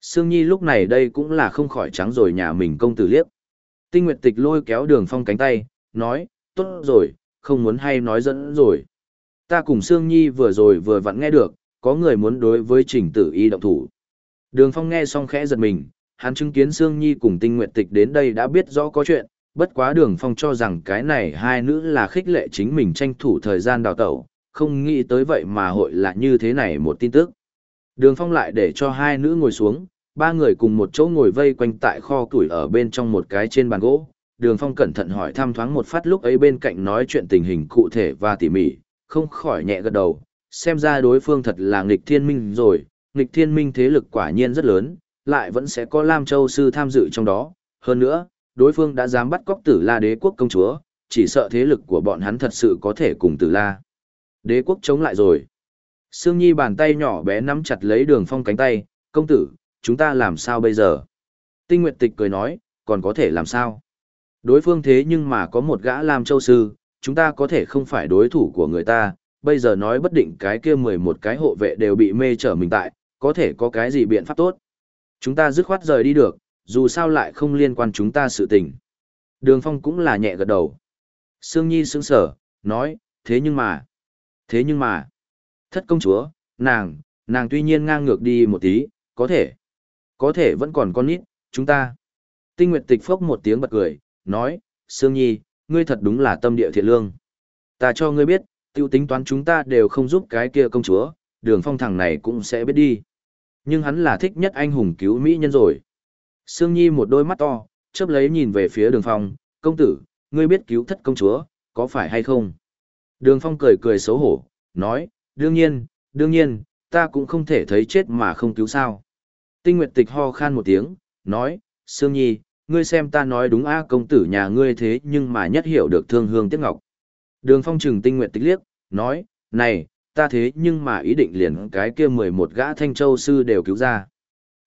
Sương Nhi lúc này đây cũng là không khỏi trắng rồi nhà mình công tử liếc. Tinh Nguyệt Tịch lôi kéo đường phong cánh tay, nói, tốt rồi, không muốn hay nói dẫn rồi. Ta cùng Sương Nhi vừa rồi vừa vặn nghe được, có người muốn đối với trình tử y động thủ. Đường phong nghe xong khẽ giật mình, hắn chứng kiến Sương Nhi cùng Tinh Nguyệt Tịch đến đây đã biết rõ có chuyện, bất quá đường phong cho rằng cái này hai nữ là khích lệ chính mình tranh thủ thời gian đào tẩu, không nghĩ tới vậy mà hội là như thế này một tin tức. Đường phong lại để cho hai nữ ngồi xuống, ba người cùng một chỗ ngồi vây quanh tại kho củi ở bên trong một cái trên bàn gỗ. Đường phong cẩn thận hỏi thăm thoáng một phát lúc ấy bên cạnh nói chuyện tình hình cụ thể và tỉ mỉ, không khỏi nhẹ gật đầu, xem ra đối phương thật là nghịch thiên minh rồi, nghịch thiên minh thế lực quả nhiên rất lớn, lại vẫn sẽ có Lam Châu Sư tham dự trong đó. Hơn nữa, đối phương đã dám bắt cóc tử la đế quốc công chúa, chỉ sợ thế lực của bọn hắn thật sự có thể cùng tử la. Đế quốc chống lại rồi. Sương Nhi bàn tay nhỏ bé nắm chặt lấy đường phong cánh tay, công tử, chúng ta làm sao bây giờ? Tinh Nguyệt Tịch cười nói, còn có thể làm sao? Đối phương thế nhưng mà có một gã làm châu sư, chúng ta có thể không phải đối thủ của người ta, bây giờ nói bất định cái kia mười một cái hộ vệ đều bị mê trở mình tại, có thể có cái gì biện pháp tốt. Chúng ta dứt khoát rời đi được, dù sao lại không liên quan chúng ta sự tình. Đường Phong cũng là nhẹ gật đầu. Sương Nhi sững sở, nói, thế nhưng mà, thế nhưng mà, thất công chúa, nàng, nàng tuy nhiên ngang ngược đi một tí, có thể, có thể vẫn còn con nít, chúng ta. Tinh Nguyệt Tịch phốc một tiếng bật cười, nói, Sương Nhi, ngươi thật đúng là tâm địa thiện lương. Ta cho ngươi biết, tiêu tính toán chúng ta đều không giúp cái kia công chúa, đường phong thẳng này cũng sẽ biết đi. Nhưng hắn là thích nhất anh hùng cứu Mỹ nhân rồi. Sương Nhi một đôi mắt to, chớp lấy nhìn về phía đường phong, công tử, ngươi biết cứu thất công chúa, có phải hay không? Đường phong cười cười xấu hổ, nói, đương nhiên, đương nhiên, ta cũng không thể thấy chết mà không cứu sao. Tinh Nguyệt Tịch ho khan một tiếng, nói, Sương Nhi, ngươi xem ta nói đúng a công tử nhà ngươi thế nhưng mà nhất hiểu được thương hương tiếc ngọc. Đường phong trừng Tinh Nguyệt Tịch liếc, nói, này, ta thế nhưng mà ý định liền cái kia mười một gã thanh châu sư đều cứu ra.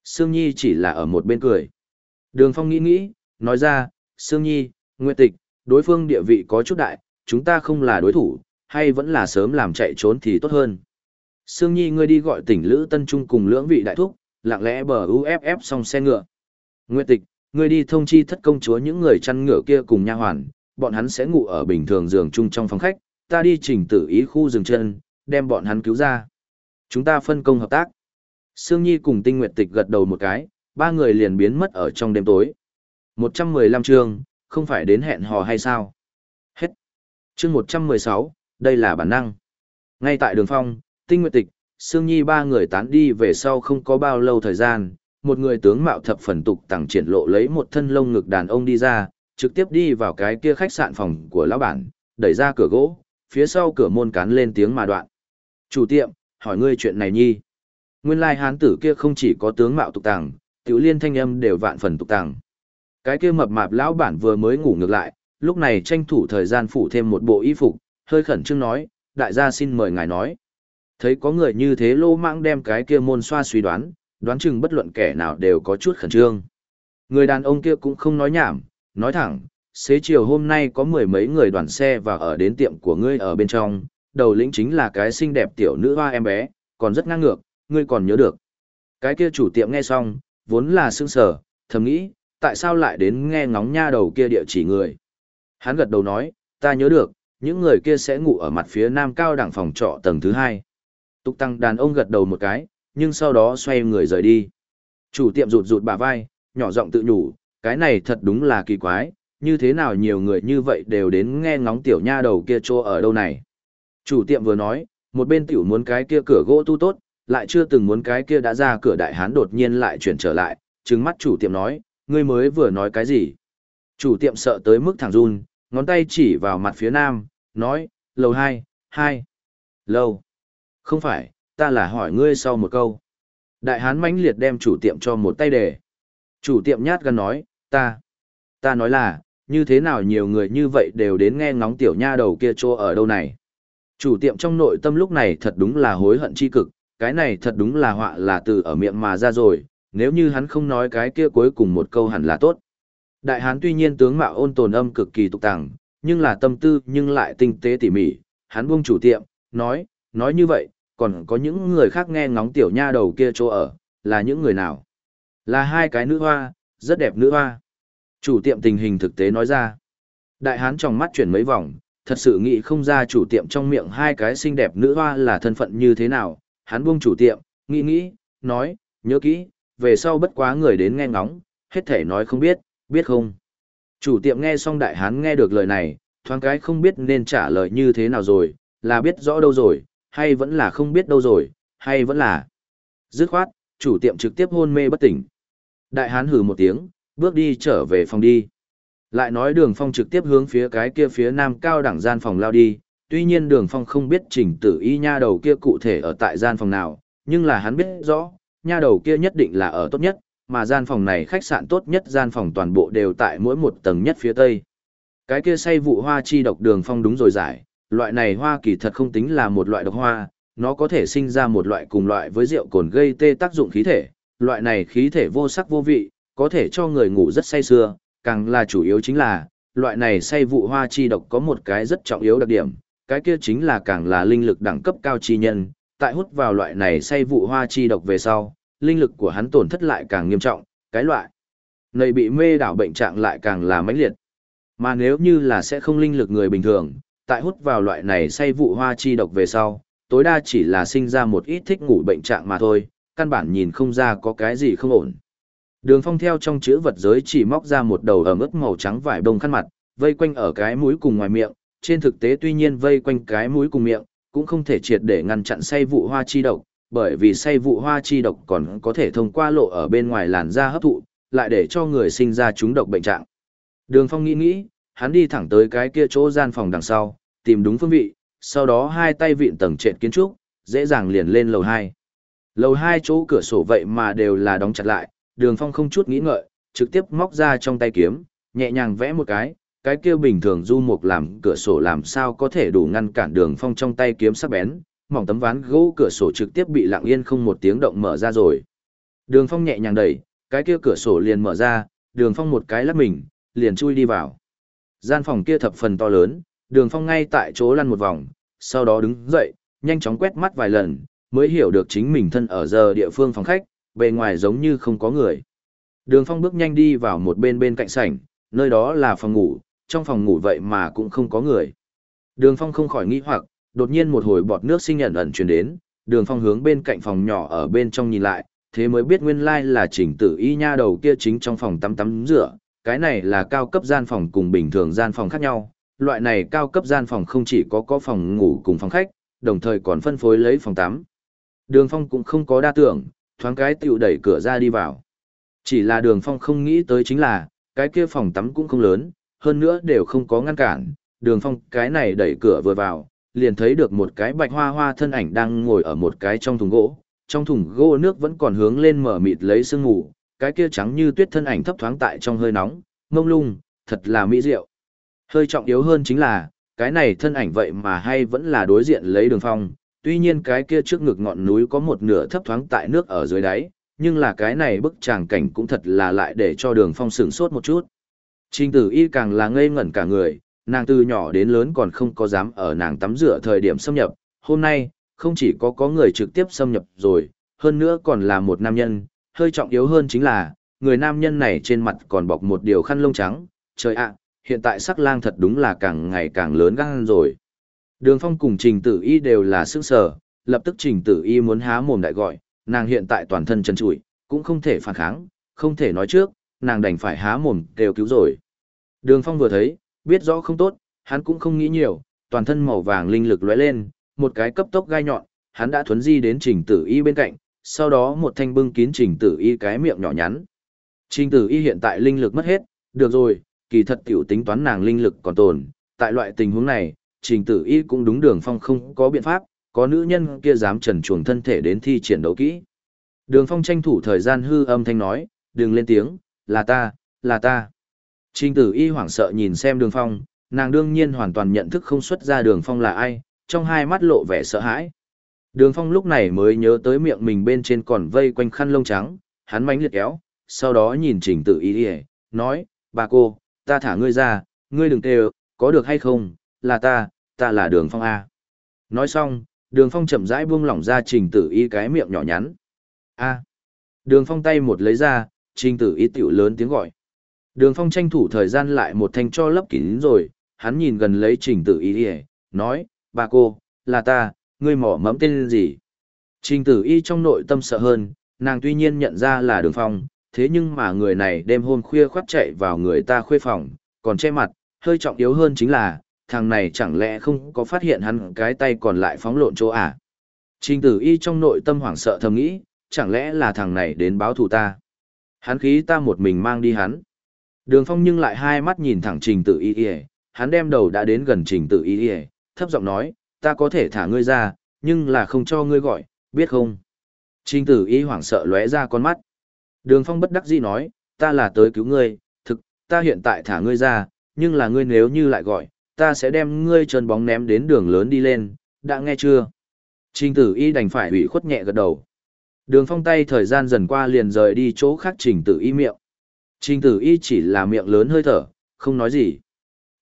Sương Nhi chỉ là ở một bên cười. Đường phong nghĩ nghĩ, nói ra, Sương Nhi, Nguyệt Tịch, đối phương địa vị có chút đại, chúng ta không là đối thủ, hay vẫn là sớm làm chạy trốn thì tốt hơn. Sương Nhi ngươi đi gọi tỉnh Lữ Tân Trung cùng lưỡng vị đại thúc, lặng lẽ bờ UFF xong xe ngựa. Nguyệt Tịch, ngươi đi thông chi thất công chúa những người chăn ngựa kia cùng nha hoàn, bọn hắn sẽ ngủ ở bình thường giường chung trong phòng khách, ta đi chỉnh tử ý khu rừng chân, đem bọn hắn cứu ra. Chúng ta phân công hợp tác. Sương Nhi cùng Tinh Nguyệt Tịch gật đầu một cái, ba người liền biến mất ở trong đêm tối. 115 chương, không phải đến hẹn hò hay sao? Hết. Chương 116, đây là bản năng. Ngay tại đường phong, Tinh Nguyệt Tịch, Sương Nhi ba người tán đi về sau không có bao lâu thời gian, một người tướng mạo thập phần tục tẳng triển lộ lấy một thân lông ngực đàn ông đi ra, trực tiếp đi vào cái kia khách sạn phòng của lão bản, đẩy ra cửa gỗ, phía sau cửa môn cán lên tiếng mà đoạn. Chủ tiệm, hỏi ngươi chuyện này nhi. Nguyên lai hán tử kia không chỉ có tướng mạo tục tàng, tiểu liên thanh âm đều vạn phần tục tàng. Cái kia mập mạp lão bản vừa mới ngủ ngược lại, lúc này tranh thủ thời gian phủ thêm một bộ y phục, hơi khẩn trương nói, đại gia xin mời ngài nói. Thấy có người như thế lô mạng đem cái kia môn xoa suy đoán, đoán chừng bất luận kẻ nào đều có chút khẩn trương. Người đàn ông kia cũng không nói nhảm, nói thẳng, xế chiều hôm nay có mười mấy người đoàn xe và ở đến tiệm của ngươi ở bên trong, đầu lĩnh chính là cái xinh đẹp tiểu nữ hoa em bé, còn rất ngang ngược, ngươi còn nhớ được. Cái kia chủ tiệm nghe xong, vốn là sương sở, thầm nghĩ, tại sao lại đến nghe ngóng nha đầu kia địa chỉ người. Hắn gật đầu nói, ta nhớ được, những người kia sẽ ngủ ở mặt phía nam cao đẳng phòng trọ tầng thứ hai. Tục tăng đàn ông gật đầu một cái, nhưng sau đó xoay người rời đi. Chủ tiệm rụt rụt bả vai, nhỏ giọng tự nhủ, cái này thật đúng là kỳ quái, như thế nào nhiều người như vậy đều đến nghe ngóng tiểu nha đầu kia trô ở đâu này. Chủ tiệm vừa nói, một bên tiểu muốn cái kia cửa gỗ tu tốt, lại chưa từng muốn cái kia đã ra cửa đại hán đột nhiên lại chuyển trở lại, trừng mắt chủ tiệm nói, ngươi mới vừa nói cái gì. Chủ tiệm sợ tới mức thẳng run, ngón tay chỉ vào mặt phía nam, nói, lầu hai, hai, lâu. Không phải, ta là hỏi ngươi sau một câu. Đại hán mãnh liệt đem chủ tiệm cho một tay đề. Chủ tiệm nhát gan nói, ta, ta nói là, như thế nào nhiều người như vậy đều đến nghe ngóng tiểu nha đầu kia trô ở đâu này. Chủ tiệm trong nội tâm lúc này thật đúng là hối hận chi cực, cái này thật đúng là họa là từ ở miệng mà ra rồi, nếu như hắn không nói cái kia cuối cùng một câu hẳn là tốt. Đại hán tuy nhiên tướng mạo ôn tồn âm cực kỳ tục tàng, nhưng là tâm tư nhưng lại tinh tế tỉ mỉ, hắn buông chủ tiệm, nói, nói như vậy, còn có những người khác nghe ngóng tiểu nha đầu kia chỗ ở, là những người nào? Là hai cái nữ hoa, rất đẹp nữ hoa. Chủ tiệm tình hình thực tế nói ra. Đại hán trong mắt chuyển mấy vòng, thật sự nghĩ không ra chủ tiệm trong miệng hai cái xinh đẹp nữ hoa là thân phận như thế nào. Hắn buông chủ tiệm, nghĩ nghĩ, nói, nhớ kỹ, về sau bất quá người đến nghe ngóng, hết thể nói không biết, biết không. Chủ tiệm nghe xong đại hán nghe được lời này, thoáng cái không biết nên trả lời như thế nào rồi, là biết rõ đâu rồi, hay vẫn là không biết đâu rồi, hay vẫn là. Dứt khoát, chủ tiệm trực tiếp hôn mê bất tỉnh. Đại hán hừ một tiếng, bước đi trở về phòng đi. Lại nói đường phong trực tiếp hướng phía cái kia phía nam cao đẳng gian phòng lao đi, tuy nhiên đường phong không biết trình tử y nha đầu kia cụ thể ở tại gian phòng nào, nhưng là hắn biết rõ, nha đầu kia nhất định là ở tốt nhất, mà gian phòng này khách sạn tốt nhất gian phòng toàn bộ đều tại mỗi một tầng nhất phía tây. Cái kia say vụ hoa chi độc đường phong đúng rồi giải, loại này hoa kỳ thật không tính là một loại độc hoa, nó có thể sinh ra một loại cùng loại với rượu cồn gây tê tác dụng khí thể, loại này khí thể vô sắc vô vị, có thể cho người ngủ rất say sưa, càng là chủ yếu chính là, loại này say vụ hoa chi độc có một cái rất trọng yếu đặc điểm, cái kia chính là càng là linh lực đẳng cấp cao chi nhân, tại hút vào loại này say vụ hoa chi độc về sau, linh lực của hắn tổn thất lại càng nghiêm trọng, cái loại này bị mê đảo bệnh trạng lại càng là mãnh liệt. Mà nếu như là sẽ không linh lực người bình thường, tại hút vào loại này say vụ hoa chi độc về sau, tối đa chỉ là sinh ra một ít thích ngủ bệnh trạng mà thôi, căn bản nhìn không ra có cái gì không ổn. Đường phong theo trong chữ vật giới chỉ móc ra một đầu ẩm ướt màu trắng vải bông khăn mặt, vây quanh ở cái mũi cùng ngoài miệng, trên thực tế tuy nhiên vây quanh cái mũi cùng miệng, cũng không thể triệt để ngăn chặn say vụ hoa chi độc, bởi vì say vụ hoa chi độc còn có thể thông qua lộ ở bên ngoài làn da hấp thụ, lại để cho người sinh ra chúng độc bệnh trạng. Đường Phong nghĩ nghĩ, hắn đi thẳng tới cái kia chỗ gian phòng đằng sau, tìm đúng phương vị, sau đó hai tay vịn tầng trệt kiến trúc, dễ dàng liền lên lầu 2. Lầu 2 chỗ cửa sổ vậy mà đều là đóng chặt lại, Đường Phong không chút nghĩ ngợi, trực tiếp móc ra trong tay kiếm, nhẹ nhàng vẽ một cái, cái kia bình thường du mục làm cửa sổ làm sao có thể đủ ngăn cản Đường Phong trong tay kiếm sắc bén, mỏng tấm ván gỗ cửa sổ trực tiếp bị lặng yên không một tiếng động mở ra rồi. Đường Phong nhẹ nhàng đẩy, cái kia cửa sổ liền mở ra, Đường Phong một cái lắc mình, liền chui đi vào. Gian phòng kia thập phần to lớn, Đường Phong ngay tại chỗ lăn một vòng, sau đó đứng dậy, nhanh chóng quét mắt vài lần, mới hiểu được chính mình thân ở giờ địa phương phòng khách, bề ngoài giống như không có người. Đường Phong bước nhanh đi vào một bên bên cạnh sảnh, nơi đó là phòng ngủ, trong phòng ngủ vậy mà cũng không có người. Đường Phong không khỏi nghi hoặc, đột nhiên một hồi bọt nước sinh nhận ẩn truyền đến, đường phong hướng bên cạnh phòng nhỏ ở bên trong nhìn lại, thế mới biết nguyên lai là chỉnh tử y nha đầu kia chính trong phòng tắm tắm rửa, cái này là cao cấp gian phòng cùng bình thường gian phòng khác nhau, loại này cao cấp gian phòng không chỉ có có phòng ngủ cùng phòng khách, đồng thời còn phân phối lấy phòng tắm. Đường phong cũng không có đa tưởng, thoáng cái tiểu đẩy cửa ra đi vào. Chỉ là đường phong không nghĩ tới chính là, cái kia phòng tắm cũng không lớn, hơn nữa đều không có ngăn cản, đường phong cái này đẩy cửa vừa vào, liền thấy được một cái bạch hoa hoa thân ảnh đang ngồi ở một cái trong thùng gỗ. Trong thùng gỗ nước vẫn còn hướng lên mở mịt lấy sương ngủ, cái kia trắng như tuyết thân ảnh thấp thoáng tại trong hơi nóng, mông lung, thật là mỹ diệu. Hơi trọng yếu hơn chính là, cái này thân ảnh vậy mà hay vẫn là đối diện lấy đường phong, tuy nhiên cái kia trước ngực ngọn núi có một nửa thấp thoáng tại nước ở dưới đáy, nhưng là cái này bức tràng cảnh cũng thật là lại để cho đường phong sửng sốt một chút. Trình tử y càng là ngây ngẩn cả người, nàng từ nhỏ đến lớn còn không có dám ở nàng tắm rửa thời điểm xâm nhập, hôm nay, không chỉ có có người trực tiếp xâm nhập rồi, hơn nữa còn là một nam nhân, hơi trọng yếu hơn chính là, người nam nhân này trên mặt còn bọc một điều khăn lông trắng, trời ạ, hiện tại sắc lang thật đúng là càng ngày càng lớn gan rồi. Đường phong cùng trình tử y đều là sức sở, lập tức trình tử y muốn há mồm đại gọi, nàng hiện tại toàn thân chân trụi, cũng không thể phản kháng, không thể nói trước, nàng đành phải há mồm kêu cứu rồi. Đường phong vừa thấy, biết rõ không tốt, hắn cũng không nghĩ nhiều, toàn thân màu vàng linh lực lóe lên, một cái cấp tốc gai nhọn, hắn đã thuấn di đến trình tử y bên cạnh, sau đó một thanh bưng kín trình tử y cái miệng nhỏ nhắn. Trình tử y hiện tại linh lực mất hết, được rồi, kỳ thật tiểu tính toán nàng linh lực còn tồn, tại loại tình huống này, trình tử y cũng đúng đường phong không có biện pháp, có nữ nhân kia dám trần chuồng thân thể đến thi triển đấu kỹ. Đường phong tranh thủ thời gian hư âm thanh nói, đừng lên tiếng, là ta, là ta. Trình tử y hoảng sợ nhìn xem đường phong, nàng đương nhiên hoàn toàn nhận thức không xuất ra đường phong là ai, trong hai mắt lộ vẻ sợ hãi. Đường phong lúc này mới nhớ tới miệng mình bên trên còn vây quanh khăn lông trắng, hắn mánh liệt kéo, sau đó nhìn trình tử y y, nói, bà cô, ta thả ngươi ra, ngươi đừng tê có được hay không, là ta, ta là đường phong A. Nói xong, đường phong chậm rãi buông lỏng ra trình tử y cái miệng nhỏ nhắn. A. Đường phong tay một lấy ra, trình tử y tiểu lớn tiếng gọi. Đường phong tranh thủ thời gian lại một thanh cho lấp kín rồi, hắn nhìn gần lấy trình tử y nói, bà cô, là ta, ngươi mỏ mẫm tên gì? Trình tử y trong nội tâm sợ hơn, nàng tuy nhiên nhận ra là đường phong, thế nhưng mà người này đêm hôm khuya khoát chạy vào người ta khuê phòng, còn che mặt, hơi trọng yếu hơn chính là, thằng này chẳng lẽ không có phát hiện hắn cái tay còn lại phóng lộn chỗ à? Trình tử y trong nội tâm hoảng sợ thầm nghĩ, chẳng lẽ là thằng này đến báo thù ta? Hắn khí ta một mình mang đi hắn. Đường phong nhưng lại hai mắt nhìn thẳng trình tử y y, hắn đem đầu đã đến gần trình tử y y, thấp giọng nói, ta có thể thả ngươi ra, nhưng là không cho ngươi gọi, biết không? Trình tử y hoảng sợ lóe ra con mắt. Đường phong bất đắc dĩ nói, ta là tới cứu ngươi, thực, ta hiện tại thả ngươi ra, nhưng là ngươi nếu như lại gọi, ta sẽ đem ngươi trơn bóng ném đến đường lớn đi lên, đã nghe chưa? Trình tử y đành phải ủy khuất nhẹ gật đầu. Đường phong tay thời gian dần qua liền rời đi chỗ khác trình tử y miệng. Trình tử y chỉ là miệng lớn hơi thở, không nói gì.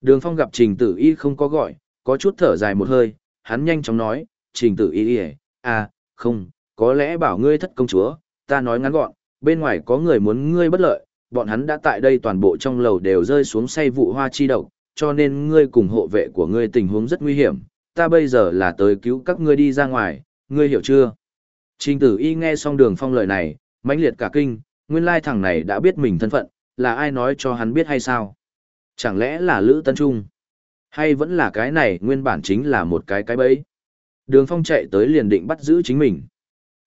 Đường phong gặp trình tử y không có gọi, có chút thở dài một hơi, hắn nhanh chóng nói, trình tử y y à, không, có lẽ bảo ngươi thất công chúa, ta nói ngắn gọn, bên ngoài có người muốn ngươi bất lợi, bọn hắn đã tại đây toàn bộ trong lầu đều rơi xuống say vụ hoa chi độc, cho nên ngươi cùng hộ vệ của ngươi tình huống rất nguy hiểm, ta bây giờ là tới cứu các ngươi đi ra ngoài, ngươi hiểu chưa? Trình tử y nghe xong đường phong lời này, mãnh liệt cả kinh, nguyên lai thằng này đã biết mình thân phận, là ai nói cho hắn biết hay sao? Chẳng lẽ là Lữ Tân Trung? Hay vẫn là cái này nguyên bản chính là một cái cái bẫy? Đường phong chạy tới liền định bắt giữ chính mình.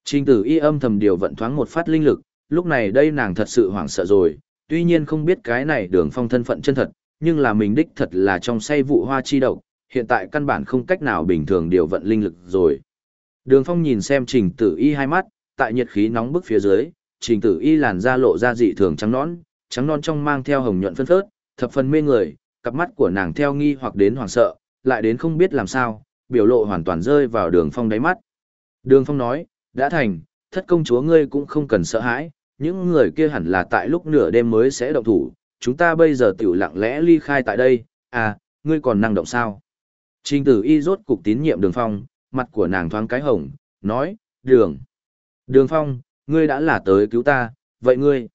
Trình tử y âm thầm điều vận thoáng một phát linh lực, lúc này đây nàng thật sự hoảng sợ rồi, tuy nhiên không biết cái này đường phong thân phận chân thật, nhưng là mình đích thật là trong say vụ hoa chi độc, hiện tại căn bản không cách nào bình thường điều vận linh lực rồi. Đường phong nhìn xem trình tử y hai mắt, tại nhiệt khí nóng bức phía dưới, trình tử y làn da lộ ra dị thường trắng nón, trắng non trong mang theo hồng nhuận phân phớt, thập phần mê người, cặp mắt của nàng theo nghi hoặc đến hoảng sợ, lại đến không biết làm sao, biểu lộ hoàn toàn rơi vào đường phong đáy mắt. Đường phong nói, đã thành, thất công chúa ngươi cũng không cần sợ hãi, những người kia hẳn là tại lúc nửa đêm mới sẽ động thủ, chúng ta bây giờ tiểu lặng lẽ ly khai tại đây, à, ngươi còn năng động sao? Trình tử y rốt cục tín nhiệm đường phong, mặt của nàng thoáng cái hồng, nói, đường. Đường phong, ngươi đã là tới cứu ta, vậy ngươi?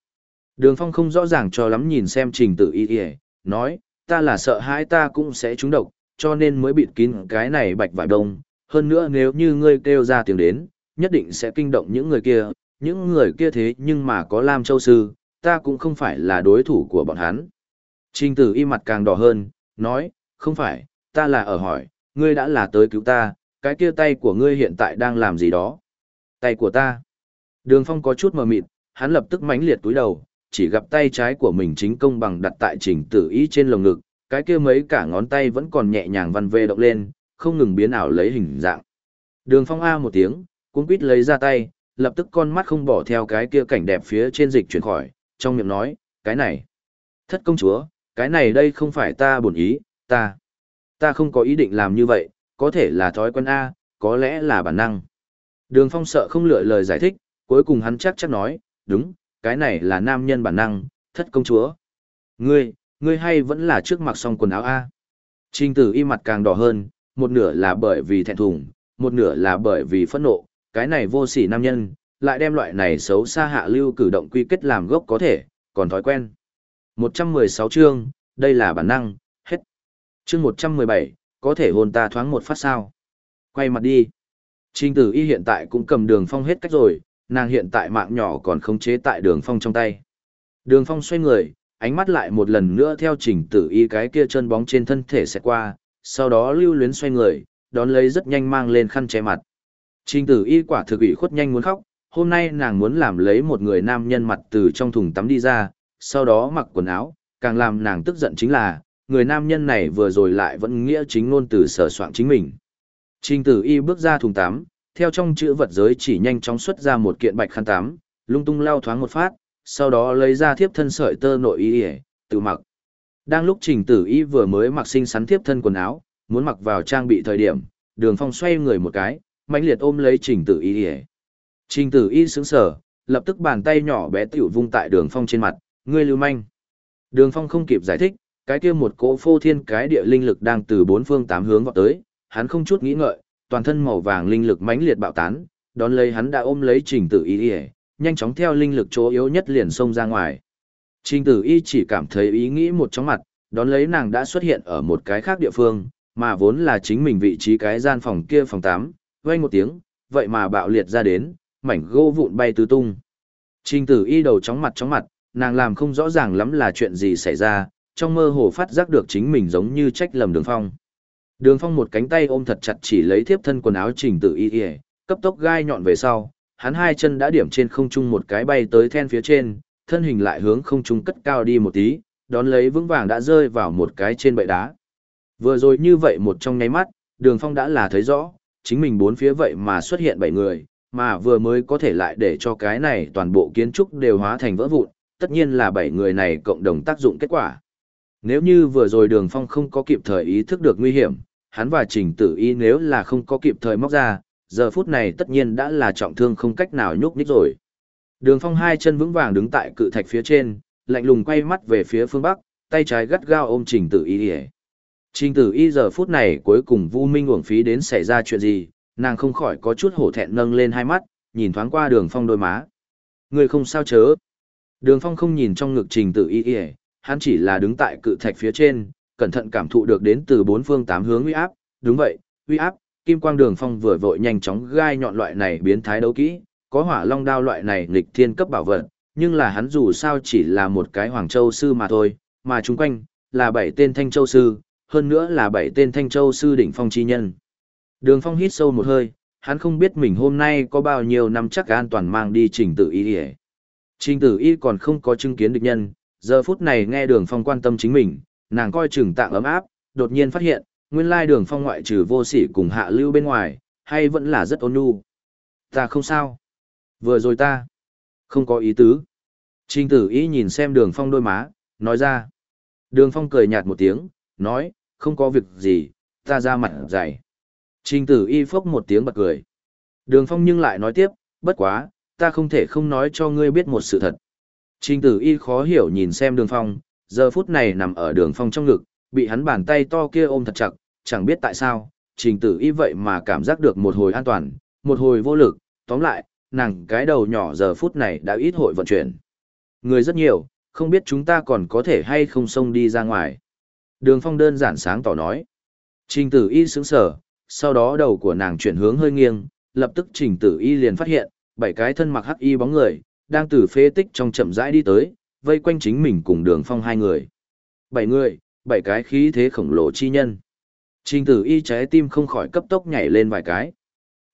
Đường phong không rõ ràng cho lắm nhìn xem trình tử y y, nói, ta là sợ hãi ta cũng sẽ trúng độc, cho nên mới bịt kín cái này bạch vải đông, hơn nữa nếu như ngươi kêu ra tiếng đến, nhất định sẽ kinh động những người kia, những người kia thế nhưng mà có Lam Châu Sư, ta cũng không phải là đối thủ của bọn hắn. Trình tử y mặt càng đỏ hơn, nói, không phải, ta là ở hỏi, ngươi đã là tới cứu ta, cái kia tay của ngươi hiện tại đang làm gì đó? Tay của ta. Đường phong có chút mờ mịt, hắn lập tức mãnh liệt túi đầu, chỉ gặp tay trái của mình chính công bằng đặt tại trình tử ý trên lồng ngực, cái kia mấy cả ngón tay vẫn còn nhẹ nhàng văn vê động lên, không ngừng biến ảo lấy hình dạng. Đường phong A một tiếng, cuống quýt lấy ra tay, lập tức con mắt không bỏ theo cái kia cảnh đẹp phía trên dịch chuyển khỏi, trong miệng nói, cái này. Thất công chúa, cái này đây không phải ta buồn ý, ta. Ta không có ý định làm như vậy, có thể là thói quen A, có lẽ là bản năng. Đường phong sợ không lựa lời giải thích, cuối cùng hắn chắc chắc nói, đúng, cái này là nam nhân bản năng, thất công chúa. Ngươi, ngươi hay vẫn là trước mặc xong quần áo A. Trình tử y mặt càng đỏ hơn, một nửa là bởi vì thẹn thùng, một nửa là bởi vì phẫn nộ, cái này vô sỉ nam nhân, lại đem loại này xấu xa hạ lưu cử động quy kết làm gốc có thể, còn thói quen. 116 chương, đây là bản năng, hết. Chương 117, có thể hôn ta thoáng một phát sao. Quay mặt đi. Trình tử y hiện tại cũng cầm đường phong hết cách rồi, nàng hiện tại mạng nhỏ còn không chế tại đường phong trong tay. Đường phong xoay người, ánh mắt lại một lần nữa theo trình tử y cái kia chân bóng trên thân thể sẽ qua, sau đó lưu luyến xoay người, đón lấy rất nhanh mang lên khăn che mặt. Trình tử y quả thực ủy khuất nhanh muốn khóc, hôm nay nàng muốn làm lấy một người nam nhân mặt từ trong thùng tắm đi ra, sau đó mặc quần áo, càng làm nàng tức giận chính là, người nam nhân này vừa rồi lại vẫn nghĩa chính ngôn từ sở soạn chính mình. Trình tử y bước ra thùng tắm, theo trong chữ vật giới chỉ nhanh chóng xuất ra một kiện bạch khăn tắm, lung tung lao thoáng một phát, sau đó lấy ra thiếp thân sợi tơ nội y tự mặc. Đang lúc trình tử y vừa mới mặc xinh xắn thiếp thân quần áo, muốn mặc vào trang bị thời điểm, đường phong xoay người một cái, mãnh liệt ôm lấy trình tử y ỉa trình tử y sững sờ lập tức bàn tay nhỏ bé tiểu vung tại đường phong trên mặt ngươi lưu manh đường phong không kịp giải thích cái kia một cỗ phô thiên cái địa linh lực đang từ bốn phương tám hướng vào tới hắn không chút nghĩ ngợi toàn thân màu vàng linh lực mãnh liệt bạo tán đón lấy hắn đã ôm lấy trình tử y nhanh chóng theo linh lực chỗ yếu nhất liền xông ra ngoài. Trình tử y chỉ cảm thấy ý nghĩ một chóng mặt, đón lấy nàng đã xuất hiện ở một cái khác địa phương, mà vốn là chính mình vị trí cái gian phòng kia phòng 8, vang một tiếng, vậy mà bạo liệt ra đến, mảnh gỗ vụn bay tứ tung. Trình tử y đầu chóng mặt chóng mặt, nàng làm không rõ ràng lắm là chuyện gì xảy ra, trong mơ hồ phát giác được chính mình giống như trách lầm đường phong. Đường phong một cánh tay ôm thật chặt chỉ lấy thiếp thân quần áo trình tự y y, cấp tốc gai nhọn về sau, hắn hai chân đã điểm trên không trung một cái bay tới then phía trên, thân hình lại hướng không trung cất cao đi một tí, đón lấy vững vàng đã rơi vào một cái trên bệ đá. Vừa rồi như vậy một trong nháy mắt, đường phong đã là thấy rõ, chính mình bốn phía vậy mà xuất hiện bảy người, mà vừa mới có thể lại để cho cái này toàn bộ kiến trúc đều hóa thành vỡ vụn, tất nhiên là bảy người này cộng đồng tác dụng kết quả. Nếu như vừa rồi đường phong không có kịp thời ý thức được nguy hiểm, hắn và trình tử y nếu là không có kịp thời móc ra, giờ phút này tất nhiên đã là trọng thương không cách nào nhúc nhích rồi. Đường phong hai chân vững vàng đứng tại cự thạch phía trên, lạnh lùng quay mắt về phía phương bắc, tay trái gắt gao ôm trình tử y Trình tử y giờ phút này cuối cùng vu minh uổng phí đến xảy ra chuyện gì, nàng không khỏi có chút hổ thẹn nâng lên hai mắt, nhìn thoáng qua đường phong đôi má. Người không sao chớ. Đường phong không nhìn trong ngực trình tử y ỉa hắn chỉ là đứng tại cự thạch phía trên, cẩn thận cảm thụ được đến từ bốn phương tám hướng uy áp, đúng vậy, uy áp, kim quang đường phong vừa vội nhanh chóng gai nhọn loại này biến thái đấu kỹ, có hỏa long đao loại này nghịch thiên cấp bảo vật, nhưng là hắn dù sao chỉ là một cái hoàng châu sư mà thôi, mà chung quanh, là bảy tên thanh châu sư, hơn nữa là bảy tên thanh châu sư đỉnh phong chi nhân. Đường phong hít sâu một hơi, hắn không biết mình hôm nay có bao nhiêu năm chắc an toàn mang đi trình tự y y Trình tử y còn không có chứng kiến địch nhân, giờ phút này nghe đường phong quan tâm chính mình, nàng coi chừng tạng ấm áp, đột nhiên phát hiện, nguyên lai đường phong ngoại trừ vô sỉ cùng hạ lưu bên ngoài, hay vẫn là rất ôn nhu. Ta không sao. Vừa rồi ta. Không có ý tứ. Trình tử y nhìn xem đường phong đôi má, nói ra. Đường phong cười nhạt một tiếng, nói, không có việc gì, ta ra mặt dày. Trình tử y phốc một tiếng bật cười. Đường phong nhưng lại nói tiếp, bất quá, ta không thể không nói cho ngươi biết một sự thật. Trình tử y khó hiểu nhìn xem đường phong, giờ phút này nằm ở đường phong trong ngực, bị hắn bàn tay to kia ôm thật chặt, chẳng biết tại sao, trình tử y vậy mà cảm giác được một hồi an toàn, một hồi vô lực, tóm lại, nàng cái đầu nhỏ giờ phút này đã ít hội vận chuyển. Người rất nhiều, không biết chúng ta còn có thể hay không xông đi ra ngoài. Đường phong đơn giản sáng tỏ nói. Trình tử y sững sờ, sau đó đầu của nàng chuyển hướng hơi nghiêng, lập tức trình tử y liền phát hiện, bảy cái thân mặc hắc y bóng người, đang từ phế tích trong chậm rãi đi tới, vây quanh chính mình cùng đường phong hai người. Bảy người, bảy cái khí thế khổng lồ chi nhân. Trình tử y trái tim không khỏi cấp tốc nhảy lên vài cái.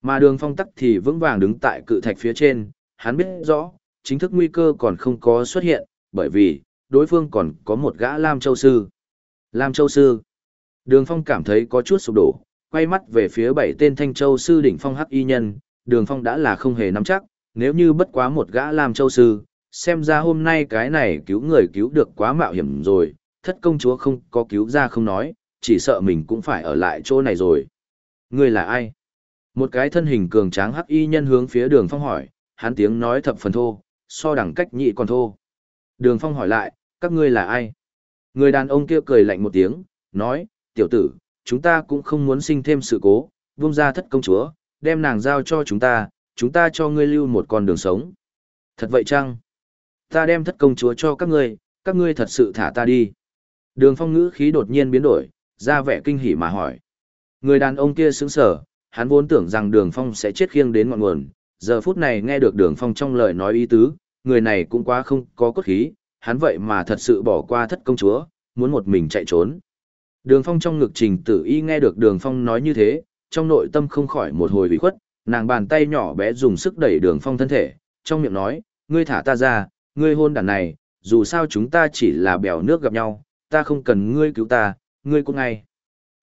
Mà đường phong tắc thì vững vàng đứng tại cự thạch phía trên, hắn biết rõ, chính thức nguy cơ còn không có xuất hiện, bởi vì, đối phương còn có một gã Lam Châu Sư. Lam Châu Sư. Đường phong cảm thấy có chút sụp đổ, quay mắt về phía bảy tên Thanh Châu Sư đỉnh phong hắc y nhân, đường phong đã là không hề nắm chắc, nếu như bất quá một gã làm Châu Sư, xem ra hôm nay cái này cứu người cứu được quá mạo hiểm rồi, thất công chúa không có cứu ra không nói, chỉ sợ mình cũng phải ở lại chỗ này rồi. Người là ai? Một cái thân hình cường tráng hắc y nhân hướng phía đường phong hỏi, hắn tiếng nói thập phần thô, so đẳng cách nhị còn thô. Đường phong hỏi lại, các ngươi là ai? Người đàn ông kia cười lạnh một tiếng, nói, tiểu tử, chúng ta cũng không muốn sinh thêm sự cố, vung ra thất công chúa, đem nàng giao cho chúng ta, chúng ta cho ngươi lưu một con đường sống. Thật vậy chăng? Ta đem thất công chúa cho các ngươi, các ngươi thật sự thả ta đi. Đường phong ngữ khí đột nhiên biến đổi, ra vẻ kinh hỉ mà hỏi. Người đàn ông kia sững sở, hắn vốn tưởng rằng đường phong sẽ chết khiêng đến ngọn nguồn, giờ phút này nghe được đường phong trong lời nói ý tứ, người này cũng quá không có cốt khí, hắn vậy mà thật sự bỏ qua thất công chúa, muốn một mình chạy trốn. Đường phong trong ngực trình tử y nghe được đường phong nói như thế, trong nội tâm không khỏi một hồi bị khuất, nàng bàn tay nhỏ bé dùng sức đẩy đường phong thân thể, trong miệng nói, ngươi thả ta ra, ngươi hôn đàn này, dù sao chúng ta chỉ là bèo nước gặp nhau, ta không cần ngươi cứu ta, ngươi cũng ngay.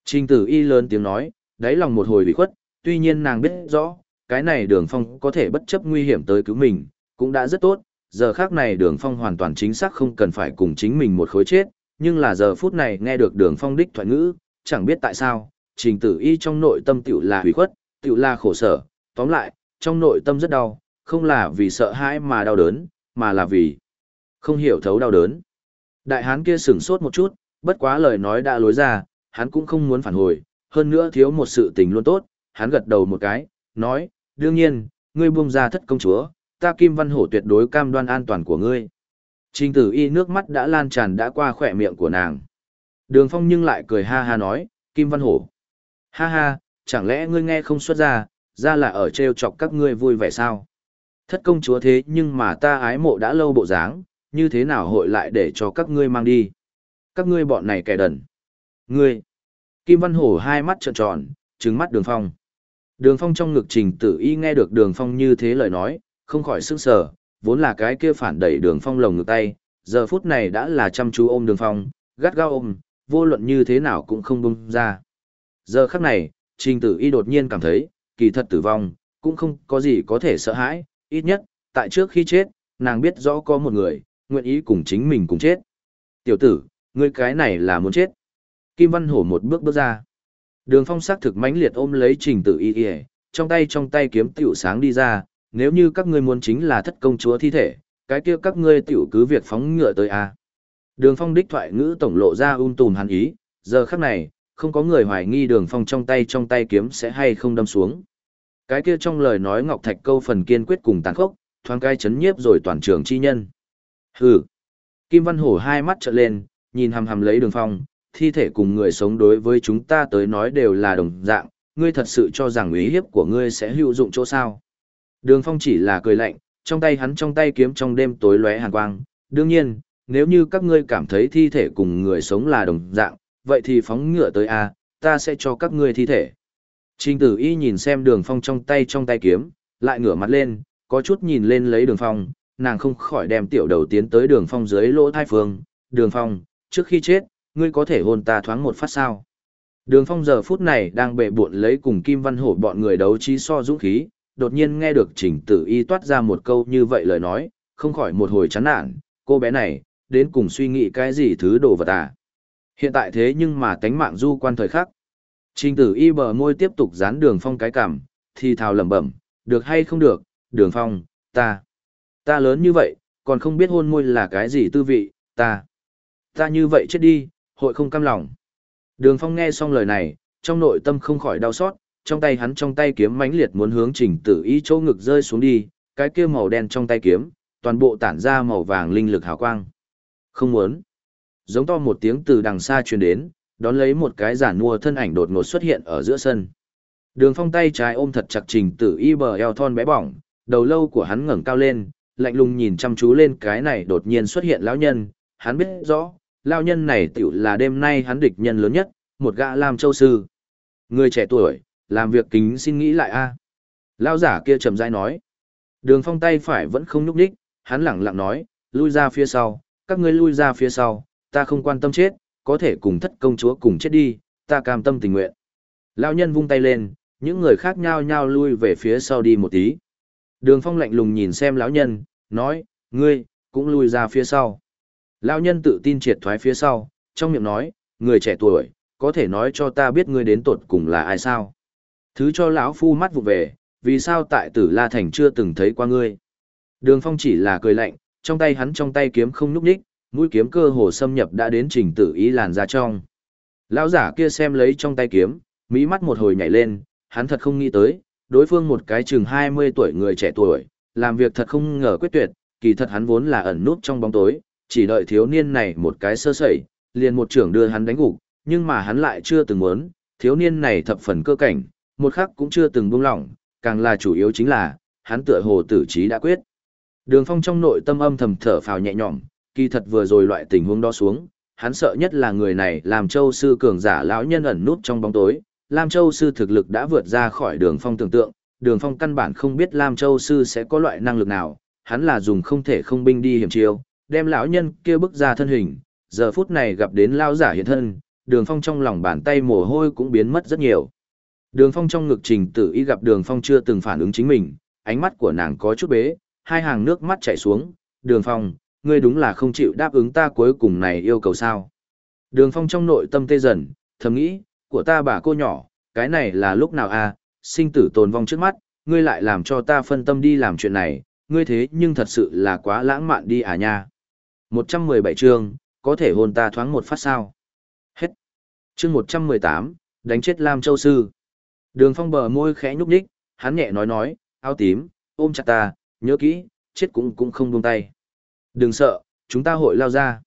Trình tử y lớn tiếng nói, đáy lòng một hồi bị khuất, tuy nhiên nàng biết rõ, cái này đường phong có thể bất chấp nguy hiểm tới cứu mình, cũng đã rất tốt, giờ khác này đường phong hoàn toàn chính xác không cần phải cùng chính mình một khối chết, nhưng là giờ phút này nghe được đường phong đích thoại ngữ, chẳng biết tại sao, trình tử y trong nội tâm tiểu là hủy khuất, tiểu là khổ sở, tóm lại, trong nội tâm rất đau, không là vì sợ hãi mà đau đớn, mà là vì không hiểu thấu đau đớn. Đại hán kia sửng sốt một chút, bất quá lời nói đã lối ra, hắn cũng không muốn phản hồi, hơn nữa thiếu một sự tình luôn tốt, hắn gật đầu một cái, nói, đương nhiên, ngươi buông ra thất công chúa, ta Kim Văn Hổ tuyệt đối cam đoan an toàn của ngươi. Trình tử y nước mắt đã lan tràn đã qua khỏe miệng của nàng. Đường phong nhưng lại cười ha ha nói, Kim Văn Hổ. Ha ha, chẳng lẽ ngươi nghe không xuất ra, ra là ở trêu chọc các ngươi vui vẻ sao? Thất công chúa thế nhưng mà ta ái mộ đã lâu bộ dáng, như thế nào hội lại để cho các ngươi mang đi? Các ngươi bọn này kẻ đần. Ngươi. Kim Văn Hổ hai mắt trợn tròn, trừng mắt đường phong. Đường phong trong ngực trình tử y nghe được đường phong như thế lời nói, không khỏi sức sở, vốn là cái kia phản đẩy đường phong lồng ngực tay, giờ phút này đã là chăm chú ôm đường phong, gắt gao ôm, vô luận như thế nào cũng không bung ra. Giờ khắc này, trình tử y đột nhiên cảm thấy, kỳ thật tử vong, cũng không có gì có thể sợ hãi, ít nhất, tại trước khi chết, nàng biết rõ có một người, nguyện ý cùng chính mình cùng chết. Tiểu tử, ngươi cái này là muốn chết. Kim Văn Hổ một bước bước ra. Đường phong sắc thực mãnh liệt ôm lấy trình tử y y, trong tay trong tay kiếm tiểu sáng đi ra, nếu như các ngươi muốn chính là thất công chúa thi thể, cái kia các ngươi tiểu cứ việc phóng ngựa tới a. Đường Phong đích thoại ngữ tổng lộ ra um tùm hắn ý, giờ khắc này, không có người hoài nghi Đường Phong trong tay trong tay kiếm sẽ hay không đâm xuống. Cái kia trong lời nói Ngọc Thạch câu phần kiên quyết cùng tàn khốc, thoáng cai chấn nhiếp rồi toàn trường chi nhân. Hừ. Kim Văn Hổ hai mắt trợn lên, nhìn hằm hằm lấy Đường Phong, thi thể cùng người sống đối với chúng ta tới nói đều là đồng dạng, ngươi thật sự cho rằng ý hiếp của ngươi sẽ hữu dụng chỗ sao? Đường Phong chỉ là cười lạnh, trong tay hắn trong tay kiếm trong đêm tối lóe hàn quang. Đương nhiên, nếu như các ngươi cảm thấy thi thể cùng người sống là đồng dạng, vậy thì phóng ngựa tới a, ta sẽ cho các ngươi thi thể. Trình Tử Y nhìn xem Đường Phong trong tay trong tay kiếm, lại ngửa mặt lên, có chút nhìn lên lấy Đường Phong, nàng không khỏi đem tiểu đầu tiến tới Đường Phong dưới lỗ thai phương. Đường Phong, trước khi chết, ngươi có thể hôn ta thoáng một phát sao? Đường Phong giờ phút này đang bệ buộn lấy cùng Kim Văn Hổ bọn người đấu trí so dũng khí, đột nhiên nghe được trình tử y toát ra một câu như vậy lời nói, không khỏi một hồi chán nản, cô bé này, đến cùng suy nghĩ cái gì thứ đồ vật à. Hiện tại thế nhưng mà tánh mạng du quan thời khắc. Trình tử y bờ môi tiếp tục dán đường phong cái cảm, thì thào lẩm bẩm, được hay không được, đường phong, ta, ta lớn như vậy, còn không biết hôn môi là cái gì tư vị, ta, ta như vậy chết đi, hội không cam lòng. Đường phong nghe xong lời này, trong nội tâm không khỏi đau xót, trong tay hắn trong tay kiếm mãnh liệt muốn hướng trình tử y chỗ ngực rơi xuống đi, cái kia màu đen trong tay kiếm, toàn bộ tản ra màu vàng linh lực hào quang. Không muốn. Giống to một tiếng từ đằng xa truyền đến, đón lấy một cái giả mua thân ảnh đột ngột xuất hiện ở giữa sân. Đường phong tay trái ôm thật chặt trình tử y bờ eo thon bé bỏng, đầu lâu của hắn ngẩng cao lên, lạnh lùng nhìn chăm chú lên cái này đột nhiên xuất hiện lão nhân, hắn biết rõ, lão nhân này tiểu là đêm nay hắn địch nhân lớn nhất, một gã làm châu sư. Người trẻ tuổi, làm việc kính xin nghĩ lại a lão giả kia trầm rãi nói. Đường phong tay phải vẫn không nhúc nhích, hắn lẳng lặng nói, lui ra phía sau, các ngươi lui ra phía sau, ta không quan tâm chết, có thể cùng thất công chúa cùng chết đi, ta cam tâm tình nguyện. Lão nhân vung tay lên, những người khác nhao nhao lui về phía sau đi một tí. Đường phong lạnh lùng nhìn xem lão nhân, nói, ngươi, cũng lui ra phía sau. Lão nhân tự tin triệt thoái phía sau, trong miệng nói, người trẻ tuổi, có thể nói cho ta biết ngươi đến tột cùng là ai sao? Thứ cho lão phu mắt vụ về, vì sao tại tử La Thành chưa từng thấy qua ngươi. Đường phong chỉ là cười lạnh, trong tay hắn trong tay kiếm không nhúc nhích, mũi kiếm cơ hồ xâm nhập đã đến trình tử ý làn ra trong. Lão giả kia xem lấy trong tay kiếm, mỹ mắt một hồi nhảy lên, hắn thật không nghĩ tới, đối phương một cái chừng 20 tuổi người trẻ tuổi, làm việc thật không ngờ quyết tuyệt, kỳ thật hắn vốn là ẩn nút trong bóng tối, chỉ đợi thiếu niên này một cái sơ sẩy, liền một trưởng đưa hắn đánh gục, nhưng mà hắn lại chưa từng muốn, thiếu niên này thập phần cơ cảnh, một khắc cũng chưa từng buông lỏng, càng là chủ yếu chính là, hắn tựa hồ tử trí đã quyết. Đường Phong trong nội tâm âm thầm thở phào nhẹ nhõm, kỳ thật vừa rồi loại tình huống đó xuống, hắn sợ nhất là người này làm châu sư cường giả lão nhân ẩn nút trong bóng tối, Lam Châu sư thực lực đã vượt ra khỏi Đường Phong tưởng tượng, Đường Phong căn bản không biết Lam Châu sư sẽ có loại năng lực nào, hắn là dùng không thể không binh đi hiểm chiêu, đem lão nhân kia bức ra thân hình, giờ phút này gặp đến lão giả hiện thân, Đường Phong trong lòng bàn tay mồ hôi cũng biến mất rất nhiều. Đường phong trong ngực trình tử y gặp đường phong chưa từng phản ứng chính mình, ánh mắt của nàng có chút bế, hai hàng nước mắt chảy xuống, đường phong, ngươi đúng là không chịu đáp ứng ta cuối cùng này yêu cầu sao. Đường phong trong nội tâm tê dần, thầm nghĩ, của ta bà cô nhỏ, cái này là lúc nào à, sinh tử tồn vong trước mắt, ngươi lại làm cho ta phân tâm đi làm chuyện này, ngươi thế nhưng thật sự là quá lãng mạn đi à nha. 117 chương, có thể hôn ta thoáng một phát sao. Hết. Chương 118, đánh chết Lam Châu Sư. Đường phong bờ môi khẽ nhúc nhích, hắn nhẹ nói nói, áo tím, ôm chặt ta, Nhớ kỹ, chết cũng cũng không buông tay. Đừng sợ, chúng ta hội lao ra.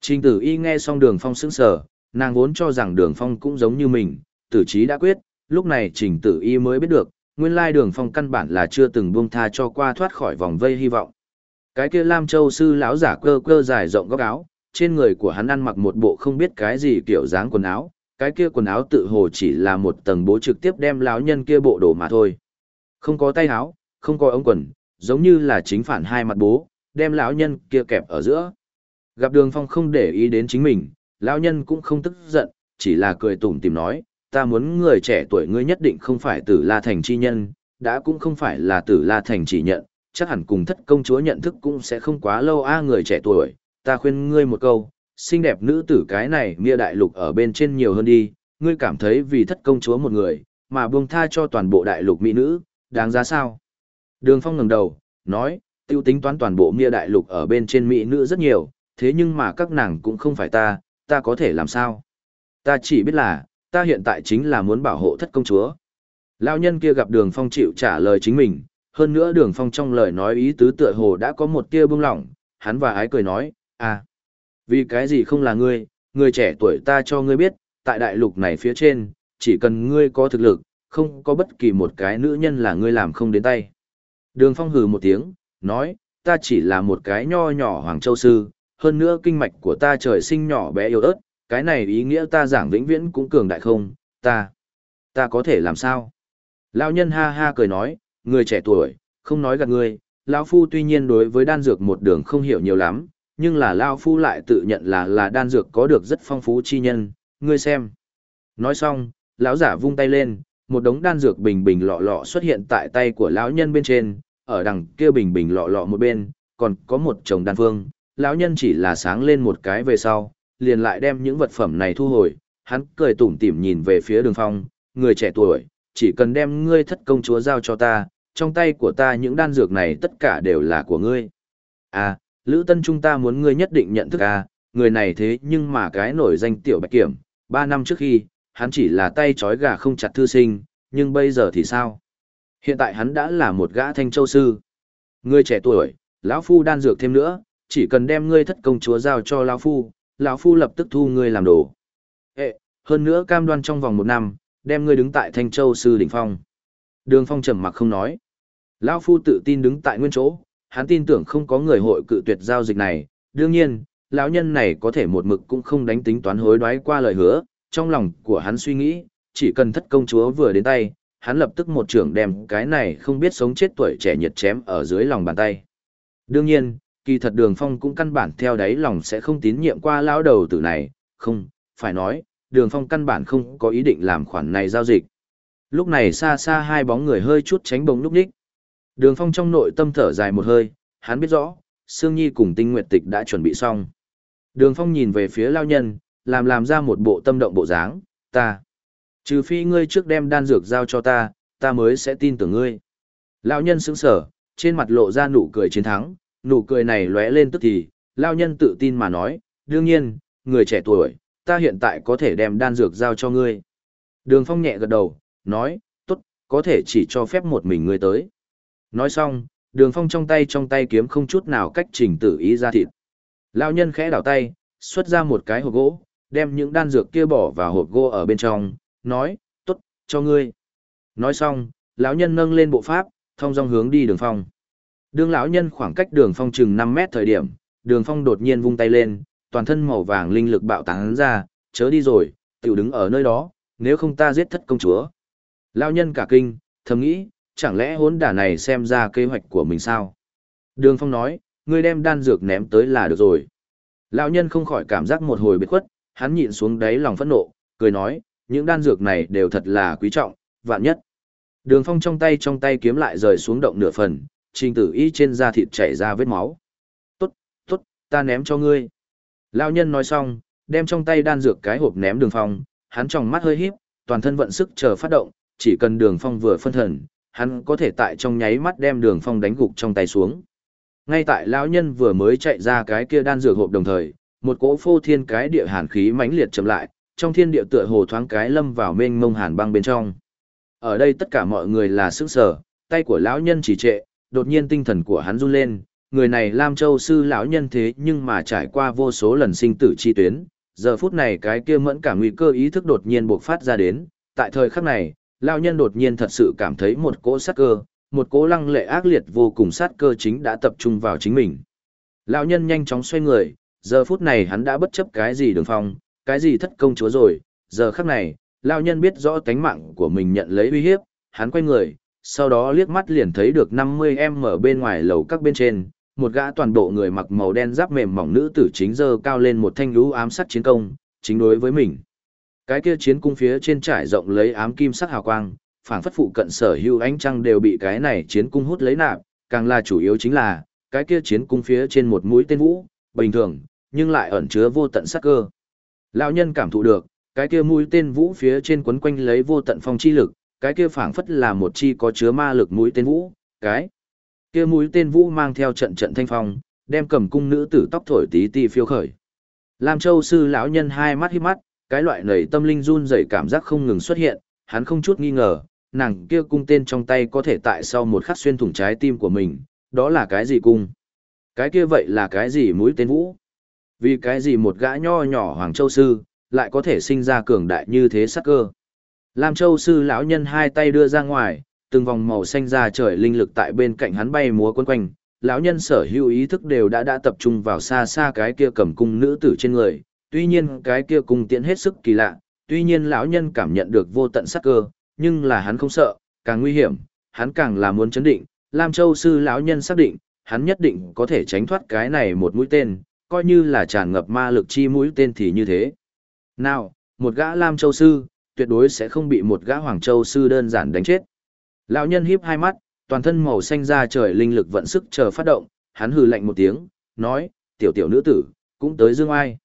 Trình tử y nghe xong đường phong sững sờ, nàng vốn cho rằng đường phong cũng giống như mình, tử trí đã quyết, lúc này trình tử y mới biết được, nguyên lai đường phong căn bản là chưa từng buông tha cho qua thoát khỏi vòng vây hy vọng. Cái kia Lam Châu sư lão giả cơ cơ dài rộng góc áo, trên người của hắn ăn mặc một bộ không biết cái gì kiểu dáng quần áo, cái kia quần áo tự hồ chỉ là một tầng bố trực tiếp đem lão nhân kia bộ đồ mà thôi. Không có tay áo, không có ống quần, giống như là chính phản hai mặt bố, đem lão nhân kia kẹp ở giữa. Gặp Đường Phong không để ý đến chính mình, lão nhân cũng không tức giận, chỉ là cười tủm tỉm nói, ta muốn người trẻ tuổi ngươi nhất định không phải Tử La Thành chi nhân, đã cũng không phải là Tử La Thành chỉ nhận, chắc hẳn cùng thất công chúa nhận thức cũng sẽ không quá lâu a người trẻ tuổi, ta khuyên ngươi một câu, xinh đẹp nữ tử cái này mia đại lục ở bên trên nhiều hơn đi, ngươi cảm thấy vì thất công chúa một người, mà buông tha cho toàn bộ đại lục mỹ nữ, đáng giá sao? Đường Phong ngẩng đầu, nói, tiêu tính toán toàn bộ mia đại lục ở bên trên mỹ nữ rất nhiều, thế nhưng mà các nàng cũng không phải ta, ta có thể làm sao? Ta chỉ biết là, ta hiện tại chính là muốn bảo hộ thất công chúa. Lão nhân kia gặp đường Phong chịu trả lời chính mình, hơn nữa đường Phong trong lời nói ý tứ tựa hồ đã có một tia bưng lỏng, hắn và ái cười nói, à, vì cái gì không là ngươi, người trẻ tuổi ta cho ngươi biết, tại đại lục này phía trên, chỉ cần ngươi có thực lực, không có bất kỳ một cái nữ nhân là ngươi làm không đến tay. Đường Phong hừ một tiếng, nói, ta chỉ là một cái nho nhỏ Hoàng Châu Sư, hơn nữa kinh mạch của ta trời sinh nhỏ bé yếu ớt, cái này ý nghĩa ta giảng vĩnh viễn cũng cường đại không, ta, ta có thể làm sao? Lão nhân ha ha cười nói, người trẻ tuổi, không nói gạt ngươi, lão phu tuy nhiên đối với đan dược một đường không hiểu nhiều lắm, nhưng là lão phu lại tự nhận là là đan dược có được rất phong phú chi nhân, ngươi xem. Nói xong, lão giả vung tay lên, một đống đan dược bình bình lọ lọ xuất hiện tại tay của lão nhân bên trên, ở đằng kia bình bình lọ lọ một bên, còn có một chồng đan phương, lão nhân chỉ là sáng lên một cái về sau, liền lại đem những vật phẩm này thu hồi, hắn cười tủm tỉm nhìn về phía đường phong, người trẻ tuổi, chỉ cần đem ngươi thất công chúa giao cho ta, trong tay của ta những đan dược này tất cả đều là của ngươi. À, Lữ Tân Trung ta muốn ngươi nhất định nhận thức à, người này thế nhưng mà cái nổi danh tiểu bạch kiểm, ba năm trước khi, hắn chỉ là tay trói gà không chặt thư sinh, nhưng bây giờ thì sao? Hiện tại hắn đã là một gã thanh châu sư. Ngươi trẻ tuổi, lão phu đan dược thêm nữa, chỉ cần đem ngươi thất công chúa giao cho lão phu, lão phu lập tức thu ngươi làm đồ. Ê, hơn nữa cam đoan trong vòng một năm, đem ngươi đứng tại thanh châu sư đỉnh phong. Đường phong trầm mặc không nói. Lão phu tự tin đứng tại nguyên chỗ, hắn tin tưởng không có người hội cự tuyệt giao dịch này. Đương nhiên, lão nhân này có thể một mực cũng không đánh tính toán hối đoái qua lời hứa, trong lòng của hắn suy nghĩ, chỉ cần thất công chúa vừa đến tay, hắn lập tức một trưởng đem cái này không biết sống chết tuổi trẻ nhiệt chém ở dưới lòng bàn tay. Đương nhiên, kỳ thật đường phong cũng căn bản theo đáy lòng sẽ không tín nhiệm qua lão đầu tử này, không, phải nói, đường phong căn bản không có ý định làm khoản này giao dịch. Lúc này xa xa hai bóng người hơi chút tránh bóng lúc đích. Đường phong trong nội tâm thở dài một hơi, hắn biết rõ, Sương Nhi cùng tinh nguyệt tịch đã chuẩn bị xong. Đường phong nhìn về phía lao nhân, làm làm ra một bộ tâm động bộ dáng, ta. Trừ phi ngươi trước đem đan dược giao cho ta, ta mới sẽ tin tưởng ngươi. Lão nhân sững sở, trên mặt lộ ra nụ cười chiến thắng, nụ cười này lóe lên tức thì, lão nhân tự tin mà nói, đương nhiên, người trẻ tuổi, ta hiện tại có thể đem đan dược giao cho ngươi. Đường phong nhẹ gật đầu, nói, tốt, có thể chỉ cho phép một mình ngươi tới. Nói xong, đường phong trong tay trong tay kiếm không chút nào cách trình tự ý ra thịt. Lão nhân khẽ đảo tay, xuất ra một cái hộp gỗ, đem những đan dược kia bỏ vào hộp gỗ ở bên trong, nói, tốt, cho ngươi. Nói xong, lão nhân nâng lên bộ pháp, thông dong hướng đi đường phong. Đường lão nhân khoảng cách đường phong chừng 5 mét thời điểm, đường phong đột nhiên vung tay lên, toàn thân màu vàng linh lực bạo tán ra, chớ đi rồi, tiểu đứng ở nơi đó, nếu không ta giết thất công chúa. Lão nhân cả kinh, thầm nghĩ, chẳng lẽ hốn đả này xem ra kế hoạch của mình sao? Đường phong nói, ngươi đem đan dược ném tới là được rồi. Lão nhân không khỏi cảm giác một hồi biệt khuất, hắn nhịn xuống đáy lòng phẫn nộ, cười nói, những đan dược này đều thật là quý trọng, vạn nhất. Đường phong trong tay trong tay kiếm lại rời xuống động nửa phần, trình tử y trên da thịt chảy ra vết máu. Tốt, tốt, ta ném cho ngươi. Lão nhân nói xong, đem trong tay đan dược cái hộp ném đường phong, hắn trong mắt hơi híp, toàn thân vận sức chờ phát động, chỉ cần đường phong vừa phân thần, hắn có thể tại trong nháy mắt đem đường phong đánh gục trong tay xuống. Ngay tại lão nhân vừa mới chạy ra cái kia đan dược hộp đồng thời, một cỗ phô thiên cái địa hàn khí mãnh liệt chậm lại, trong thiên địa tựa hồ thoáng cái lâm vào mênh mông hàn băng bên trong. Ở đây tất cả mọi người là sức sở, tay của lão nhân chỉ trệ, đột nhiên tinh thần của hắn run lên, người này Lam Châu sư lão nhân thế nhưng mà trải qua vô số lần sinh tử chi tuyến, giờ phút này cái kia mẫn cả nguy cơ ý thức đột nhiên bộc phát ra đến, tại thời khắc này, lão nhân đột nhiên thật sự cảm thấy một cỗ sát cơ, một cỗ lăng lệ ác liệt vô cùng sát cơ chính đã tập trung vào chính mình. Lão nhân nhanh chóng xoay người, giờ phút này hắn đã bất chấp cái gì đường phong, cái gì thất công chúa rồi, giờ khắc này, lao nhân biết rõ tánh mạng của mình nhận lấy uy hiếp, hắn quay người, sau đó liếc mắt liền thấy được 50 em ở bên ngoài lầu các bên trên, một gã toàn bộ người mặc màu đen giáp mềm mỏng nữ tử chính giờ cao lên một thanh lũ ám sát chiến công, chính đối với mình. Cái kia chiến cung phía trên trải rộng lấy ám kim sắc hào quang, phảng phất phụ cận sở hữu ánh trăng đều bị cái này chiến cung hút lấy nạp, càng là chủ yếu chính là, cái kia chiến cung phía trên một mũi tên vũ, bình thường, nhưng lại ẩn chứa vô tận sát cơ. Lão nhân cảm thụ được, cái kia mũi tên vũ phía trên quấn quanh lấy vô tận phong chi lực, cái kia phảng phất là một chi có chứa ma lực mũi tên vũ, cái kia mũi tên vũ mang theo trận trận thanh phong, đem cầm cung nữ tử tóc thổi tí ti phiêu khởi. Lam Châu sư lão nhân hai mắt híp mắt, cái loại nảy tâm linh run rẩy cảm giác không ngừng xuất hiện, hắn không chút nghi ngờ, nàng kia cung tên trong tay có thể tại sau một khắc xuyên thủng trái tim của mình, đó là cái gì cung? Cái kia vậy là cái gì mũi tên vũ? Vì cái gì một gã nho nhỏ Hoàng Châu sư, lại có thể sinh ra cường đại như thế sắc cơ? Lam Châu sư lão nhân hai tay đưa ra ngoài, từng vòng màu xanh ra trời linh lực tại bên cạnh hắn bay múa quấn quanh, lão nhân sở hữu ý thức đều đã đã tập trung vào xa xa cái kia cầm cung nữ tử trên người, tuy nhiên cái kia cung tiễn hết sức kỳ lạ, tuy nhiên lão nhân cảm nhận được vô tận sắc cơ, nhưng là hắn không sợ, càng nguy hiểm, hắn càng là muốn chấn định, Lam Châu sư lão nhân xác định, hắn nhất định có thể tránh thoát cái này một mũi tên, coi như là tràn ngập ma lực chi mũi tên thì như thế. Nào, một gã Lam Châu sư, tuyệt đối sẽ không bị một gã Hoàng Châu sư đơn giản đánh chết. Lão nhân híp hai mắt, toàn thân màu xanh ra trời linh lực vận sức chờ phát động, hắn hừ lạnh một tiếng, nói, tiểu tiểu nữ tử, cũng tới dương ai.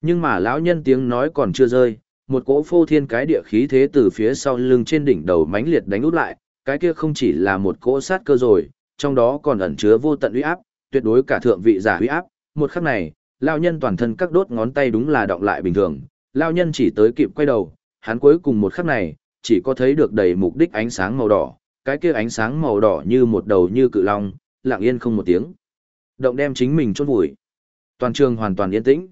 Nhưng mà lão nhân tiếng nói còn chưa rơi, một cỗ phô thiên cái địa khí thế từ phía sau lưng trên đỉnh đầu mãnh liệt đánh út lại, cái kia không chỉ là một cỗ sát cơ rồi, trong đó còn ẩn chứa vô tận uy áp, tuyệt đối cả thượng vị giả uy áp. Một khắc này, lao nhân toàn thân các đốt ngón tay đúng là động lại bình thường, lao nhân chỉ tới kịp quay đầu, hắn cuối cùng một khắc này, chỉ có thấy được đầy mục đích ánh sáng màu đỏ, cái kia ánh sáng màu đỏ như một đầu như cự long, lặng yên không một tiếng. Động đem chính mình chôn vùi. Toàn trường hoàn toàn yên tĩnh.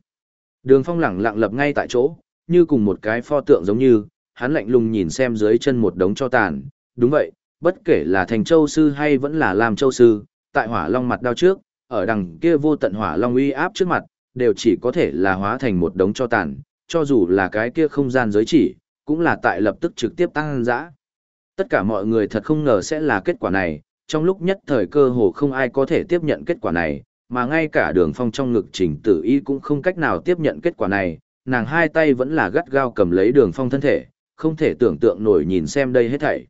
Đường Phong lặng lặng lập ngay tại chỗ, như cùng một cái pho tượng giống như, hắn lạnh lùng nhìn xem dưới chân một đống cho tàn. Đúng vậy, bất kể là thành châu sư hay vẫn là làm châu sư, tại hỏa long mặt đao trước, ở đằng kia vô tận hỏa long uy áp trước mặt, đều chỉ có thể là hóa thành một đống cho tàn, cho dù là cái kia không gian giới chỉ, cũng là tại lập tức trực tiếp tăng dã. Tất cả mọi người thật không ngờ sẽ là kết quả này, trong lúc nhất thời cơ hồ không ai có thể tiếp nhận kết quả này, mà ngay cả đường phong trong ngực trình tử y cũng không cách nào tiếp nhận kết quả này, nàng hai tay vẫn là gắt gao cầm lấy đường phong thân thể, không thể tưởng tượng nổi nhìn xem đây hết thảy.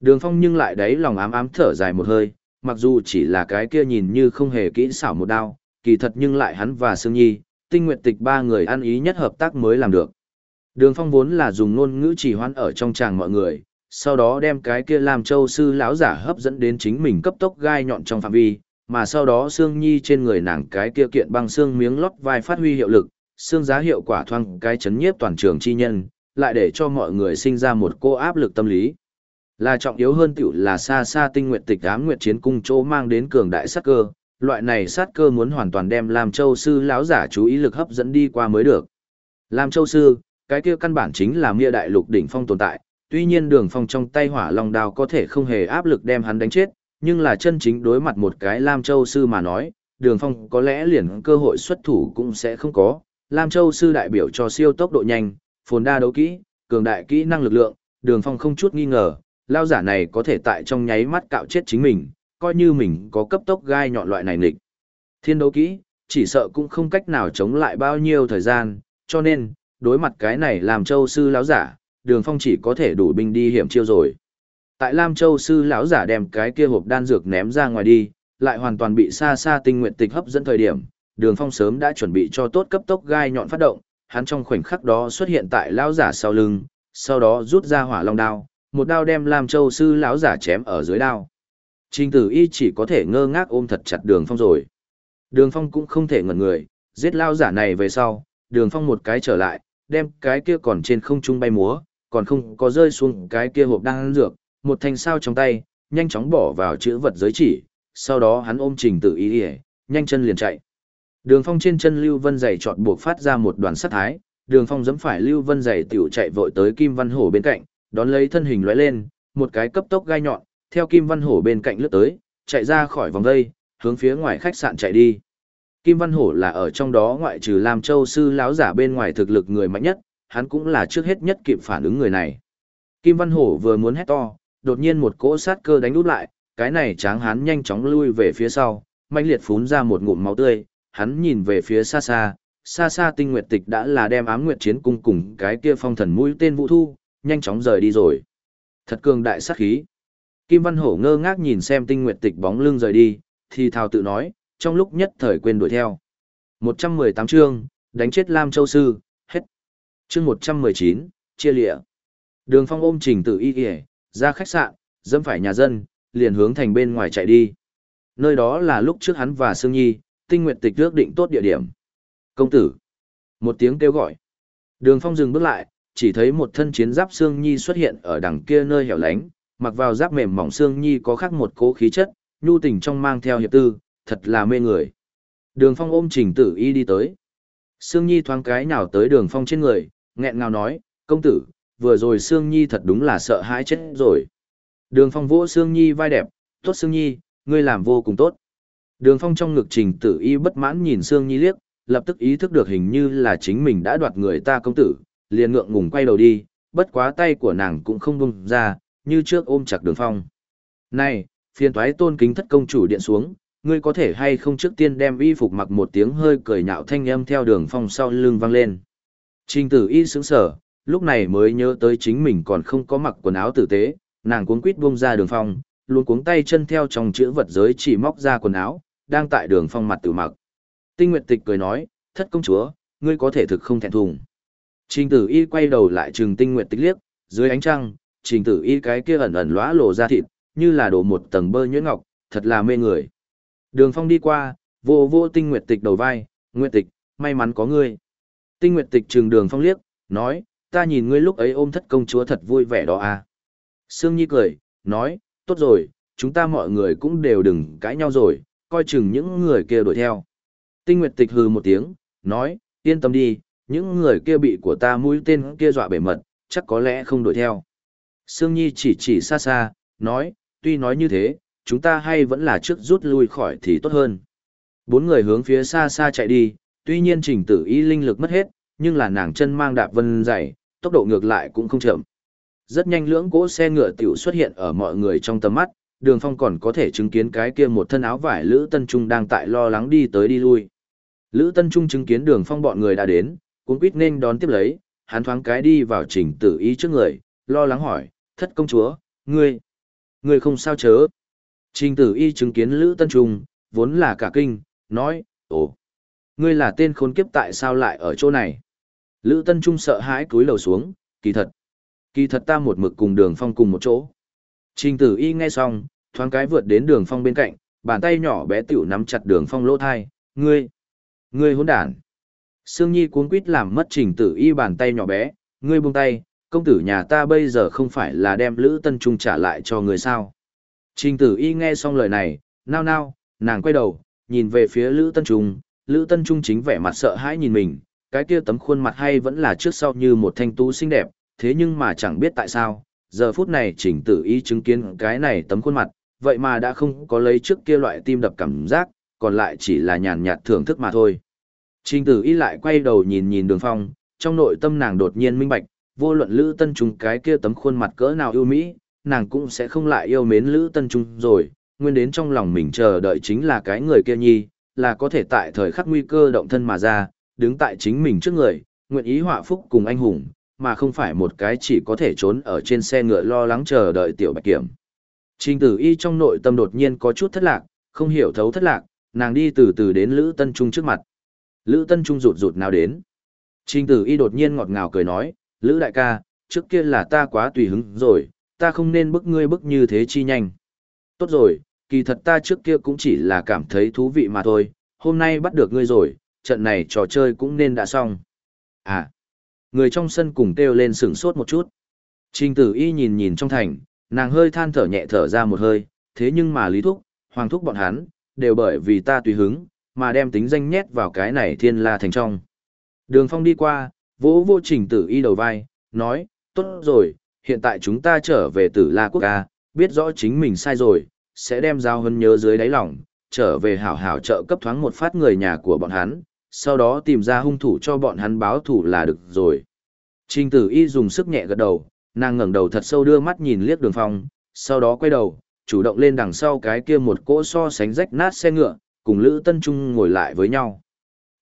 Đường phong nhưng lại đấy lòng ám ám thở dài một hơi, mặc dù chỉ là cái kia nhìn như không hề kỹ xảo một đao, kỳ thật nhưng lại hắn và Sương Nhi, tinh nguyện tịch ba người ăn ý nhất hợp tác mới làm được. Đường phong vốn là dùng ngôn ngữ chỉ hoãn ở trong tràng mọi người, sau đó đem cái kia làm châu sư lão giả hấp dẫn đến chính mình cấp tốc gai nhọn trong phạm vi, mà sau đó xương nhi trên người nàng cái kia kiện băng xương miếng lót vai phát huy hiệu lực, xương giá hiệu quả thoang cái chấn nhiếp toàn trường chi nhân, lại để cho mọi người sinh ra một cô áp lực tâm lý. Là trọng yếu hơn tiểu là xa xa tinh nguyện tịch ám nguyệt chiến cung chỗ mang đến cường đại sát cơ, loại này sát cơ muốn hoàn toàn đem làm châu sư lão giả chú ý lực hấp dẫn đi qua mới được. Làm châu sư, cái kia căn bản chính là mia đại lục đỉnh phong tồn tại, tuy nhiên đường phong trong tay hỏa long đao có thể không hề áp lực đem hắn đánh chết, nhưng là chân chính đối mặt một cái Lam Châu sư mà nói, đường phong có lẽ liền cơ hội xuất thủ cũng sẽ không có. Lam Châu sư đại biểu cho siêu tốc độ nhanh, phồn đa đấu kỹ, cường đại kỹ năng lực lượng, đường phong không chút nghi ngờ, lao giả này có thể tại trong nháy mắt cạo chết chính mình, coi như mình có cấp tốc gai nhọn loại này nghịch. Thiên đấu kỹ, chỉ sợ cũng không cách nào chống lại bao nhiêu thời gian, cho nên, đối mặt cái này làm châu sư lão giả, đường phong chỉ có thể đủ binh đi hiểm chiêu rồi tại lam châu sư lão giả đem cái kia hộp đan dược ném ra ngoài đi lại hoàn toàn bị xa xa tinh nguyện tịch hấp dẫn thời điểm đường phong sớm đã chuẩn bị cho tốt cấp tốc gai nhọn phát động hắn trong khoảnh khắc đó xuất hiện tại lão giả sau lưng sau đó rút ra hỏa long đao một đao đem làm châu sư lão giả chém ở dưới đao. Trình tử y chỉ có thể ngơ ngác ôm thật chặt đường phong rồi. Đường phong cũng không thể ngẩn người giết lao giả này về sau đường phong một cái trở lại đem cái kia còn trên không trung bay múa còn không có rơi xuống cái kia hộp đang dược, một thanh sao trong tay, nhanh chóng bỏ vào chữ vật giới chỉ, sau đó hắn ôm trình tự ý ỉa nhanh chân liền chạy. Đường phong trên chân lưu vân dày chọn buộc phát ra một đoàn sắt thái đường phong dẫm phải lưu vân dày tiểu chạy vội tới kim văn hổ bên cạnh đón lấy thân hình lóe lên, một cái cấp tốc gai nhọn, theo kim văn hổ bên cạnh lướt tới, chạy ra khỏi vòng dây hướng phía ngoài khách sạn chạy đi. Kim văn hổ là ở trong đó ngoại trừ làm châu sư lão giả bên ngoài thực lực người mạnh nhất, hắn cũng là trước hết nhất kịp phản ứng người này. Kim văn hổ vừa muốn hét to, đột nhiên một cỗ sát cơ đánh út lại, cái này tráng hắn nhanh chóng lui về phía sau manh liệt phún ra một ngụm máu tươi, hắn nhìn về phía xa xa xa xa tinh nguyệt tịch đã là đem ám nguyệt chiến cung cùng cái kia phong thần mũi tên vũ thu nhanh chóng rời đi rồi. Thật cường đại sát khí. Kim văn hổ ngơ ngác nhìn xem tinh nguyệt tịch bóng lưng rời đi thì thào tự nói trong lúc nhất thời quên đuổi theo. 118 chương đánh chết lam châu sư hết. Chương 119, chia lịa. Đường phong ôm trình tự y ỉa ra khách sạn dẫm phải nhà dân liền hướng thành bên ngoài chạy đi. Nơi đó là lúc trước hắn và sương nhi tinh nguyệt tịch ước định tốt địa điểm. Công tử. Một tiếng kêu gọi. Đường phong dừng bước lại, chỉ thấy một thân chiến giáp xương nhi xuất hiện ở đằng kia nơi hẻo lánh, mặc vào giáp mềm mỏng xương nhi có khác một cố khí chất, nhu tình trong mang theo hiệp tư, thật là mê người. Đường phong ôm trình tử y đi tới. Sương nhi thoáng cái nào tới đường phong trên người, nghẹn ngào nói, công tử, vừa rồi Sương nhi thật đúng là sợ hãi chết rồi. Đường phong vỗ Sương nhi vai đẹp, tốt Sương nhi, ngươi làm vô cùng tốt. Đường phong trong ngực trình tử y bất mãn nhìn Sương nhi liếc, lập tức ý thức được hình như là chính mình đã đoạt người ta công tử, liền ngượng ngùng quay đầu đi, bất quá tay của nàng cũng không buông ra, như trước ôm chặt đường phong. Này, phiền thoái tôn kính thất công chủ điện xuống, ngươi có thể hay không trước tiên đem y phục mặc một tiếng hơi cười nhạo thanh âm theo đường phong sau lưng vang lên. Trình tử y sững sở, lúc này mới nhớ tới chính mình còn không có mặc quần áo tử tế, nàng cuống quýt buông ra đường phong, luôn cuống tay chân theo trong chữ vật giới chỉ móc ra quần áo, đang tại đường phong mặt tự mặc. Tinh Nguyệt Tịch cười nói, thất công chúa, ngươi có thể thực không thẹn thùng. Trình tử y quay đầu lại trừng Tinh Nguyệt Tịch liếc, dưới ánh trăng, trình tử y cái kia ẩn ẩn lóa lộ ra thịt, như là đổ một tầng bơ nhuyễn ngọc, thật là mê người. Đường phong đi qua, vô vô Tinh Nguyệt Tịch đầu vai, Nguyệt Tịch, may mắn có ngươi. Tinh Nguyệt Tịch trừng đường phong liếc, nói, ta nhìn ngươi lúc ấy ôm thất công chúa thật vui vẻ đó à. Sương Nhi cười, nói, tốt rồi, chúng ta mọi người cũng đều đừng cãi nhau rồi, coi chừng những người kia đuổi theo. Tinh Nguyệt Tịch hừ một tiếng, nói, yên tâm đi, những người kia bị của ta mũi tên kia dọa bể mật, chắc có lẽ không đuổi theo. Sương Nhi chỉ chỉ xa xa, nói, tuy nói như thế, chúng ta hay vẫn là trước rút lui khỏi thì tốt hơn. Bốn người hướng phía xa xa chạy đi, tuy nhiên trình tử y linh lực mất hết, nhưng là nàng chân mang đạp vân dày, tốc độ ngược lại cũng không chậm. Rất nhanh lưỡng cỗ xe ngựa tiểu xuất hiện ở mọi người trong tầm mắt, đường phong còn có thể chứng kiến cái kia một thân áo vải lữ tân trung đang tại lo lắng đi tới đi lui. Lữ Tân Trung chứng kiến đường phong bọn người đã đến, cuốn quýt nên đón tiếp lấy, hắn thoáng cái đi vào trình tử ý trước người, lo lắng hỏi, thất công chúa, ngươi, ngươi không sao chớ. Trình tử y chứng kiến Lữ Tân Trung, vốn là cả kinh, nói, ồ, ngươi là tên khốn kiếp tại sao lại ở chỗ này. Lữ Tân Trung sợ hãi cúi đầu xuống, kỳ thật. Kỳ thật ta một mực cùng đường phong cùng một chỗ. Trình tử y nghe xong, thoáng cái vượt đến đường phong bên cạnh, bàn tay nhỏ bé tiểu nắm chặt đường phong lỗ thai, ngươi. Ngươi hỗn đản. Sương Nhi cuốn quýt làm mất trình tử y bàn tay nhỏ bé, ngươi buông tay, công tử nhà ta bây giờ không phải là đem Lữ Tân Trung trả lại cho người sao. Trình tử y nghe xong lời này, nao nao, nàng quay đầu, nhìn về phía Lữ Tân Trung, Lữ Tân Trung chính vẻ mặt sợ hãi nhìn mình, cái kia tấm khuôn mặt hay vẫn là trước sau như một thanh tú xinh đẹp, thế nhưng mà chẳng biết tại sao, giờ phút này trình tử y chứng kiến cái này tấm khuôn mặt, vậy mà đã không có lấy trước kia loại tim đập cảm giác, còn lại chỉ là nhàn nhạt thưởng thức mà thôi. Trình tử y lại quay đầu nhìn nhìn đường phong, trong nội tâm nàng đột nhiên minh bạch, vô luận Lữ Tân Trung cái kia tấm khuôn mặt cỡ nào yêu mỹ, nàng cũng sẽ không lại yêu mến Lữ Tân Trung rồi, nguyên đến trong lòng mình chờ đợi chính là cái người kia nhi, là có thể tại thời khắc nguy cơ động thân mà ra, đứng tại chính mình trước người, nguyện ý họa phúc cùng anh hùng, mà không phải một cái chỉ có thể trốn ở trên xe ngựa lo lắng chờ đợi tiểu bạch kiểm. Trình tử y trong nội tâm đột nhiên có chút thất lạc, không hiểu thấu thất lạc, nàng đi từ từ đến Lữ Tân Trung trước mặt. Lữ Tân Trung rụt rụt nào đến. Trình tử y đột nhiên ngọt ngào cười nói, Lữ đại ca, trước kia là ta quá tùy hứng rồi, ta không nên bức ngươi bức như thế chi nhanh. Tốt rồi, kỳ thật ta trước kia cũng chỉ là cảm thấy thú vị mà thôi, hôm nay bắt được ngươi rồi, trận này trò chơi cũng nên đã xong. À, người trong sân cùng kêu lên sửng sốt một chút. Trình tử y nhìn nhìn trong thành, nàng hơi than thở nhẹ thở ra một hơi, thế nhưng mà lý thúc, hoàng thúc bọn hắn, đều bởi vì ta tùy hứng, mà đem tính danh nhét vào cái này thiên la thành trong. Đường phong đi qua, vỗ vô trình tử y đầu vai, nói, tốt rồi, hiện tại chúng ta trở về tử la quốc ca, biết rõ chính mình sai rồi, sẽ đem giao hân nhớ dưới đáy lòng, trở về hảo hảo trợ cấp thoáng một phát người nhà của bọn hắn, sau đó tìm ra hung thủ cho bọn hắn báo thủ là được rồi. Trình tử y dùng sức nhẹ gật đầu, nàng ngẩng đầu thật sâu đưa mắt nhìn liếc đường phong, sau đó quay đầu, chủ động lên đằng sau cái kia một cỗ so sánh rách nát xe ngựa, cùng Lữ Tân Trung ngồi lại với nhau.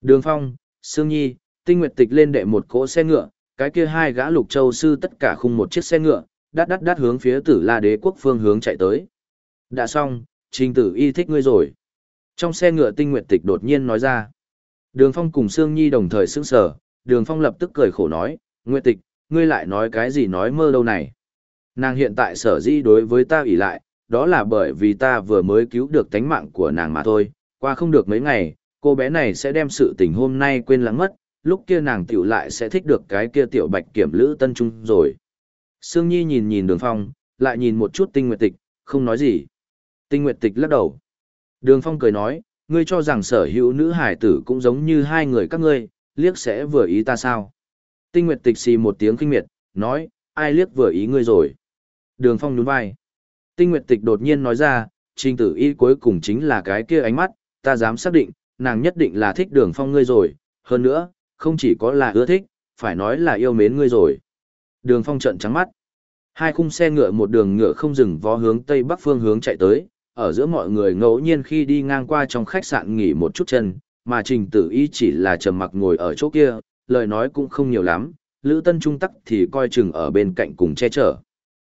Đường phong, Sương Nhi, Tinh Nguyệt Tịch lên đệ một cỗ xe ngựa, cái kia hai gã lục châu sư tất cả khung một chiếc xe ngựa, đắt đắt đắt hướng phía tử la đế quốc phương hướng chạy tới. Đã xong, trình tử y thích ngươi rồi. Trong xe ngựa tinh nguyệt tịch đột nhiên nói ra. Đường phong cùng Sương Nhi đồng thời sững sờ, đường phong lập tức cười khổ nói, Nguyệt tịch, ngươi lại nói cái gì nói mơ đâu này. Nàng hiện tại sở dĩ đối với ta ủy lại, đó là bởi vì ta vừa mới cứu được tánh mạng của nàng mà thôi, qua không được mấy ngày, cô bé này sẽ đem sự tình hôm nay quên lãng mất, lúc kia nàng tiểu lại sẽ thích được cái kia tiểu bạch kiểm lữ tân trung rồi. Sương Nhi nhìn nhìn đường phong, lại nhìn một chút tinh nguyệt tịch, không nói gì. Tinh nguyệt tịch lắc đầu. Đường phong cười nói, ngươi cho rằng sở hữu nữ hải tử cũng giống như hai người các ngươi, liếc sẽ vừa ý ta sao. Tinh nguyệt tịch xì một tiếng kinh miệt, nói, ai liếc vừa ý ngươi rồi. Đường phong nhún vai. Tinh nguyệt tịch đột nhiên nói ra, trình tử y cuối cùng chính là cái kia ánh mắt, ta dám xác định, nàng nhất định là thích đường phong ngươi rồi, hơn nữa, không chỉ có là ưa thích, phải nói là yêu mến ngươi rồi. Đường phong trận trắng mắt. Hai khung xe ngựa một đường ngựa không dừng vó hướng tây bắc phương hướng chạy tới, ở giữa mọi người ngẫu nhiên khi đi ngang qua trong khách sạn nghỉ một chút chân, mà trình tử y chỉ là trầm mặc ngồi ở chỗ kia, lời nói cũng không nhiều lắm, Lữ Tân Trung tắc thì coi chừng ở bên cạnh cùng che chở.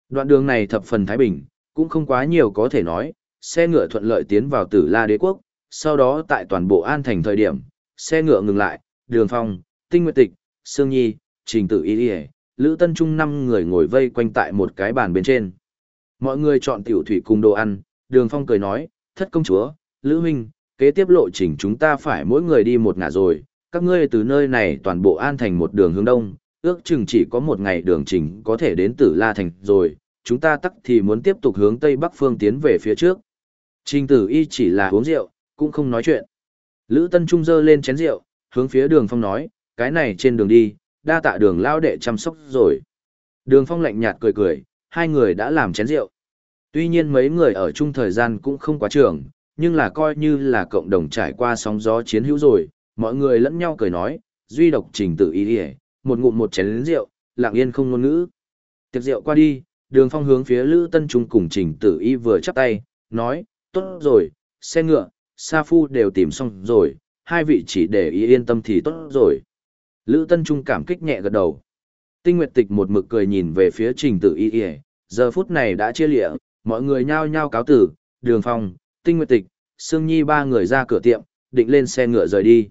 Đoạn đường này thập phần Thái Bình, cũng không quá nhiều có thể nói, xe ngựa thuận lợi tiến vào tử La Đế Quốc, sau đó tại toàn bộ an thành thời điểm, xe ngựa ngừng lại, đường phong, tinh nguyệt tịch, sương nhi, trình tử y y Lữ Tân Trung năm người ngồi vây quanh tại một cái bàn bên trên. Mọi người chọn tiểu thủy cùng đồ ăn, Đường Phong cười nói, thất công chúa, Lữ huynh, kế tiếp lộ trình chúng ta phải mỗi người đi một ngả rồi, các ngươi từ nơi này toàn bộ an thành một đường hướng đông, ước chừng chỉ có một ngày đường trình có thể đến tử La Thành rồi, chúng ta tắc thì muốn tiếp tục hướng Tây Bắc phương tiến về phía trước. Trình tử y chỉ là uống rượu, cũng không nói chuyện. Lữ Tân Trung dơ lên chén rượu, hướng phía đường Phong nói, cái này trên đường đi, đa tạ đường lao đệ chăm sóc rồi. Đường Phong lạnh nhạt cười cười, hai người đã làm chén rượu. Tuy nhiên mấy người ở chung thời gian cũng không quá trường, nhưng là coi như là cộng đồng trải qua sóng gió chiến hữu rồi, mọi người lẫn nhau cười nói, duy độc trình tự ý đi một ngụm một chén rượu, lặng yên không ngôn ngữ. Tiệc rượu qua đi, đường phong hướng phía Lữ Tân Trung cùng trình tự y vừa chắp tay, nói, tốt rồi, xe ngựa, sa phu đều tìm xong rồi, hai vị chỉ để ý yên tâm thì tốt rồi. Lữ Tân Trung cảm kích nhẹ gật đầu. Tinh Nguyệt Tịch một mực cười nhìn về phía trình tự y y, giờ phút này đã chia lịa, mọi người nhao nhao cáo tử, đường phong, tinh nguyệt tịch, Sương Nhi ba người ra cửa tiệm, định lên xe ngựa rời đi.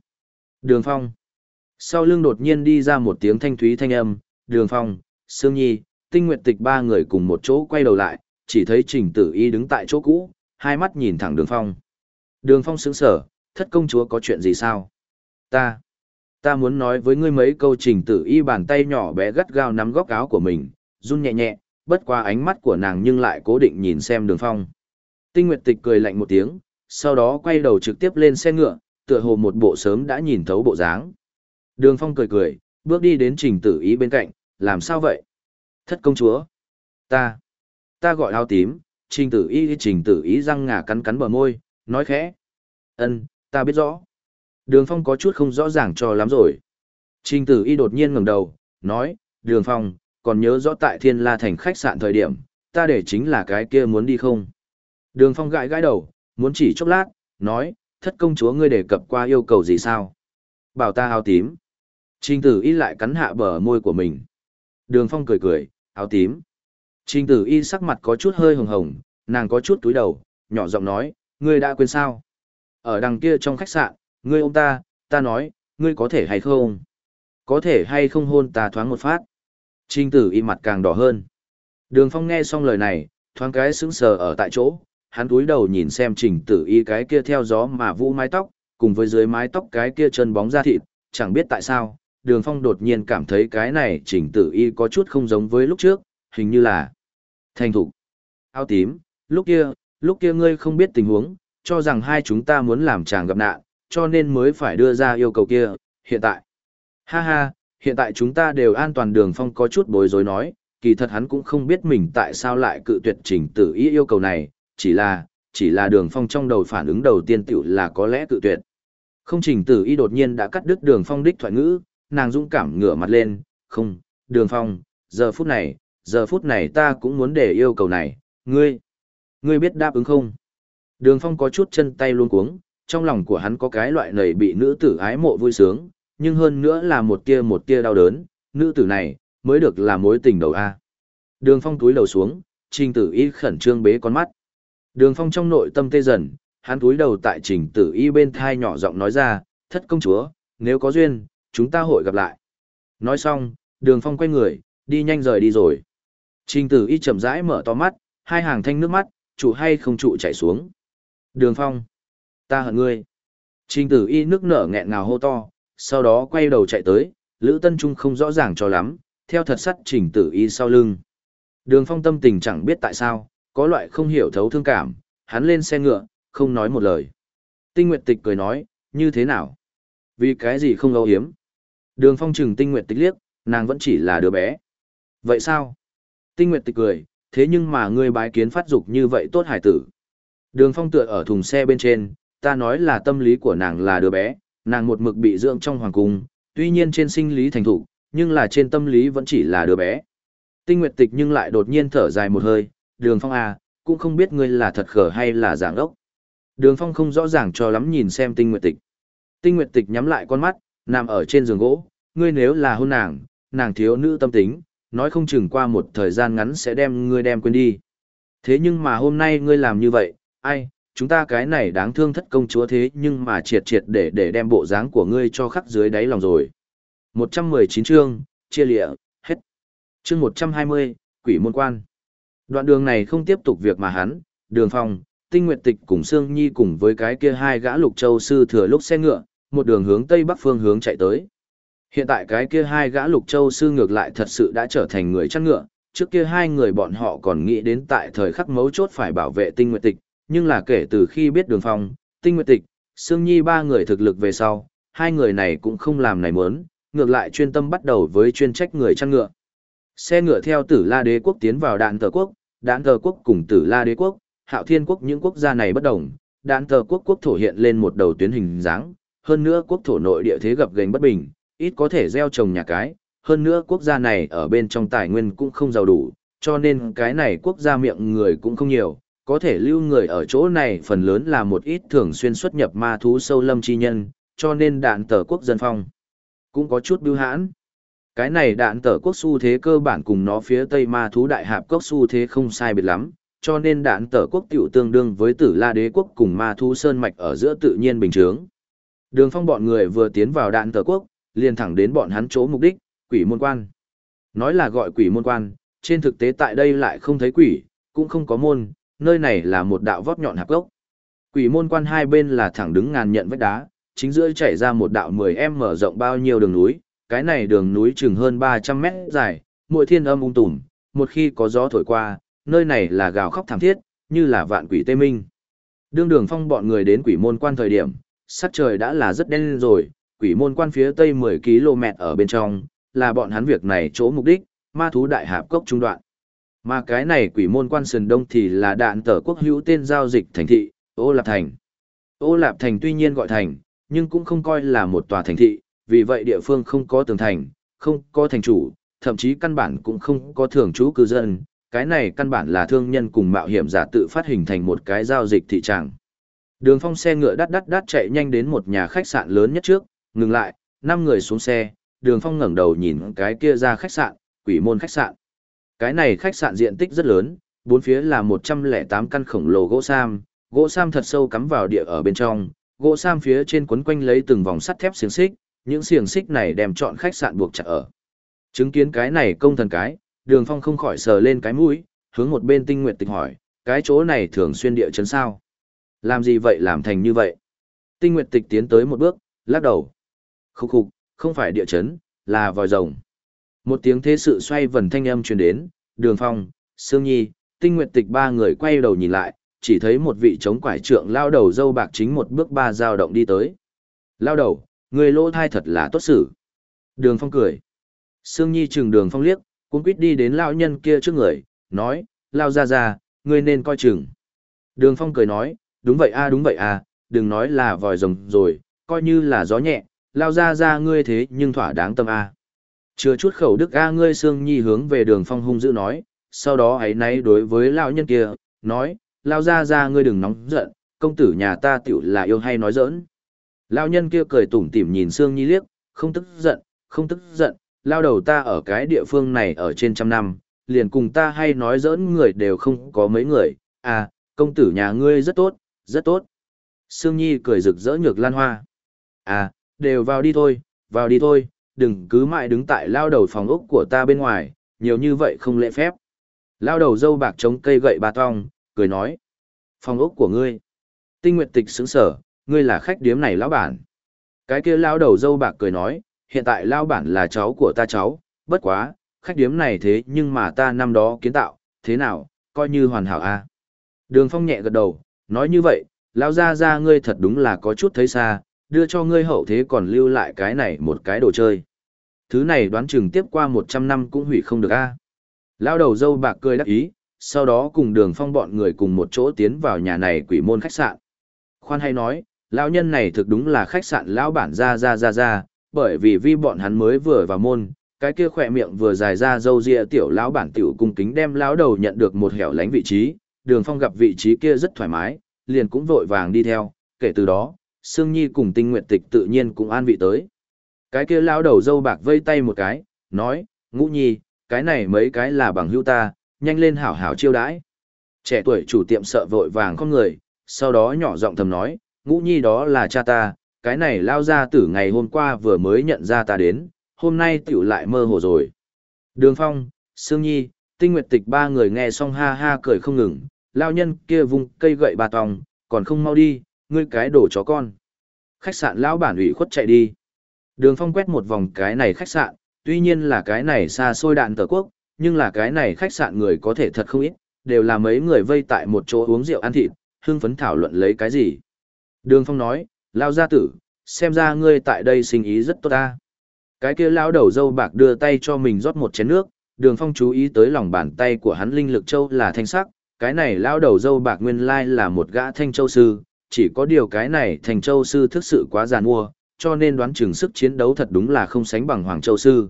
Đường phong. Sau lưng đột nhiên đi ra một tiếng thanh thúy thanh âm, đường phong, Sương Nhi, tinh nguyệt tịch ba người cùng một chỗ quay đầu lại, chỉ thấy trình tử y đứng tại chỗ cũ, hai mắt nhìn thẳng đường phong. Đường phong sững sở, thất công chúa có chuyện gì sao? Ta, ta muốn nói với ngươi mấy câu trình tử y bàn tay nhỏ bé gắt gao nắm góc áo của mình, run nhẹ nhẹ, bất qua ánh mắt của nàng nhưng lại cố định nhìn xem đường phong. Tinh Nguyệt Tịch cười lạnh một tiếng, sau đó quay đầu trực tiếp lên xe ngựa, tựa hồ một bộ sớm đã nhìn thấu bộ dáng. Đường phong cười cười, bước đi đến trình tử ý bên cạnh, làm sao vậy? Thất công chúa. Ta. Ta gọi áo tím, trình tử ý trình tử ý răng ngà cắn cắn bờ môi, nói khẽ. ân ta biết rõ. Đường phong có chút không rõ ràng cho lắm rồi. Trình tử y đột nhiên ngẩng đầu, nói, đường phong, còn nhớ rõ tại thiên la thành khách sạn thời điểm, ta để chính là cái kia muốn đi không. Đường phong gãi gãi đầu, muốn chỉ chốc lát, nói, thất công chúa ngươi đề cập qua yêu cầu gì sao? Bảo ta áo tím. Trình tử y lại cắn hạ bờ môi của mình. Đường phong cười cười, áo tím. Trình tử y sắc mặt có chút hơi hồng hồng, nàng có chút túi đầu, nhỏ giọng nói, ngươi đã quên sao? Ở đằng kia trong khách sạn, ngươi ôm ta, ta nói, ngươi có thể hay không? Có thể hay không hôn ta thoáng một phát? Trình tử y mặt càng đỏ hơn. Đường phong nghe xong lời này, thoáng cái sững sờ ở tại chỗ, hắn cúi đầu nhìn xem trình tử y cái kia theo gió mà vũ mái tóc, cùng với dưới mái tóc cái kia chân bóng da thịt, chẳng biết tại sao, đường phong đột nhiên cảm thấy cái này trình tử y có chút không giống với lúc trước, hình như là thành thục áo tím, lúc kia, lúc kia ngươi không biết tình huống, cho rằng hai chúng ta muốn làm chàng gặp nạn, cho nên mới phải đưa ra yêu cầu kia, hiện tại. Ha ha, hiện tại chúng ta đều an toàn đường phong có chút bối rối nói, kỳ thật hắn cũng không biết mình tại sao lại cự tuyệt trình tử ý yêu cầu này, chỉ là, chỉ là đường phong trong đầu phản ứng đầu tiên tiểu là có lẽ cự tuyệt. Không trình tử y đột nhiên đã cắt đứt đường phong đích thoại ngữ, nàng dũng cảm ngửa mặt lên, không, đường phong, giờ phút này, giờ phút này ta cũng muốn để yêu cầu này, ngươi, ngươi biết đáp ứng không? Đường phong có chút chân tay luôn cuống, trong lòng của hắn có cái loại nầy bị nữ tử ái mộ vui sướng, nhưng hơn nữa là một tia một tia đau đớn, nữ tử này, mới được là mối tình đầu A. Đường phong túi đầu xuống, trình tử y khẩn trương bế con mắt. Đường phong trong nội tâm tê dần, hắn túi đầu tại trình tử y bên thai nhỏ giọng nói ra, thất công chúa, nếu có duyên, chúng ta hội gặp lại. Nói xong, đường phong quay người, đi nhanh rời đi rồi. Trình tử y chậm rãi mở to mắt, hai hàng thanh nước mắt, trụ hay không trụ chạy xuống. Đường phong, ta hận ngươi. Trình tử y nước nở nghẹn ngào hô to, sau đó quay đầu chạy tới, Lữ Tân Trung không rõ ràng cho lắm, theo thật sắt trình tử y sau lưng. Đường phong tâm tình chẳng biết tại sao, có loại không hiểu thấu thương cảm, hắn lên xe ngựa, không nói một lời. Tinh Nguyệt Tịch cười nói, như thế nào? Vì cái gì không âu hiếm? Đường phong trừng Tinh Nguyệt Tịch liếc, nàng vẫn chỉ là đứa bé. Vậy sao? Tinh Nguyệt Tịch cười, thế nhưng mà ngươi bái kiến phát dục như vậy tốt hải tử. Đường phong tựa ở thùng xe bên trên, ta nói là tâm lý của nàng là đứa bé, nàng một mực bị dưỡng trong hoàng cung, tuy nhiên trên sinh lý thành thủ, nhưng là trên tâm lý vẫn chỉ là đứa bé. Tinh Nguyệt Tịch nhưng lại đột nhiên thở dài một hơi, đường phong à, cũng không biết ngươi là thật khở hay là giảng ốc. Đường phong không rõ ràng cho lắm nhìn xem Tinh Nguyệt Tịch. Tinh Nguyệt Tịch nhắm lại con mắt, nằm ở trên giường gỗ, ngươi nếu là hôn nàng, nàng thiếu nữ tâm tính, nói không chừng qua một thời gian ngắn sẽ đem ngươi đem quên đi. Thế nhưng mà hôm nay ngươi làm như vậy, ai, chúng ta cái này đáng thương thất công chúa thế nhưng mà triệt triệt để để đem bộ dáng của ngươi cho khắc dưới đáy lòng rồi. 119 chương, chia lịa, hết. Chương 120, quỷ môn quan. Đoạn đường này không tiếp tục việc mà hắn, đường phòng, tinh nguyệt tịch cùng Sương Nhi cùng với cái kia hai gã lục châu sư thừa lúc xe ngựa, một đường hướng tây bắc phương hướng chạy tới. Hiện tại cái kia hai gã lục châu sư ngược lại thật sự đã trở thành người chăn ngựa, trước kia hai người bọn họ còn nghĩ đến tại thời khắc mấu chốt phải bảo vệ tinh nguyệt tịch, nhưng là kể từ khi biết đường phong, tinh nguyệt tịch, Sương Nhi ba người thực lực về sau, hai người này cũng không làm này mớn, ngược lại chuyên tâm bắt đầu với chuyên trách người chăn ngựa. Xe ngựa theo tử la đế quốc tiến vào đạn tờ quốc, đạn tờ quốc cùng tử la đế quốc, hạo thiên quốc những quốc gia này bất đồng, đạn tờ quốc quốc thổ hiện lên một đầu tuyến hình dáng, hơn nữa quốc thổ nội địa thế gặp gành bất bình, ít có thể gieo trồng nhà cái, hơn nữa quốc gia này ở bên trong tài nguyên cũng không giàu đủ, cho nên cái này quốc gia miệng người cũng không nhiều, có thể lưu người ở chỗ này phần lớn là một ít thường xuyên xuất nhập ma thú sâu lâm chi nhân, cho nên đạn tờ quốc dân phong cũng có chút bưu hãn. Cái này đạn tờ quốc xu thế cơ bản cùng nó phía tây ma thú đại hạp quốc xu thế không sai biệt lắm, cho nên đạn tờ quốc tiểu tương đương với tử la đế quốc cùng ma thú sơn mạch ở giữa tự nhiên bình thường. Đường phong bọn người vừa tiến vào đạn tờ quốc, liền thẳng đến bọn hắn chỗ mục đích, quỷ môn quan. Nói là gọi quỷ môn quan, trên thực tế tại đây lại không thấy quỷ, cũng không có môn, nơi này là một đạo vót nhọn hạp gốc. Quỷ môn quan hai bên là thẳng đứng ngàn nhận vách đá, chính giữa chảy ra một đạo 10 m mở rộng bao nhiêu đường núi, cái này đường núi chừng hơn 300 mét dài, mỗi thiên âm ung tùm, một khi có gió thổi qua, nơi này là gào khóc thảm thiết, như là vạn quỷ tê minh. Đương đường phong bọn người đến quỷ môn quan thời điểm, sắc trời đã là rất đen rồi, quỷ môn quan phía tây 10 km ở bên trong, là bọn hắn việc này chỗ mục đích, ma thú đại hạp cốc trung đoạn. Mà cái này quỷ môn quan sườn đông thì là đạn tờ quốc hữu tên giao dịch thành thị, ô lạp thành. Ô lạp thành tuy nhiên gọi thành, nhưng cũng không coi là một tòa thành thị, vì vậy địa phương không có tường thành, không có thành chủ, thậm chí căn bản cũng không có thường trú cư dân, cái này căn bản là thương nhân cùng mạo hiểm giả tự phát hình thành một cái giao dịch thị tràng. Đường phong xe ngựa đắt đắt đắt chạy nhanh đến một nhà khách sạn lớn nhất trước, ngừng lại, năm người xuống xe, đường phong ngẩng đầu nhìn cái kia ra khách sạn, quỷ môn khách sạn. Cái này khách sạn diện tích rất lớn, bốn phía là 108 căn khổng lồ gỗ sam, gỗ sam thật sâu cắm vào địa ở bên trong, gỗ sam phía trên quấn quanh lấy từng vòng sắt thép xiềng xích, những xiềng xích này đem chọn khách sạn buộc chặt ở. Chứng kiến cái này công thần cái, đường phong không khỏi sờ lên cái mũi, hướng một bên tinh Nguyệt tịch hỏi, cái chỗ này thường xuyên địa chấn sao? Làm gì vậy làm thành như vậy? Tinh Nguyệt tịch tiến tới một bước, lắc đầu khục khục, không phải địa chấn, là vòi rồng. Một tiếng thế sự xoay vần thanh âm truyền đến, đường phong, sương nhi, tinh Nguyệt tịch ba người quay đầu nhìn lại, chỉ thấy một vị chống quải trượng lao đầu dâu bạc chính một bước ba dao động đi tới. Lao đầu, người lỗ thai thật là tốt xử. Đường phong cười. Sương Nhi chừng đường phong liếc, cũng quýt đi đến lao nhân kia trước người, nói, lao ra ra, ngươi nên coi chừng. Đường phong cười nói, đúng vậy a đúng vậy a, đừng nói là vòi rồng rồi, coi như là gió nhẹ, lao ra ra ngươi thế nhưng thỏa đáng tâm a. Chưa chút khẩu đức a ngươi Sương Nhi hướng về đường phong hung dữ nói, sau đó ấy nay đối với lão nhân kia, nói, lao ra ra ngươi đừng nóng giận, công tử nhà ta tiểu là yêu hay nói giỡn. Lao nhân kia cười tủm tỉm nhìn Sương Nhi liếc, không tức giận, không tức giận, lao đầu ta ở cái địa phương này ở trên trăm năm, liền cùng ta hay nói giỡn người đều không có mấy người, à, công tử nhà ngươi rất tốt, rất tốt. Sương Nhi cười rực rỡ nhược lan hoa. À, đều vào đi thôi, vào đi thôi, đừng cứ mãi đứng tại lao đầu phòng ốc của ta bên ngoài, nhiều như vậy không lễ phép. Lao đầu dâu bạc chống cây gậy ba tong, cười nói. Phòng ốc của ngươi. Tinh Nguyệt Tịch sững sở, ngươi là khách điếm này lão bản. Cái kia lao đầu dâu bạc cười nói, hiện tại lao bản là cháu của ta cháu, bất quá, khách điếm này thế nhưng mà ta năm đó kiến tạo, thế nào, coi như hoàn hảo a. À? Đường Phong nhẹ gật đầu, nói như vậy, lao ra ra ngươi thật đúng là có chút thấy xa, đưa cho ngươi hậu thế còn lưu lại cái này một cái đồ chơi. Thứ này đoán chừng tiếp qua 100 năm cũng hủy không được a. Lao đầu dâu bạc cười đắc ý, sau đó cùng đường phong bọn người cùng một chỗ tiến vào nhà này quỷ môn khách sạn. Khoan hay nói, lão nhân này thực đúng là khách sạn lão bản ra ra ra ra, bởi vì vi bọn hắn mới vừa vào môn, cái kia khỏe miệng vừa dài ra dâu ria tiểu lão bản tiểu cung kính đem lão đầu nhận được một hẻo lánh vị trí, đường phong gặp vị trí kia rất thoải mái, liền cũng vội vàng đi theo, kể từ đó, Sương Nhi cùng tinh nguyện tịch tự nhiên cũng an vị tới. Cái kia lão đầu dâu bạc vây tay một cái, nói, ngũ nhi, cái này mấy cái là bằng hữu ta, nhanh lên hảo hảo chiêu đãi. Trẻ tuổi chủ tiệm sợ vội vàng con người, sau đó nhỏ giọng thầm nói, ngũ nhi đó là cha ta, cái này lao ra từ ngày hôm qua vừa mới nhận ra ta đến, hôm nay tiểu lại mơ hồ rồi. Đường Phong, Sương Nhi, Tinh Nguyệt Tịch ba người nghe xong ha ha cười không ngừng, lao nhân kia vùng cây gậy bà tòng, còn không mau đi, ngươi cái đổ chó con. Khách sạn lão bản ủy khuất chạy đi. Đường Phong quét một vòng cái này khách sạn, tuy nhiên là cái này xa xôi đạn tờ quốc, nhưng là cái này khách sạn người có thể thật không ít, đều là mấy người vây tại một chỗ uống rượu ăn thịt, hưng phấn thảo luận lấy cái gì. Đường Phong nói, lao gia tử, xem ra ngươi tại đây sinh ý rất tốt ta. Cái kia lão đầu dâu bạc đưa tay cho mình rót một chén nước, đường Phong chú ý tới lòng bàn tay của hắn linh lực châu là thanh sắc, cái này lão đầu dâu bạc nguyên lai là một gã thanh châu sư, chỉ có điều cái này thành châu sư thực sự quá giàn mua, cho nên đoán chừng sức chiến đấu thật đúng là không sánh bằng Hoàng Châu sư.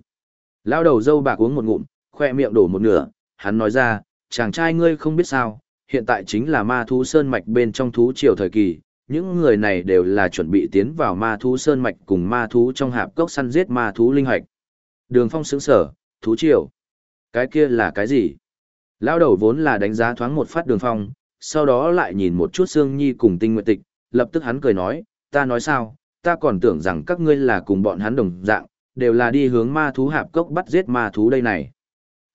Lao đầu dâu bạc uống một ngụm, khoe miệng đổ một nửa, hắn nói ra, chàng trai ngươi không biết sao, hiện tại chính là ma thú sơn mạch bên trong thú triều thời kỳ, những người này đều là chuẩn bị tiến vào ma thú sơn mạch cùng ma thú trong hạp cốc săn giết ma thú linh hạch. Đường phong sững sở, thú triều. Cái kia là cái gì? Lao đầu vốn là đánh giá thoáng một phát đường phong, sau đó lại nhìn một chút Sương Nhi cùng tinh nguyện tịch, lập tức hắn cười nói, ta nói sao, ta còn tưởng rằng các ngươi là cùng bọn hắn đồng dạng, đều là đi hướng ma thú hạp cốc bắt giết ma thú đây này.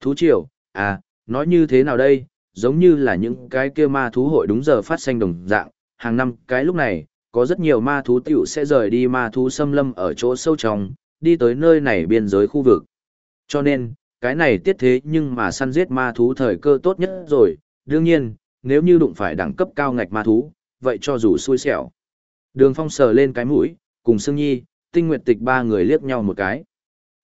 Thú triều, à, nói như thế nào đây, giống như là những cái kia ma thú hội đúng giờ phát sinh đồng dạng, hàng năm cái lúc này, có rất nhiều ma thú tiểu sẽ rời đi ma thú xâm lâm ở chỗ sâu trong, đi tới nơi này biên giới khu vực. Cho nên, cái này tiết thế nhưng mà săn giết ma thú thời cơ tốt nhất rồi, đương nhiên, nếu như đụng phải đẳng cấp cao ngạch ma thú, vậy cho dù xui xẻo. Đường phong sờ lên cái mũi, cùng Sương Nhi, tinh nguyệt tịch ba người liếc nhau một cái.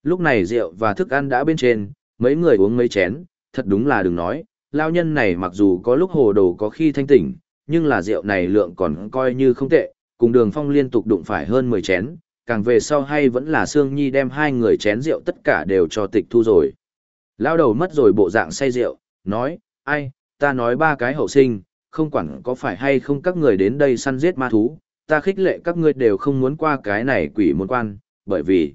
Lúc này rượu và thức ăn đã bên trên, mấy người uống mấy chén, thật đúng là đừng nói, lao nhân này mặc dù có lúc hồ đồ có khi thanh tỉnh, nhưng là rượu này lượng còn coi như không tệ, cùng đường phong liên tục đụng phải hơn 10 chén, càng về sau hay vẫn là Sương Nhi đem hai người chén rượu tất cả đều cho tịch thu rồi. Lao đầu mất rồi bộ dạng say rượu, nói, ai, ta nói ba cái hậu sinh, không quản có phải hay không các người đến đây săn giết ma thú, ta khích lệ các ngươi đều không muốn qua cái này quỷ môn quan, bởi vì,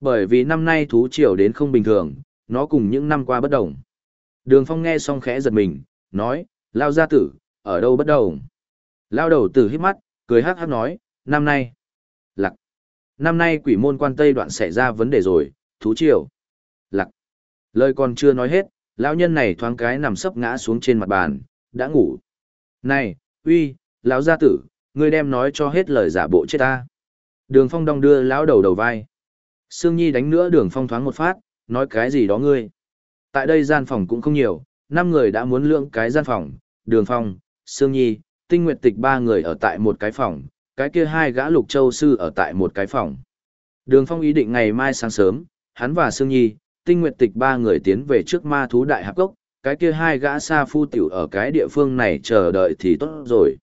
bởi vì năm nay thú triều đến không bình thường, nó cùng những năm qua bất đồng. Đường Phong nghe xong khẽ giật mình, nói, lao gia tử, ở đâu bất đồng? Lao đầu tử hít mắt, cười hát hát nói, năm nay, lặc, năm nay quỷ môn quan Tây đoạn xảy ra vấn đề rồi, thú triều, lặc. Lời còn chưa nói hết, lão nhân này thoáng cái nằm sấp ngã xuống trên mặt bàn, đã ngủ. Này, uy, lão gia tử, ngươi đem nói cho hết lời giả bộ chết ta. Đường Phong đong đưa lão đầu đầu vai. Sương Nhi đánh nữa Đường Phong thoáng một phát, nói cái gì đó ngươi. Tại đây gian phòng cũng không nhiều, năm người đã muốn lượng cái gian phòng, Đường Phong, Sương Nhi, Tinh Nguyệt Tịch ba người ở tại một cái phòng, cái kia hai gã lục châu sư ở tại một cái phòng. Đường Phong ý định ngày mai sáng sớm, hắn và Sương Nhi, Tinh Nguyệt Tịch ba người tiến về trước ma thú đại hạp cốc, cái kia hai gã sa phu tiểu ở cái địa phương này chờ đợi thì tốt rồi.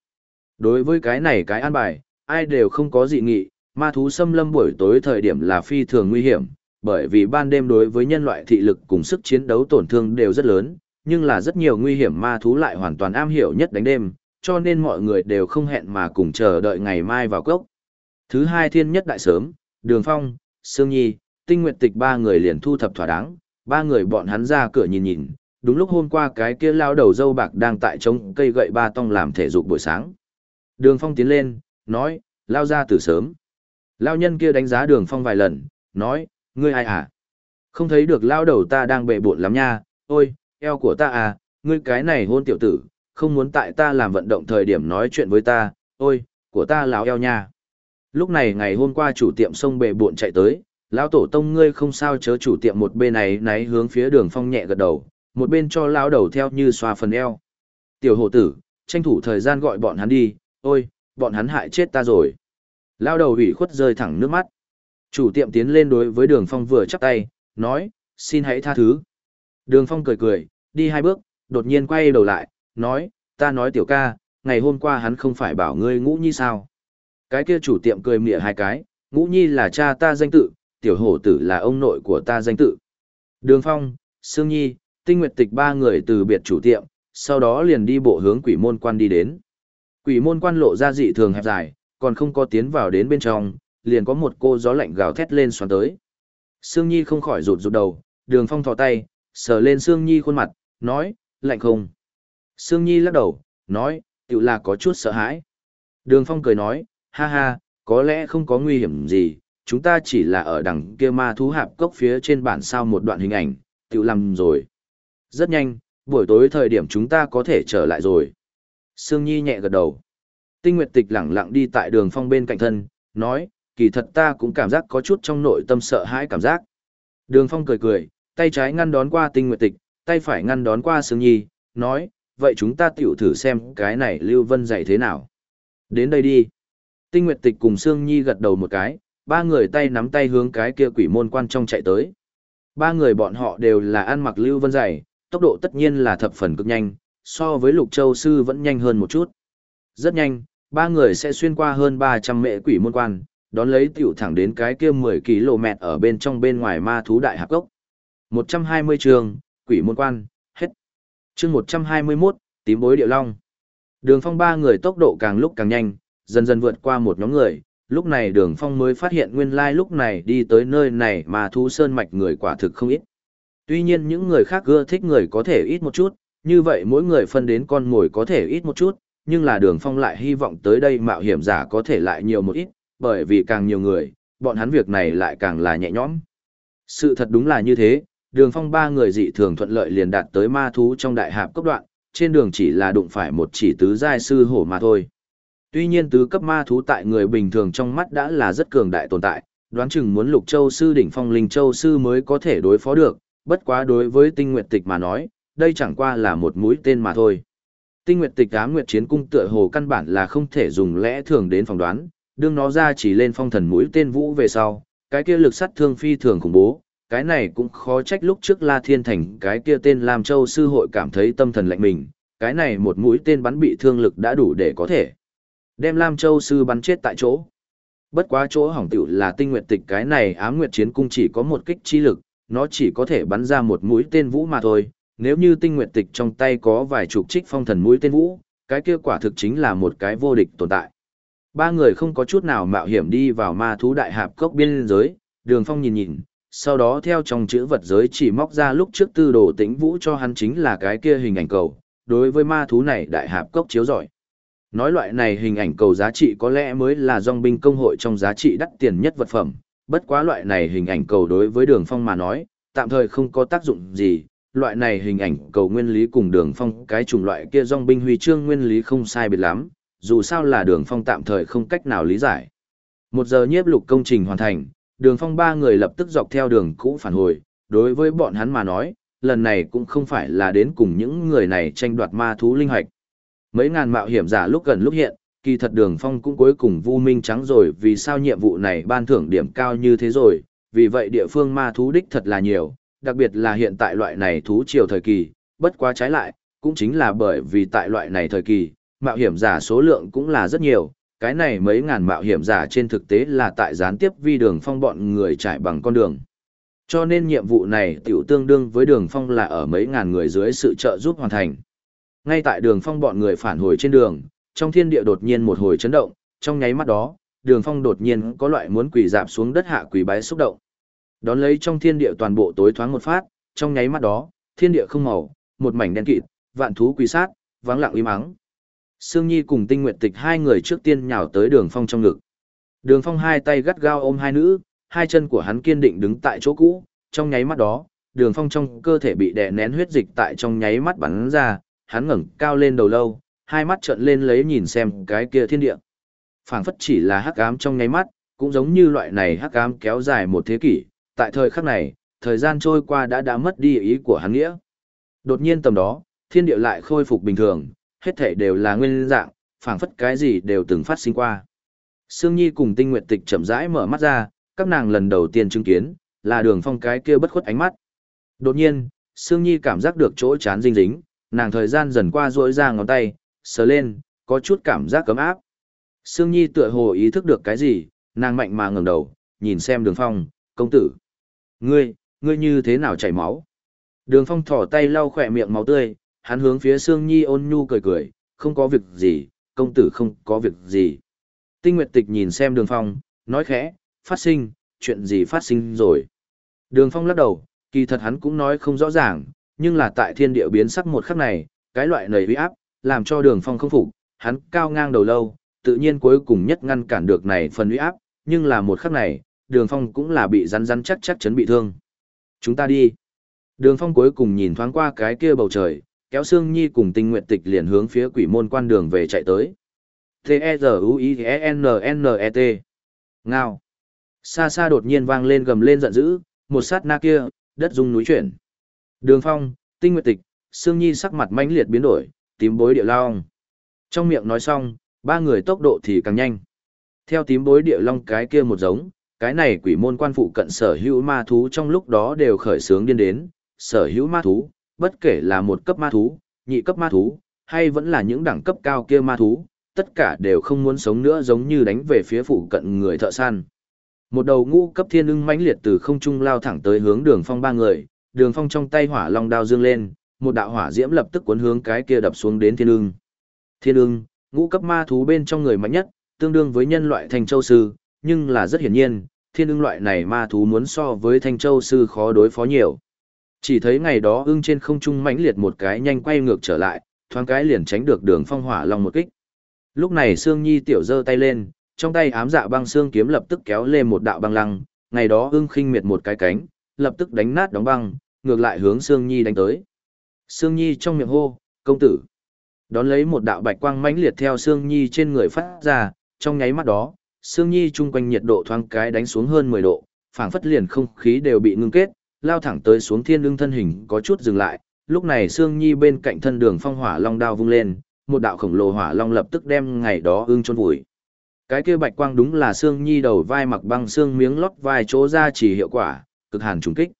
Đối với cái này cái an bài, ai đều không có dị nghị, ma thú xâm lâm buổi tối thời điểm là phi thường nguy hiểm, bởi vì ban đêm đối với nhân loại thị lực cùng sức chiến đấu tổn thương đều rất lớn, nhưng là rất nhiều nguy hiểm ma thú lại hoàn toàn am hiểu nhất đánh đêm, cho nên mọi người đều không hẹn mà cùng chờ đợi ngày mai vào cốc. Thứ hai thiên nhất đại sớm, Đường Phong, Sương Nhi, Tinh Nguyệt Tịch ba người liền thu thập thỏa đáng, ba người bọn hắn ra cửa nhìn nhìn, đúng lúc hôm qua cái kia lao đầu dâu bạc đang tại trống cây gậy ba tông làm thể dục buổi sáng. Đường Phong tiến lên, nói, lao ra từ sớm. Lao nhân kia đánh giá đường Phong vài lần, nói, ngươi ai à? Không thấy được lao đầu ta đang bệ bộn lắm nha, ôi, eo của ta à, ngươi cái này hôn tiểu tử, không muốn tại ta làm vận động thời điểm nói chuyện với ta, ôi, của ta láo eo nha. Lúc này ngày hôm qua chủ tiệm sông bệ bộn chạy tới, lão tổ tông ngươi không sao chớ chủ tiệm một bên này náy hướng phía đường phong nhẹ gật đầu, một bên cho lão đầu theo như xoa phần eo. Tiểu hộ tử, tranh thủ thời gian gọi bọn hắn đi, ôi, bọn hắn hại chết ta rồi. Lão đầu ủy khuất rơi thẳng nước mắt. Chủ tiệm tiến lên đối với đường phong vừa chắp tay, nói, xin hãy tha thứ. Đường phong cười cười, đi hai bước, đột nhiên quay đầu lại, nói, ta nói tiểu ca, ngày hôm qua hắn không phải bảo ngươi ngũ nhi sao. Cái kia chủ tiệm cười mỉa hai cái, ngũ nhi là cha ta danh tự, tiểu hổ tử là ông nội của ta danh tự. Đường phong, Sương Nhi, tinh nguyệt tịch ba người từ biệt chủ tiệm, sau đó liền đi bộ hướng quỷ môn quan đi đến. Quỷ môn quan lộ ra dị thường hẹp dài, còn không có tiến vào đến bên trong, liền có một cô gió lạnh gào thét lên xoắn tới. Sương Nhi không khỏi rụt rụt đầu, đường phong thò tay, sờ lên Sương Nhi khuôn mặt, nói, lạnh không. Sương Nhi lắc đầu, nói, tự là có chút sợ hãi. Đường phong cười nói, ha ha, có lẽ không có nguy hiểm gì, chúng ta chỉ là ở đằng kia ma thú hạp cốc phía trên bản sao một đoạn hình ảnh, tự làm rồi. Rất nhanh, buổi tối thời điểm chúng ta có thể trở lại rồi. Sương Nhi nhẹ gật đầu. Tinh Nguyệt Tịch lẳng lặng đi tại đường phong bên cạnh thân, nói, kỳ thật ta cũng cảm giác có chút trong nội tâm sợ hãi cảm giác. Đường phong cười cười, tay trái ngăn đón qua Tinh Nguyệt Tịch, tay phải ngăn đón qua Sương Nhi, nói, vậy chúng ta tiểu thử xem cái này Lưu Vân dạy thế nào. Đến đây đi. Tinh Nguyệt Tịch cùng Sương Nhi gật đầu một cái, ba người tay nắm tay hướng cái kia quỷ môn quan trong chạy tới. Ba người bọn họ đều là ăn mặc Lưu Vân dày, tốc độ tất nhiên là thập phần cực nhanh, so với Lục Châu Sư vẫn nhanh hơn một chút. Rất nhanh, ba người sẽ xuyên qua hơn 300 mệ quỷ môn quan, đón lấy tiểu thẳng đến cái kia 10 km ở bên trong bên ngoài ma thú đại hạp gốc. 120 trường, quỷ môn quan, hết. chương 121, tím bối điệu long. Đường phong ba người tốc độ càng lúc càng nhanh, dần dần vượt qua một nhóm người, lúc này đường phong mới phát hiện nguyên lai lúc này đi tới nơi này mà thu sơn mạch người quả thực không ít. Tuy nhiên những người khác ưa thích người có thể ít một chút, như vậy mỗi người phân đến con mồi có thể ít một chút, nhưng là đường phong lại hy vọng tới đây mạo hiểm giả có thể lại nhiều một ít, bởi vì càng nhiều người, bọn hắn việc này lại càng là nhẹ nhõm. Sự thật đúng là như thế, đường phong ba người dị thường thuận lợi liền đạt tới ma thú trong đại hạp cấp đoạn, trên đường chỉ là đụng phải một chỉ tứ giai sư hổ mà thôi. Tuy nhiên tứ cấp ma thú tại người bình thường trong mắt đã là rất cường đại tồn tại, đoán chừng muốn lục châu sư đỉnh phong linh châu sư mới có thể đối phó được, bất quá đối với tinh nguyệt tịch mà nói, đây chẳng qua là một mũi tên mà thôi. Tinh nguyệt tịch ám nguyệt chiến cung tựa hồ căn bản là không thể dùng lẽ thường đến phỏng đoán, đương nó ra chỉ lên phong thần mũi tên vũ về sau, cái kia lực sát thương phi thường khủng bố, cái này cũng khó trách lúc trước La Thiên Thành cái kia tên Lam Châu sư hội cảm thấy tâm thần lạnh mình, cái này một mũi tên bắn bị thương lực đã đủ để có thể đem Lam Châu sư bắn chết tại chỗ. Bất quá chỗ hỏng tiểu là tinh nguyệt tịch cái này ám nguyệt chiến cung chỉ có một kích chi lực, nó chỉ có thể bắn ra một mũi tên vũ mà thôi, nếu như tinh nguyệt tịch trong tay có vài chục trích phong thần mũi tên vũ, cái kia quả thực chính là một cái vô địch tồn tại. Ba người không có chút nào mạo hiểm đi vào ma thú đại hạp cốc biên giới, đường phong nhìn nhìn, sau đó theo trong chữ vật giới chỉ móc ra lúc trước tư đồ tĩnh vũ cho hắn chính là cái kia hình ảnh cầu, đối với ma thú này đại hạp cốc chiếu giỏi. Nói loại này hình ảnh cầu giá trị có lẽ mới là dòng binh công hội trong giá trị đắt tiền nhất vật phẩm, bất quá loại này hình ảnh cầu đối với đường phong mà nói, tạm thời không có tác dụng gì, loại này hình ảnh cầu nguyên lý cùng đường phong cái chủng loại kia dòng binh huy chương nguyên lý không sai biệt lắm, dù sao là đường phong tạm thời không cách nào lý giải. Một giờ nhiếp lục công trình hoàn thành, đường phong ba người lập tức dọc theo đường cũ phản hồi, đối với bọn hắn mà nói, lần này cũng không phải là đến cùng những người này tranh đoạt ma thú linh hoạch. Mấy ngàn mạo hiểm giả lúc gần lúc hiện, kỳ thật đường phong cũng cuối cùng vu minh trắng rồi vì sao nhiệm vụ này ban thưởng điểm cao như thế rồi, vì vậy địa phương ma thú đích thật là nhiều, đặc biệt là hiện tại loại này thú triều thời kỳ, bất quá trái lại, cũng chính là bởi vì tại loại này thời kỳ, mạo hiểm giả số lượng cũng là rất nhiều, cái này mấy ngàn mạo hiểm giả trên thực tế là tại gián tiếp vi đường phong bọn người trải bằng con đường. Cho nên nhiệm vụ này tiểu tương đương với đường phong là ở mấy ngàn người dưới sự trợ giúp hoàn thành. Ngay tại đường phong bọn người phản hồi trên đường, trong thiên địa đột nhiên một hồi chấn động, trong nháy mắt đó, đường phong đột nhiên có loại muốn quỳ dạp xuống đất hạ quỳ bái xúc động. Đón lấy trong thiên địa toàn bộ tối thoáng một phát, trong nháy mắt đó, thiên địa không màu, một mảnh đen kịt, vạn thú quỳ sát, vắng lặng im ắng. Sương Nhi cùng Tinh Nguyệt Tịch hai người trước tiên nhào tới Đường Phong trong ngực. Đường Phong hai tay gắt gao ôm hai nữ, hai chân của hắn kiên định đứng tại chỗ cũ, trong nháy mắt đó, Đường Phong trong cơ thể bị đè nén huyết dịch tại trong nháy mắt bắn ra, hắn ngẩng cao lên đầu lâu, hai mắt trợn lên lấy nhìn xem cái kia thiên địa. Phảng phất chỉ là hắc ám trong nháy mắt, cũng giống như loại này hắc ám kéo dài một thế kỷ, tại thời khắc này, thời gian trôi qua đã đã mất đi ý của hắn nghĩa. Đột nhiên tầm đó, thiên địa lại khôi phục bình thường, hết thảy đều là nguyên dạng, phảng phất cái gì đều từng phát sinh qua. Sương Nhi cùng Tinh Nguyệt Tịch chậm rãi mở mắt ra, các nàng lần đầu tiên chứng kiến, là đường phong cái kia bất khuất ánh mắt. Đột nhiên, Sương Nhi cảm giác được chỗ chán dinh dính, nàng thời gian dần qua rỗi ra ngón tay, sờ lên, có chút cảm giác cấm áp. Sương Nhi tựa hồ ý thức được cái gì, nàng mạnh mà ngẩng đầu, nhìn xem đường phong, công tử. Ngươi, ngươi như thế nào chảy máu? Đường phong thỏ tay lau khỏe miệng máu tươi, hắn hướng phía Sương Nhi ôn nhu cười cười, không có việc gì, công tử không có việc gì. Tinh Nguyệt Tịch nhìn xem đường phong, nói khẽ, phát sinh, chuyện gì phát sinh rồi. Đường phong lắc đầu, kỳ thật hắn cũng nói không rõ ràng, nhưng là tại thiên địa biến sắc một khắc này, cái loại nầy uy áp, làm cho đường phong không phục, hắn cao ngang đầu lâu, tự nhiên cuối cùng nhất ngăn cản được này phần uy áp, nhưng là một khắc này, đường phong cũng là bị rắn rắn chắc chắc chấn bị thương. Chúng ta đi. Đường phong cuối cùng nhìn thoáng qua cái kia bầu trời, kéo Sương Nhi cùng tinh nguyện tịch liền hướng phía quỷ môn quan đường về chạy tới. T-E-Z-U-I-E-N-N-E-T Ngao. Xa xa đột nhiên vang lên gầm lên giận dữ, một sát na kia, đất rung núi chuyển. Đường phong, tinh Nguyệt tịch, Sương Nhi sắc mặt mãnh liệt biến đổi, tím bối địa long. Trong miệng nói xong, ba người tốc độ thì càng nhanh. Theo tím bối địa long cái kia một giống, cái này quỷ môn quan phụ cận sở hữu ma thú trong lúc đó đều khởi sướng điên đến, sở hữu ma thú, bất kể là một cấp ma thú, nhị cấp ma thú, hay vẫn là những đẳng cấp cao kia ma thú, tất cả đều không muốn sống nữa giống như đánh về phía phụ cận người thợ săn. Một đầu ngũ cấp thiên ưng mãnh liệt từ không trung lao thẳng tới hướng đường phong ba người, đường phong trong tay hỏa long đao dương lên, một đạo hỏa diễm lập tức cuốn hướng cái kia đập xuống đến thiên ương Thiên ương ngũ cấp ma thú bên trong người mạnh nhất, tương đương với nhân loại thanh châu sư, nhưng là rất hiển nhiên, thiên ương loại này ma thú muốn so với thanh châu sư khó đối phó nhiều. Chỉ thấy ngày đó ưng trên không trung mãnh liệt một cái nhanh quay ngược trở lại, thoáng cái liền tránh được đường phong hỏa long một kích. Lúc này Sương Nhi tiểu giơ tay lên, trong tay ám dạ băng xương kiếm lập tức kéo lên một đạo băng lăng, ngày đó ưng khinh miệt một cái cánh, lập tức đánh nát đóng băng, ngược lại hướng Sương Nhi đánh tới. Sương Nhi trong miệng hô, công tử. Đón lấy một đạo bạch quang mãnh liệt theo Sương Nhi trên người phát ra, trong nháy mắt đó, Sương Nhi chung quanh nhiệt độ thoáng cái đánh xuống hơn 10 độ, phảng phất liền không khí đều bị ngưng kết, lao thẳng tới xuống thiên lưng thân hình có chút dừng lại. Lúc này Sương Nhi bên cạnh thân đường phong hỏa long đao vung lên, một đạo khổng lồ hỏa long lập tức đem ngày đó ưng chôn vùi. Cái kia bạch quang đúng là Sương Nhi đầu vai mặc băng xương miếng lót vai chỗ ra chỉ hiệu quả, cực hàn trùng kích.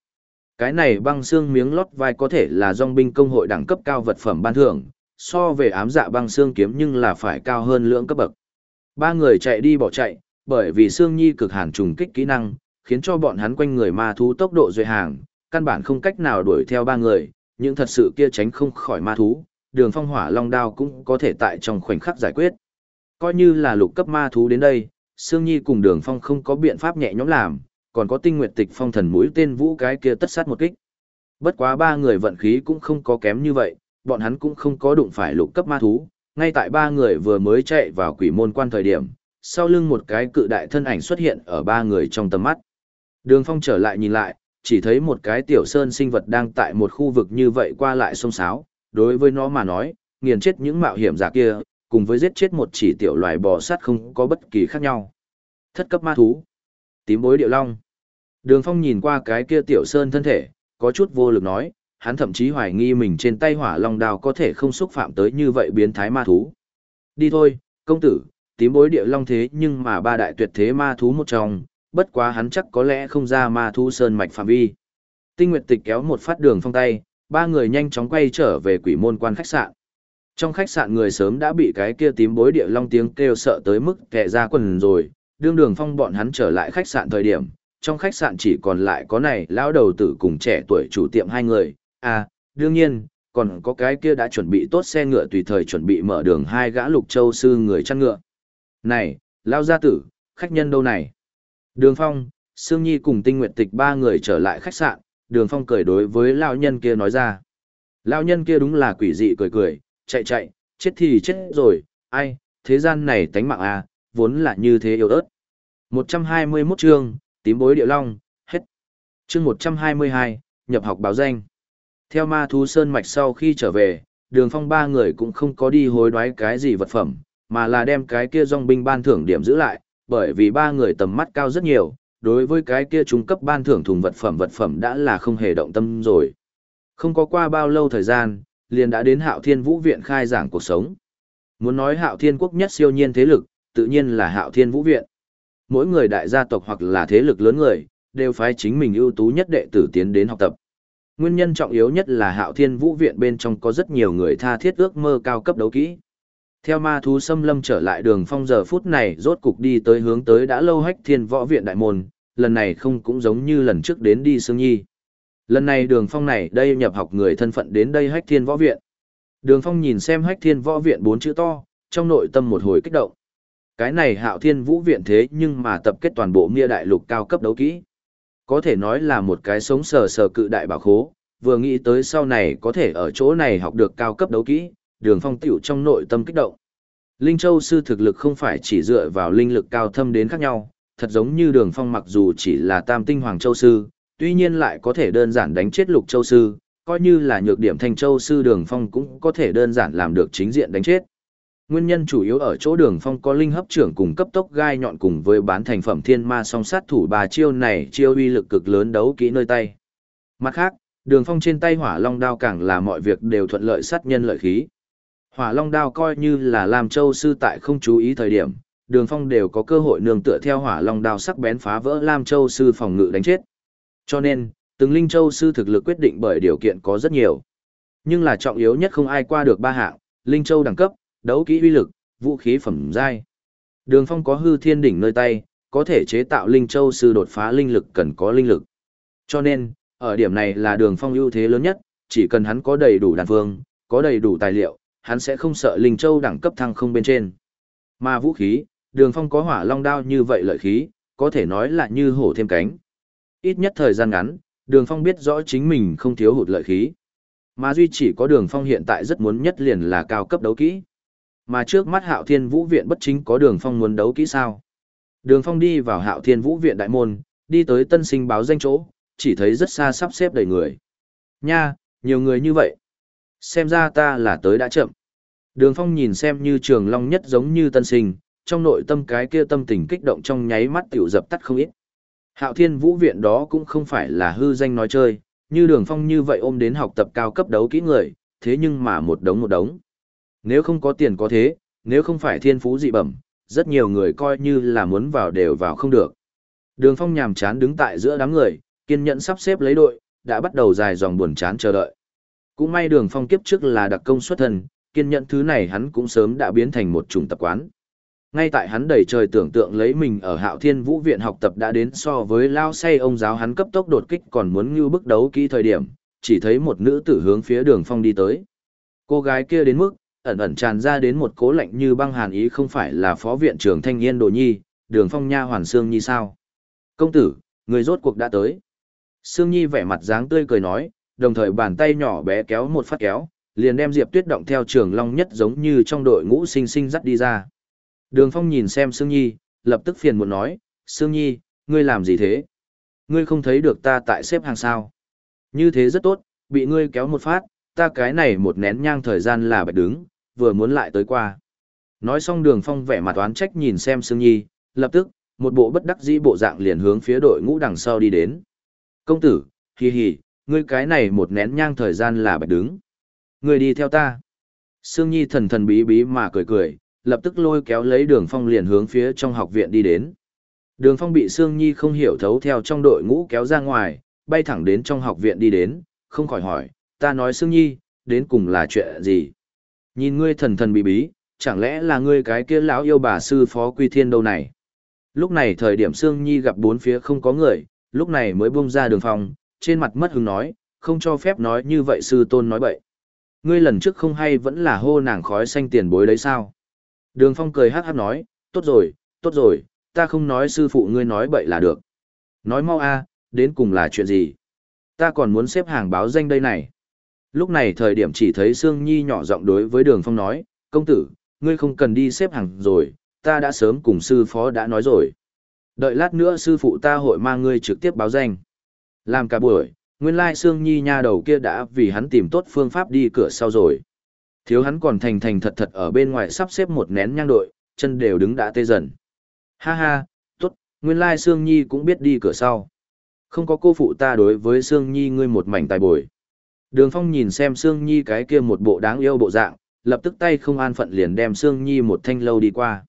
Cái này băng xương miếng lót vai có thể là dòng binh công hội đẳng cấp cao vật phẩm ban thưởng, so về ám dạ băng xương kiếm nhưng là phải cao hơn lưỡng cấp bậc. Ba người chạy đi bỏ chạy, bởi vì xương Nhi cực hàn trùng kích kỹ năng, khiến cho bọn hắn quanh người ma thú tốc độ duy hàng, căn bản không cách nào đuổi theo ba người, nhưng thật sự kia tránh không khỏi ma thú, đường phong hỏa long đao cũng có thể tại trong khoảnh khắc giải quyết. Coi như là lục cấp ma thú đến đây, Sương Nhi cùng đường phong không có biện pháp nhẹ nhõm làm, còn có tinh nguyệt tịch phong thần mũi tên vũ cái kia tất sát một kích. Bất quá ba người vận khí cũng không có kém như vậy, bọn hắn cũng không có đụng phải lục cấp ma thú, ngay tại ba người vừa mới chạy vào quỷ môn quan thời điểm, sau lưng một cái cự đại thân ảnh xuất hiện ở ba người trong tầm mắt. Đường phong trở lại nhìn lại, chỉ thấy một cái tiểu sơn sinh vật đang tại một khu vực như vậy qua lại sông sáo, đối với nó mà nói, nghiền chết những mạo hiểm giả kia, cùng với giết chết một chỉ tiểu loài bò sát không có bất kỳ khác nhau. Thất cấp ma thú, tím bối điệu long. Đường phong nhìn qua cái kia tiểu sơn thân thể, có chút vô lực nói, hắn thậm chí hoài nghi mình trên tay hỏa long đao có thể không xúc phạm tới như vậy biến thái ma thú. Đi thôi, công tử, tím bối địa long thế nhưng mà ba đại tuyệt thế ma thú một trong, bất quá hắn chắc có lẽ không ra ma thú sơn mạch phạm vi. Tinh Nguyệt Tịch kéo một phát đường phong tay, ba người nhanh chóng quay trở về quỷ môn quan khách sạn. Trong khách sạn người sớm đã bị cái kia tím bối địa long tiếng kêu sợ tới mức kẹ ra quần rồi, đương đường phong bọn hắn trở lại khách sạn thời điểm, trong khách sạn chỉ còn lại có này lão đầu tử cùng trẻ tuổi chủ tiệm hai người, à, đương nhiên, còn có cái kia đã chuẩn bị tốt xe ngựa tùy thời chuẩn bị mở đường hai gã lục châu sư người chăn ngựa. Này, lão gia tử, khách nhân đâu này? Đường phong, Sương Nhi cùng tinh nguyện tịch ba người trở lại khách sạn, đường phong cười đối với lão nhân kia nói ra. Lão nhân kia đúng là quỷ dị cười cười, chạy chạy, chết thì chết rồi, ai, thế gian này tánh mạng à, vốn là như thế yếu ớt. 121 chương, tím bối địa long, hết. Chương 122, nhập học báo danh. Theo ma thú sơn mạch sau khi trở về, đường phong ba người cũng không có đi hối đoái cái gì vật phẩm, mà là đem cái kia dòng binh ban thưởng điểm giữ lại, bởi vì ba người tầm mắt cao rất nhiều, đối với cái kia trung cấp ban thưởng thùng vật phẩm vật phẩm đã là không hề động tâm rồi. Không có qua bao lâu thời gian, liền đã đến hạo thiên vũ viện khai giảng cuộc sống. Muốn nói hạo thiên quốc nhất siêu nhiên thế lực, tự nhiên là hạo thiên vũ viện. Mỗi người đại gia tộc hoặc là thế lực lớn người, đều phái chính mình ưu tú nhất đệ tử tiến đến học tập. Nguyên nhân trọng yếu nhất là hạo thiên vũ viện bên trong có rất nhiều người tha thiết ước mơ cao cấp đấu kỹ. Theo ma thú xâm lâm trở lại đường phong giờ phút này rốt cục đi tới hướng tới đã lâu hách thiên võ viện đại môn, lần này không cũng giống như lần trước đến đi Sương Nhi. Lần này đường phong này đây nhập học người thân phận đến đây hách thiên võ viện. Đường phong nhìn xem hách thiên võ viện bốn chữ to, trong nội tâm một hồi kích động. Cái này hạo thiên vũ viện thế nhưng mà tập kết toàn bộ mia đại lục cao cấp đấu kỹ. Có thể nói là một cái sống sờ sờ cự đại bảo khố, vừa nghĩ tới sau này có thể ở chỗ này học được cao cấp đấu kỹ, đường phong tiểu trong nội tâm kích động. Linh Châu sư thực lực không phải chỉ dựa vào linh lực cao thâm đến khác nhau, thật giống như đường phong mặc dù chỉ là tam tinh hoàng châu sư, tuy nhiên lại có thể đơn giản đánh chết lục châu sư, coi như là nhược điểm thanh châu sư đường phong cũng có thể đơn giản làm được chính diện đánh chết. Nguyên nhân chủ yếu ở chỗ đường phong có linh hấp trưởng cùng cấp tốc gai nhọn cùng với bán thành phẩm thiên ma song sát thủ bà chiêu này chiêu uy lực cực lớn đấu kỹ nơi tay. Mặt khác, đường phong trên tay hỏa long đao càng là mọi việc đều thuận lợi sát nhân lợi khí. Hỏa long đao coi như là làm châu sư tại không chú ý thời điểm, đường phong đều có cơ hội nương tựa theo hỏa long đao sắc bén phá vỡ lam châu sư phòng ngự đánh chết cho nên, từng Linh Châu sư thực lực quyết định bởi điều kiện có rất nhiều. Nhưng là trọng yếu nhất không ai qua được ba hạng, Linh Châu đẳng cấp, đấu kỹ uy lực, vũ khí phẩm giai. Đường Phong có hư thiên đỉnh nơi tay, có thể chế tạo Linh Châu sư đột phá linh lực cần có linh lực. Cho nên, ở điểm này là Đường Phong ưu thế lớn nhất, chỉ cần hắn có đầy đủ đàn phương, có đầy đủ tài liệu, hắn sẽ không sợ Linh Châu đẳng cấp thăng không bên trên. Mà vũ khí, Đường Phong có hỏa long đao như vậy lợi khí, có thể nói là như hổ thêm cánh. Ít nhất thời gian ngắn, đường phong biết rõ chính mình không thiếu hụt lợi khí. Mà duy chỉ có đường phong hiện tại rất muốn nhất liền là cao cấp đấu kỹ. Mà trước mắt hạo thiên vũ viện bất chính có đường phong muốn đấu kỹ sao. Đường phong đi vào hạo thiên vũ viện đại môn, đi tới tân sinh báo danh chỗ, chỉ thấy rất xa sắp xếp đầy người. Nha, nhiều người như vậy. Xem ra ta là tới đã chậm. Đường phong nhìn xem như trường long nhất giống như tân sinh, trong nội tâm cái kia tâm tình kích động trong nháy mắt tiểu dập tắt không ít. Hạo Thiên Vũ Viện đó cũng không phải là hư danh nói chơi, như đường phong như vậy ôm đến học tập cao cấp đấu kỹ người, thế nhưng mà một đống một đống. Nếu không có tiền có thế, nếu không phải thiên phú dị bẩm, rất nhiều người coi như là muốn vào đều vào không được. Đường phong nhàm chán đứng tại giữa đám người, kiên nhẫn sắp xếp lấy đội, đã bắt đầu dài dòng buồn chán chờ đợi. Cũng may đường phong kiếp trước là đặc công xuất thần, kiên nhẫn thứ này hắn cũng sớm đã biến thành một chủng tập quán. Ngay tại hắn đầy trời tưởng tượng lấy mình ở hạo thiên vũ viện học tập đã đến so với lao say ông giáo hắn cấp tốc đột kích còn muốn như bức đấu kỹ thời điểm, chỉ thấy một nữ tử hướng phía đường phong đi tới. Cô gái kia đến mức, ẩn ẩn tràn ra đến một cố lạnh như băng hàn ý không phải là phó viện trưởng thanh niên đồ nhi, đường phong nha hoàn xương nhi sao. Công tử, người rốt cuộc đã tới. Sương Nhi vẻ mặt dáng tươi cười nói, đồng thời bàn tay nhỏ bé kéo một phát kéo, liền đem Diệp Tuyết động theo trường long nhất giống như trong đội ngũ sinh sinh dắt đi ra. Đường Phong nhìn xem Sương Nhi, lập tức phiền muộn nói, Sương Nhi, ngươi làm gì thế? Ngươi không thấy được ta tại xếp hàng sao? Như thế rất tốt, bị ngươi kéo một phát, ta cái này một nén nhang thời gian là bạch đứng, vừa muốn lại tới qua. Nói xong đường phong vẻ mặt oán trách nhìn xem Sương Nhi, lập tức, một bộ bất đắc dĩ bộ dạng liền hướng phía đội ngũ đằng sau đi đến. Công tử, hì hì, Ngươi cái này một nén nhang thời gian là bạch đứng. Ngươi đi theo ta. Sương Nhi thần thần bí bí mà cười cười, lập tức lôi kéo lấy đường phong liền hướng phía trong học viện đi đến. Đường phong bị Sương Nhi không hiểu thấu theo trong đội ngũ kéo ra ngoài, bay thẳng đến trong học viện đi đến, không khỏi hỏi, ta nói Sương Nhi, đến cùng là chuyện gì? Nhìn ngươi thần thần bí bí, chẳng lẽ là ngươi cái kia lão yêu bà sư phó quy thiên đâu này? Lúc này thời điểm Sương Nhi gặp bốn phía không có người, lúc này mới buông ra đường phong, trên mặt mất hứng nói, không cho phép nói như vậy sư tôn nói bậy. Ngươi lần trước không hay vẫn là hô nàng khói xanh tiền bối đấy sao? Đường phong cười hát hát nói, tốt rồi, tốt rồi, ta không nói sư phụ ngươi nói bậy là được. Nói mau a, đến cùng là chuyện gì? Ta còn muốn xếp hàng báo danh đây này. Lúc này thời điểm chỉ thấy Sương Nhi nhỏ giọng đối với đường phong nói, công tử, ngươi không cần đi xếp hàng rồi, ta đã sớm cùng sư phó đã nói rồi. Đợi lát nữa sư phụ ta hội mang ngươi trực tiếp báo danh. Làm cả buổi, nguyên lai Sương Nhi nha đầu kia đã vì hắn tìm tốt phương pháp đi cửa sau rồi. Thiếu hắn còn thành thành thật thật ở bên ngoài sắp xếp một nén nhang đội, chân đều đứng đã tê dần. Ha ha, tốt, nguyên lai Sương Nhi cũng biết đi cửa sau. Không có cô phụ ta đối với Sương Nhi ngươi một mảnh tài bồi. Đường Phong nhìn xem Sương Nhi cái kia một bộ đáng yêu bộ dạng, lập tức tay không an phận liền đem Sương Nhi một thanh lâu đi qua.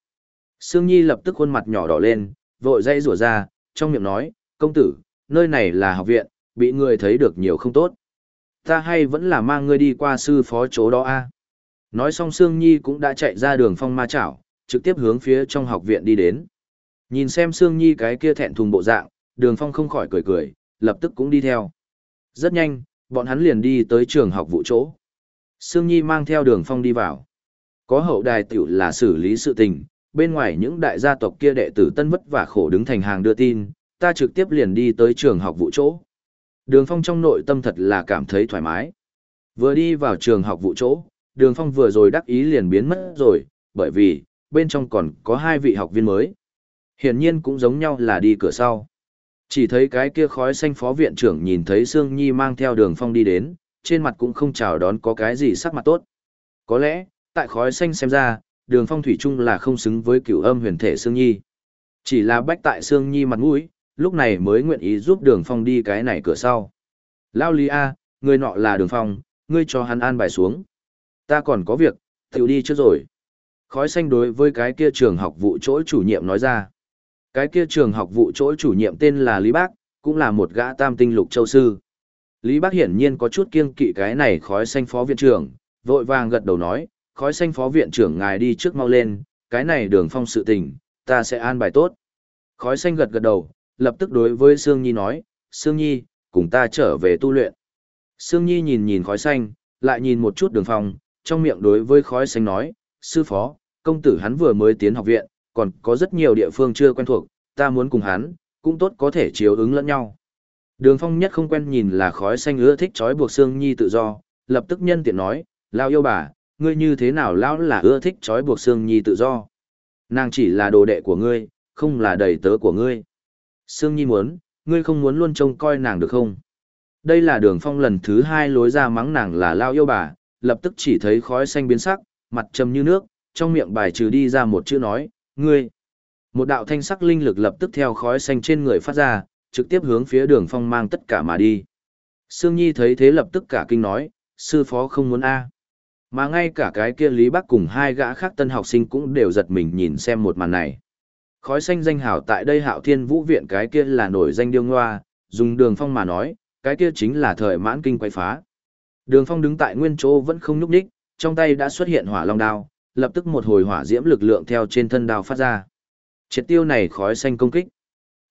Sương Nhi lập tức khuôn mặt nhỏ đỏ lên, vội dây rủa ra, trong miệng nói, công tử, nơi này là học viện, bị người thấy được nhiều không tốt. Ta hay vẫn là mang ngươi đi qua sư phó chỗ đó a. Nói xong Sương Nhi cũng đã chạy ra đường phong ma chảo, trực tiếp hướng phía trong học viện đi đến. Nhìn xem Sương Nhi cái kia thẹn thùng bộ dạng, đường phong không khỏi cười cười, lập tức cũng đi theo. Rất nhanh, bọn hắn liền đi tới trường học vụ chỗ. Sương Nhi mang theo đường phong đi vào. Có hậu đài tiểu là xử lý sự tình, bên ngoài những đại gia tộc kia đệ tử tân vất và khổ đứng thành hàng đưa tin, ta trực tiếp liền đi tới trường học vụ chỗ. Đường phong trong nội tâm thật là cảm thấy thoải mái. Vừa đi vào trường học vụ chỗ, đường phong vừa rồi đắc ý liền biến mất rồi, bởi vì, bên trong còn có hai vị học viên mới. Hiển nhiên cũng giống nhau là đi cửa sau. Chỉ thấy cái kia khói xanh phó viện trưởng nhìn thấy Sương Nhi mang theo đường phong đi đến, trên mặt cũng không chào đón có cái gì sắc mặt tốt. Có lẽ, tại khói xanh xem ra, đường phong thủy chung là không xứng với cửu âm huyền thể Sương Nhi. Chỉ là bách tại Sương Nhi mặt mũi, lúc này mới nguyện ý giúp đường phong đi cái này cửa sau. Lao Lý A, người nọ là đường phong, ngươi cho hắn an bài xuống. Ta còn có việc, tiểu đi trước rồi. Khói xanh đối với cái kia trường học vụ chỗ chủ nhiệm nói ra. Cái kia trường học vụ chỗ chủ nhiệm tên là Lý Bác, cũng là một gã tam tinh lục châu sư. Lý Bác hiển nhiên có chút kiêng kỵ cái này khói xanh phó viện trưởng, vội vàng gật đầu nói, khói xanh phó viện trưởng ngài đi trước mau lên, cái này đường phong sự tình, ta sẽ an bài tốt. Khói xanh gật gật đầu, lập tức đối với Sương Nhi nói, Sương Nhi, cùng ta trở về tu luyện. Sương Nhi nhìn nhìn khói xanh, lại nhìn một chút đường phong, trong miệng đối với khói xanh nói, sư phó, công tử hắn vừa mới tiến học viện, còn có rất nhiều địa phương chưa quen thuộc, ta muốn cùng hắn, cũng tốt có thể chiếu ứng lẫn nhau. Đường phong nhất không quen nhìn là khói xanh ưa thích trói buộc Sương Nhi tự do, lập tức nhân tiện nói, lao yêu bà, ngươi như thế nào lão là ưa thích trói buộc Sương Nhi tự do. Nàng chỉ là đồ đệ của ngươi, không là đầy tớ của ngươi. Sương Nhi muốn, ngươi không muốn luôn trông coi nàng được không? Đây là đường phong lần thứ hai lối ra mắng nàng là lao yêu bà, lập tức chỉ thấy khói xanh biến sắc, mặt trầm như nước, trong miệng bài trừ đi ra một chữ nói, ngươi. Một đạo thanh sắc linh lực lập tức theo khói xanh trên người phát ra, trực tiếp hướng phía đường phong mang tất cả mà đi. Sương Nhi thấy thế lập tức cả kinh nói, sư phó không muốn A. Mà ngay cả cái kia Lý Bắc cùng hai gã khác tân học sinh cũng đều giật mình nhìn xem một màn này. Khói xanh danh hảo tại đây hạo thiên vũ viện cái kia là nổi danh điêu ngoa, dùng đường phong mà nói, cái kia chính là thời mãn kinh quay phá. Đường phong đứng tại nguyên chỗ vẫn không nhúc nhích, trong tay đã xuất hiện hỏa long đao, lập tức một hồi hỏa diễm lực lượng theo trên thân đao phát ra. Triệt tiêu này khói xanh công kích.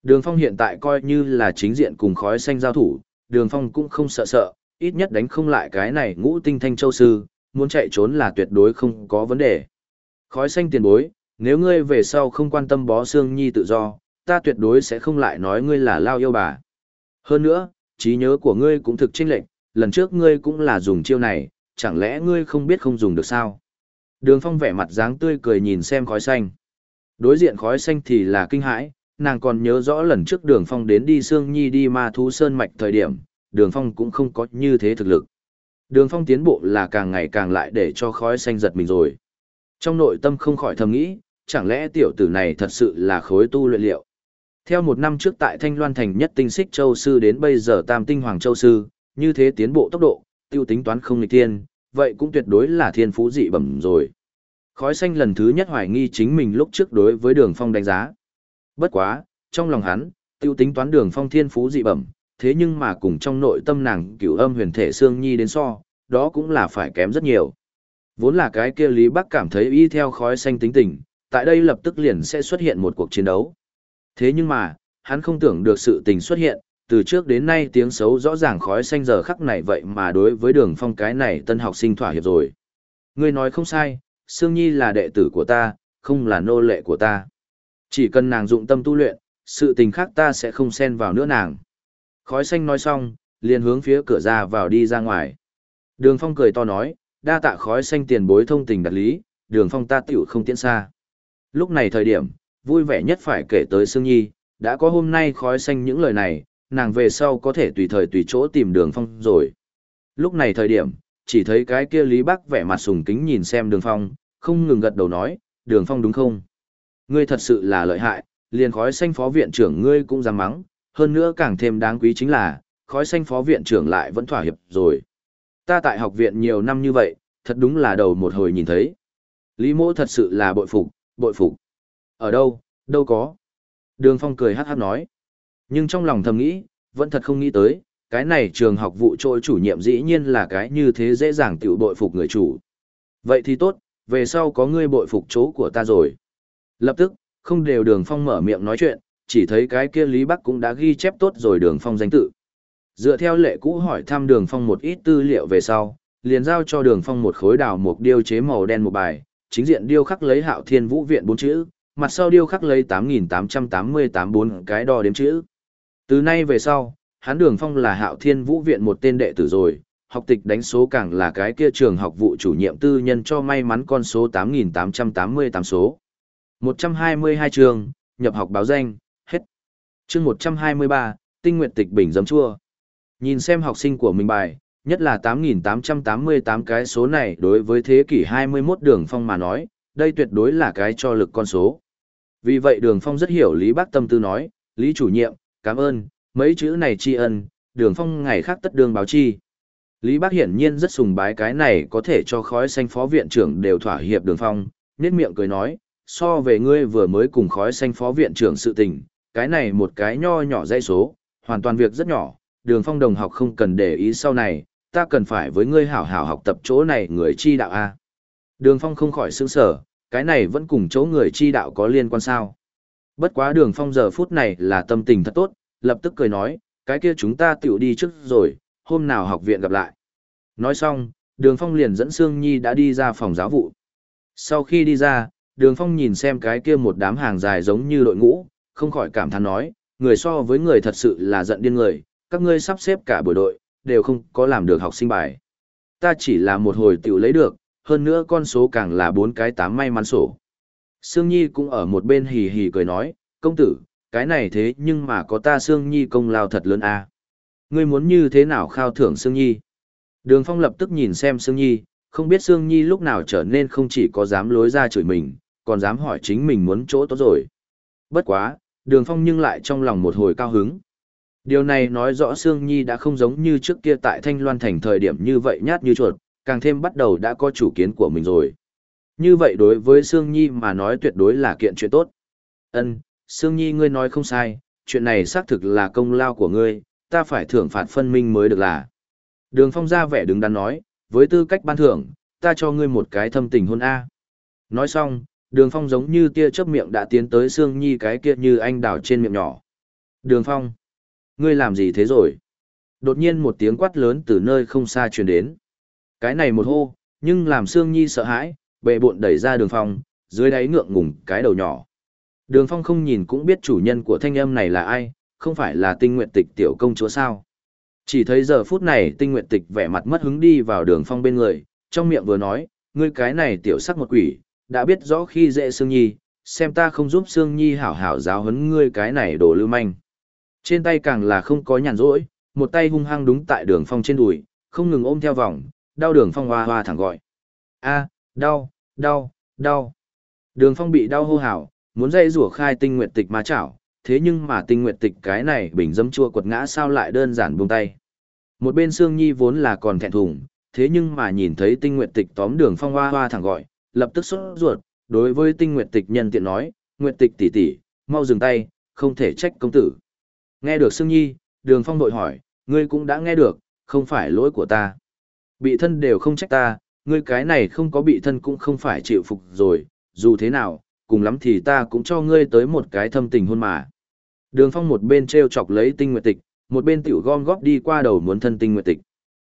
Đường phong hiện tại coi như là chính diện cùng khói xanh giao thủ, đường phong cũng không sợ sợ, ít nhất đánh không lại cái này ngũ tinh thanh châu sư, muốn chạy trốn là tuyệt đối không có vấn đề. Khói xanh tiền bối, nếu ngươi về sau không quan tâm bó xương nhi tự do, ta tuyệt đối sẽ không lại nói ngươi là lao yêu bà. Hơn nữa, trí nhớ của ngươi cũng thực chênh lệch, lần trước ngươi cũng là dùng chiêu này, chẳng lẽ ngươi không biết không dùng được sao? Đường phong vẻ mặt dáng tươi cười nhìn xem khói xanh. Đối diện khói xanh thì là kinh hãi, nàng còn nhớ rõ lần trước đường phong đến đi Sương nhi đi ma thú sơn mạch thời điểm, đường phong cũng không có như thế thực lực. Đường phong tiến bộ là càng ngày càng lại để cho khói xanh giật mình rồi. Trong nội tâm không khỏi thầm nghĩ, chẳng lẽ tiểu tử này thật sự là khối tu luyện liệu. Theo một năm trước tại Thanh Loan Thành nhất tinh xích châu sư đến bây giờ tam tinh hoàng châu sư, như thế tiến bộ tốc độ, tiêu tính toán không nghịch tiên, vậy cũng tuyệt đối là thiên phú dị bẩm rồi. Khói xanh lần thứ nhất hoài nghi chính mình lúc trước đối với đường phong đánh giá. Bất quá, trong lòng hắn, tiêu tính toán đường phong thiên phú dị bẩm, thế nhưng mà cùng trong nội tâm nàng cửu âm huyền thể xương nhi đến so, đó cũng là phải kém rất nhiều. Vốn là cái kia Lý Bắc cảm thấy y theo khói xanh tính tình, tại đây lập tức liền sẽ xuất hiện một cuộc chiến đấu. Thế nhưng mà, hắn không tưởng được sự tình xuất hiện, từ trước đến nay tiếng xấu rõ ràng khói xanh giờ khắc này vậy mà đối với đường phong cái này tân học sinh thỏa hiệp rồi. Ngươi nói không sai, Sương Nhi là đệ tử của ta, không là nô lệ của ta. Chỉ cần nàng dụng tâm tu luyện, sự tình khác ta sẽ không xen vào nữa nàng. Khói xanh nói xong, liền hướng phía cửa ra vào đi ra ngoài. Đường phong cười to nói, đa tạ khói xanh tiền bối thông tình đặt lý, đường phong ta tiểu không tiễn xa. Lúc này thời điểm, vui vẻ nhất phải kể tới Sương Nhi, đã có hôm nay khói xanh những lời này, nàng về sau có thể tùy thời tùy chỗ tìm đường phong rồi. Lúc này thời điểm, chỉ thấy cái kia Lý Bắc vẻ mặt sùng kính nhìn xem đường phong, không ngừng gật đầu nói, đường phong đúng không? Ngươi thật sự là lợi hại, liền khói xanh phó viện trưởng ngươi cũng dám mắng, hơn nữa càng thêm đáng quý chính là, khói xanh phó viện trưởng lại vẫn thỏa hiệp rồi. Ta tại học viện nhiều năm như vậy, thật đúng là đầu một hồi nhìn thấy. Lý mỗ thật sự là bội phục, bội phục. Ở đâu, đâu có. Đường phong cười hát hát nói. Nhưng trong lòng thầm nghĩ, vẫn thật không nghĩ tới, cái này trường học vụ trôi chủ nhiệm dĩ nhiên là cái như thế dễ dàng tiểu bội phục người chủ. Vậy thì tốt, về sau có ngươi bội phục chỗ của ta rồi. Lập tức, không đều đường phong mở miệng nói chuyện, chỉ thấy cái kia Lý Bắc cũng đã ghi chép tốt rồi đường phong danh tự. Dựa theo lệ cũ hỏi thăm đường phong một ít tư liệu về sau, liền giao cho đường phong một khối đào mục điêu chế màu đen một bài, chính diện điêu khắc lấy hạo thiên vũ viện bốn chữ, mặt sau điêu khắc lấy 8.888 bốn cái đo đếm chữ. Từ nay về sau, hắn đường phong là hạo thiên vũ viện một tên đệ tử rồi, học tịch đánh số càng là cái kia trường học vụ chủ nhiệm tư nhân cho may mắn con số 8.888 số. 122 trường, nhập học báo danh, hết. chương 123, tinh nguyện tịch bình giấm chua. Nhìn xem học sinh của mình bài, nhất là 8.888 cái số này đối với thế kỷ 21 đường phong mà nói, đây tuyệt đối là cái cho lực con số. Vì vậy đường phong rất hiểu Lý Bác Tâm Tư nói, Lý chủ nhiệm, cảm ơn, mấy chữ này tri ân, đường phong ngày khác tất đường báo chi. Lý Bác hiển nhiên rất sùng bái cái này có thể cho khói xanh phó viện trưởng đều thỏa hiệp đường phong, nét miệng cười nói, so về ngươi vừa mới cùng khói xanh phó viện trưởng sự tình, cái này một cái nho nhỏ dây số, hoàn toàn việc rất nhỏ, đường phong đồng học không cần để ý sau này, ta cần phải với ngươi hảo hảo học tập chỗ này người chi đạo A. Đường phong không khỏi sững sở, cái này vẫn cùng chỗ người chi đạo có liên quan sao. Bất quá đường phong giờ phút này là tâm tình thật tốt, lập tức cười nói, cái kia chúng ta tiểu đi trước rồi, hôm nào học viện gặp lại. Nói xong, đường phong liền dẫn Sương Nhi đã đi ra phòng giáo vụ. Sau khi đi ra, đường phong nhìn xem cái kia một đám hàng dài giống như đội ngũ, không khỏi cảm thán nói, người so với người thật sự là giận điên người, các ngươi sắp xếp cả buổi đội, đều không có làm được học sinh bài. Ta chỉ là một hồi tiểu lấy được, hơn nữa con số càng là bốn cái tám may mắn sổ. Sương Nhi cũng ở một bên hì hì cười nói, công tử, cái này thế nhưng mà có ta Sương Nhi công lao thật lớn à. Ngươi muốn như thế nào khao thưởng Sương Nhi? Đường Phong lập tức nhìn xem Sương Nhi, không biết Sương Nhi lúc nào trở nên không chỉ có dám lối ra chửi mình, còn dám hỏi chính mình muốn chỗ tốt rồi. Bất quá, Đường Phong nhưng lại trong lòng một hồi cao hứng. Điều này nói rõ Sương Nhi đã không giống như trước kia tại Thanh Loan Thành thời điểm như vậy nhát như chuột, càng thêm bắt đầu đã có chủ kiến của mình rồi. Như vậy đối với Sương Nhi mà nói tuyệt đối là kiện chuyện tốt. Ân, Sương Nhi ngươi nói không sai, chuyện này xác thực là công lao của ngươi, ta phải thưởng phạt phân minh mới được là. Đường Phong ra vẻ đứng đắn nói, với tư cách ban thưởng, ta cho ngươi một cái thâm tình hôn A. Nói xong, Đường Phong giống như tia chớp miệng đã tiến tới Sương Nhi cái kia như anh đào trên miệng nhỏ. Đường Phong, ngươi làm gì thế rồi? Đột nhiên một tiếng quát lớn từ nơi không xa truyền đến. Cái này một hô, nhưng làm Sương Nhi sợ hãi, bệ bộn đẩy ra đường phong, dưới đáy ngượng ngùng cái đầu nhỏ. Đường phong không nhìn cũng biết chủ nhân của thanh âm này là ai, không phải là tinh nguyện tịch tiểu công chúa sao. Chỉ thấy giờ phút này tinh nguyện tịch vẻ mặt mất hứng đi vào đường phong bên người, trong miệng vừa nói, ngươi cái này tiểu sắc một quỷ, đã biết rõ khi dễ Sương Nhi, xem ta không giúp Sương Nhi hảo hảo giáo huấn ngươi cái này đồ lưu manh. Trên tay càng là không có nhàn rỗi, một tay hung hăng đúng tại đường phong trên đùi, không ngừng ôm theo vòng, đau đường phong hoa hoa thẳng gọi. a đau, đau, đau. Đường phong bị đau hô hào, muốn dây rủa khai tinh nguyệt tịch ma chảo, thế nhưng mà tinh nguyệt tịch cái này bình dấm chua quật ngã sao lại đơn giản buông tay. Một bên Sương Nhi vốn là còn thẹn thùng, thế nhưng mà nhìn thấy tinh nguyệt tịch tóm đường phong hoa hoa thẳng gọi, lập tức sốt ruột, đối với tinh nguyệt tịch nhân tiện nói, nguyệt tịch tỷ tỷ, mau dừng tay, không thể trách công tử. Nghe được Sương Nhi, đường phong đội hỏi, ngươi cũng đã nghe được, không phải lỗi của ta. Bị thân đều không trách ta, ngươi cái này không có bị thân cũng không phải chịu phục rồi, dù thế nào, cùng lắm thì ta cũng cho ngươi tới một cái thâm tình hôn mà. Đường phong một bên treo chọc lấy tinh nguyệt tịch, một bên tiểu gom góp đi qua đầu muốn thân tinh nguyệt tịch.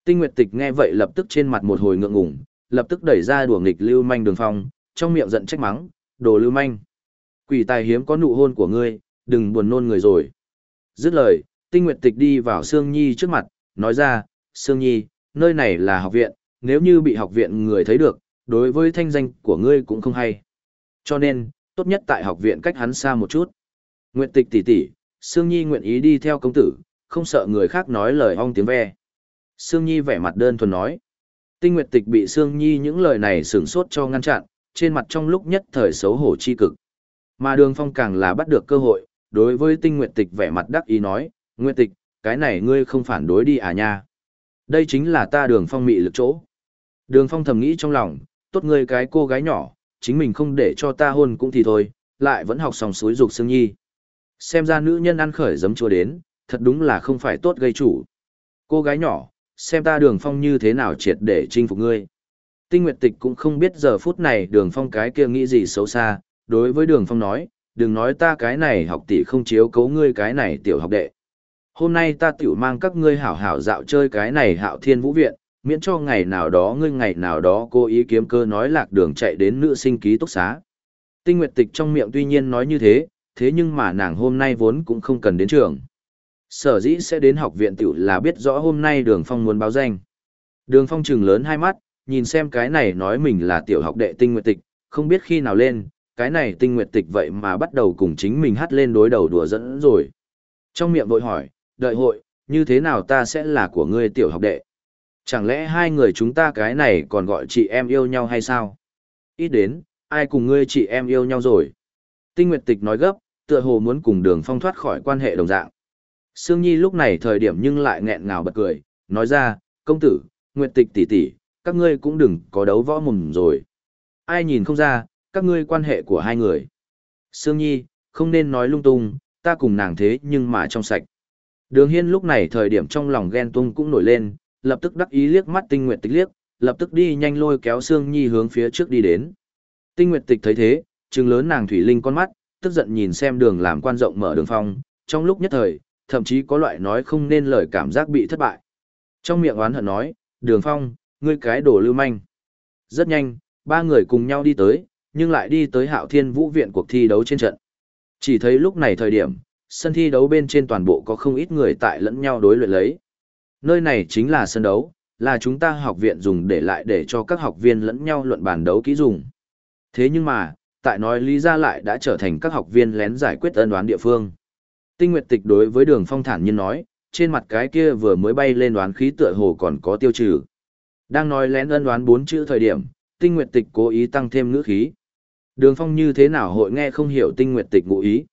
Tinh nguyệt tịch nghe vậy lập tức trên mặt một hồi ngượng ngùng, lập tức đẩy ra đùa nghịch lưu manh đường phong, trong miệng giận trách mắng, đồ lưu manh. Quỷ tài hiếm có nụ hôn của ngươi, đừng buồn nôn người rồi. Dứt lời, tinh nguyệt tịch đi vào Sương Nhi trước mặt, nói ra, Sương Nhi, nơi này là học viện, nếu như bị học viện người thấy được, đối với thanh danh của ngươi cũng không hay. Cho nên, tốt nhất tại học viện cách hắn xa một chút. Nguyệt tịch tỷ tỷ, Sương Nhi nguyện ý đi theo công tử, không sợ người khác nói lời ong tiếng ve. Sương Nhi vẻ mặt đơn thuần nói. Tinh Nguyệt tịch bị Sương Nhi những lời này sửng sốt cho ngăn chặn, trên mặt trong lúc nhất thời xấu hổ chi cực. Mà đường phong càng là bắt được cơ hội, đối với tinh Nguyệt tịch vẻ mặt đắc ý nói, Nguyệt tịch, cái này ngươi không phản đối đi à nha. Đây chính là ta đường phong mị lực chỗ. Đường phong thầm nghĩ trong lòng, tốt ngươi cái cô gái nhỏ, chính mình không để cho ta hôn cũng thì thôi, lại vẫn học sòng suối dục Sương Nhi. Xem ra nữ nhân ăn khởi giấm chua đến, thật đúng là không phải tốt gây chủ. Cô gái nhỏ, xem ta đường phong như thế nào triệt để chinh phục ngươi. Tinh Nguyệt Tịch cũng không biết giờ phút này đường phong cái kia nghĩ gì xấu xa, đối với đường phong nói, đừng nói ta cái này học tỷ không chiếu cấu ngươi cái này tiểu học đệ. Hôm nay ta tiểu mang các ngươi hảo hảo dạo chơi cái này hạo thiên vũ viện, miễn cho ngày nào đó ngươi ngày nào đó cố ý kiếm cơ nói lạc đường chạy đến nữ sinh ký túc xá. Tinh Nguyệt Tịch trong miệng tuy nhiên nói như thế, thế nhưng mà nàng hôm nay vốn cũng không cần đến trường. Sở dĩ sẽ đến học viện tiểu là biết rõ hôm nay đường phong muốn báo danh. Đường phong trừng lớn hai mắt, nhìn xem cái này nói mình là tiểu học đệ tinh nguyệt tịch, không biết khi nào lên, cái này tinh nguyệt tịch vậy mà bắt đầu cùng chính mình hát lên đối đầu đùa dẫn rồi. Trong miệng vội hỏi, đợi hội, như thế nào ta sẽ là của ngươi tiểu học đệ? Chẳng lẽ hai người chúng ta cái này còn gọi chị em yêu nhau hay sao? Ít đến, ai cùng ngươi chị em yêu nhau rồi? Tinh Nguyệt Tịch nói gấp, tựa hồ muốn cùng đường phong thoát khỏi quan hệ đồng dạng. Sương Nhi lúc này thời điểm nhưng lại nghẹn ngào bật cười, nói ra, công tử, Nguyệt Tịch tỷ tỷ, các ngươi cũng đừng có đấu võ mồm rồi. Ai nhìn không ra, các ngươi quan hệ của hai người. Sương Nhi, không nên nói lung tung, ta cùng nàng thế nhưng mà trong sạch. Đường Hiên lúc này thời điểm trong lòng ghen tung cũng nổi lên, lập tức đắc ý liếc mắt Tinh Nguyệt Tịch liếc, lập tức đi nhanh lôi kéo Sương Nhi hướng phía trước đi đến. Tinh Nguyệt Tịch thấy thế, trừng lớn nàng thủy linh con mắt, tức giận nhìn xem đường làm quan rộng mở đường phong, trong lúc nhất thời, thậm chí có loại nói không nên lời cảm giác bị thất bại. Trong miệng oán hận nói, đường phong, ngươi cái đồ lưu manh. Rất nhanh, ba người cùng nhau đi tới, nhưng lại đi tới hạo thiên vũ viện cuộc thi đấu trên trận. Chỉ thấy lúc này thời điểm, sân thi đấu bên trên toàn bộ có không ít người tại lẫn nhau đối luyện lấy. Nơi này chính là sân đấu, là chúng ta học viện dùng để lại để cho các học viên lẫn nhau luận bàn đấu kỹ dùng. Thế nhưng mà, tại nói lý ra lại đã trở thành các học viên lén giải quyết ân đoán địa phương. Tinh Nguyệt Tịch đối với Đường Phong thản nhiên nói, trên mặt cái kia vừa mới bay lên đoán khí tựa hồ còn có tiêu trừ. Đang nói lén ân đoán bốn chữ thời điểm, Tinh Nguyệt Tịch cố ý tăng thêm ngữ khí. Đường Phong như thế nào hội nghe không hiểu Tinh Nguyệt Tịch ngụ ý.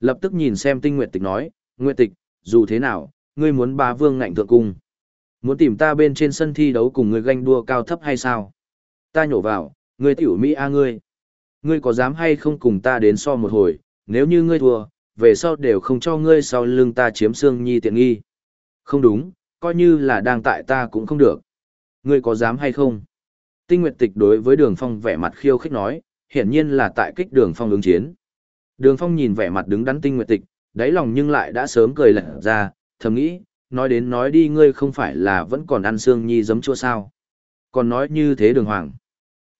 Lập tức nhìn xem Tinh Nguyệt Tịch nói, Nguyệt Tịch, dù thế nào, ngươi muốn ba vương ngạnh thượng cung. Muốn tìm ta bên trên sân thi đấu cùng ngươi ganh đua cao thấp hay sao? Ta nhổ vào, ngươi tiểu Mỹ a ngươi. Ngươi có dám hay không cùng ta đến so một hồi, nếu như ngươi thua, về sau đều không cho ngươi sau lưng ta chiếm xương nhi tiện nghi. Không đúng, coi như là đang tại ta cũng không được. Ngươi có dám hay không? Tinh Nguyệt Tịch đối với Đường Phong vẻ mặt khiêu khích nói, hiển nhiên là tại kích Đường Phong ứng chiến. Đường Phong nhìn vẻ mặt đứng đắn Tinh Nguyệt Tịch, đáy lòng nhưng lại đã sớm cười lạnh ra, thầm nghĩ, nói đến nói đi ngươi không phải là vẫn còn ăn xương nhi giấm chua sao. Còn nói như thế Đường Hoàng.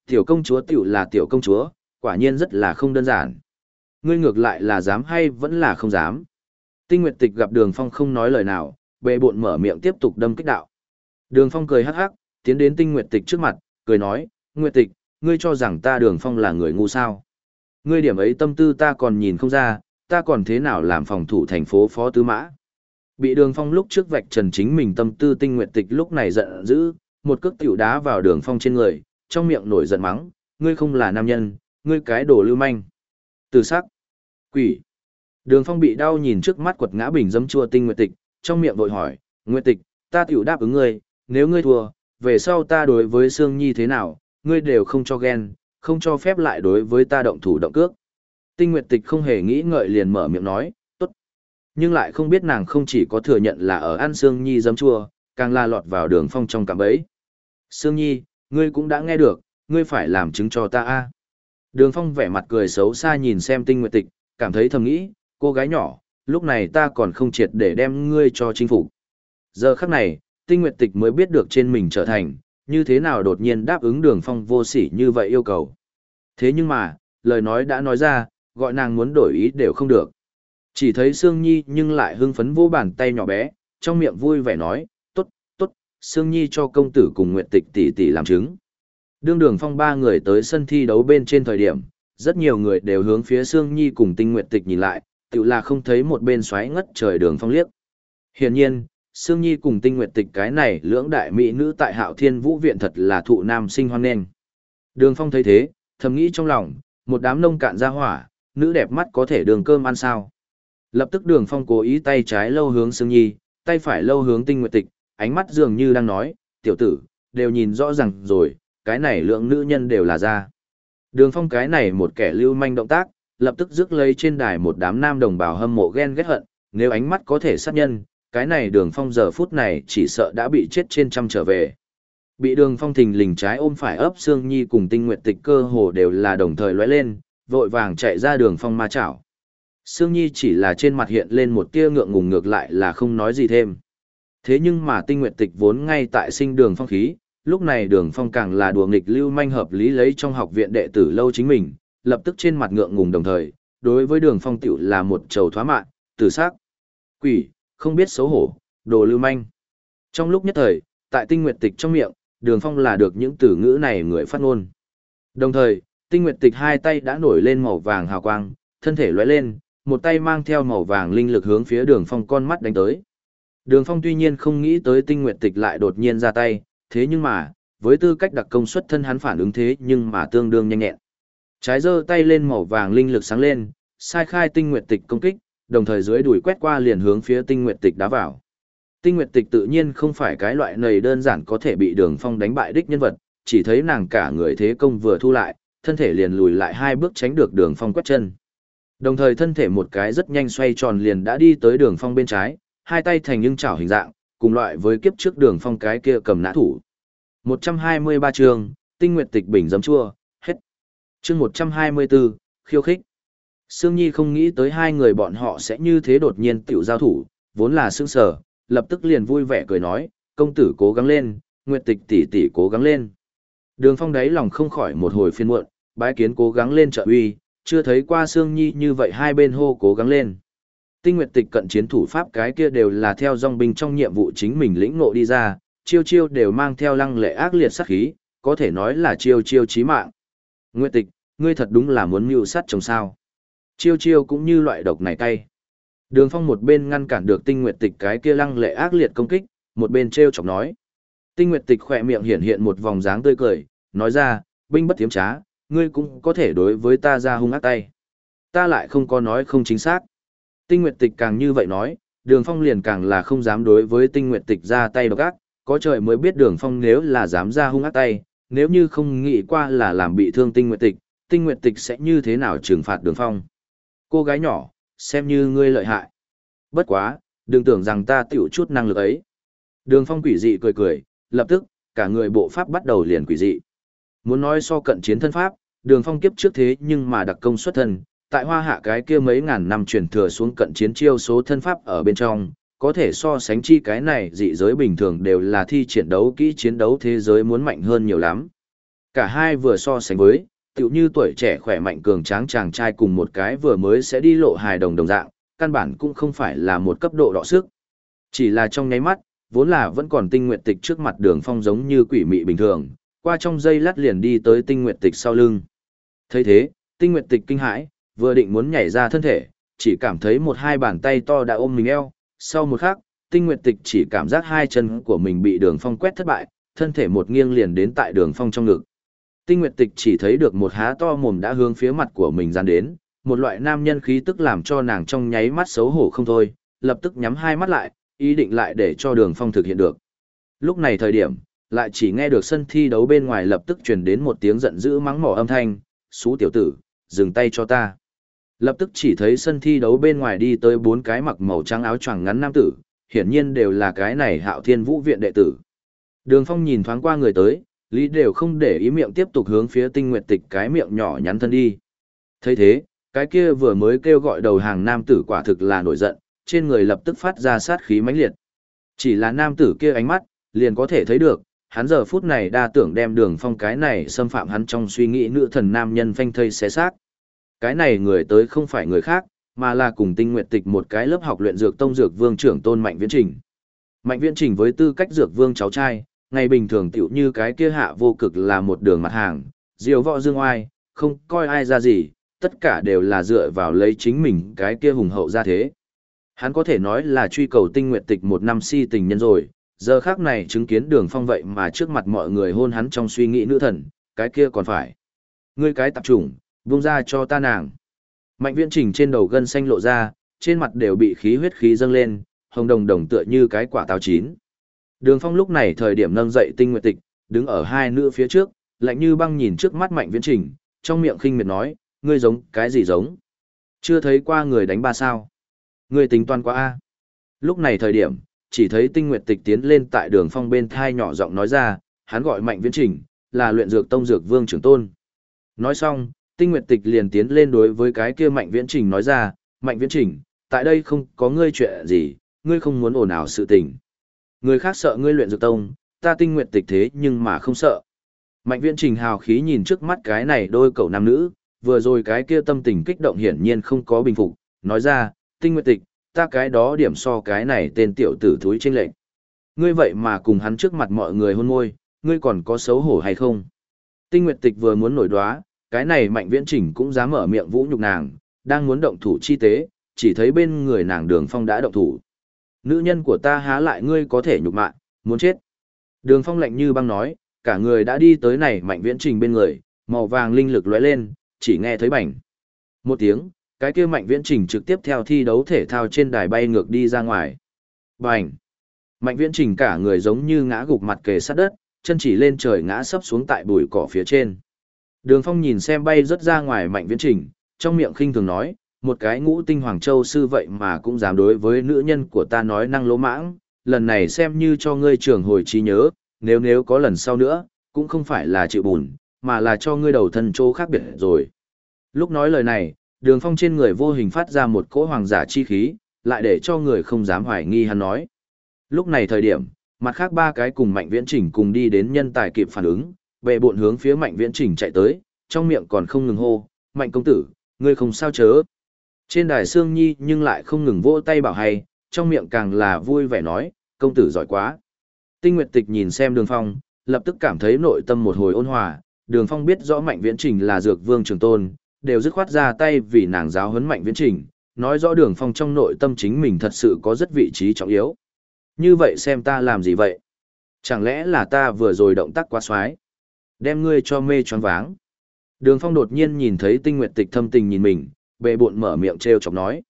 Tiểu công chúa tiểu là tiểu công chúa, quả nhiên rất là không đơn giản. Ngươi ngược lại là dám hay vẫn là không dám. Tinh Nguyệt Tịch gặp Đường Phong không nói lời nào, bệ bộn mở miệng tiếp tục đâm kích đạo. Đường Phong cười hắc hắc, tiến đến Tinh Nguyệt Tịch trước mặt, cười nói, Nguyệt Tịch, ngươi cho rằng ta Đường Phong là người ngu sao. Ngươi điểm ấy tâm tư ta còn nhìn không ra, ta còn thế nào làm phòng thủ thành phố phó tứ mã. Bị Đường Phong lúc trước vạch trần chính mình tâm tư Tinh Nguyệt Tịch lúc này giận dữ, một cước tiểu đá vào Đường Phong trên người, trong miệng nổi giận mắng, ngươi không là nam nhân, ngươi cái đồ lưu manh. Từ sắc. Quỷ. Đường phong bị đau nhìn trước mắt quật ngã bình dấm chua tinh nguyệt tịch, trong miệng vội hỏi, nguyệt tịch, ta tiểu đáp ứng ngươi, nếu ngươi thua, về sau ta đối với Sương Nhi thế nào, ngươi đều không cho ghen, không cho phép lại đối với ta động thủ động cước. Tinh Nguyệt Tịch không hề nghĩ ngợi liền mở miệng nói. Nhưng lại không biết nàng không chỉ có thừa nhận là ở ăn Sương Nhi giấm chua, càng la lọt vào đường phong trong cạm bẫy. Sương Nhi, ngươi cũng đã nghe được, ngươi phải làm chứng cho ta a. Đường phong vẻ mặt cười xấu xa nhìn xem Tinh Nguyệt Tịch, cảm thấy thầm nghĩ, cô gái nhỏ, lúc này ta còn không triệt để đem ngươi cho chinh phục. Giờ khắc này, Tinh Nguyệt Tịch mới biết được trên mình trở thành, như thế nào đột nhiên đáp ứng đường phong vô sỉ như vậy yêu cầu. Thế nhưng mà, lời nói đã nói ra, gọi nàng muốn đổi ý đều không được. Chỉ thấy Sương Nhi nhưng lại hưng phấn vô bàn tay nhỏ bé, trong miệng vui vẻ nói, tốt, tốt, Sương Nhi cho công tử cùng Nguyệt Tịch tỷ tỷ làm chứng. Đương đường phong ba người tới sân thi đấu bên trên thời điểm, rất nhiều người đều hướng phía Sương Nhi cùng Tinh Nguyệt Tịch nhìn lại, tự là không thấy một bên xoáy ngất trời đường phong liếc. Hiển nhiên, Sương Nhi cùng Tinh Nguyệt Tịch cái này lưỡng đại mỹ nữ tại Hạo Thiên Vũ viện thật là thụ nam sinh hoan nghênh. Đường Phong thấy thế, thầm nghĩ trong lòng, một đám nông cạn ra hỏa, nữ đẹp mắt có thể đường cơm ăn sao? Lập tức Đường Phong cố ý tay trái lâu hướng Sương Nhi, tay phải lâu hướng Tinh Nguyệt Tịch, ánh mắt dường như đang nói, "Tiểu tử, đều nhìn rõ ràng rồi, cái này lượng nữ nhân đều là ra." Đường Phong cái này một kẻ lưu manh động tác, lập tức rước lấy trên đài một đám nam đồng bào hâm mộ ghen ghét hận, nếu ánh mắt có thể sát nhân, cái này đường phong giờ phút này chỉ sợ đã bị chết trên trăm trở về. Bị đường phong thình lình trái ôm phải ấp xương nhi cùng tinh nguyện tịch cơ hồ đều là đồng thời lóe lên, vội vàng chạy ra đường phong ma chảo. Sương Nhi chỉ là trên mặt hiện lên một tia ngượng ngùng ngược lại là không nói gì thêm. Thế nhưng mà tinh nguyện tịch vốn ngay tại sinh đường phong khí, lúc này đường phong càng là đùa nghịch lưu manh hợp lý lấy trong học viện đệ tử lâu chính mình, lập tức trên mặt ngượng ngùng đồng thời, đối với đường phong tiểu là một trầu thoá mạn, tử sắc. Quỷ, không biết xấu hổ, đồ lưu manh. Trong lúc nhất thời, tại tinh nguyệt tịch trong miệng, đường phong là được những từ ngữ này người phát ngôn. Đồng thời, tinh nguyệt tịch hai tay đã nổi lên màu vàng hào quang, thân thể lóe lên, một tay mang theo màu vàng linh lực hướng phía đường phong con mắt đánh tới. Đường phong tuy nhiên không nghĩ tới tinh nguyệt tịch lại đột nhiên ra tay, thế nhưng mà, với tư cách đặc công suất thân hắn phản ứng thế nhưng mà tương đương nhanh nhẹn. Trái giơ tay lên màu vàng linh lực sáng lên, sai khai tinh nguyệt tịch công kích, đồng thời dưới đùi quét qua liền hướng phía tinh nguyệt tịch đá vào. Tinh nguyệt tịch tự nhiên không phải cái loại này đơn giản có thể bị đường phong đánh bại đích nhân vật, chỉ thấy nàng cả người thế công vừa thu lại, thân thể liền lùi lại hai bước tránh được đường phong quét chân. Đồng thời thân thể một cái rất nhanh xoay tròn liền đã đi tới đường phong bên trái, hai tay thành những chảo hình dạng, cùng loại với kiếp trước đường phong cái kia cầm nã thủ. 123 chương, tinh nguyệt tịch bình giấm chua, hết. Chương 124, khiêu khích. Sương Nhi không nghĩ tới hai người bọn họ sẽ như thế đột nhiên tiểu giao thủ, vốn là sương sở, lập tức liền vui vẻ cười nói, công tử cố gắng lên, nguyệt tịch tỷ tỷ cố gắng lên. Đường phong đáy lòng không khỏi một hồi phiên muộn, bái kiến cố gắng lên trợ uy, chưa thấy qua Sương Nhi như vậy hai bên hô cố gắng lên. Tinh nguyệt tịch cận chiến thủ pháp cái kia đều là theo dòng binh trong nhiệm vụ chính mình lĩnh ngộ đi ra, chiêu chiêu đều mang theo lăng lệ ác liệt sát khí, có thể nói là chiêu chiêu chí mạng. Nguyệt tịch, ngươi thật đúng là muốn mưu sát chồng sao chiêu chiêu cũng như loại độc này cay. Đường phong một bên ngăn cản được tinh nguyệt tịch cái kia lăng lệ ác liệt công kích, một bên treo chọc nói. Tinh nguyệt tịch khỏe miệng hiện hiện một vòng dáng tươi cười, nói ra, binh bất tiếm trá, ngươi cũng có thể đối với ta ra hung ác tay. Ta lại không có nói không chính xác. Tinh nguyệt tịch càng như vậy nói, đường phong liền càng là không dám đối với tinh nguyệt tịch ra tay độc ác, có trời mới biết đường phong nếu là dám ra hung ác tay, nếu như không nghĩ qua là làm bị thương tinh nguyệt tịch, tinh nguyệt tịch sẽ như thế nào trừng phạt đường phong. Cô gái nhỏ, xem như ngươi lợi hại. Bất quá, đừng tưởng rằng ta tiểu chút năng lực ấy. Đường phong quỷ dị cười cười, lập tức, cả người bộ pháp bắt đầu liền quỷ dị. Muốn nói so cận chiến thân pháp, đường phong kiếp trước thế nhưng mà đặc công xuất thân, tại hoa hạ cái kia mấy ngàn năm truyền thừa xuống cận chiến chiêu số thân pháp ở bên trong, có thể so sánh chi cái này dị giới bình thường đều là thi chiến đấu kỹ chiến đấu thế giới muốn mạnh hơn nhiều lắm. Cả hai vừa so sánh với, tựu như tuổi trẻ khỏe mạnh cường tráng chàng trai cùng một cái vừa mới sẽ đi lộ hài đồng đồng dạng, căn bản cũng không phải là một cấp độ đọ sức. Chỉ là trong nháy mắt, vốn là vẫn còn tinh nguyện tịch trước mặt đường phong giống như quỷ mị bình thường, qua trong dây lát liền đi tới tinh nguyệt tịch sau lưng. thấy thế, tinh nguyệt tịch kinh hãi, vừa định muốn nhảy ra thân thể, chỉ cảm thấy một hai bàn tay to đã ôm mình eo, sau một khắc, tinh nguyệt tịch chỉ cảm giác hai chân của mình bị đường phong quét thất bại, thân thể một nghiêng liền đến tại đường phong trong ngực. Tinh Nguyệt Tịch chỉ thấy được một há to mồm đã hướng phía mặt của mình dán đến, một loại nam nhân khí tức làm cho nàng trong nháy mắt xấu hổ không thôi, lập tức nhắm hai mắt lại, ý định lại để cho đường phong thực hiện được. Lúc này thời điểm, lại chỉ nghe được sân thi đấu bên ngoài lập tức truyền đến một tiếng giận dữ mắng mỏ âm thanh, xú tiểu tử, dừng tay cho ta. Lập tức chỉ thấy sân thi đấu bên ngoài đi tới bốn cái mặc màu trắng áo choàng ngắn nam tử, hiển nhiên đều là cái này hạo thiên vũ viện đệ tử. Đường phong nhìn thoáng qua người tới, lý đều không để ý miệng tiếp tục hướng phía tinh nguyệt tịch cái miệng nhỏ nhắn thân đi. thấy thế, cái kia vừa mới kêu gọi đầu hàng nam tử quả thực là nổi giận, trên người lập tức phát ra sát khí mãnh liệt. Chỉ là nam tử kia ánh mắt, liền có thể thấy được, hắn giờ phút này đa tưởng đem đường phong cái này xâm phạm hắn trong suy nghĩ nữ thần nam nhân phanh thây xé xác. Cái này người tới không phải người khác, mà là cùng tinh nguyện tịch một cái lớp học luyện dược tông dược vương trưởng tôn Mạnh Viễn Trình. Mạnh Viễn Trình với tư cách dược vương cháu trai, ngày bình thường tiểu như cái kia hạ vô cực là một đường mặt hàng, diều võ dương oai, không coi ai ra gì, tất cả đều là dựa vào lấy chính mình cái kia hùng hậu ra thế. Hắn có thể nói là truy cầu tinh nguyện tịch một năm si tình nhân rồi, giờ khác này chứng kiến đường phong vậy mà trước mặt mọi người hôn hắn trong suy nghĩ nữ thần, cái kia còn phải. Ngươi cái tạp chủng, vung ra cho ta nàng. Mạnh viễn trình trên đầu gân xanh lộ ra, trên mặt đều bị khí huyết khí dâng lên, hồng đồng đồng tựa như cái quả táo chín. Đường phong lúc này thời điểm nâng dậy tinh nguyện tịch, đứng ở hai nữ phía trước, lạnh như băng nhìn trước mắt mạnh viễn trình, trong miệng khinh miệt nói, ngươi giống cái gì giống? Chưa thấy qua người đánh ba sao? Ngươi tính toán quá a. Lúc này thời điểm, chỉ thấy tinh nguyệt tịch tiến lên tại đường phong bên thai nhỏ giọng nói ra, hắn gọi mạnh viễn trình, là luyện dược tông dược vương trưởng tôn. Nói xong, tinh nguyệt tịch liền tiến lên đối với cái kia mạnh viễn trình nói ra, mạnh viễn trình, tại đây không có ngươi chuyện gì, ngươi không muốn ồn ào sự tình. Người khác sợ ngươi luyện dược tông, ta tinh nguyệt tịch thế nhưng mà không sợ. Mạnh viễn trình hào khí nhìn trước mắt cái này đôi cậu nam nữ, vừa rồi cái kia tâm tình kích động hiển nhiên không có bình phục, nói ra, tinh nguyệt tịch, ta cái đó điểm so cái này tên tiểu tử thúi trên lệnh. Ngươi vậy mà cùng hắn trước mặt mọi người hôn môi, ngươi còn có xấu hổ hay không? Tinh nguyệt tịch vừa muốn nổi đoá, cái này mạnh viễn chỉnh cũng dám mở miệng vũ nhục nàng, đang muốn động thủ chi tế, chỉ thấy bên người nàng đường phong đã động thủ. Nữ nhân của ta há lại ngươi có thể nhục mạ, muốn chết. Đường phong lạnh như băng nói, cả người đã đi tới này mạnh viễn trình bên người, màu vàng linh lực lóe lên, chỉ nghe thấy bảnh. Một tiếng, cái kia mạnh viễn trình trực tiếp theo thi đấu thể thao trên đài bay ngược đi ra ngoài. Bành! Mạnh viễn trình cả người giống như ngã gục mặt kề sát đất, chân chỉ lên trời ngã sấp xuống tại bụi cỏ phía trên. Đường phong nhìn xem bay rất ra ngoài mạnh viễn trình, trong miệng khinh thường nói, một cái ngũ tinh Hoàng Châu sư vậy mà cũng dám đối với nữ nhân của ta nói năng lỗ mãng, lần này xem như cho ngươi trưởng hồi trí nhớ, nếu nếu có lần sau nữa, cũng không phải là chịu bùn, mà là cho ngươi đầu thân chỗ khác biệt rồi. Lúc nói lời này, đường phong trên người vô hình phát ra một cỗ hoàng giả chi khí, lại để cho người không dám hoài nghi hắn nói. Lúc này thời điểm, mặt khác ba cái cùng mạnh viễn chỉnh cùng đi đến nhân tài kịp phản ứng, về bộn hướng phía mạnh viễn chỉnh chạy tới, trong miệng còn không ngừng hô, mạnh công tử, ngươi không sao chớ. Trên đài Sương Nhi nhưng lại không ngừng vỗ tay bảo hay, trong miệng càng là vui vẻ nói, công tử giỏi quá. Tinh Nguyệt Tịch nhìn xem đường phong, lập tức cảm thấy nội tâm một hồi ôn hòa, đường phong biết rõ mạnh viễn trình là dược vương trường tôn, đều dứt khoát ra tay vì nàng giáo huấn mạnh viễn trình, nói rõ đường phong trong nội tâm chính mình thật sự có rất vị trí trọng yếu. Như vậy xem ta làm gì vậy? Chẳng lẽ là ta vừa rồi động tác quá xoái? Đem ngươi cho mê choáng váng. Đường phong đột nhiên nhìn thấy tinh nguyệt tịch thâm tình nhìn mình, bệ bộn mở miệng treo chọc nói.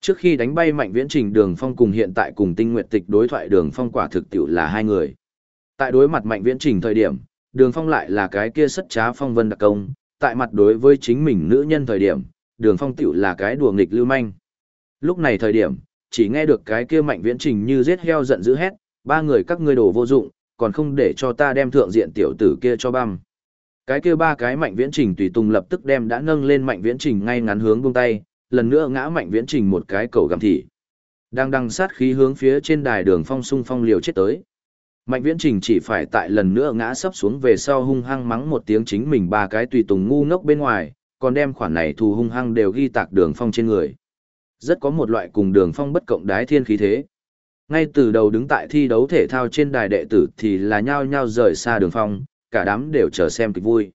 Trước khi đánh bay mạnh viễn trình đường phong cùng hiện tại cùng tinh nguyệt tịch đối thoại đường phong quả thực tiệu là hai người. Tại đối mặt mạnh viễn trình thời điểm, đường phong lại là cái kia sất trá phong vân đặc công, tại mặt đối với chính mình nữ nhân thời điểm, đường phong tiểu là cái đùa nghịch lưu manh. Lúc này thời điểm, chỉ nghe được cái kia mạnh viễn trình như giết heo giận dữ hét, ba người các ngươi đồ vô dụng, còn không để cho ta đem thượng diện tiểu tử kia cho băm. Cái kia ba cái mạnh viễn trình tùy tùng lập tức đem đã nâng lên mạnh viễn trình ngay ngắn hướng buông tay, lần nữa ngã mạnh viễn trình một cái cầu gầm thị. Đang đăng sát khí hướng phía trên đài đường phong sung phong liều chết tới. Mạnh viễn trình chỉ phải tại lần nữa ngã sấp xuống về sau hung hăng mắng một tiếng chính mình ba cái tùy tùng ngu ngốc bên ngoài, còn đem khoản này thù hung hăng đều ghi tạc đường phong trên người. Rất có một loại cùng đường phong bất cộng đái thiên khí thế. Ngay từ đầu đứng tại thi đấu thể thao trên đài đệ tử thì là nhao nhao rời xa đường phong, cả đám đều chờ xem kịch vui.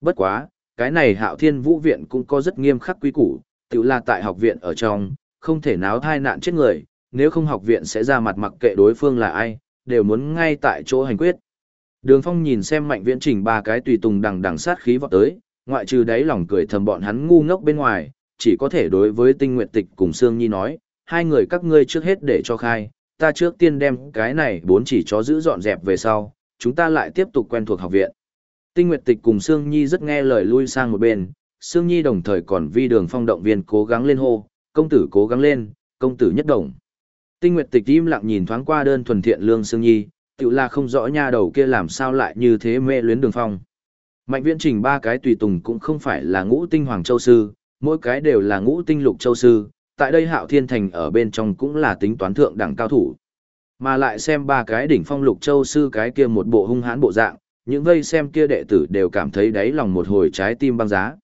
Bất quá, cái này hạo thiên vũ viện cũng có rất nghiêm khắc quy củ, tự là tại học viện ở trong, không thể náo thai nạn chết người, nếu không học viện sẽ ra mặt mặc kệ đối phương là ai, đều muốn ngay tại chỗ hành quyết. Đường Phong nhìn xem Mạnh Viễn Trình ba cái tùy tùng đằng đằng sát khí vọt tới, ngoại trừ đáy lòng cười thầm bọn hắn ngu ngốc bên ngoài, chỉ có thể đối với Tinh Nguyệt Tịch cùng Sương Nhi nói, hai người các ngươi trước hết để cho khai, ta trước tiên đem cái này bốn chỉ chó giữ dọn dẹp về sau, chúng ta lại tiếp tục quen thuộc học viện. Tinh Nguyệt Tịch cùng Sương Nhi rất nghe lời lui sang một bên, Sương Nhi đồng thời còn vi đường phong động viên cố gắng lên hô, công tử cố gắng lên, công tử nhất đồng. Tinh Nguyệt Tịch im lặng nhìn thoáng qua đơn thuần thiện lương Sương Nhi, tự là không rõ nha đầu kia làm sao lại như thế mê luyến đường phong. Mạnh viễn trình ba cái tùy tùng cũng không phải là ngũ tinh hoàng châu sư, mỗi cái đều là ngũ tinh lục châu sư, tại đây hạo thiên thành ở bên trong cũng là tính toán thượng đẳng cao thủ. Mà lại xem ba cái đỉnh phong lục châu sư cái kia một bộ hung hãn bộ dạng, những vây xem kia đệ tử đều cảm thấy đáy lòng một hồi trái tim băng giá.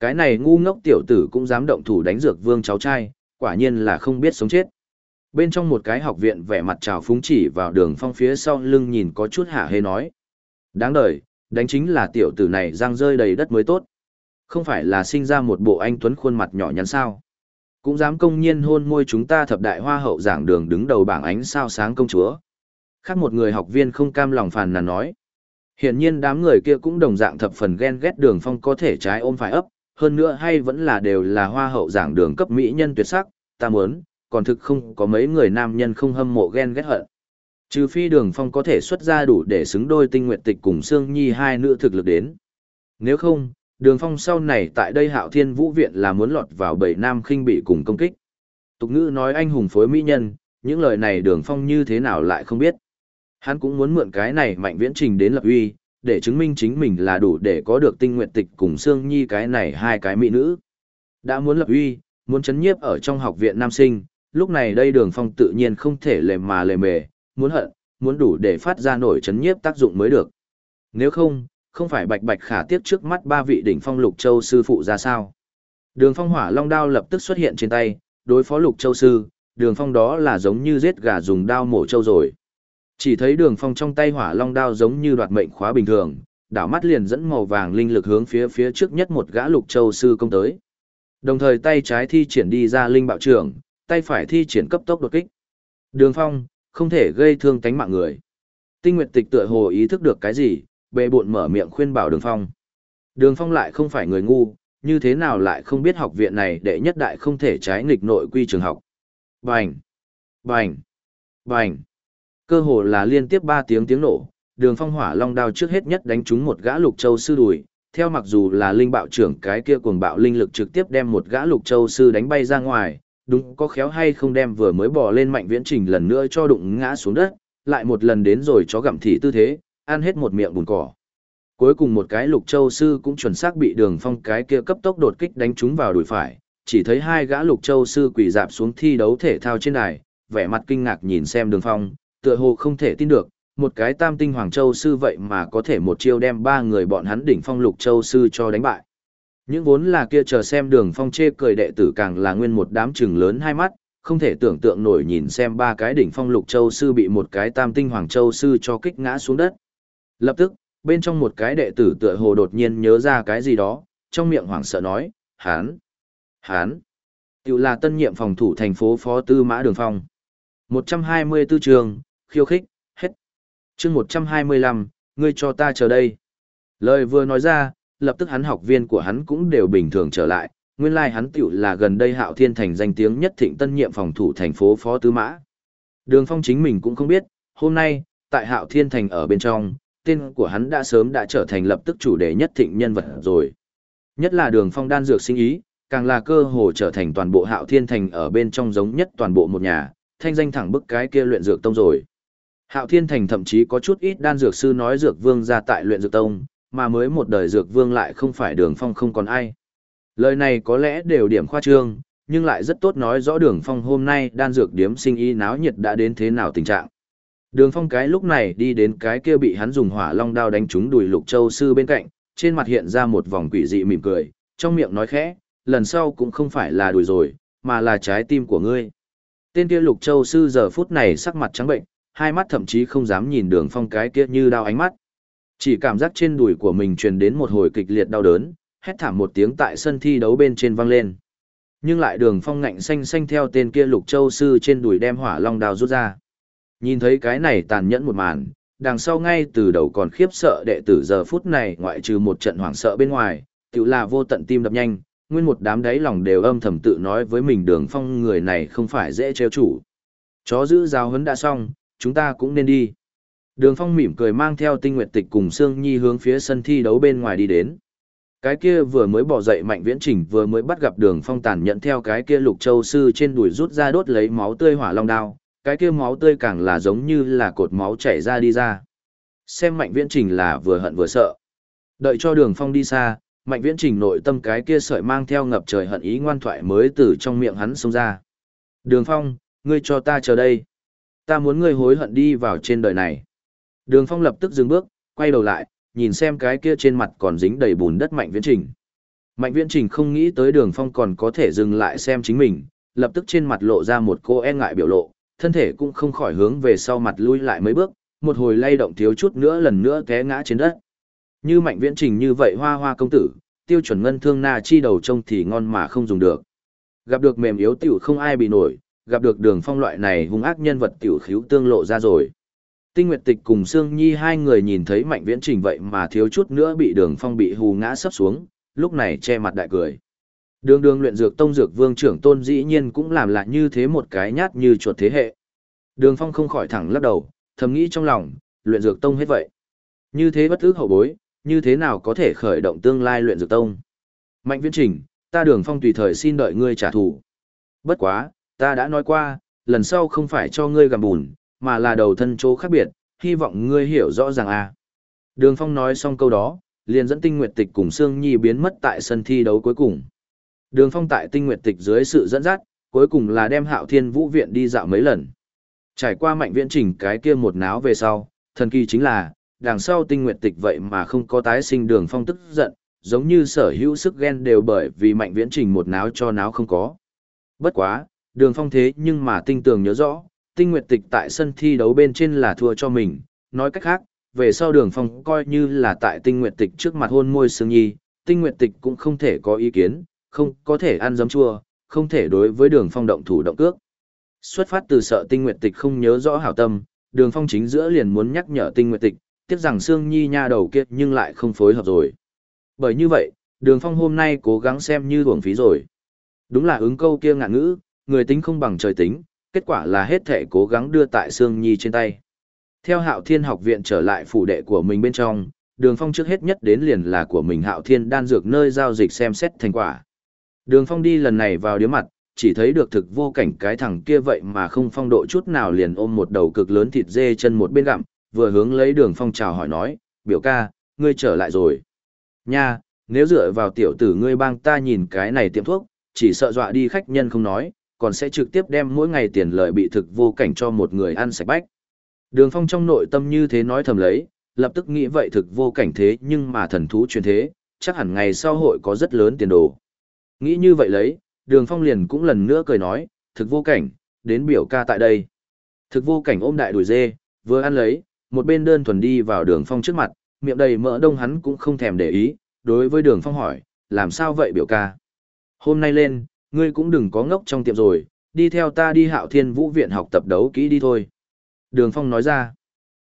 Cái này ngu ngốc tiểu tử cũng dám động thủ đánh dược vương cháu trai, quả nhiên là không biết sống chết. Bên trong một cái học viện vẻ mặt trào phúng chỉ vào đường phong phía sau lưng nhìn có chút hạ hê nói. Đáng đời, đánh chính là tiểu tử này giang rơi đầy đất mới tốt. Không phải là sinh ra một bộ anh tuấn khuôn mặt nhỏ nhắn sao. Cũng dám công nhiên hôn môi chúng ta thập đại hoa hậu giảng đường đứng đầu bảng ánh sao sáng công chúa. Khác một người học viên không cam lòng phàn nàn nói. Hiển nhiên đám người kia cũng đồng dạng thập phần ghen ghét đường phong có thể trái ôm phải ấp, hơn nữa hay vẫn là đều là hoa hậu giảng đường cấp mỹ nhân tuyệt sắc, ta muốn, còn thực không có mấy người nam nhân không hâm mộ ghen ghét hận. Trừ phi đường phong có thể xuất ra đủ để xứng đôi tinh nguyện tịch cùng Sương Nhi hai nữ thực lực đến. Nếu không, đường phong sau này tại đây hạo thiên vũ viện là muốn lọt vào bảy nam khinh bị cùng công kích. Tục ngữ nói anh hùng phối mỹ nhân, những lời này đường phong như thế nào lại không biết. Hắn cũng muốn mượn cái này mạnh viễn trình đến lập uy, để chứng minh chính mình là đủ để có được tinh nguyện tịch cùng Sương Nhi cái này hai cái mỹ nữ. Đã muốn lập uy, muốn chấn nhiếp ở trong học viện nam sinh, lúc này đây đường phong tự nhiên không thể lề mà lề mề, muốn hận, muốn đủ để phát ra nổi chấn nhiếp tác dụng mới được. Nếu không, không phải bạch bạch khả tiếc trước mắt ba vị đỉnh phong lục châu sư phụ ra sao. Đường phong hỏa long đao lập tức xuất hiện trên tay, đối phó lục châu sư, đường phong đó là giống như giết gà dùng đao mổ châu rồi. Chỉ thấy đường phong trong tay hỏa long đao giống như đoạt mệnh khóa bình thường, đảo mắt liền dẫn màu vàng linh lực hướng phía phía trước nhất một gã lục châu sư công tới. Đồng thời tay trái thi triển đi ra linh bạo trưởng, tay phải thi triển cấp tốc đột kích. Đường phong, không thể gây thương tánh mạng người. Tinh Nguyệt Tịch tựa hồ ý thức được cái gì, bệ bộn mở miệng khuyên bảo Đường Phong. Đường Phong lại không phải người ngu, như thế nào lại không biết học viện này đệ nhất đại không thể trái nghịch nội quy trường học. Bành! Bành! Bành! Cơ hồ là liên tiếp ba tiếng tiếng nổ, đường phong hỏa long đao trước hết nhất đánh trúng một gã lục châu sư đùi, theo mặc dù là linh bạo trưởng cái kia cuồng bạo linh lực trực tiếp đem một gã lục châu sư đánh bay ra ngoài, đúng có khéo hay không đem vừa mới bò lên mạnh viễn trình lần nữa cho đụng ngã xuống đất, lại một lần đến rồi chó gặm thị tư thế, ăn hết một miệng bùn cỏ. Cuối cùng một cái lục châu sư cũng chuẩn xác bị đường phong cái kia cấp tốc đột kích đánh trúng vào đùi phải, chỉ thấy hai gã lục châu sư quỳ dạp xuống thi đấu thể thao trên đài, vẻ mặt kinh ngạc nhìn xem đường phong, tựa hồ không thể tin được, một cái tam tinh hoàng châu sư vậy mà có thể một chiêu đem ba người bọn hắn đỉnh phong lục châu sư cho đánh bại. Những vốn là kia chờ xem đường phong chê cười đệ tử càng là nguyên một đám trừng lớn hai mắt, không thể tưởng tượng nổi nhìn xem ba cái đỉnh phong lục châu sư bị một cái tam tinh hoàng châu sư cho kích ngã xuống đất. Lập tức, bên trong một cái đệ tử tựa hồ đột nhiên nhớ ra cái gì đó, trong miệng hoảng sợ nói, hán, hán, tự là tân nhiệm phòng thủ thành phố phó tư mã đường phong. 124 trường, khiêu khích, hết. chương 125, ngươi cho ta chờ đây. Lời vừa nói ra, lập tức hắn học viên của hắn cũng đều bình thường trở lại, nguyên lai like hắn tiểu là gần đây hạo thiên thành danh tiếng nhất thịnh tân nhiệm phòng thủ thành phố Phó Tứ Mã. Đường phong chính mình cũng không biết, hôm nay, tại hạo thiên thành ở bên trong, tên của hắn đã sớm đã trở thành lập tức chủ đề nhất thịnh nhân vật rồi. Nhất là đường phong đan dược sinh ý, càng là cơ hồ trở thành toàn bộ hạo thiên thành ở bên trong giống nhất toàn bộ một nhà, thanh danh thẳng bức cái kia luyện dược tông rồi. Hạo Thiên Thành thậm chí có chút ít đan dược sư nói dược vương ra tại luyện dược tông, mà mới một đời dược vương lại không phải đường phong không còn ai. Lời này có lẽ đều điểm khoa trương, nhưng lại rất tốt nói rõ đường phong hôm nay đan dược điếm sinh y náo nhiệt đã đến thế nào tình trạng. Đường phong cái lúc này đi đến cái kia bị hắn dùng hỏa long đao đánh trúng đùi lục châu sư bên cạnh, trên mặt hiện ra một vòng quỷ dị mỉm cười, trong miệng nói khẽ, lần sau cũng không phải là đùi rồi, mà là trái tim của ngươi. Tên kia lục châu sư giờ phút này sắc mặt trắng bệnh, hai mắt thậm chí không dám nhìn đường phong cái kia như đao ánh mắt. Chỉ cảm giác trên đùi của mình truyền đến một hồi kịch liệt đau đớn, hét thảm một tiếng tại sân thi đấu bên trên vang lên. Nhưng lại đường phong ngạnh xanh xanh theo tên kia lục châu sư trên đùi đem hỏa long đao rút ra. Nhìn thấy cái này tàn nhẫn một màn, đằng sau ngay từ đầu còn khiếp sợ đệ tử giờ phút này ngoại trừ một trận hoảng sợ bên ngoài, tự là vô tận tim đập nhanh, nguyên một đám đáy lòng đều âm thầm tự nói với mình đường phong người này không phải dễ trêu chủ. Chó giữ giáo huấn đã xong, chúng ta cũng nên đi. Đường Phong mỉm cười mang theo tinh nguyệt tịch cùng Sương Nhi hướng phía sân thi đấu bên ngoài đi đến. Cái kia vừa mới bỏ dậy mạnh viễn trình vừa mới bắt gặp đường phong tàn nhận theo cái kia lục châu sư trên đùi rút ra đốt lấy máu tươi hỏa long đao, cái kia máu tươi càng là giống như là cột máu chảy ra đi ra. Xem mạnh viễn trình là vừa hận vừa sợ. Đợi cho đường phong đi xa, mạnh viễn trình nội tâm cái kia sợi mang theo ngập trời hận ý ngoan thoại mới từ trong miệng hắn xông ra. Đường phong, ngươi cho ta chờ đây. Ta muốn ngươi hối hận đi vào trên đời này. Đường phong lập tức dừng bước, quay đầu lại, nhìn xem cái kia trên mặt còn dính đầy bùn đất mạnh viễn trình. Mạnh viễn trình không nghĩ tới đường phong còn có thể dừng lại xem chính mình, lập tức trên mặt lộ ra một cô e ngại biểu lộ, thân thể cũng không khỏi hướng về sau mặt lui lại mấy bước, một hồi lay động thiếu chút nữa lần nữa té ngã trên đất. Như mạnh viễn trình như vậy hoa hoa công tử, tiêu chuẩn ngân thương na chi đầu trông thì ngon mà không dùng được. Gặp được mềm yếu tiểu không ai bị nổi, gặp được đường phong loại này hung ác nhân vật tiểu khíu tương lộ ra rồi. Tinh Nguyệt Tịch cùng Sương Nhi hai người nhìn thấy Mạnh Viễn Trình vậy mà thiếu chút nữa bị Đường Phong bị hù ngã sấp xuống, lúc này che mặt đại cười. Đường đường luyện dược tông dược vương trưởng tôn dĩ nhiên cũng làm lại như thế một cái nhát như chuột thế hệ. Đường Phong không khỏi thẳng lắc đầu, thầm nghĩ trong lòng, luyện dược tông hết vậy. Như thế bất ước hậu bối, như thế nào có thể khởi động tương lai luyện dược tông. Mạnh Viễn Trình, ta Đường Phong tùy thời xin đợi ngươi trả thù. Bất quá, ta đã nói qua, lần sau không phải cho ngươi gặm bùn, mà là đầu thân chỗ khác biệt, hy vọng ngươi hiểu rõ ràng à. Đường Phong nói xong câu đó, liền dẫn Tinh Nguyệt Tịch cùng Sương Nhi biến mất tại sân thi đấu cuối cùng. Đường Phong tại Tinh Nguyệt Tịch dưới sự dẫn dắt, cuối cùng là đem Hạo Thiên Vũ viện đi dạo mấy lần. Trải qua mạnh viễn trình cái kia một náo về sau, thần kỳ chính là, đằng sau Tinh Nguyệt Tịch vậy mà không có tái sinh Đường Phong tức giận, giống như sở hữu sức ghen đều bởi vì mạnh viễn trình một náo cho náo không có. Bất quá, Đường Phong thế nhưng mà tinh tường nhớ rõ, tinh nguyệt tịch tại sân thi đấu bên trên là thua cho mình, nói cách khác, về sau đường phong coi như là tại tinh nguyệt tịch trước mặt hôn môi sương nhi, tinh nguyệt tịch cũng không thể có ý kiến, không có thể ăn giấm chua, không thể đối với đường phong động thủ động cước. Xuất phát từ sợ tinh nguyệt tịch không nhớ rõ hảo tâm, đường phong chính giữa liền muốn nhắc nhở tinh nguyệt tịch, tiếc rằng sương nhi nha đầu kiệt nhưng lại không phối hợp rồi. Bởi như vậy, đường phong hôm nay cố gắng xem như uổng phí rồi. Đúng là ứng câu kia ngạn ngữ, người tính không bằng trời tính, kết quả là hết thể cố gắng đưa tại Sương Nhi trên tay. Theo Hạo Thiên học viện trở lại phủ đệ của mình bên trong, Đường Phong trước hết nhất đến liền là của mình Hạo Thiên đan dược nơi giao dịch xem xét thành quả. Đường Phong đi lần này vào điếm mặt, chỉ thấy được thực vô cảnh cái thằng kia vậy mà không phong độ chút nào liền ôm một đầu cực lớn thịt dê chân một bên gặm, vừa hướng lấy Đường Phong chào hỏi nói, biểu ca, ngươi trở lại rồi. Nha, nếu dựa vào tiểu tử ngươi bang ta nhìn cái này tiệm thuốc, chỉ sợ dọa đi khách nhân không nói, còn sẽ trực tiếp đem mỗi ngày tiền lợi bị thực vô cảnh cho một người ăn sạch bách. Đường Phong trong nội tâm như thế nói thầm lấy, lập tức nghĩ vậy thực vô cảnh thế nhưng mà thần thú truyền thế, chắc hẳn ngày sau hội có rất lớn tiền đồ. Nghĩ như vậy lấy, Đường Phong liền cũng lần nữa cười nói, thực vô cảnh, đến biểu ca tại đây. Thực vô cảnh ôm đại đùi dê, vừa ăn lấy, một bên đơn thuần đi vào Đường Phong trước mặt, miệng đầy mỡ đông hắn cũng không thèm để ý, đối với Đường Phong hỏi, làm sao vậy biểu ca? Hôm nay lên, ngươi cũng đừng có ngốc trong tiệm rồi, đi theo ta đi hạo thiên vũ viện học tập đấu kỹ đi thôi. Đường Phong nói ra,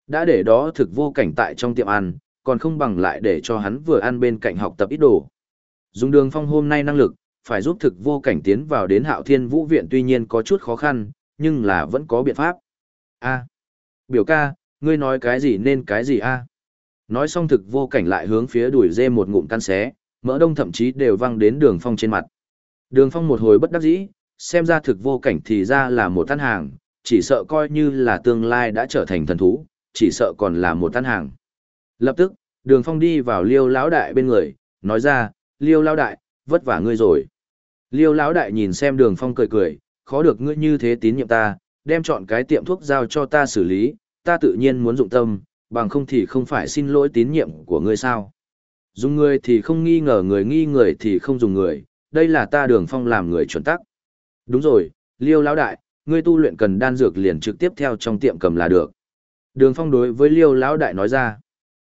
đã để đó thực vô cảnh tại trong tiệm ăn, còn không bằng lại để cho hắn vừa ăn bên cạnh học tập ít đồ. Dùng đường Phong hôm nay năng lực, phải giúp thực vô cảnh tiến vào đến hạo thiên vũ viện tuy nhiên có chút khó khăn, nhưng là vẫn có biện pháp. a biểu ca, ngươi nói cái gì nên cái gì a Nói xong thực vô cảnh lại hướng phía đuổi dê một ngụm can xé, mỡ đông thậm chí đều văng đến đường Phong trên mặt. Đường phong một hồi bất đắc dĩ, xem ra thực vô cảnh thì ra là một tan hàng, chỉ sợ coi như là tương lai đã trở thành thần thú, chỉ sợ còn là một tan hàng. Lập tức, đường phong đi vào liêu lão đại bên người, nói ra, liêu lão đại, vất vả ngươi rồi. Liêu lão đại nhìn xem đường phong cười cười, khó được ngươi như thế tín nhiệm ta, đem chọn cái tiệm thuốc giao cho ta xử lý, ta tự nhiên muốn dụng tâm, bằng không thì không phải xin lỗi tín nhiệm của ngươi sao. Dùng người thì không nghi ngờ người nghi người thì không dùng người, đây là ta đường phong làm người chuẩn tắc. Đúng rồi, liêu lão đại, ngươi tu luyện cần đan dược liền trực tiếp theo trong tiệm cầm là được. Đường phong đối với liêu lão đại nói ra.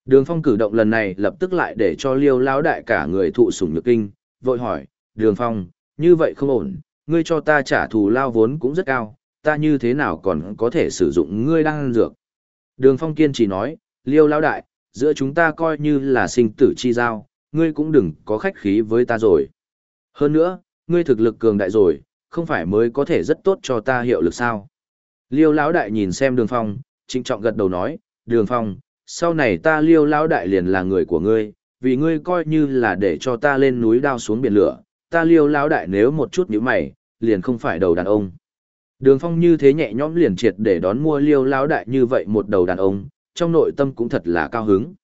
Đường phong cử động lần này lập tức lại để cho liêu lão đại cả người thụ sủng nhược kinh, vội hỏi, đường phong, như vậy không ổn, ngươi cho ta trả thù lao vốn cũng rất cao, ta như thế nào còn có thể sử dụng ngươi đan dược. Đường phong kiên trì nói, liêu lão đại, giữa chúng ta coi như là sinh tử chi giao, ngươi cũng đừng có khách khí với ta rồi. Hơn nữa, ngươi thực lực cường đại rồi, không phải mới có thể rất tốt cho ta hiệu lực sao. Liêu lão đại nhìn xem đường phong, trịnh trọng gật đầu nói, đường phong, sau này ta liêu lão đại liền là người của ngươi, vì ngươi coi như là để cho ta lên núi đao xuống biển lửa, ta liêu lão đại nếu một chút nhíu mày, liền không phải đầu đàn ông. Đường phong như thế nhẹ nhõm liền triệt để đón mua liêu lão đại như vậy một đầu đàn ông, trong nội tâm cũng thật là cao hứng.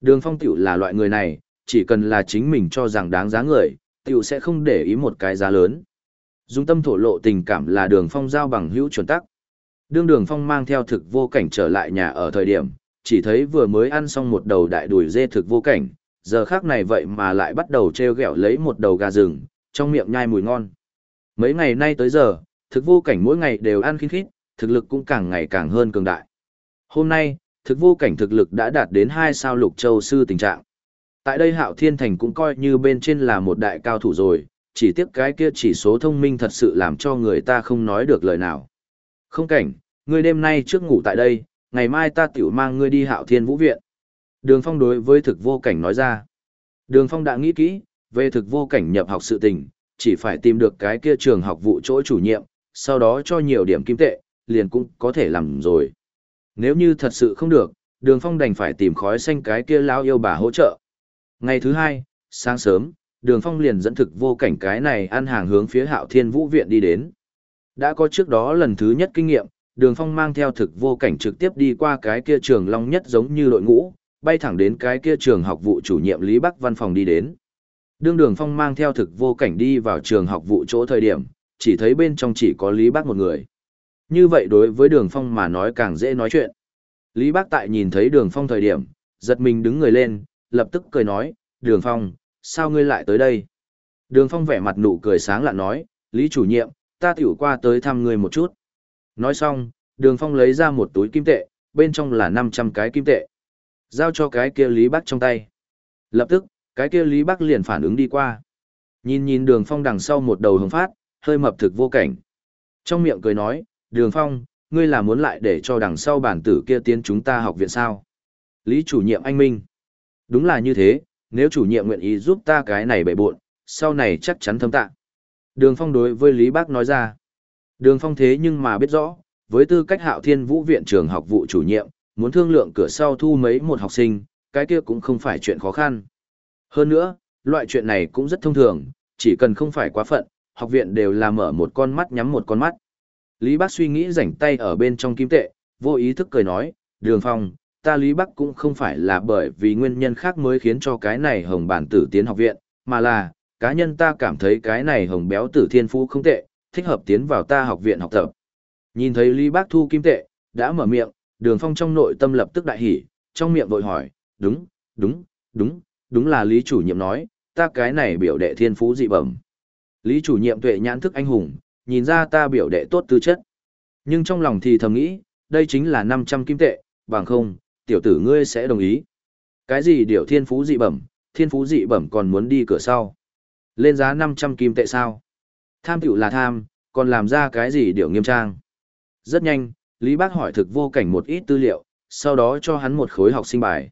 Đường phong tiểu là loại người này, chỉ cần là chính mình cho rằng đáng giá người, tiểu sẽ không để ý một cái giá lớn. Dung tâm thổ lộ tình cảm là đường phong giao bằng hữu chuẩn tắc. Đương đường phong mang theo thực vô cảnh trở lại nhà ở thời điểm, chỉ thấy vừa mới ăn xong một đầu đại đùi dê thực vô cảnh, giờ khác này vậy mà lại bắt đầu treo gẹo lấy một đầu gà rừng, trong miệng nhai mùi ngon. Mấy ngày nay tới giờ, thực vô cảnh mỗi ngày đều ăn khinh khít, thực lực cũng càng ngày càng hơn cường đại. Hôm nay, thực vô cảnh thực lực đã đạt đến hai sao lục châu sư tình trạng. Tại đây Hạo Thiên Thành cũng coi như bên trên là một đại cao thủ rồi, chỉ tiếc cái kia chỉ số thông minh thật sự làm cho người ta không nói được lời nào. Không cảnh, ngươi đêm nay trước ngủ tại đây, ngày mai ta tiểu mang ngươi đi Hạo Thiên Vũ Viện. Đường Phong đối với thực vô cảnh nói ra. Đường Phong đã nghĩ kỹ, về thực vô cảnh nhập học sự tình, chỉ phải tìm được cái kia trường học vụ chỗ chủ nhiệm, sau đó cho nhiều điểm kim tệ, liền cũng có thể làm rồi. Nếu như thật sự không được, đường phong đành phải tìm khói xanh cái kia lao yêu bà hỗ trợ. Ngày thứ hai, sáng sớm, đường phong liền dẫn thực vô cảnh cái này ăn hàng hướng phía hạo thiên vũ viện đi đến. Đã có trước đó lần thứ nhất kinh nghiệm, đường phong mang theo thực vô cảnh trực tiếp đi qua cái kia trường long nhất giống như đội ngũ, bay thẳng đến cái kia trường học vụ chủ nhiệm Lý Bắc văn phòng đi đến. Đương đường phong mang theo thực vô cảnh đi vào trường học vụ chỗ thời điểm, chỉ thấy bên trong chỉ có Lý Bắc một người. Như vậy đối với đường phong mà nói càng dễ nói chuyện. Lý Bác Tại nhìn thấy đường phong thời điểm, giật mình đứng người lên, lập tức cười nói, đường phong, sao ngươi lại tới đây? Đường phong vẻ mặt nụ cười sáng lạ nói, Lý chủ nhiệm, ta tiểu qua tới thăm ngươi một chút. Nói xong, đường phong lấy ra một túi kim tệ, bên trong là năm trăm cái kim tệ. Giao cho cái kia Lý Bác trong tay. Lập tức, cái kia Lý Bác liền phản ứng đi qua. Nhìn nhìn đường phong đằng sau một đầu hồng phát, hơi mập thực vô cảnh. Trong miệng cười nói, đường phong, ngươi là muốn lại để cho đằng sau bản tử kia tiến chúng ta học viện sao? Lý chủ nhiệm anh Minh. Đúng là như thế, nếu chủ nhiệm nguyện ý giúp ta cái này bệ buộn, sau này chắc chắn thâm tạ. Đường phong đối với Lý Bác nói ra. Đường phong thế nhưng mà biết rõ, với tư cách hạo thiên vũ viện trường học vụ chủ nhiệm, muốn thương lượng cửa sau thu mấy một học sinh, cái kia cũng không phải chuyện khó khăn. Hơn nữa, loại chuyện này cũng rất thông thường, chỉ cần không phải quá phận, học viện đều là mở một con mắt nhắm một con mắt. Lý Bác suy nghĩ rảnh tay ở bên trong kim tệ, vô ý thức cười nói, đường phong, ta Lý Bắc cũng không phải là bởi vì nguyên nhân khác mới khiến cho cái này hồng bản tử tiến học viện, mà là, cá nhân ta cảm thấy cái này hồng béo tử thiên phú không tệ, thích hợp tiến vào ta học viện học tập. Nhìn thấy Lý Bắc thu kim tệ, đã mở miệng, đường phong trong nội tâm lập tức đại hỉ, trong miệng vội hỏi, đúng, đúng, đúng, đúng là Lý chủ nhiệm nói, ta cái này biểu đệ thiên phú dị bẩm. Lý chủ nhiệm tuệ nhãn thức anh hùng, nhìn ra ta biểu đệ tốt tư chất. Nhưng trong lòng thì thầm nghĩ, đây chính là 500 kim tệ, bằng không, tiểu tử ngươi sẽ đồng ý. Cái gì điều thiên phú dị bẩm, thiên phú dị bẩm còn muốn đi cửa sau. Lên giá 500 kim tệ sao? Tham tiểu là tham, còn làm ra cái gì điều nghiêm trang. Rất nhanh, Lý Bác hỏi thực vô cảnh một ít tư liệu, sau đó cho hắn một khối học sinh bài.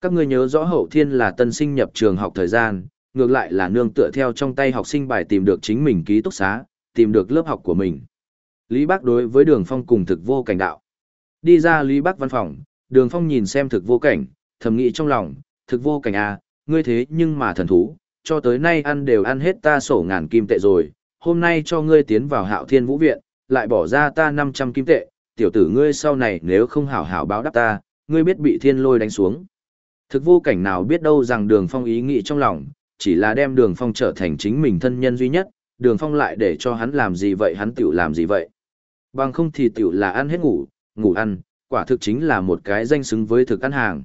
Các ngươi nhớ rõ hậu thiên là tân sinh nhập trường học thời gian, ngược lại là nương tựa theo trong tay học sinh bài tìm được chính mình ký túc xá, tìm được lớp học của mình. Lý Bác đối với đường phong cùng thực vô cảnh đạo. Đi ra Lý Bác văn phòng, đường phong nhìn xem thực vô cảnh, thầm nghĩ trong lòng, thực vô cảnh à, ngươi thế nhưng mà thần thú, cho tới nay ăn đều ăn hết ta sổ ngàn kim tệ rồi, hôm nay cho ngươi tiến vào hạo thiên vũ viện, lại bỏ ra ta 500 kim tệ, tiểu tử ngươi sau này nếu không hảo hảo báo đáp ta, ngươi biết bị thiên lôi đánh xuống. Thực vô cảnh nào biết đâu rằng đường phong ý nghĩ trong lòng, chỉ là đem đường phong trở thành chính mình thân nhân duy nhất, đường phong lại để cho hắn làm gì vậy hắn tiểu làm gì vậy. Bằng không thì tiểu là ăn hết ngủ, ngủ ăn, quả thực chính là một cái danh xứng với thực ăn hàng.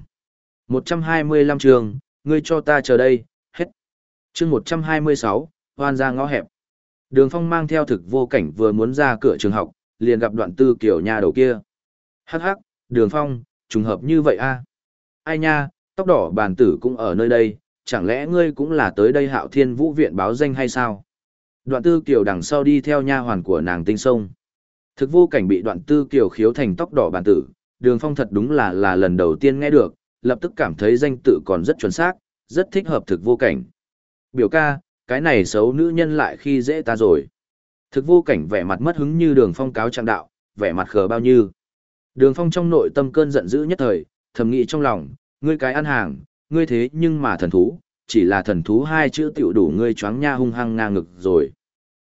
125 trường, ngươi cho ta chờ đây, hết. chương 126, hoan ra ngõ hẹp. Đường phong mang theo thực vô cảnh vừa muốn ra cửa trường học, liền gặp đoạn tư kiểu nhà đầu kia. Hắc hắc, đường phong, trùng hợp như vậy a Ai nha, tóc đỏ bàn tử cũng ở nơi đây, chẳng lẽ ngươi cũng là tới đây hạo thiên vũ viện báo danh hay sao? Đoạn tư kiều đằng sau đi theo nha hoàn của nàng tinh sông. Thực vô cảnh bị đoạn tư kiều khiếu thành tóc đỏ bản tử, đường phong thật đúng là là lần đầu tiên nghe được, lập tức cảm thấy danh tự còn rất chuẩn xác, rất thích hợp thực vô cảnh. Biểu ca, cái này xấu nữ nhân lại khi dễ ta rồi. Thực vô cảnh vẻ mặt mất hứng như đường phong cáo trạng đạo, vẻ mặt khờ bao nhiêu. Đường Phong trong nội tâm cơn giận dữ nhất thời, thầm nghĩ trong lòng, ngươi cái ăn hàng, ngươi thế nhưng mà thần thú, chỉ là thần thú hai chữ tiểu đủ ngươi choáng nha hung hăng ngang ngực rồi.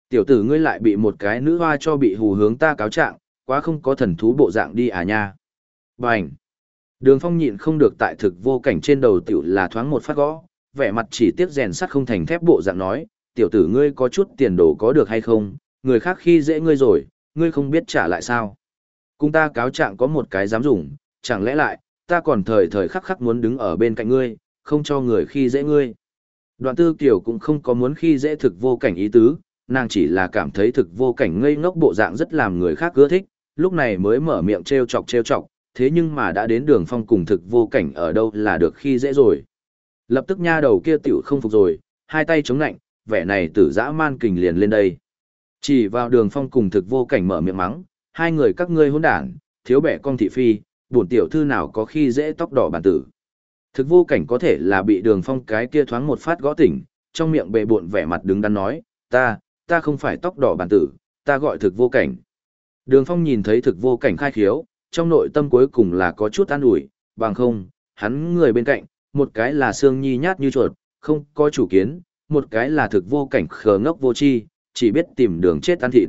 Tiểu tử ngươi lại bị một cái nữ hoa cho bị hù hướng ta cáo trạng, quá không có thần thú bộ dạng đi à nha. Bành! Đường Phong nhịn không được tại thực vô cảnh trên đầu tiểu là thoáng một phát gõ, vẻ mặt chỉ tiếc rèn sắt không thành thép bộ dạng nói, tiểu tử ngươi có chút tiền đồ có được hay không, người khác khi dễ ngươi rồi, ngươi không biết trả lại sao. Cung ta cáo trạng có một cái dám dùng, chẳng lẽ lại, ta còn thời thời khắc khắc muốn đứng ở bên cạnh ngươi, không cho người khi dễ ngươi. Đoạn tư kiểu cũng không có muốn khi dễ thực vô cảnh ý tứ, nàng chỉ là cảm thấy thực vô cảnh ngây ngốc bộ dạng rất làm người khác ưa thích, lúc này mới mở miệng trêu chọc trêu chọc, thế nhưng mà đã đến đường phong cùng thực vô cảnh ở đâu là được khi dễ rồi. Lập tức nha đầu kia tiểu không phục rồi, hai tay chống nạnh, vẻ này tử dã man kình liền lên đây. Chỉ vào đường phong cùng thực vô cảnh mở miệng mắng, hai người các ngươi hỗn đản, thiếu bẻ con thị phi, bổn tiểu thư nào có khi dễ tóc đỏ bản tử. Thực vô cảnh có thể là bị đường phong cái kia thoáng một phát gõ tỉnh, trong miệng bệ bộn vẻ mặt đứng đắn nói, ta, ta không phải tóc đỏ bản tử, ta gọi thực vô cảnh. Đường phong nhìn thấy thực vô cảnh khai khiếu, trong nội tâm cuối cùng là có chút an ủi, bằng không, hắn người bên cạnh, một cái là xương nhi nhát như chuột, không có chủ kiến, một cái là thực vô cảnh khờ ngốc vô chi, chỉ biết tìm đường chết ăn thịt.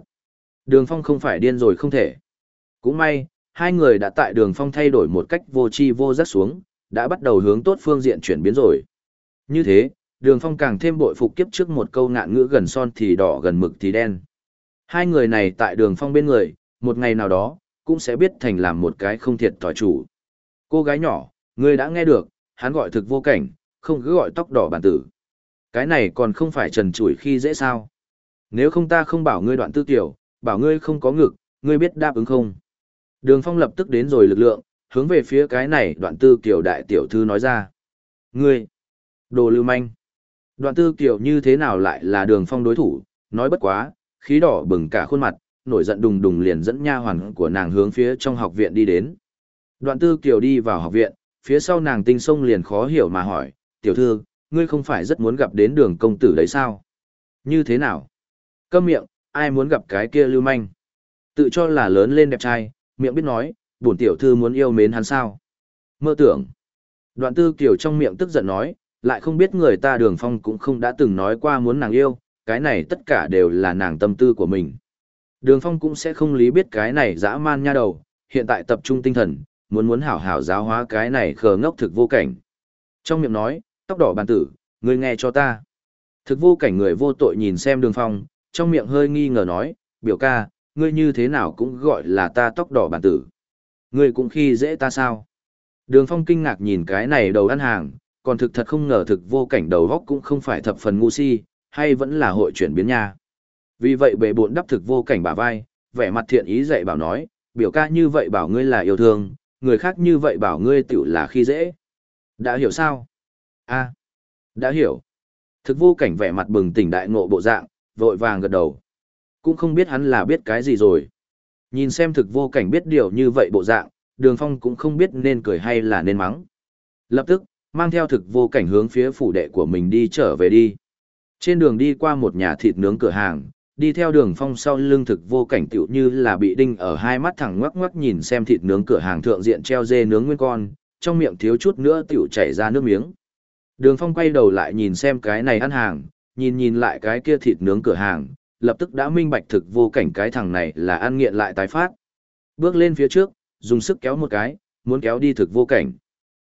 Đường phong không phải điên rồi không thể. Cũng may, hai người đã tại đường phong thay đổi một cách vô chi vô giác xuống, đã bắt đầu hướng tốt phương diện chuyển biến rồi. Như thế, đường phong càng thêm bội phục kiếp trước một câu ngạn ngữ gần son thì đỏ gần mực thì đen. Hai người này tại đường phong bên người, một ngày nào đó, cũng sẽ biết thành làm một cái không thiệt thòi chủ. Cô gái nhỏ, ngươi đã nghe được, hắn gọi thực vô cảnh, không cứ gọi tóc đỏ bản tử. Cái này còn không phải trần chủi khi dễ sao. Nếu không ta không bảo ngươi đoạn tư tiểu, bảo ngươi không có ngực, ngươi biết đáp ứng không? Đường phong lập tức đến rồi lực lượng, hướng về phía cái này đoạn tư kiểu đại tiểu thư nói ra. Ngươi, đồ lưu manh. Đoạn tư kiểu như thế nào lại là đường phong đối thủ, nói bất quá, khí đỏ bừng cả khuôn mặt, nổi giận đùng đùng liền dẫn nha hoàn của nàng hướng phía trong học viện đi đến. Đoạn tư Kiều đi vào học viện, phía sau nàng tinh sông liền khó hiểu mà hỏi, tiểu thư, ngươi không phải rất muốn gặp đến đường công tử đấy sao? Như thế nào? Câm miệng, ai muốn gặp cái kia lưu manh? Tự cho là lớn lên đẹp trai, miệng biết nói, bổn tiểu thư muốn yêu mến hắn sao? Mơ tưởng. Đoạn tư Kiều trong miệng tức giận nói, lại không biết người ta đường phong cũng không đã từng nói qua muốn nàng yêu, cái này tất cả đều là nàng tâm tư của mình. Đường phong cũng sẽ không lý biết cái này dã man nha đầu, hiện tại tập trung tinh thần, muốn muốn hảo hảo giáo hóa cái này khờ ngốc thực vô cảnh. Trong miệng nói, tóc đỏ bàn tử, ngươi nghe cho ta. Thực vô cảnh người vô tội nhìn xem đường phong, trong miệng hơi nghi ngờ nói, biểu ca, ngươi như thế nào cũng gọi là ta tóc đỏ bản tử. Ngươi cũng khi dễ ta sao? Đường phong kinh ngạc nhìn cái này đầu ăn hàng, còn thực thật không ngờ thực vô cảnh đầu góc cũng không phải thập phần ngu si, hay vẫn là hội chuyển biến nha. Vì vậy bệ bộn đắp thực vô cảnh bả vai, vẻ mặt thiện ý dạy bảo nói, biểu ca như vậy bảo ngươi là yêu thương, người khác như vậy bảo ngươi tiểu là khi dễ. Đã hiểu sao? a đã hiểu. Thực vô cảnh vẻ mặt bừng tỉnh đại ngộ bộ dạng, vội vàng gật đầu. Cũng không biết hắn là biết cái gì rồi. Nhìn xem thực vô cảnh biết điều như vậy bộ dạng, đường phong cũng không biết nên cười hay là nên mắng. Lập tức, mang theo thực vô cảnh hướng phía phủ đệ của mình đi trở về đi. Trên đường đi qua một nhà thịt nướng cửa hàng, đi theo đường phong sau lưng thực vô cảnh tựu như là bị đinh ở hai mắt thẳng ngoắc ngoắc nhìn xem thịt nướng cửa hàng thượng diện treo dê nướng nguyên con, trong miệng thiếu chút nữa tựu chảy ra nước miếng. Đường phong quay đầu lại nhìn xem cái này ăn hàng, nhìn nhìn lại cái kia thịt nướng cửa hàng, lập tức đã minh bạch thực vô cảnh cái thằng này là ăn nghiện lại tái phát. Bước lên phía trước, dùng sức kéo một cái, muốn kéo đi thực vô cảnh.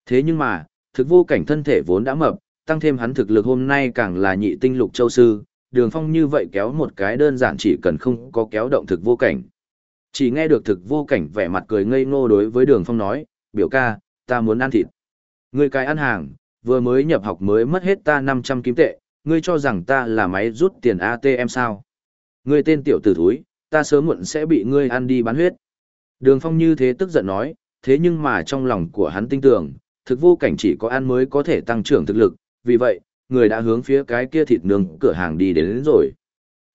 Thế nhưng mà, thực vô cảnh thân thể vốn đã mập, tăng thêm hắn thực lực hôm nay càng là nhị tinh lục châu sư, đường phong như vậy kéo một cái đơn giản chỉ cần không có kéo động thực vô cảnh. Chỉ nghe được thực vô cảnh vẻ mặt cười ngây ngô đối với đường phong nói, biểu ca, ta muốn ăn thịt. Người cái ăn hàng, vừa mới nhập học mới mất hết ta 500 kim tệ, ngươi cho rằng ta là máy rút tiền ATM sao? Ngươi tên tiểu tử thúi, ta sớm muộn sẽ bị ngươi ăn đi bán huyết. Đường Phong như thế tức giận nói, thế nhưng mà trong lòng của hắn tin tưởng, thực vô cảnh chỉ có ăn mới có thể tăng trưởng thực lực, vì vậy, người đã hướng phía cái kia thịt nướng cửa hàng đi đến, đến rồi.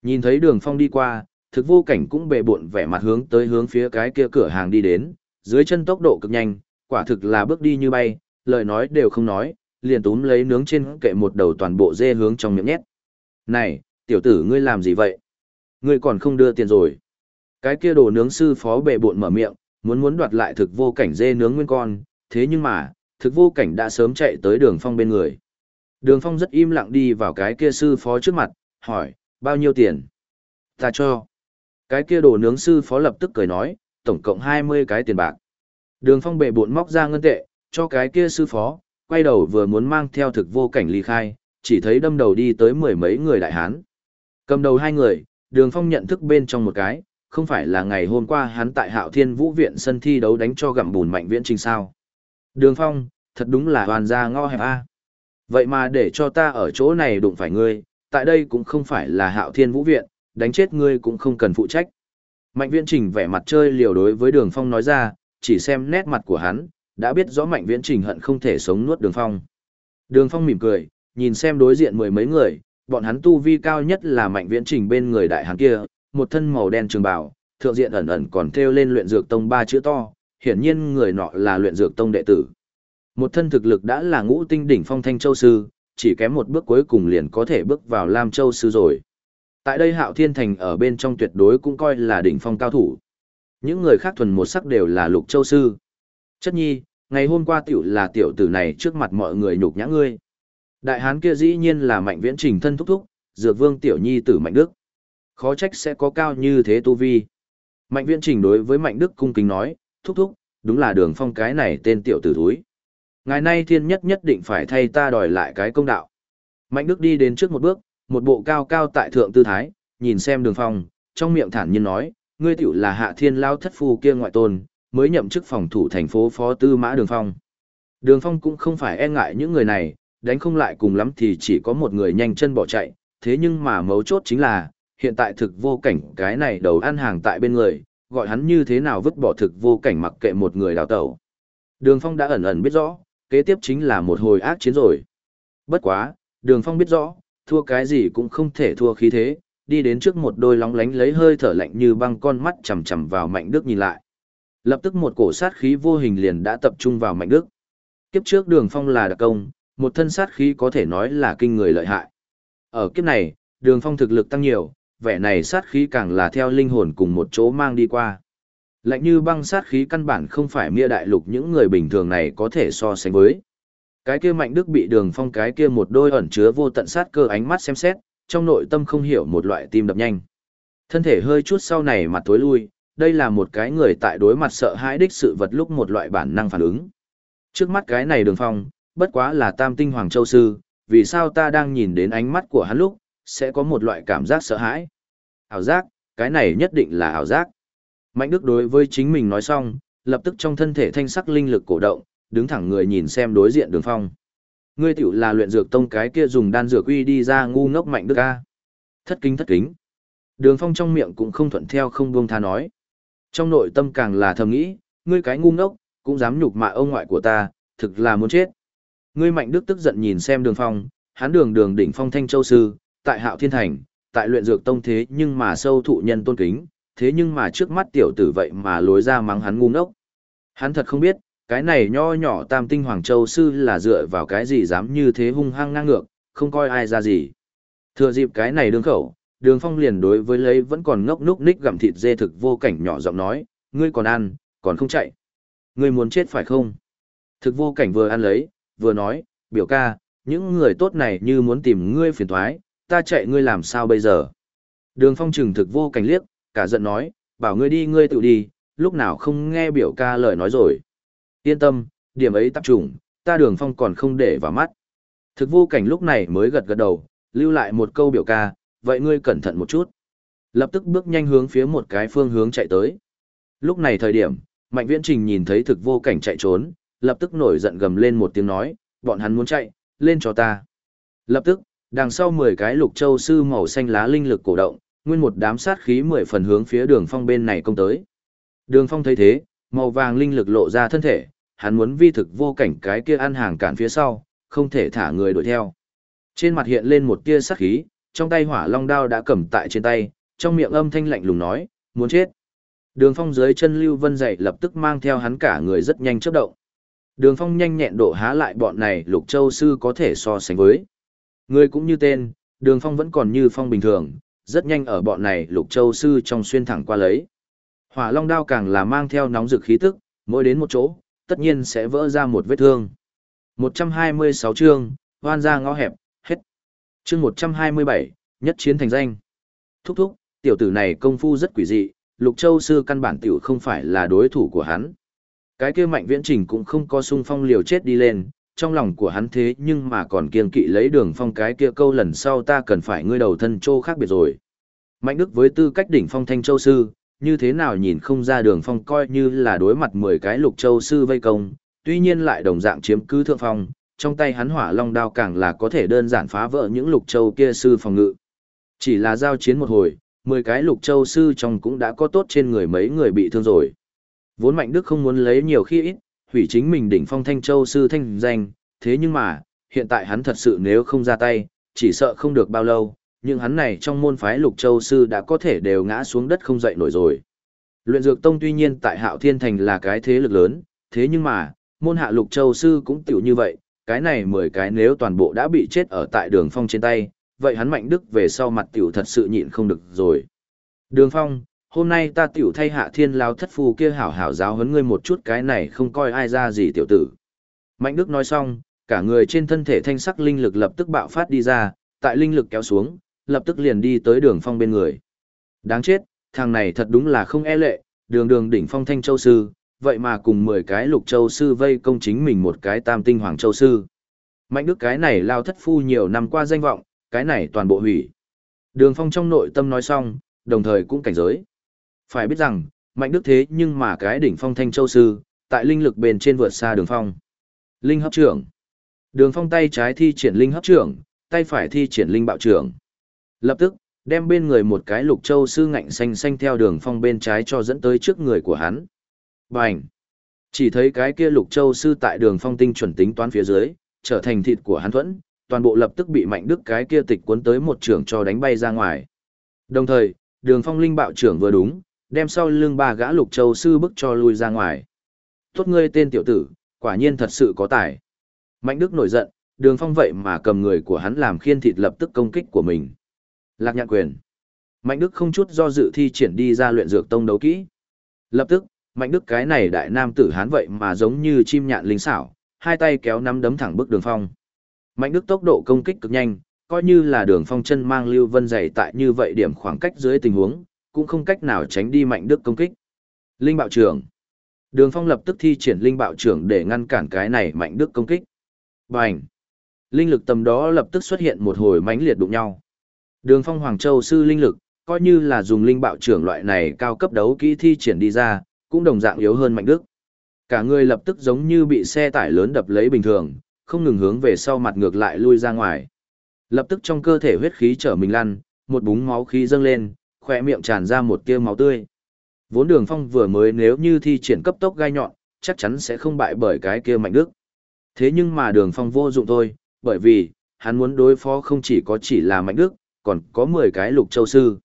Nhìn thấy đường Phong đi qua, thực vô cảnh cũng bệ bộn vẻ mặt hướng tới hướng phía cái kia cửa hàng đi đến, dưới chân tốc độ cực nhanh, quả thực là bước đi như bay, lời nói đều không nói, liền túm lấy nướng trên kệ một đầu toàn bộ dê hướng trong miệng nhét. Này, tiểu tử ngươi làm gì vậy? Ngươi còn không đưa tiền rồi. Cái kia đồ nướng sư phó bệ bộn mở miệng, muốn muốn đoạt lại thực vô cảnh dê nướng nguyên con, thế nhưng mà, thực vô cảnh đã sớm chạy tới đường phong bên người. Đường phong rất im lặng đi vào cái kia sư phó trước mặt, hỏi, bao nhiêu tiền? Ta cho. Cái kia đồ nướng sư phó lập tức cười nói, tổng cộng 20 cái tiền bạc. Đường phong bệ bộn móc ra ngân tệ, cho cái kia sư phó, quay đầu vừa muốn mang theo thực vô cảnh ly khai, chỉ thấy đâm đầu đi tới mười mấy người đại hán. Cầm đầu hai người, đường phong nhận thức bên trong một cái, không phải là ngày hôm qua hắn tại hạo thiên vũ viện sân thi đấu đánh cho gặm bùn mạnh viễn trình sao. Đường phong, thật đúng là hoàn gia ngõ hẹp A. Vậy mà để cho ta ở chỗ này đụng phải ngươi, tại đây cũng không phải là hạo thiên vũ viện, đánh chết ngươi cũng không cần phụ trách. Mạnh viễn trình vẻ mặt chơi liều đối với đường phong nói ra, chỉ xem nét mặt của hắn, đã biết rõ mạnh viễn trình hận không thể sống nuốt đường phong. Đường phong mỉm cười, nhìn xem đối diện mười mấy người, bọn hắn tu vi cao nhất là mạnh viễn trình bên người đại hắn kia, một thân màu đen trường bào, thượng diện ẩn ẩn còn treo lên luyện dược tông ba chữ to, hiển nhiên người nọ là luyện dược tông đệ tử. Một thân thực lực đã là ngũ tinh đỉnh phong thanh châu sư, chỉ kém một bước cuối cùng liền có thể bước vào Lam Châu sư rồi. Tại đây Hạo Thiên Thành ở bên trong tuyệt đối cũng coi là đỉnh phong cao thủ. Những người khác thuần một sắc đều là lục châu sư. Chất nhi, ngày hôm qua tiểu là tiểu tử này trước mặt mọi người nhục nhã ngươi. Đại hán kia dĩ nhiên là mạnh viễn trình thân thúc thúc, dược vương tiểu nhi tử mạnh đức. Khó trách sẽ có cao như thế tu vi. Mạnh viễn trình đối với mạnh đức cung kính nói, thúc thúc, đúng là đường phong cái này tên tiểu tử thúi. Ngày nay thiên nhất nhất định phải thay ta đòi lại cái công đạo. Mạnh đức đi đến trước một bước, một bộ cao cao tại thượng tư thái, nhìn xem đường phong, trong miệng thản nhiên nói, ngươi tiểu là hạ thiên lao thất phu kia ngoại tôn, mới nhậm chức phòng thủ thành phố phó tư mã đường phong. Đường phong cũng không phải e ngại những người này, đánh không lại cùng lắm thì chỉ có một người nhanh chân bỏ chạy, thế nhưng mà mấu chốt chính là, hiện tại thực vô cảnh cái này đầu ăn hàng tại bên người, gọi hắn như thế nào vứt bỏ thực vô cảnh mặc kệ một người đào tẩu. Đường Phong đã ẩn ẩn biết rõ, kế tiếp chính là một hồi ác chiến rồi. Bất quá, Đường Phong biết rõ, thua cái gì cũng không thể thua khí thế, đi đến trước một đôi lóng lánh lấy hơi thở lạnh như băng con mắt chầm chầm vào Mạnh Đức nhìn lại. Lập tức một cổ sát khí vô hình liền đã tập trung vào Mạnh Đức. Kiếp trước Đường Phong là đặc công, một thân sát khí có thể nói là kinh người lợi hại. Ở kiếp này, Đường Phong thực lực tăng nhiều, vẻ này sát khí càng là theo linh hồn cùng một chỗ mang đi qua. Lạnh như băng sát khí căn bản không phải mia đại lục những người bình thường này có thể so sánh với. Cái kia mạnh đức bị đường phong cái kia một đôi ẩn chứa vô tận sát cơ ánh mắt xem xét, trong nội tâm không hiểu một loại tim đập nhanh. Thân thể hơi chút sau này mặt tối lui, đây là một cái người tại đối mặt sợ hãi đích sự vật lúc một loại bản năng phản ứng. Trước mắt cái này đường phong, bất quá là tam tinh hoàng châu sư, vì sao ta đang nhìn đến ánh mắt của hắn lúc, sẽ có một loại cảm giác sợ hãi. Ảo giác, cái này nhất định là ảo giác. Mạnh Đức đối với chính mình nói xong, lập tức trong thân thể thanh sắc linh lực cổ động, đứng thẳng người nhìn xem đối diện đường phong. Ngươi tiểu là luyện dược tông cái kia dùng đan dược uy đi ra ngu ngốc Mạnh Đức A. Thất kính thất kính. Đường phong trong miệng cũng không thuận theo không buông tha nói. Trong nội tâm càng là thầm nghĩ, ngươi cái ngu ngốc, cũng dám nhục mạ ông ngoại của ta, thực là muốn chết. Ngươi Mạnh Đức tức giận nhìn xem đường phong, hắn đường đường đỉnh phong thanh châu sư, tại hạo thiên thành, tại luyện dược tông thế nhưng mà sâu thụ nhân tôn kính, thế nhưng mà trước mắt tiểu tử vậy mà lối ra mắng hắn ngu ngốc. Hắn thật không biết, cái này nho nhỏ tam tinh Hoàng Châu sư là dựa vào cái gì dám như thế hung hăng ngang ngược, không coi ai ra gì. Thừa dịp cái này đường khẩu, đường phong liền đối với lấy vẫn còn ngốc núc ních gặm thịt dê thực vô cảnh nhỏ giọng nói, ngươi còn ăn, còn không chạy. Ngươi muốn chết phải không? Thực vô cảnh vừa ăn lấy, vừa nói, biểu ca, những người tốt này như muốn tìm ngươi phiền thoái, ta chạy ngươi làm sao bây giờ? Đường phong trừng thực vô cảnh liếc, cả giận nói, bảo ngươi đi ngươi tự đi, lúc nào không nghe biểu ca lời nói rồi. Yên tâm, điểm ấy tập trung, ta đường phong còn không để vào mắt. Thực vô cảnh lúc này mới gật gật đầu, lưu lại một câu biểu ca, vậy ngươi cẩn thận một chút. Lập tức bước nhanh hướng phía một cái phương hướng chạy tới. Lúc này thời điểm, Mạnh Viễn Trình nhìn thấy thực vô cảnh chạy trốn, lập tức nổi giận gầm lên một tiếng nói, bọn hắn muốn chạy, lên cho ta. Lập tức, đằng sau 10 cái lục châu sư màu xanh lá linh lực cổ động, nguyên một đám sát khí mười phần hướng phía đường phong bên này công tới. Đường phong thấy thế, màu vàng linh lực lộ ra thân thể, hắn muốn vi thực vô cảnh cái kia ăn hàng cản phía sau, không thể thả người đuổi theo. Trên mặt hiện lên một tia sát khí, trong tay hỏa long đao đã cầm tại trên tay, trong miệng âm thanh lạnh lùng nói, muốn chết. Đường phong dưới chân Lưu Vân dậy lập tức mang theo hắn cả người rất nhanh chớp động. Đường phong nhanh nhẹn độ há lại bọn này lục châu sư có thể so sánh với. Người cũng như tên, đường phong vẫn còn như phong bình thường, rất nhanh ở bọn này lục châu sư trong xuyên thẳng qua lấy. Hỏa long đao càng là mang theo nóng rực khí tức, mỗi đến một chỗ, tất nhiên sẽ vỡ ra một vết thương. 126 chương, hoan ra ngõ hẹp, hết. Chương 127, nhất chiến thành danh. Thúc thúc, tiểu tử này công phu rất quỷ dị, Lục Châu sư căn bản tiểu không phải là đối thủ của hắn. Cái kia mạnh viễn trình cũng không có sung phong liều chết đi lên, trong lòng của hắn thế nhưng mà còn kiên kỵ lấy đường phong cái kia câu lần sau ta cần phải ngươi đầu thân châu khác biệt rồi. Mạnh Đức với tư cách đỉnh phong thanh châu sư, như thế nào nhìn không ra đường phong coi như là đối mặt 10 cái lục châu sư vây công, tuy nhiên lại đồng dạng chiếm cứ thượng phong, trong tay hắn hỏa long đao càng là có thể đơn giản phá vỡ những lục châu kia sư phòng ngự. Chỉ là giao chiến một hồi, 10 cái lục châu sư trong cũng đã có tốt trên người mấy người bị thương rồi. Vốn Mạnh Đức không muốn lấy nhiều khi ít, hủy chính mình đỉnh phong thanh châu sư thanh danh, thế nhưng mà, hiện tại hắn thật sự nếu không ra tay, chỉ sợ không được bao lâu, nhưng hắn này trong môn phái lục châu sư đã có thể đều ngã xuống đất không dậy nổi rồi. Luyện dược tông tuy nhiên tại hạo thiên thành là cái thế lực lớn, thế nhưng mà, môn hạ lục châu sư cũng tiểu như vậy, cái này 10 cái nếu toàn bộ đã bị chết ở tại đường phong trên tay, vậy hắn mạnh đức về sau mặt tiểu thật sự nhịn không được rồi. Đường phong, hôm nay ta tiểu thay hạ thiên lao thất phù kia hảo hảo giáo huấn ngươi một chút cái này không coi ai ra gì tiểu tử. Mạnh đức nói xong, cả người trên thân thể thanh sắc linh lực lập tức bạo phát đi ra, tại linh lực kéo xuống, lập tức liền đi tới đường phong bên người. Đáng chết, thằng này thật đúng là không e lệ, đường đường đỉnh phong thanh châu sư, vậy mà cùng 10 cái lục châu sư vây công chính mình một cái tam tinh hoàng châu sư. Mạnh đức cái này lao thất phu nhiều năm qua danh vọng, cái này toàn bộ hủy. Đường phong trong nội tâm nói xong, đồng thời cũng cảnh giới. Phải biết rằng, mạnh đức thế nhưng mà cái đỉnh phong thanh châu sư, tại linh lực bền trên vượt xa đường phong. Linh hấp trưởng. Đường phong tay trái thi triển linh hấp trưởng, tay phải thi triển linh bạo trưởng. Lập tức, đem bên người một cái lục châu sư ngạnh xanh xanh theo đường phong bên trái cho dẫn tới trước người của hắn. Bành! Chỉ thấy cái kia lục châu sư tại đường phong tinh chuẩn tính toán phía dưới, trở thành thịt của hắn thuẫn, toàn bộ lập tức bị mạnh đức cái kia tịch cuốn tới một trường cho đánh bay ra ngoài. Đồng thời, đường phong linh bạo trưởng vừa đúng, đem sau lưng ba gã lục châu sư bức cho lui ra ngoài. Tốt ngươi tên tiểu tử, quả nhiên thật sự có tài. Mạnh đức nổi giận, đường phong vậy mà cầm người của hắn làm khiên thịt lập tức công kích của mình. Lạc nhạn quyền. Mạnh Đức không chút do dự thi triển đi ra luyện dược tông đấu kỹ. Lập tức, Mạnh Đức cái này đại nam tử hán vậy mà giống như chim nhạn linh xảo, hai tay kéo nắm đấm thẳng bức đường phong. Mạnh Đức tốc độ công kích cực nhanh, coi như là đường phong chân mang lưu vân dày tại như vậy điểm khoảng cách dưới tình huống, cũng không cách nào tránh đi Mạnh Đức công kích. Linh bạo trưởng. Đường phong lập tức thi triển linh bạo trưởng để ngăn cản cái này Mạnh Đức công kích. Bành. Linh lực tầm đó lập tức xuất hiện một hồi mãnh liệt đụng nhau. Đường phong Hoàng Châu sư linh lực, coi như là dùng linh bạo trưởng loại này cao cấp đấu kỹ thi triển đi ra, cũng đồng dạng yếu hơn mạnh đức. Cả người lập tức giống như bị xe tải lớn đập lấy bình thường, không ngừng hướng về sau mặt ngược lại lui ra ngoài. Lập tức trong cơ thể huyết khí trở mình lăn, một búng máu khí dâng lên, khỏe miệng tràn ra một tia máu tươi. Vốn đường phong vừa mới nếu như thi triển cấp tốc gai nhọn, chắc chắn sẽ không bại bởi cái kia mạnh đức. Thế nhưng mà đường phong vô dụng thôi, bởi vì, hắn muốn đối phó không chỉ có chỉ là mạnh đức, còn có 10 cái lục châu sư.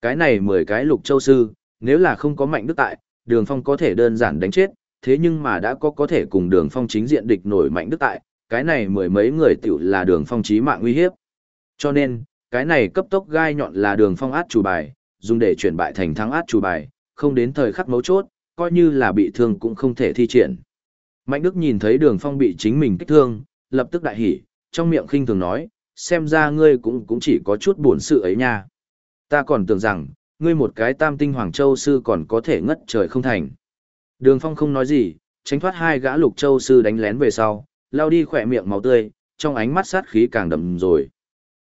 Cái này 10 cái lục châu sư, nếu là không có mạnh đức tại, đường phong có thể đơn giản đánh chết, thế nhưng mà đã có có thể cùng đường phong chính diện địch nổi mạnh đức tại, cái này mười mấy người tiểu là đường phong chí mạng uy hiếp. Cho nên, cái này cấp tốc gai nhọn là đường phong át chủ bài, dùng để chuyển bại thành thắng át chủ bài, không đến thời khắc mấu chốt, coi như là bị thương cũng không thể thi triển. Mạnh Đức nhìn thấy đường phong bị chính mình kích thương, lập tức đại hỉ, trong miệng khinh thường nói, xem ra ngươi cũng cũng chỉ có chút buồn sự ấy nha. Ta còn tưởng rằng, ngươi một cái tam tinh Hoàng Châu sư còn có thể ngất trời không thành. Đường Phong không nói gì, tránh thoát hai gã lục châu sư đánh lén về sau, lao đi khỏe miệng máu tươi, trong ánh mắt sát khí càng đậm rồi.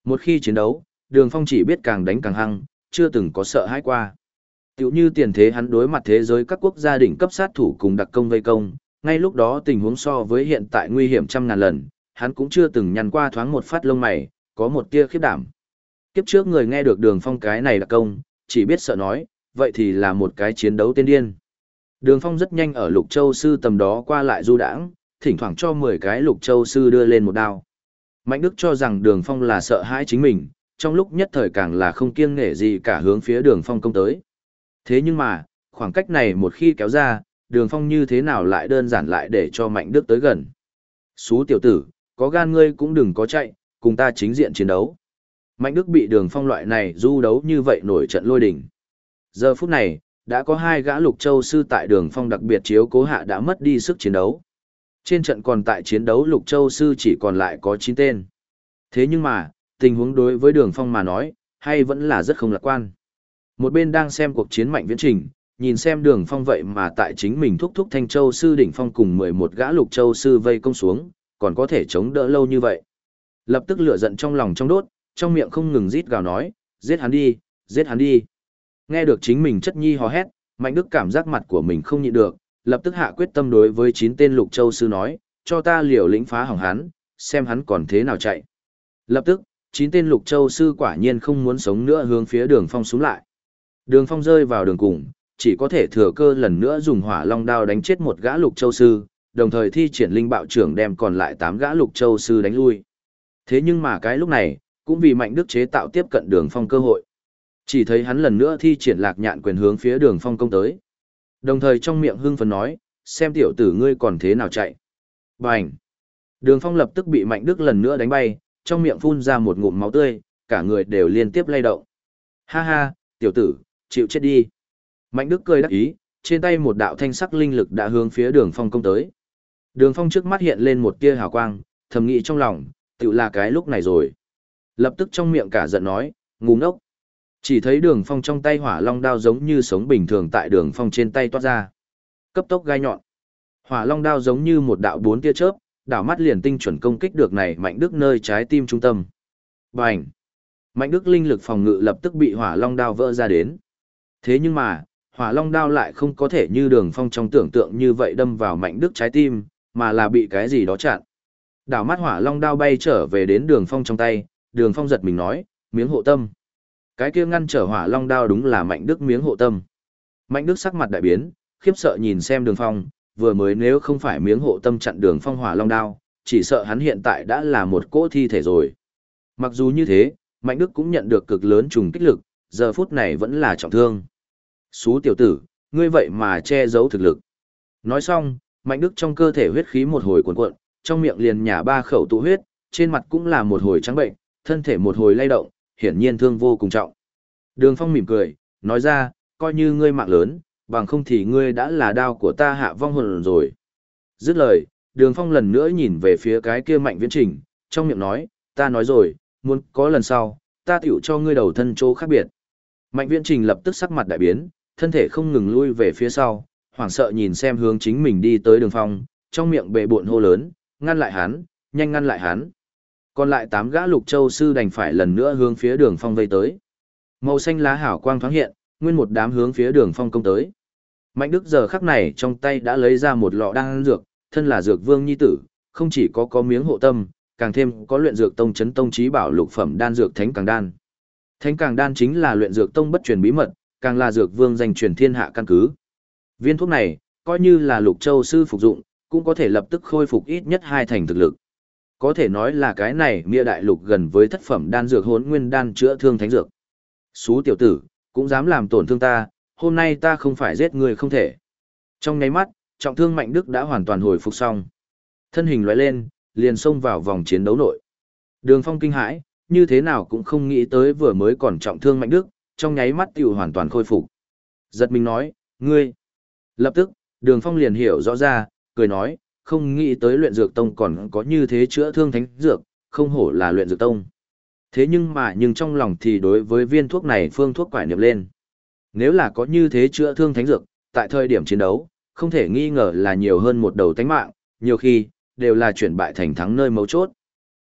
Một khi chiến đấu, Đường Phong chỉ biết càng đánh càng hăng, chưa từng có sợ hãi qua. Tiểu như tiền thế hắn đối mặt thế giới các quốc gia đỉnh cấp sát thủ cùng đặc công vây công, ngay lúc đó tình huống so với hiện tại nguy hiểm trăm ngàn lần, hắn cũng chưa từng nhăn qua thoáng một phát lông mày, có một tia khiếp đảm. Kiếp trước người nghe được đường phong cái này là công, chỉ biết sợ nói, vậy thì là một cái chiến đấu tiên điên. Đường phong rất nhanh ở lục châu sư tầm đó qua lại du đãng, thỉnh thoảng cho 10 cái lục châu sư đưa lên một đao. Mạnh Đức cho rằng đường phong là sợ hãi chính mình, trong lúc nhất thời càng là không kiêng nể gì cả hướng phía đường phong công tới. Thế nhưng mà, khoảng cách này một khi kéo ra, đường phong như thế nào lại đơn giản lại để cho Mạnh Đức tới gần. Xú tiểu tử, có gan ngươi cũng đừng có chạy, cùng ta chính diện chiến đấu. Mạnh Đức bị đường phong loại này du đấu như vậy nổi trận lôi đỉnh. Giờ phút này, đã có hai gã lục châu sư tại đường phong đặc biệt chiếu cố hạ đã mất đi sức chiến đấu. Trên trận còn tại chiến đấu lục châu sư chỉ còn lại có 9 tên. Thế nhưng mà, tình huống đối với đường phong mà nói, hay vẫn là rất không lạc quan. Một bên đang xem cuộc chiến mạnh viễn trình, nhìn xem đường phong vậy mà tại chính mình thúc thúc thanh châu sư đỉnh phong cùng 11 gã lục châu sư vây công xuống, còn có thể chống đỡ lâu như vậy. Lập tức lửa giận trong lòng trong đốt, trong miệng không ngừng rít gào nói, giết hắn đi, giết hắn đi. Nghe được chính mình chất nhi hò hét, Mạnh Đức cảm giác mặt của mình không nhịn được, lập tức hạ quyết tâm đối với chín tên lục châu sư nói, cho ta liều lĩnh phá hỏng hắn, xem hắn còn thế nào chạy. Lập tức, chín tên lục châu sư quả nhiên không muốn sống nữa hướng phía đường phong xuống lại. Đường phong rơi vào đường cùng, chỉ có thể thừa cơ lần nữa dùng hỏa long đao đánh chết một gã lục châu sư, đồng thời thi triển linh bạo trưởng đem còn lại tám gã lục châu sư đánh lui. Thế nhưng mà cái lúc này, cũng vì mạnh đức chế tạo tiếp cận đường phong cơ hội. Chỉ thấy hắn lần nữa thi triển lạc nhạn quyền hướng phía đường phong công tới. Đồng thời trong miệng hưng phấn nói, xem tiểu tử ngươi còn thế nào chạy. Bành! Đường phong lập tức bị mạnh đức lần nữa đánh bay, trong miệng phun ra một ngụm máu tươi, cả người đều liên tiếp lay động. Ha ha, tiểu tử, chịu chết đi. Mạnh đức cười đắc ý, trên tay một đạo thanh sắc linh lực đã hướng phía đường phong công tới. Đường phong trước mắt hiện lên một tia hào quang, thầm nghĩ trong lòng, tự là cái lúc này rồi. Lập tức trong miệng cả giận nói, ngu ngốc. Chỉ thấy đường phong trong tay hỏa long đao giống như sống bình thường tại đường phong trên tay toát ra. Cấp tốc gai nhọn. Hỏa long đao giống như một đạo bốn tia chớp, đảo mắt liền tinh chuẩn công kích được này mạnh đức nơi trái tim trung tâm. Bành! Mạnh đức linh lực phòng ngự lập tức bị hỏa long đao vỡ ra đến. Thế nhưng mà, hỏa long đao lại không có thể như đường phong trong tưởng tượng như vậy đâm vào mạnh đức trái tim, mà là bị cái gì đó chặn. Đảo mắt hỏa long đao bay trở về đến đường phong trong tay, đường phong giật mình nói, miếng hộ tâm. Cái kia ngăn trở hỏa long đao đúng là mạnh đức miếng hộ tâm. Mạnh đức sắc mặt đại biến, khiếp sợ nhìn xem đường phong, vừa mới nếu không phải miếng hộ tâm chặn đường phong hỏa long đao, chỉ sợ hắn hiện tại đã là một cỗ thi thể rồi. Mặc dù như thế, Mạnh Đức cũng nhận được cực lớn trùng kích lực, giờ phút này vẫn là trọng thương. Xú tiểu tử, ngươi vậy mà che giấu thực lực. Nói xong, Mạnh Đức trong cơ thể huyết khí một hồi cuộn cuộn, trong miệng liền nhả ba khẩu tụ huyết, trên mặt cũng là một hồi trắng bệnh, thân thể một hồi lay động, hiển nhiên thương vô cùng trọng. Đường Phong mỉm cười, nói ra, coi như ngươi mạng lớn, bằng không thì ngươi đã là đao của ta hạ vong hồn rồi. Dứt lời, Đường Phong lần nữa nhìn về phía cái kia mạnh viễn trình, trong miệng nói, ta nói rồi, muốn có lần sau, ta tiểu cho ngươi đầu thân chỗ khác biệt. Mạnh viễn trình lập tức sắc mặt đại biến, thân thể không ngừng lui về phía sau, hoảng sợ nhìn xem hướng chính mình đi tới đường phong, trong miệng bệ bộn hô lớn, ngăn lại hắn, nhanh ngăn lại hắn. Còn lại tám gã lục châu sư đành phải lần nữa hướng phía đường phong vây tới. Màu xanh lá hảo quang thoáng hiện, nguyên một đám hướng phía đường phong công tới. Mạnh Đức giờ khắc này trong tay đã lấy ra một lọ đan dược, thân là dược vương nhi tử, không chỉ có có miếng hộ tâm, càng thêm có luyện dược tông chấn tông trí bảo lục phẩm đan dược thánh càng đan. Thánh càng đan chính là luyện dược tông bất truyền bí mật, càng là dược vương danh truyền thiên hạ căn cứ. Viên thuốc này, coi như là lục châu sư phục dụng, cũng có thể lập tức khôi phục ít nhất hai thành thực lực. Có thể nói là cái này mia đại lục gần với thất phẩm đan dược hốn nguyên đan chữa thương thánh dược. Xú tiểu tử, cũng dám làm tổn thương ta, hôm nay ta không phải giết người không thể. Trong nháy mắt, trọng thương mạnh đức đã hoàn toàn hồi phục xong. Thân hình lóe lên, liền xông vào vòng chiến đấu nội. Đường phong kinh hãi, như thế nào cũng không nghĩ tới vừa mới còn trọng thương mạnh đức, trong nháy mắt tiểu hoàn toàn khôi phục. Giật mình nói, ngươi. Lập tức, đường phong liền hiểu rõ ra, cười nói, không nghĩ tới luyện dược tông còn có như thế chữa thương thánh dược, không hổ là luyện dược tông. Thế nhưng mà nhưng trong lòng thì đối với viên thuốc này phương thuốc quải niệm lên. Nếu là có như thế chữa thương thánh dược, tại thời điểm chiến đấu, không thể nghi ngờ là nhiều hơn một đầu tánh mạng, nhiều khi, đều là chuyển bại thành thắng nơi mấu chốt.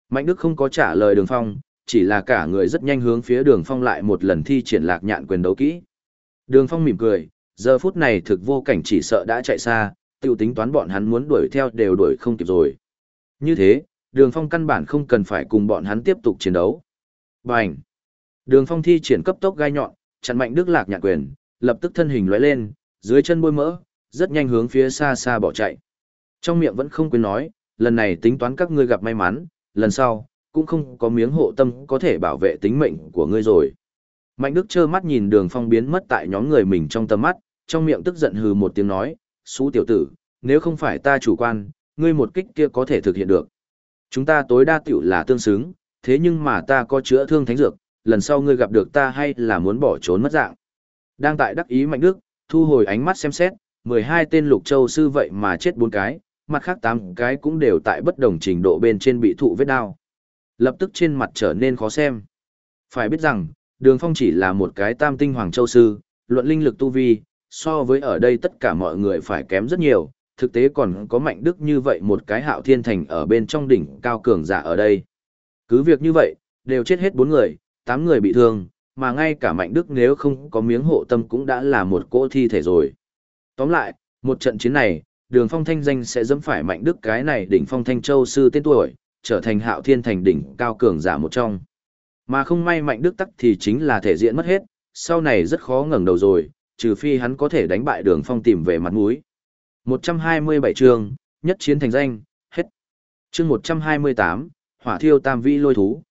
Mạnh Đức không có trả lời đường phong, chỉ là cả người rất nhanh hướng phía đường phong lại một lần thi triển lạc nhạn quyền đấu kỹ. Đường phong mỉm cười, giờ phút này thực vô cảnh chỉ sợ đã chạy xa, tiêu tính toán bọn hắn muốn đuổi theo đều đuổi không kịp rồi. Như thế, đường phong căn bản không cần phải cùng bọn hắn tiếp tục chiến đấu. Bành! Đường phong thi triển cấp tốc gai nhọn, chặn mạnh đức lạc nhạc quyền, lập tức thân hình lóe lên, dưới chân bôi mỡ, rất nhanh hướng phía xa xa bỏ chạy. Trong miệng vẫn không quên nói, lần này tính toán các ngươi gặp may mắn, lần sau, cũng không có miếng hộ tâm có thể bảo vệ tính mệnh của ngươi rồi. Mạnh Đức trơ mắt nhìn đường phong biến mất tại nhóm người mình trong tầm mắt, trong miệng tức giận hừ một tiếng nói, xú tiểu tử, nếu không phải ta chủ quan, ngươi một kích kia có thể thực hiện được. Chúng ta tối đa tiểu là tương xứng, thế nhưng mà ta có chữa thương thánh dược, lần sau ngươi gặp được ta hay là muốn bỏ trốn mất dạng. Đang tại đắc ý Mạnh Đức, thu hồi ánh mắt xem xét, 12 tên lục châu sư vậy mà chết bốn cái, mặt khác 8 cái cũng đều tại bất đồng trình độ bên trên bị thụ vết đao. Lập tức trên mặt trở nên khó xem. Phải biết rằng, Đường Phong chỉ là một cái tam tinh hoàng châu sư, luận linh lực tu vi, so với ở đây tất cả mọi người phải kém rất nhiều, thực tế còn có mạnh đức như vậy một cái hạo thiên thành ở bên trong đỉnh cao cường giả ở đây. Cứ việc như vậy, đều chết hết bốn người, tám người bị thương, mà ngay cả mạnh đức nếu không có miếng hộ tâm cũng đã là một cỗ thi thể rồi. Tóm lại, một trận chiến này, đường phong thanh danh sẽ dẫm phải mạnh đức cái này đỉnh phong thanh châu sư tên tuổi, trở thành hạo thiên thành đỉnh cao cường giả một trong. Mà không may mạnh đức tắc thì chính là thể diện mất hết, sau này rất khó ngẩng đầu rồi, trừ phi hắn có thể đánh bại đường phong tìm về mặt mũi. 127 chương, nhất chiến thành danh, hết. Chương 128, hỏa thiêu tam vi lôi thú.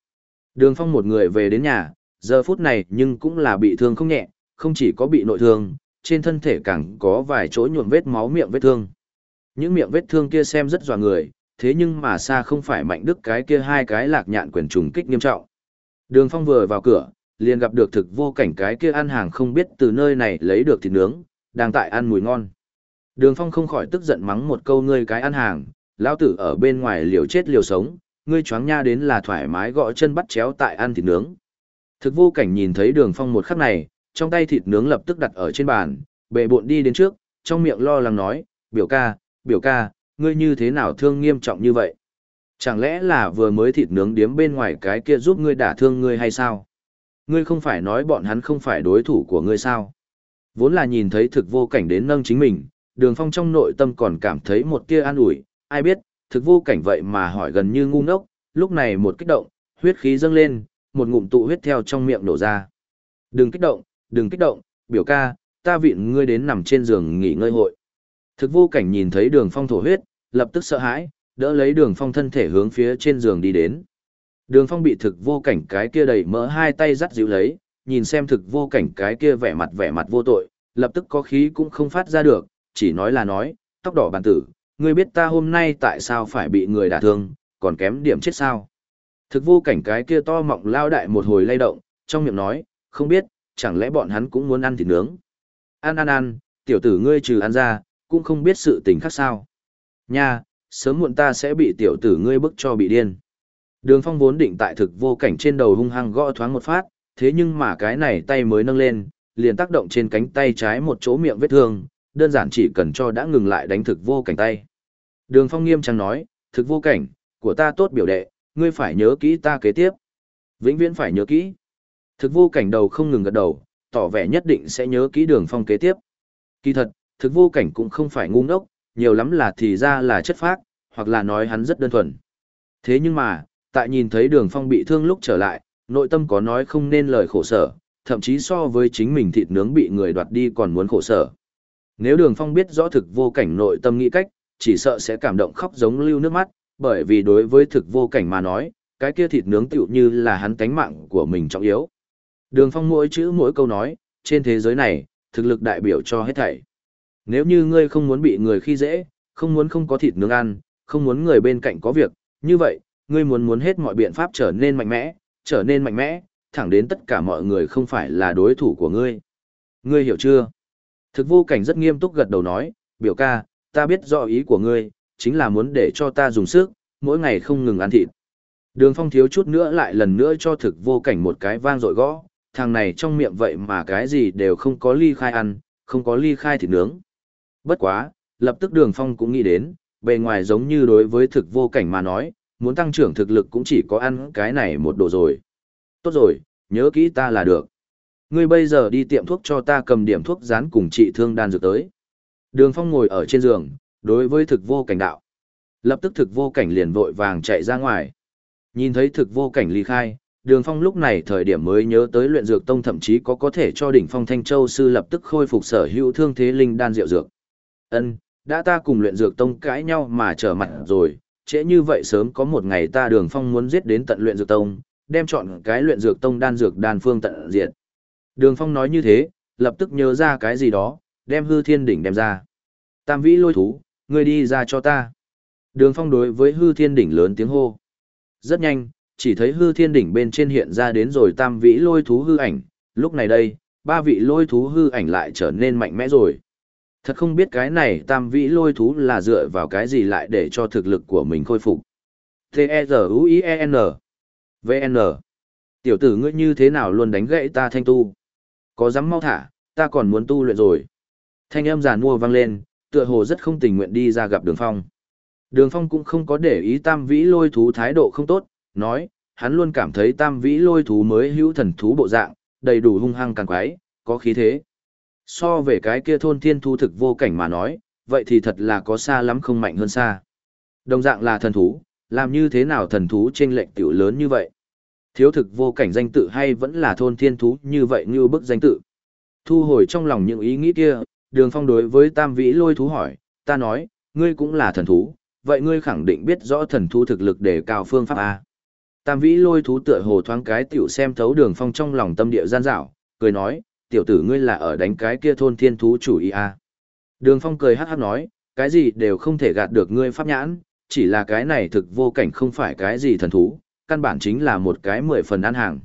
Đường phong một người về đến nhà, giờ phút này nhưng cũng là bị thương không nhẹ, không chỉ có bị nội thương, trên thân thể càng có vài chỗ nhuộm vết máu miệng vết thương. Những miệng vết thương kia xem rất dọa người, thế nhưng mà xa không phải mạnh đức cái kia hai cái lạc nhạn quyền trùng kích nghiêm trọng. Đường phong vừa vào cửa, liền gặp được thực vô cảnh cái kia ăn hàng không biết từ nơi này lấy được thịt nướng, đang tại ăn mùi ngon. Đường phong không khỏi tức giận mắng một câu ngươi cái ăn hàng, lão tử ở bên ngoài liều chết liều sống, ngươi choáng nha đến là thoải mái gõ chân bắt chéo tại ăn thịt nướng. Thực vô cảnh nhìn thấy đường phong một khắc này, trong tay thịt nướng lập tức đặt ở trên bàn, bệ bộn đi đến trước, trong miệng lo lắng nói, biểu ca, biểu ca, ngươi như thế nào thương nghiêm trọng như vậy? Chẳng lẽ là vừa mới thịt nướng điếm bên ngoài cái kia giúp ngươi đả thương ngươi hay sao? Ngươi không phải nói bọn hắn không phải đối thủ của ngươi sao? Vốn là nhìn thấy thực vô cảnh đến nâng chính mình, đường phong trong nội tâm còn cảm thấy một tia an ủi, ai biết, thực vô cảnh vậy mà hỏi gần như ngu ngốc, lúc này một kích động, huyết khí dâng lên, một ngụm tụ huyết theo trong miệng nổ ra. Đừng kích động, đừng kích động, biểu ca, ta vịn ngươi đến nằm trên giường nghỉ ngơi hội. Thực vô cảnh nhìn thấy đường phong thổ huyết, lập tức sợ hãi, đỡ lấy đường phong thân thể hướng phía trên giường đi đến. Đường phong bị thực vô cảnh cái kia đầy mỡ hai tay dắt dịu lấy, nhìn xem thực vô cảnh cái kia vẻ mặt vẻ mặt vô tội, lập tức có khí cũng không phát ra được, chỉ nói là nói, tóc đỏ bàn tử, ngươi biết ta hôm nay tại sao phải bị người đả thương, còn kém điểm chết sao. Thực vô cảnh cái kia to mọng lao đại một hồi lay động, trong miệng nói, không biết, chẳng lẽ bọn hắn cũng muốn ăn thịt nướng. Ăn ăn ăn, tiểu tử ngươi trừ ăn ra, cũng không biết sự tình khác sao. Nha, sớm muộn ta sẽ bị tiểu tử ngươi bức cho bị điên. Đường phong vốn định tại thực vô cảnh trên đầu hung hăng gõ thoáng một phát, thế nhưng mà cái này tay mới nâng lên, liền tác động trên cánh tay trái một chỗ miệng vết thương, đơn giản chỉ cần cho đã ngừng lại đánh thực vô cảnh tay. Đường phong nghiêm trang nói, thực vô cảnh, của ta tốt biểu đệ, ngươi phải nhớ kỹ ta kế tiếp. Vĩnh viễn phải nhớ kỹ. Thực vô cảnh đầu không ngừng gật đầu, tỏ vẻ nhất định sẽ nhớ kỹ đường phong kế tiếp. Kỳ thật, thực vô cảnh cũng không phải ngu ngốc, nhiều lắm là thì ra là chất phác, hoặc là nói hắn rất đơn thuần. Thế nhưng mà, tại nhìn thấy đường phong bị thương lúc trở lại, nội tâm có nói không nên lời khổ sở, thậm chí so với chính mình thịt nướng bị người đoạt đi còn muốn khổ sở. Nếu đường phong biết rõ thực vô cảnh nội tâm nghĩ cách, chỉ sợ sẽ cảm động khóc giống lưu nước mắt, bởi vì đối với thực vô cảnh mà nói, cái kia thịt nướng tựu như là hắn tánh mạng của mình trọng yếu. Đường phong mỗi chữ mỗi câu nói, trên thế giới này, thực lực đại biểu cho hết thảy. Nếu như ngươi không muốn bị người khi dễ, không muốn không có thịt nướng ăn, không muốn người bên cạnh có việc, như vậy, ngươi muốn muốn hết mọi biện pháp trở nên mạnh mẽ, trở nên mạnh mẽ, thẳng đến tất cả mọi người không phải là đối thủ của ngươi. Ngươi hiểu chưa? Thực vô cảnh rất nghiêm túc gật đầu nói, biểu ca, ta biết rõ ý của ngươi, chính là muốn để cho ta dùng sức, mỗi ngày không ngừng ăn thịt. Đường phong thiếu chút nữa lại lần nữa cho thực vô cảnh một cái vang dội gõ, thằng này trong miệng vậy mà cái gì đều không có ly khai ăn, không có ly khai thịt nướng. Bất quá, lập tức đường phong cũng nghĩ đến, bề ngoài giống như đối với thực vô cảnh mà nói, muốn tăng trưởng thực lực cũng chỉ có ăn cái này một đồ rồi. Tốt rồi, nhớ kỹ ta là được. Ngươi bây giờ đi tiệm thuốc cho ta cầm điểm thuốc dán cùng trị thương đan dược tới. Đường phong ngồi ở trên giường, đối với thực vô cảnh đạo. Lập tức thực vô cảnh liền vội vàng chạy ra ngoài. Nhìn thấy thực vô cảnh ly khai, đường phong lúc này thời điểm mới nhớ tới luyện dược tông thậm chí có có thể cho đỉnh phong thanh châu sư lập tức khôi phục sở hữu thương thế linh đan diệu dược. Ân, đã ta cùng luyện dược tông cãi nhau mà trở mặt rồi, trễ như vậy sớm có một ngày ta đường phong muốn giết đến tận luyện dược tông, đem chọn cái luyện dược tông đan dược đan phương tận diệt. Đường phong nói như thế, lập tức nhớ ra cái gì đó, đem hư thiên đỉnh đem ra. Tam vĩ lôi thú, ngươi đi ra cho ta. Đường phong đối với hư thiên đỉnh lớn tiếng hô. Rất nhanh, chỉ thấy hư thiên đỉnh bên trên hiện ra đến rồi tam vĩ lôi thú hư ảnh, lúc này đây, ba vị lôi thú hư ảnh lại trở nên mạnh mẽ rồi. Thật không biết cái này tam vĩ lôi thú là dựa vào cái gì lại để cho thực lực của mình khôi phục. T-E-Z-U-I-E-N V-N Tiểu tử ngươi như thế nào luôn đánh gãy ta thanh tu. Có dám mau thả, ta còn muốn tu luyện rồi. Thanh âm giàn mua vang lên, tựa hồ rất không tình nguyện đi ra gặp đường phong. Đường phong cũng không có để ý tam vĩ lôi thú thái độ không tốt, nói, hắn luôn cảm thấy tam vĩ lôi thú mới hữu thần thú bộ dạng, đầy đủ hung hăng càng quái, có khí thế. So về cái kia thôn thiên thu thực vô cảnh mà nói, vậy thì thật là có xa lắm không mạnh hơn xa. Đồng dạng là thần thú, làm như thế nào thần thú trên lệnh tiểu lớn như vậy? Thiếu thực vô cảnh danh tự hay vẫn là thôn thiên thú như vậy như bức danh tự? Thu hồi trong lòng những ý nghĩ kia, đường phong đối với tam vĩ lôi thú hỏi, ta nói, ngươi cũng là thần thú, vậy ngươi khẳng định biết rõ thần thú thực lực để cao phương pháp A. Tam vĩ lôi thú tựa hồ thoáng cái tiểu xem thấu đường phong trong lòng tâm địa gian dảo, cười nói, tiểu tử ngươi là ở đánh cái kia thôn thiên thú chủ ý à? Đường phong cười hát hát nói, cái gì đều không thể gạt được ngươi pháp nhãn, chỉ là cái này thực vô cảnh không phải cái gì thần thú, căn bản chính là một cái mười phần ăn hàng.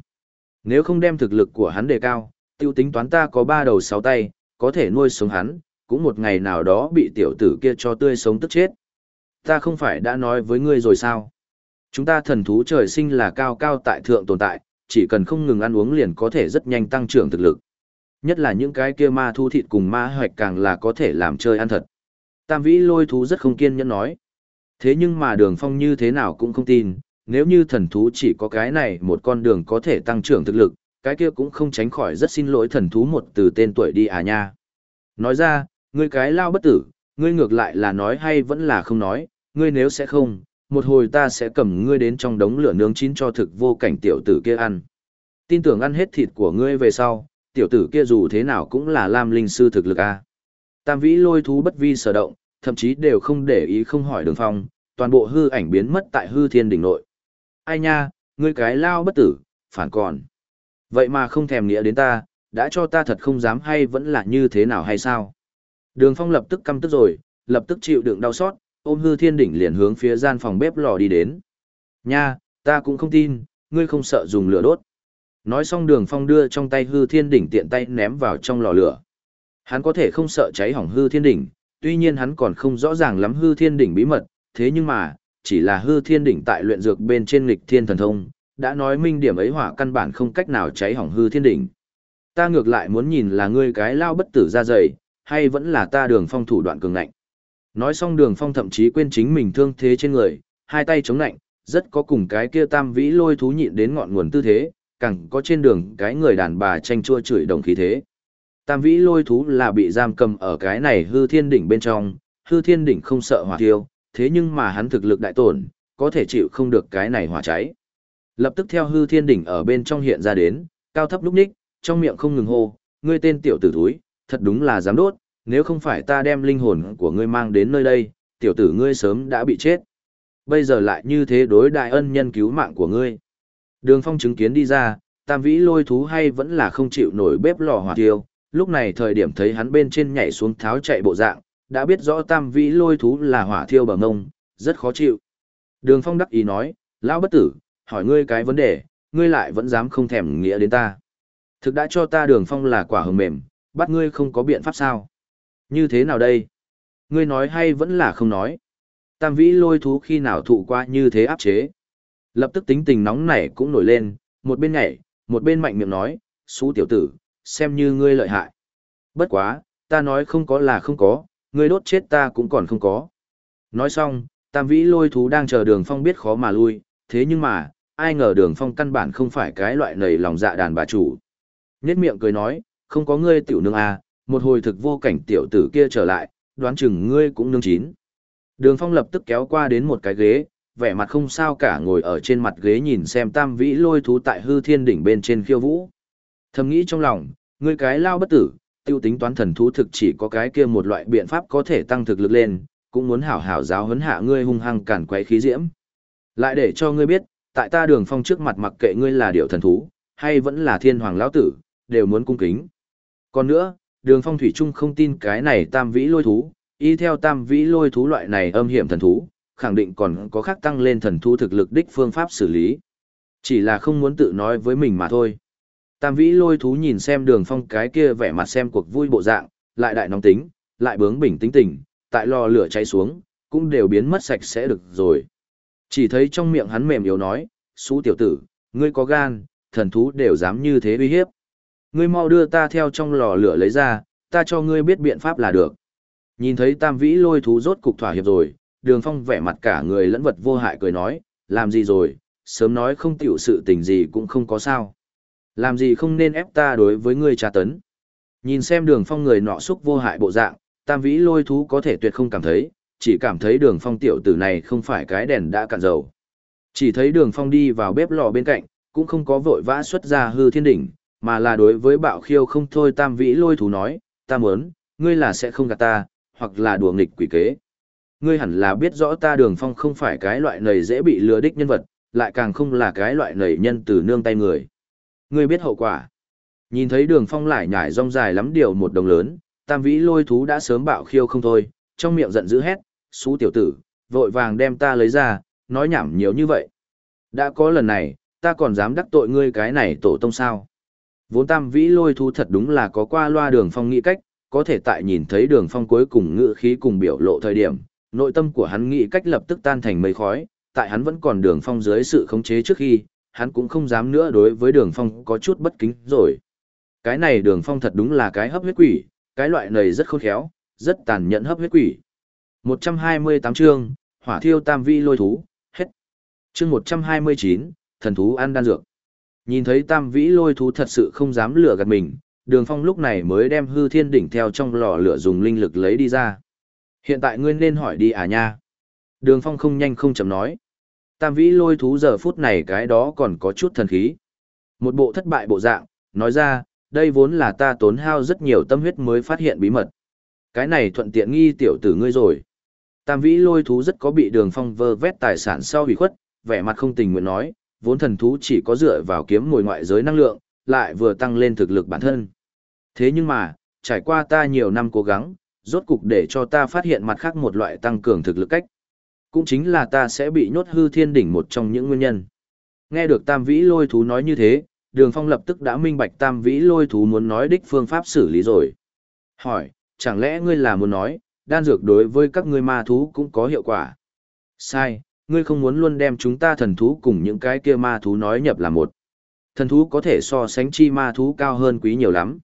Nếu không đem thực lực của hắn đề cao, tiêu tính toán ta có ba đầu sáu tay, có thể nuôi sống hắn, cũng một ngày nào đó bị tiểu tử kia cho tươi sống tức chết. Ta không phải đã nói với ngươi rồi sao? Chúng ta thần thú trời sinh là cao cao tại thượng tồn tại, chỉ cần không ngừng ăn uống liền có thể rất nhanh tăng trưởng thực lực. Nhất là những cái kia ma thu thịt cùng ma hoạch càng là có thể làm chơi ăn thật. Tam vĩ lôi thú rất không kiên nhẫn nói. Thế nhưng mà đường phong như thế nào cũng không tin, nếu như thần thú chỉ có cái này một con đường có thể tăng trưởng thực lực, cái kia cũng không tránh khỏi rất xin lỗi thần thú một từ tên tuổi đi à nha. Nói ra, ngươi cái lao bất tử, ngươi ngược lại là nói hay vẫn là không nói, ngươi nếu sẽ không, một hồi ta sẽ cầm ngươi đến trong đống lửa nướng chín cho thực vô cảnh tiểu tử kia ăn. Tin tưởng ăn hết thịt của ngươi về sau, tiểu tử kia dù thế nào cũng là lam linh sư thực lực a. Tam vĩ lôi thú bất vi sở động, thậm chí đều không để ý không hỏi đường phong, toàn bộ hư ảnh biến mất tại hư thiên đỉnh nội. Ai nha, ngươi cái lao bất tử, phản còn. Vậy mà không thèm nghĩa đến ta, đã cho ta thật không dám hay vẫn là như thế nào hay sao? Đường phong lập tức căm tức rồi, lập tức chịu đựng đau xót, ôm hư thiên đỉnh liền hướng phía gian phòng bếp lò đi đến. Nha, ta cũng không tin, ngươi không sợ dùng lửa đốt. Nói xong đường phong đưa trong tay hư thiên đỉnh tiện tay ném vào trong lò lửa. Hắn có thể không sợ cháy hỏng hư thiên đỉnh, tuy nhiên hắn còn không rõ ràng lắm hư thiên đỉnh bí mật, thế nhưng mà, chỉ là hư thiên đỉnh tại luyện dược bên trên nghịch thiên thần thông, đã nói minh điểm ấy hỏa căn bản không cách nào cháy hỏng hư thiên đỉnh. Ta ngược lại muốn nhìn là ngươi cái lao bất tử ra dày, hay vẫn là ta đường phong thủ đoạn cường ngạnh. Nói xong đường phong thậm chí quên chính mình thương thế trên người, hai tay chống lạnh, rất có cùng cái kia tam vĩ lôi thú nhịn đến ngọn nguồn tư thế, càng có trên đường cái người đàn bà tranh chua chửi đồng khí thế. Tam vĩ lôi thú là bị giam cầm ở cái này hư thiên đỉnh bên trong, hư thiên đỉnh không sợ hỏa thiêu, thế nhưng mà hắn thực lực đại tổn, có thể chịu không được cái này hỏa cháy. Lập tức theo hư thiên đỉnh ở bên trong hiện ra đến, cao thấp lúc ních, trong miệng không ngừng hô, ngươi tên tiểu tử thúi, thật đúng là dám đốt, nếu không phải ta đem linh hồn của ngươi mang đến nơi đây, tiểu tử ngươi sớm đã bị chết. Bây giờ lại như thế đối đại ân nhân cứu mạng của ngươi. Đường phong chứng kiến đi ra, tam vĩ lôi thú hay vẫn là không chịu nổi bếp lò hỏa tiêu, lúc này thời điểm thấy hắn bên trên nhảy xuống tháo chạy bộ dạng, đã biết rõ tam vĩ lôi thú là hỏa thiêu bằng ngông, rất khó chịu. Đường phong đắc ý nói, lão bất tử, hỏi ngươi cái vấn đề, ngươi lại vẫn dám không thèm nghĩa đến ta. Thực đã cho ta đường phong là quả hầm mềm, bắt ngươi không có biện pháp sao. Như thế nào đây? Ngươi nói hay vẫn là không nói? Tam vĩ lôi thú khi nào thụ qua như thế áp chế? Lập tức tính tình nóng nảy cũng nổi lên, một bên nhảy, một bên mạnh miệng nói, xú tiểu tử, xem như ngươi lợi hại. Bất quá, ta nói không có là không có, ngươi đốt chết ta cũng còn không có. Nói xong, tam vĩ lôi thú đang chờ đường phong biết khó mà lui, thế nhưng mà, ai ngờ đường phong căn bản không phải cái loại nầy lòng dạ đàn bà chủ. Nhất miệng cười nói, không có ngươi tiểu nương à, một hồi thực vô cảnh tiểu tử kia trở lại, đoán chừng ngươi cũng nương chín. Đường phong lập tức kéo qua đến một cái ghế, vẻ mặt không sao cả ngồi ở trên mặt ghế nhìn xem tam vĩ lôi thú tại hư thiên đỉnh bên trên khiêu vũ. Thầm nghĩ trong lòng, ngươi cái lao bất tử, tiêu tính toán thần thú thực chỉ có cái kia một loại biện pháp có thể tăng thực lực lên, cũng muốn hảo hảo giáo huấn hạ ngươi hung hăng cản quấy khí diễm. Lại để cho ngươi biết, tại ta đường phong trước mặt mặc kệ ngươi là điệu thần thú, hay vẫn là thiên hoàng lão tử, đều muốn cung kính. Còn nữa, đường phong thủy trung không tin cái này tam vĩ lôi thú, y theo tam vĩ lôi thú loại này âm hiểm thần thú, khẳng định còn có khác tăng lên thần thú thực lực đích phương pháp xử lý. Chỉ là không muốn tự nói với mình mà thôi. Tam vĩ lôi thú nhìn xem đường phong cái kia vẻ mặt xem cuộc vui bộ dạng, lại đại nóng tính, lại bướng bỉnh tính tình, tại lò lửa cháy xuống, cũng đều biến mất sạch sẽ được rồi. Chỉ thấy trong miệng hắn mềm yếu nói, xú tiểu tử, ngươi có gan, thần thú đều dám như thế uy hiếp. Ngươi mau đưa ta theo trong lò lửa lấy ra, ta cho ngươi biết biện pháp là được. Nhìn thấy tam vĩ lôi thú rốt cục thỏa hiệp rồi, đường phong vẻ mặt cả người lẫn vật vô hại cười nói, làm gì rồi, sớm nói không tiểu sự tình gì cũng không có sao. Làm gì không nên ép ta đối với ngươi tra tấn. Nhìn xem đường phong người nọ xúc vô hại bộ dạng, tam vĩ lôi thú có thể tuyệt không cảm thấy, chỉ cảm thấy đường phong tiểu tử này không phải cái đèn đã cạn dầu. Chỉ thấy đường phong đi vào bếp lò bên cạnh, cũng không có vội vã xuất ra hư thiên đỉnh, mà là đối với bạo khiêu không thôi tam vĩ lôi thú nói, ta muốn, ngươi là sẽ không gạt ta, hoặc là đùa nghịch quỷ kế. Ngươi hẳn là biết rõ ta đường phong không phải cái loại nầy dễ bị lừa đích nhân vật, lại càng không là cái loại nầy nhân từ nương tay người. Ngươi biết hậu quả. Nhìn thấy đường phong lại nhải rong dài lắm điều một đồng lớn, tam vĩ lôi thú đã sớm bạo khiêu không thôi, trong miệng giận dữ hét, xú tiểu tử, vội vàng đem ta lấy ra, nói nhảm nhiều như vậy. Đã có lần này, ta còn dám đắc tội ngươi cái này tổ tông sao. Vốn tam vĩ lôi thú thật đúng là có qua loa đường phong nghĩ cách, có thể tại nhìn thấy đường phong cuối cùng ngự khí cùng biểu lộ thời điểm, nội tâm của hắn nghĩ cách lập tức tan thành mây khói, tại hắn vẫn còn đường phong dưới sự khống chế trước khi, hắn cũng không dám nữa đối với đường phong có chút bất kính rồi. Cái này đường phong thật đúng là cái hấp huyết quỷ, cái loại này rất khôn khéo, rất tàn nhẫn hấp huyết quỷ. 128 chương, hỏa thiêu tam vi lôi thú, hết. Chương 129, thần thú ăn đan dược. Nhìn thấy tam vĩ lôi thú thật sự không dám lừa gạt mình, đường phong lúc này mới đem hư thiên đỉnh theo trong lò lửa dùng linh lực lấy đi ra. Hiện tại ngươi nên hỏi đi à nha. Đường phong không nhanh không chậm nói. Tam vĩ lôi thú giờ phút này cái đó còn có chút thần khí. Một bộ thất bại bộ dạng, nói ra, đây vốn là ta tốn hao rất nhiều tâm huyết mới phát hiện bí mật. Cái này thuận tiện nghi tiểu tử ngươi rồi. Tam vĩ lôi thú rất có bị đường phong vơ vét tài sản sau hủy khuất, vẻ mặt không tình nguyện nói, vốn thần thú chỉ có dựa vào kiếm mồi ngoại giới năng lượng, lại vừa tăng lên thực lực bản thân. Thế nhưng mà, trải qua ta nhiều năm cố gắng, rốt cục để cho ta phát hiện mặt khác một loại tăng cường thực lực cách. Cũng chính là ta sẽ bị nhốt hư thiên đỉnh một trong những nguyên nhân. Nghe được tam vĩ lôi thú nói như thế, đường phong lập tức đã minh bạch tam vĩ lôi thú muốn nói đích phương pháp xử lý rồi. Hỏi, chẳng lẽ ngươi là muốn nói, đan dược đối với các ngươi ma thú cũng có hiệu quả? Sai, ngươi không muốn luôn đem chúng ta thần thú cùng những cái kia ma thú nói nhập là một. Thần thú có thể so sánh chi ma thú cao hơn quý nhiều lắm.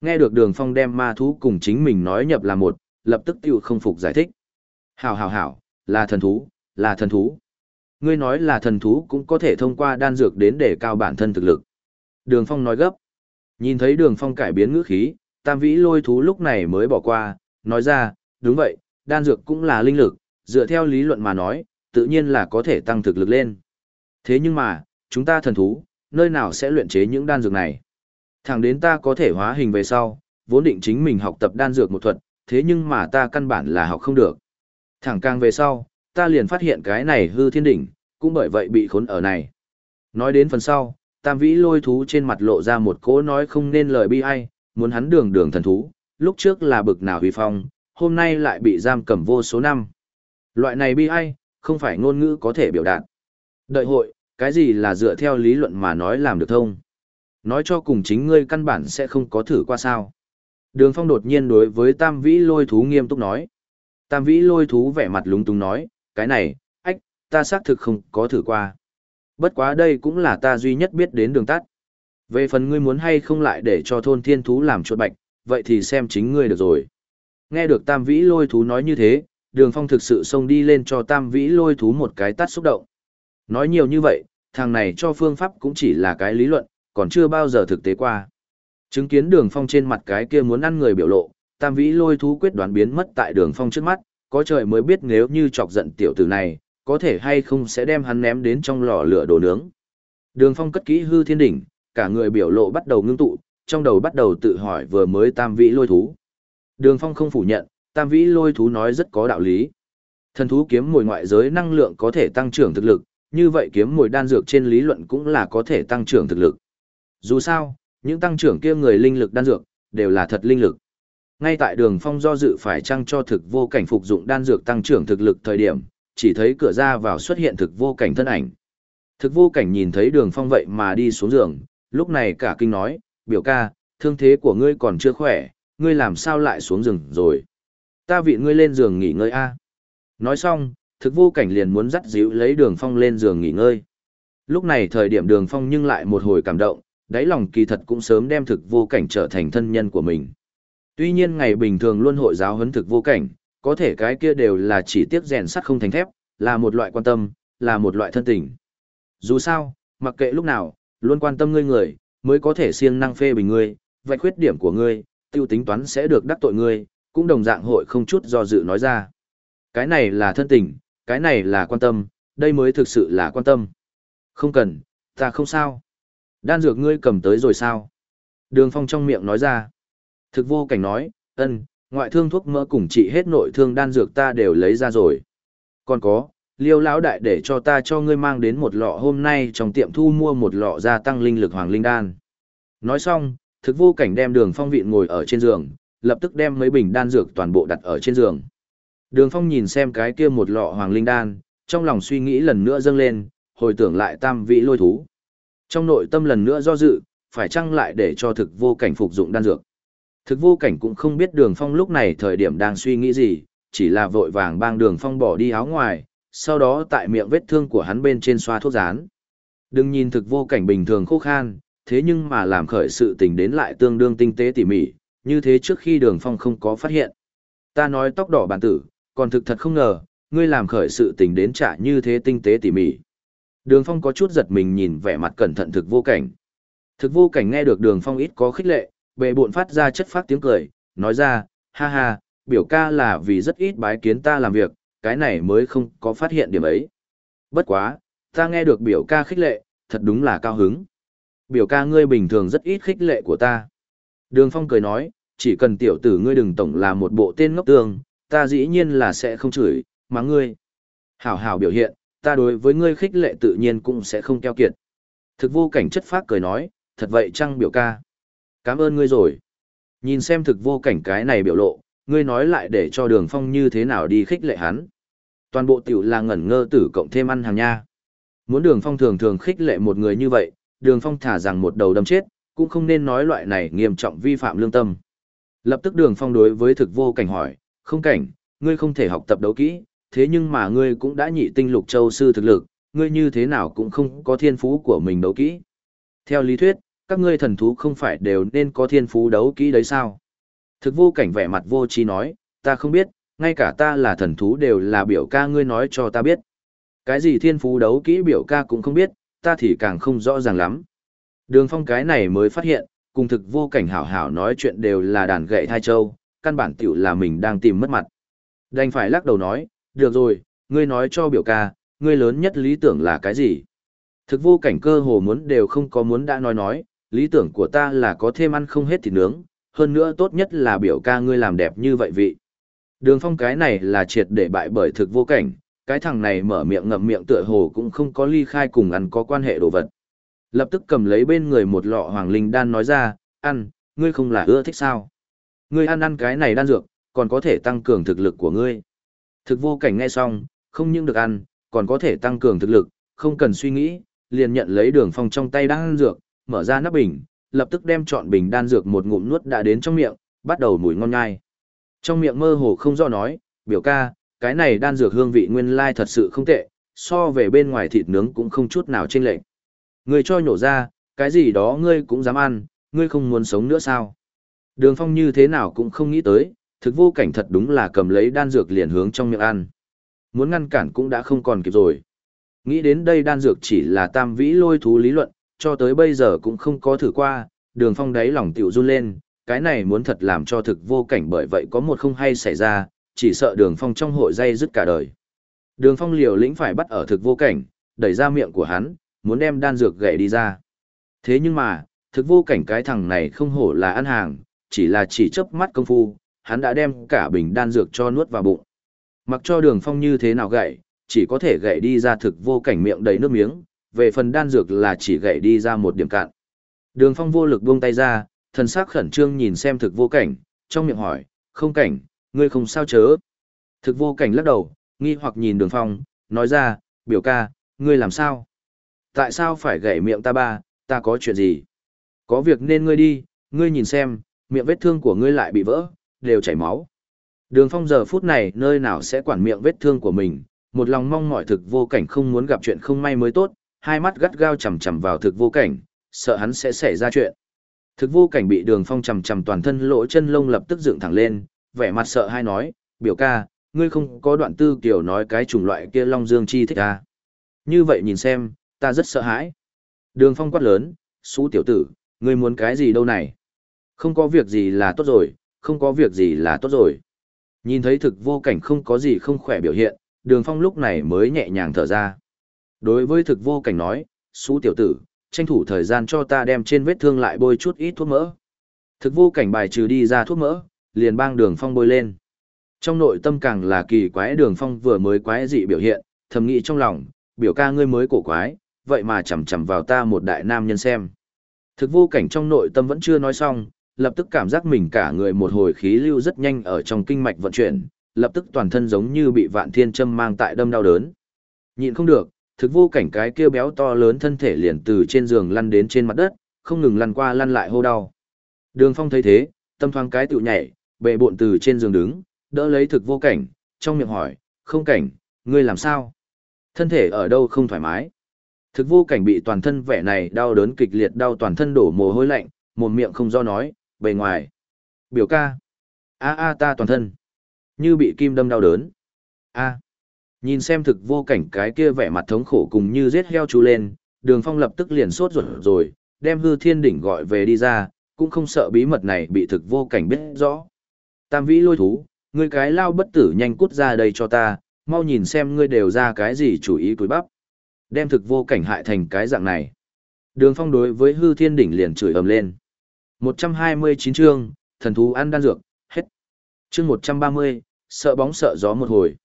Nghe được đường phong đem ma thú cùng chính mình nói nhập là một, lập tức tiêu không phục giải thích. Hảo hảo hảo, là thần thú, là thần thú. Ngươi nói là thần thú cũng có thể thông qua đan dược đến để cao bản thân thực lực. Đường phong nói gấp. Nhìn thấy đường phong cải biến ngữ khí, tam vĩ lôi thú lúc này mới bỏ qua, nói ra, đúng vậy, đan dược cũng là linh lực, dựa theo lý luận mà nói, tự nhiên là có thể tăng thực lực lên. Thế nhưng mà, chúng ta thần thú, nơi nào sẽ luyện chế những đan dược này? Thẳng đến ta có thể hóa hình về sau, vốn định chính mình học tập đan dược một thuật, thế nhưng mà ta căn bản là học không được. Thẳng càng về sau, ta liền phát hiện cái này hư thiên đỉnh, cũng bởi vậy bị khốn ở này. Nói đến phần sau, tam vĩ lôi thú trên mặt lộ ra một cỗ nói không nên lời bi ai, muốn hắn đường đường thần thú, lúc trước là bực nào huy phong, hôm nay lại bị giam cầm vô số năm. Loại này bi ai, không phải ngôn ngữ có thể biểu đạt. Đợi hội, cái gì là dựa theo lý luận mà nói làm được thông? Nói cho cùng chính ngươi căn bản sẽ không có thử qua sao. Đường phong đột nhiên đối với tam vĩ lôi thú nghiêm túc nói. Tam vĩ lôi thú vẻ mặt lúng túng nói, cái này, ách, ta xác thực không có thử qua. Bất quá đây cũng là ta duy nhất biết đến đường tắt. Về phần ngươi muốn hay không lại để cho thôn thiên thú làm chuột bạch, vậy thì xem chính ngươi được rồi. Nghe được tam vĩ lôi thú nói như thế, đường phong thực sự xông đi lên cho tam vĩ lôi thú một cái tắt xúc động. Nói nhiều như vậy, thằng này cho phương pháp cũng chỉ là cái lý luận, còn chưa bao giờ thực tế qua. Chứng kiến đường phong trên mặt cái kia muốn ăn người biểu lộ, tam vĩ lôi thú quyết đoán biến mất tại đường phong trước mắt, có trời mới biết nếu như chọc giận tiểu tử này, có thể hay không sẽ đem hắn ném đến trong lò lửa đồ nướng. Đường phong cất kỹ hư thiên đỉnh, cả người biểu lộ bắt đầu ngưng tụ, trong đầu bắt đầu tự hỏi vừa mới tam vĩ lôi thú. Đường phong không phủ nhận, tam vĩ lôi thú nói rất có đạo lý. Thần thú kiếm mồi ngoại giới năng lượng có thể tăng trưởng thực lực, như vậy kiếm mồi đan dược trên lý luận cũng là có thể tăng trưởng thực lực. Dù sao, những tăng trưởng kia người linh lực đan dược, đều là thật linh lực. Ngay tại đường phong do dự phải trăng cho thực vô cảnh phục dụng đan dược tăng trưởng thực lực thời điểm, chỉ thấy cửa ra vào xuất hiện thực vô cảnh thân ảnh. Thực vô cảnh nhìn thấy đường phong vậy mà đi xuống giường, lúc này cả kinh nói, biểu ca, thương thế của ngươi còn chưa khỏe, ngươi làm sao lại xuống giường rồi. Ta vị ngươi lên giường nghỉ ngơi a. Nói xong, thực vô cảnh liền muốn dắt dịu lấy đường phong lên giường nghỉ ngơi. Lúc này thời điểm đường phong nhưng lại một hồi cảm động, đáy lòng kỳ thật cũng sớm đem thực vô cảnh trở thành thân nhân của mình. Tuy nhiên ngày bình thường luôn hội giáo huấn thực vô cảnh, có thể cái kia đều là chỉ tiếc rèn sắt không thành thép, là một loại quan tâm, là một loại thân tình. Dù sao, mặc kệ lúc nào, luôn quan tâm ngươi người, mới có thể siêng năng phê bình ngươi, vạch khuyết điểm của ngươi, tiêu tính toán sẽ được đắc tội ngươi, cũng đồng dạng hội không chút do dự nói ra. Cái này là thân tình, cái này là quan tâm, đây mới thực sự là quan tâm. Không cần, ta không sao. Đan dược ngươi cầm tới rồi sao? Đường Phong trong miệng nói ra. Thực vô cảnh nói, ân, ngoại thương thuốc mỡ cùng trị hết nội thương đan dược ta đều lấy ra rồi. Còn có, liêu lão đại để cho ta cho ngươi mang đến một lọ hôm nay trong tiệm thu mua một lọ gia tăng linh lực hoàng linh đan. Nói xong, thực vô cảnh đem đường phong vịn ngồi ở trên giường, lập tức đem mấy bình đan dược toàn bộ đặt ở trên giường. Đường phong nhìn xem cái kia một lọ hoàng linh đan, trong lòng suy nghĩ lần nữa dâng lên, hồi tưởng lại tam vị lôi thú. Trong nội tâm lần nữa do dự, phải chăng lại để cho thực vô cảnh phục dụng đan dược. Thực vô cảnh cũng không biết đường phong lúc này thời điểm đang suy nghĩ gì, chỉ là vội vàng bang đường phong bỏ đi áo ngoài, sau đó tại miệng vết thương của hắn bên trên xoa thuốc rán. Đừng nhìn thực vô cảnh bình thường khô khan, thế nhưng mà làm khởi sự tình đến lại tương đương tinh tế tỉ mỉ, như thế trước khi đường phong không có phát hiện. Ta nói tóc đỏ bản tử, còn thực thật không ngờ, ngươi làm khởi sự tình đến trả như thế tinh tế tỉ mỉ. Đường phong có chút giật mình nhìn vẻ mặt cẩn thận thực vô cảnh. Thực vô cảnh nghe được đường phong ít có khích lệ, bệ bộn phát ra chất phát tiếng cười, nói ra, ha ha, biểu ca là vì rất ít bái kiến ta làm việc, cái này mới không có phát hiện điểm ấy. Bất quá, ta nghe được biểu ca khích lệ, thật đúng là cao hứng. Biểu ca ngươi bình thường rất ít khích lệ của ta. Đường Phong cười nói, chỉ cần tiểu tử ngươi đừng tổng là một bộ tên ngốc tương, ta dĩ nhiên là sẽ không chửi, mà ngươi. Hảo hảo biểu hiện, ta đối với ngươi khích lệ tự nhiên cũng sẽ không keo kiệt. Thực vô cảnh chất phác cười nói, thật vậy chăng biểu ca. Cảm ơn ngươi rồi. Nhìn xem thực vô cảnh cái này biểu lộ, ngươi nói lại để cho đường phong như thế nào đi khích lệ hắn. Toàn bộ tiểu là ngẩn ngơ tử cộng thêm ăn hàng nha. Muốn đường phong thường thường khích lệ một người như vậy, đường phong thả rằng một đầu đâm chết, cũng không nên nói loại này nghiêm trọng vi phạm lương tâm. Lập tức đường phong đối với thực vô cảnh hỏi, không cảnh, ngươi không thể học tập đấu kỹ, thế nhưng mà ngươi cũng đã nhị tinh lục châu sư thực lực, ngươi như thế nào cũng không có thiên phú của mình đấu kỹ. Theo lý thuyết, các ngươi thần thú không phải đều nên có thiên phú đấu kỹ đấy sao? Thực vô cảnh vẻ mặt vô trí nói, ta không biết, ngay cả ta là thần thú đều là biểu ca ngươi nói cho ta biết. Cái gì thiên phú đấu kỹ biểu ca cũng không biết, ta thì càng không rõ ràng lắm. Đường phong cái này mới phát hiện, cùng thực vô cảnh hảo hảo nói chuyện đều là đàn gậy thai châu, căn bản tiểu là mình đang tìm mất mặt. Đành phải lắc đầu nói, được rồi, ngươi nói cho biểu ca, ngươi lớn nhất lý tưởng là cái gì? Thực vô cảnh cơ hồ muốn đều không có muốn đã nói nói, lý tưởng của ta là có thêm ăn không hết thịt nướng, hơn nữa tốt nhất là biểu ca ngươi làm đẹp như vậy vị. Đường phong cái này là triệt để bại bởi thực vô cảnh, cái thằng này mở miệng ngậm miệng tựa hồ cũng không có ly khai cùng ăn có quan hệ đồ vật. Lập tức cầm lấy bên người một lọ hoàng linh đan nói ra, ăn, ngươi không là ưa thích sao. Ngươi ăn ăn cái này đan dược, còn có thể tăng cường thực lực của ngươi. Thực vô cảnh nghe xong, không những được ăn, còn có thể tăng cường thực lực, không cần suy nghĩ, liền nhận lấy đường phong trong tay đan dược, mở ra nắp bình, lập tức đem chọn bình đan dược một ngụm nuốt đã đến trong miệng, bắt đầu mùi ngon ngai. Trong miệng mơ hồ không rõ nói, biểu ca, cái này đan dược hương vị nguyên lai thật sự không tệ, so về bên ngoài thịt nướng cũng không chút nào chênh lệch. Ngươi cho nhổ ra, cái gì đó ngươi cũng dám ăn, ngươi không muốn sống nữa sao? Đường Phong như thế nào cũng không nghĩ tới, thực vô cảnh thật đúng là cầm lấy đan dược liền hướng trong miệng ăn. Muốn ngăn cản cũng đã không còn kịp rồi. Nghĩ đến đây đan dược chỉ là tam vĩ lôi thú lý luận, cho tới bây giờ cũng không có thử qua, đường phong đáy lòng tiểu run lên, cái này muốn thật làm cho thực vô cảnh bởi vậy có một không hay xảy ra, chỉ sợ đường phong trong hội dây dứt cả đời. Đường phong liều lĩnh phải bắt ở thực vô cảnh, đẩy ra miệng của hắn, muốn đem đan dược gậy đi ra. Thế nhưng mà, thực vô cảnh cái thằng này không hổ là ăn hàng, chỉ là chỉ chớp mắt công phu, hắn đã đem cả bình đan dược cho nuốt vào bụng. Mặc cho đường phong như thế nào gậy, chỉ có thể gậy đi ra thực vô cảnh miệng đầy nước miếng, về phần đan dược là chỉ gậy đi ra một điểm cạn. Đường phong vô lực buông tay ra, thần sắc khẩn trương nhìn xem thực vô cảnh, trong miệng hỏi, không cảnh, ngươi không sao chớ. Thực vô cảnh lắc đầu, nghi hoặc nhìn đường phong, nói ra, biểu ca, ngươi làm sao? Tại sao phải gậy miệng ta ba, ta có chuyện gì? Có việc nên ngươi đi, ngươi nhìn xem, miệng vết thương của ngươi lại bị vỡ, đều chảy máu. Đường phong giờ phút này nơi nào sẽ quản miệng vết thương của mình, một lòng mong mọi thực vô cảnh không muốn gặp chuyện không may mới tốt, hai mắt gắt gao chằm chằm vào thực vô cảnh, sợ hắn sẽ xảy ra chuyện. Thực vô cảnh bị đường phong chằm chằm toàn thân lỗ chân lông lập tức dựng thẳng lên, vẻ mặt sợ hai nói, biểu ca, ngươi không có đoạn tư kiểu nói cái chủng loại kia long dương chi thích à. Như vậy nhìn xem, ta rất sợ hãi. Đường phong quát lớn, xú tiểu tử, ngươi muốn cái gì đâu này? Không có việc gì là tốt rồi, không có việc gì là tốt rồi. Nhìn thấy thực vô cảnh không có gì không khỏe biểu hiện, đường phong lúc này mới nhẹ nhàng thở ra. Đối với thực vô cảnh nói, xú tiểu tử, tranh thủ thời gian cho ta đem trên vết thương lại bôi chút ít thuốc mỡ. Thực vô cảnh bài trừ đi ra thuốc mỡ, liền bang đường phong bôi lên. Trong nội tâm càng là kỳ quái đường phong vừa mới quái dị biểu hiện, thầm nghĩ trong lòng, biểu ca ngươi mới cổ quái, vậy mà chầm chầm vào ta một đại nam nhân xem. Thực vô cảnh trong nội tâm vẫn chưa nói xong, lập tức cảm giác mình cả người một hồi khí lưu rất nhanh ở trong kinh mạch vận chuyển, lập tức toàn thân giống như bị vạn thiên châm mang tại đâm đau đớn. Nhịn không được, thực vô cảnh cái kia béo to lớn thân thể liền từ trên giường lăn đến trên mặt đất, không ngừng lăn qua lăn lại hô đau. Đường Phong thấy thế, tâm thoáng cái tựu nhảy, bệ bộn từ trên giường đứng, đỡ lấy thực vô cảnh, trong miệng hỏi, không cảnh, ngươi làm sao? Thân thể ở đâu không thoải mái? Thực vô cảnh bị toàn thân vẻ này đau đớn kịch liệt đau toàn thân đổ mồ hôi lạnh, một miệng không do nói, bề ngoài. Biểu ca. a a ta toàn thân. Như bị kim đâm đau đớn. a Nhìn xem thực vô cảnh cái kia vẻ mặt thống khổ cùng như giết heo chú lên, đường phong lập tức liền sốt ruột rồi, đem hư thiên đỉnh gọi về đi ra, cũng không sợ bí mật này bị thực vô cảnh biết rõ. Tam vĩ lôi thú, ngươi cái lao bất tử nhanh cút ra đây cho ta, mau nhìn xem ngươi đều ra cái gì chủ ý cúi bắp. Đem thực vô cảnh hại thành cái dạng này. Đường phong đối với hư thiên đỉnh liền chửi ầm lên. 129 chương, thần thú ăn đan dược, hết. Chương 130, sợ bóng sợ gió một hồi.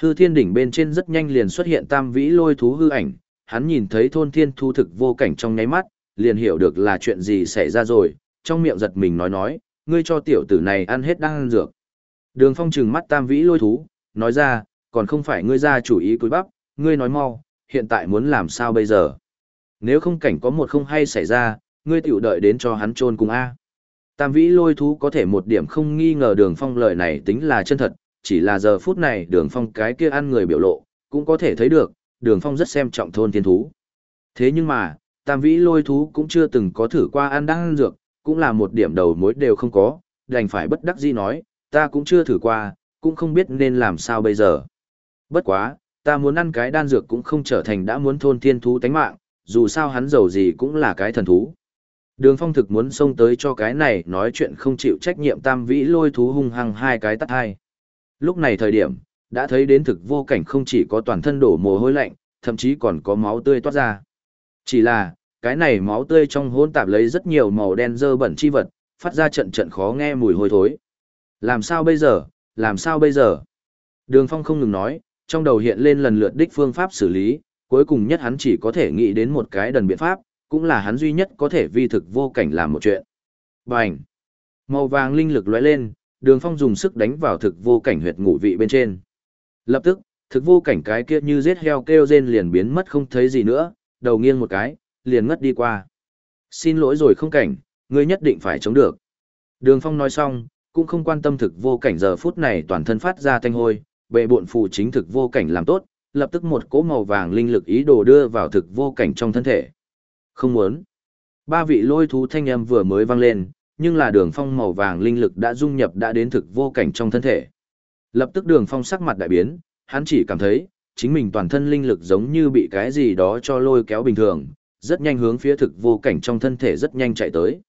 Hư thiên đỉnh bên trên rất nhanh liền xuất hiện tam vĩ lôi thú hư ảnh, hắn nhìn thấy thôn thiên thu thực vô cảnh trong nháy mắt, liền hiểu được là chuyện gì xảy ra rồi, trong miệng giật mình nói nói, ngươi cho tiểu tử này ăn hết đan dược. Đường phong trừng mắt tam vĩ lôi thú, nói ra, còn không phải ngươi ra chủ ý cúi bắp, ngươi nói mau, hiện tại muốn làm sao bây giờ. Nếu không cảnh có một không hay xảy ra, ngươi tiểu đợi đến cho hắn trôn cùng A. Tam vĩ lôi thú có thể một điểm không nghi ngờ đường phong lời này tính là chân thật, chỉ là giờ phút này đường phong cái kia ăn người biểu lộ, cũng có thể thấy được, đường phong rất xem trọng thôn thiên thú. Thế nhưng mà, tam vĩ lôi thú cũng chưa từng có thử qua ăn đan dược, cũng là một điểm đầu mối đều không có, đành phải bất đắc dĩ nói, ta cũng chưa thử qua, cũng không biết nên làm sao bây giờ. Bất quá, ta muốn ăn cái đan dược cũng không trở thành đã muốn thôn thiên thú tánh mạng, dù sao hắn giàu gì cũng là cái thần thú. Đường phong thực muốn xông tới cho cái này nói chuyện không chịu trách nhiệm tam vĩ lôi thú hung hăng hai cái tắt hai. Lúc này thời điểm, đã thấy đến thực vô cảnh không chỉ có toàn thân đổ mồ hôi lạnh, thậm chí còn có máu tươi toát ra. Chỉ là, cái này máu tươi trong hỗn tạp lấy rất nhiều màu đen dơ bẩn chi vật, phát ra trận trận khó nghe mùi hôi thối. Làm sao bây giờ, làm sao bây giờ? Đường phong không ngừng nói, trong đầu hiện lên lần lượt đích phương pháp xử lý, cuối cùng nhất hắn chỉ có thể nghĩ đến một cái đần biện pháp, cũng là hắn duy nhất có thể vi thực vô cảnh làm một chuyện. Bành! Màu vàng linh lực lóe lên, đường phong dùng sức đánh vào thực vô cảnh huyệt ngủ vị bên trên. Lập tức, thực vô cảnh cái kia như giết heo kêu rên liền biến mất không thấy gì nữa, đầu nghiêng một cái, liền ngất đi qua. Xin lỗi rồi không cảnh, ngươi nhất định phải chống được. Đường phong nói xong, cũng không quan tâm thực vô cảnh giờ phút này toàn thân phát ra thanh hôi, bệ bộn phù chính thực vô cảnh làm tốt, lập tức một cỗ màu vàng linh lực ý đồ đưa vào thực vô cảnh trong thân thể. Không muốn. Ba vị lôi thú thanh âm vừa mới vang lên, nhưng là đường phong màu vàng linh lực đã dung nhập đã đến thực vô cảnh trong thân thể. Lập tức đường phong sắc mặt đại biến, hắn chỉ cảm thấy, chính mình toàn thân linh lực giống như bị cái gì đó cho lôi kéo bình thường, rất nhanh hướng phía thực vô cảnh trong thân thể rất nhanh chạy tới.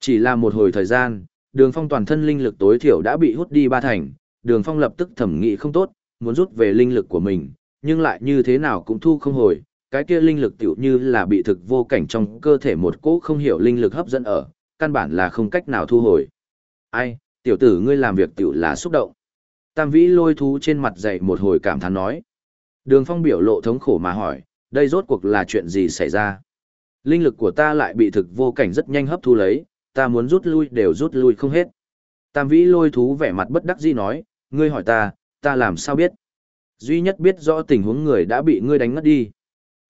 Chỉ là một hồi thời gian, đường phong toàn thân linh lực tối thiểu đã bị hút đi ba thành, đường phong lập tức thẩm nghị không tốt, muốn rút về linh lực của mình, nhưng lại như thế nào cũng thu không hồi, cái kia linh lực tiểu như là bị thực vô cảnh trong cơ thể một cỗ không hiểu linh lực hấp dẫn ở, căn bản là không cách nào thu hồi. Ai, tiểu tử ngươi làm việc tiểu là xúc động. Tam vĩ lôi thú trên mặt dậy một hồi cảm thán nói. Đường phong biểu lộ thống khổ mà hỏi, đây rốt cuộc là chuyện gì xảy ra? Linh lực của ta lại bị thực vô cảnh rất nhanh hấp thu lấy, ta muốn rút lui đều rút lui không hết. Tam vĩ lôi thú vẻ mặt bất đắc dĩ nói, ngươi hỏi ta, ta làm sao biết? Duy nhất biết rõ tình huống người đã bị ngươi đánh ngất đi.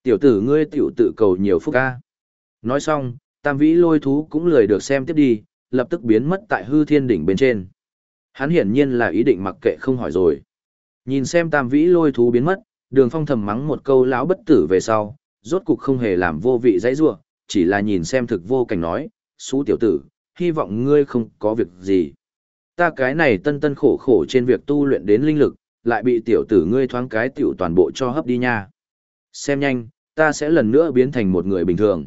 Tiểu tử ngươi tiểu tự cầu nhiều phúc ca. Nói xong, tam vĩ lôi thú cũng lười được xem tiếp đi, lập tức biến mất tại hư thiên đỉnh bên trên. Hắn hiển nhiên là ý định mặc kệ không hỏi rồi. Nhìn xem tam vĩ lôi thú biến mất, đường phong thầm mắng một câu lão bất tử về sau, rốt cục không hề làm vô vị dãy rua, chỉ là nhìn xem thực vô cảnh nói, xú tiểu tử, hy vọng ngươi không có việc gì. Ta cái này tân tân khổ khổ trên việc tu luyện đến linh lực, lại bị tiểu tử ngươi thoáng cái tiểu toàn bộ cho hấp đi nha. Xem nhanh, ta sẽ lần nữa biến thành một người bình thường.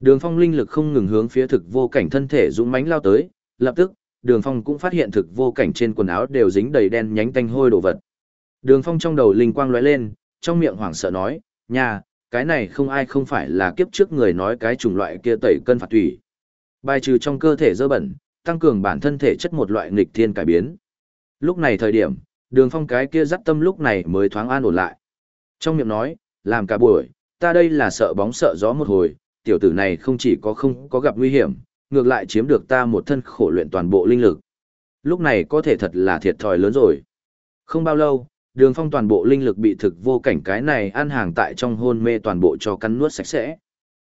Đường phong linh lực không ngừng hướng phía thực vô cảnh thân thể dũng mãnh lao tới, lập tức, đường phong cũng phát hiện thực vô cảnh trên quần áo đều dính đầy đen nhánh tanh hôi đồ vật. Đường phong trong đầu linh quang lóe lên, trong miệng hoảng sợ nói, nhà, cái này không ai không phải là kiếp trước người nói cái chủng loại kia tẩy cân phạt thủy. Bài trừ trong cơ thể dơ bẩn, tăng cường bản thân thể chất một loại nghịch thiên cải biến. Lúc này thời điểm, đường phong cái kia dắt tâm lúc này mới thoáng an ổn lại. Trong miệng nói, làm cả buổi, ta đây là sợ bóng sợ gió một hồi, tiểu tử này không chỉ có không có gặp nguy hiểm, ngược lại chiếm được ta một thân khổ luyện toàn bộ linh lực. Lúc này có thể thật là thiệt thòi lớn rồi. Không bao lâu, đường phong toàn bộ linh lực bị thực vô cảnh cái này ăn hàng tại trong hôn mê toàn bộ cho cắn nuốt sạch sẽ.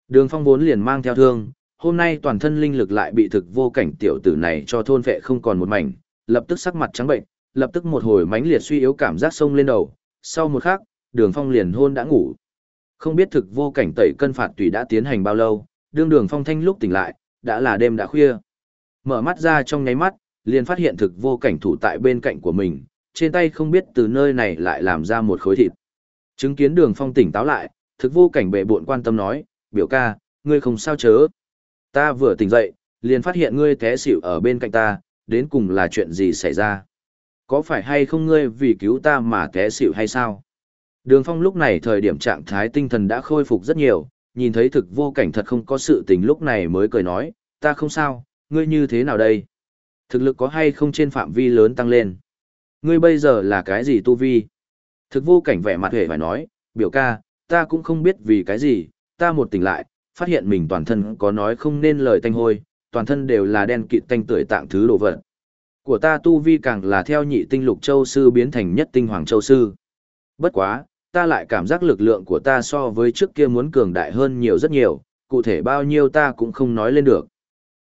Đường phong vốn liền mang theo thương, hôm nay toàn thân linh lực lại bị thực vô cảnh tiểu tử này cho thôn vệ không còn một mảnh, lập tức sắc mặt trắng bệnh, lập tức một hồi mãnh liệt suy yếu cảm giác sông lên đầu, sau một khắc, đường phong liền hôn đã ngủ. Không biết thực vô cảnh tẩy cân phạt tùy đã tiến hành bao lâu, đương đường phong thanh lúc tỉnh lại, đã là đêm đã khuya. Mở mắt ra trong nháy mắt, liền phát hiện thực vô cảnh thủ tại bên cạnh của mình, trên tay không biết từ nơi này lại làm ra một khối thịt. Chứng kiến đường phong tỉnh táo lại, thực vô cảnh bệ bộn quan tâm nói, biểu ca, ngươi không sao chớ. Ta vừa tỉnh dậy, liền phát hiện ngươi té xỉu ở bên cạnh ta, đến cùng là chuyện gì xảy ra? Có phải hay không ngươi vì cứu ta mà té xỉu hay sao? Đường phong lúc này thời điểm trạng thái tinh thần đã khôi phục rất nhiều, nhìn thấy thực vô cảnh thật không có sự tình lúc này mới cười nói, ta không sao, ngươi như thế nào đây? Thực lực có hay không trên phạm vi lớn tăng lên? Ngươi bây giờ là cái gì tu vi? Thực vô cảnh vẻ mặt hề phải nói, biểu ca, ta cũng không biết vì cái gì, ta một tỉnh lại, phát hiện mình toàn thân có nói không nên lời tanh hôi, toàn thân đều là đen kịt tanh tưởi tạng thứ đồ vật. Của ta tu vi càng là theo nhị tinh lục châu sư biến thành nhất tinh hoàng châu sư. Bất quá, ta lại cảm giác lực lượng của ta so với trước kia muốn cường đại hơn nhiều rất nhiều, cụ thể bao nhiêu ta cũng không nói lên được.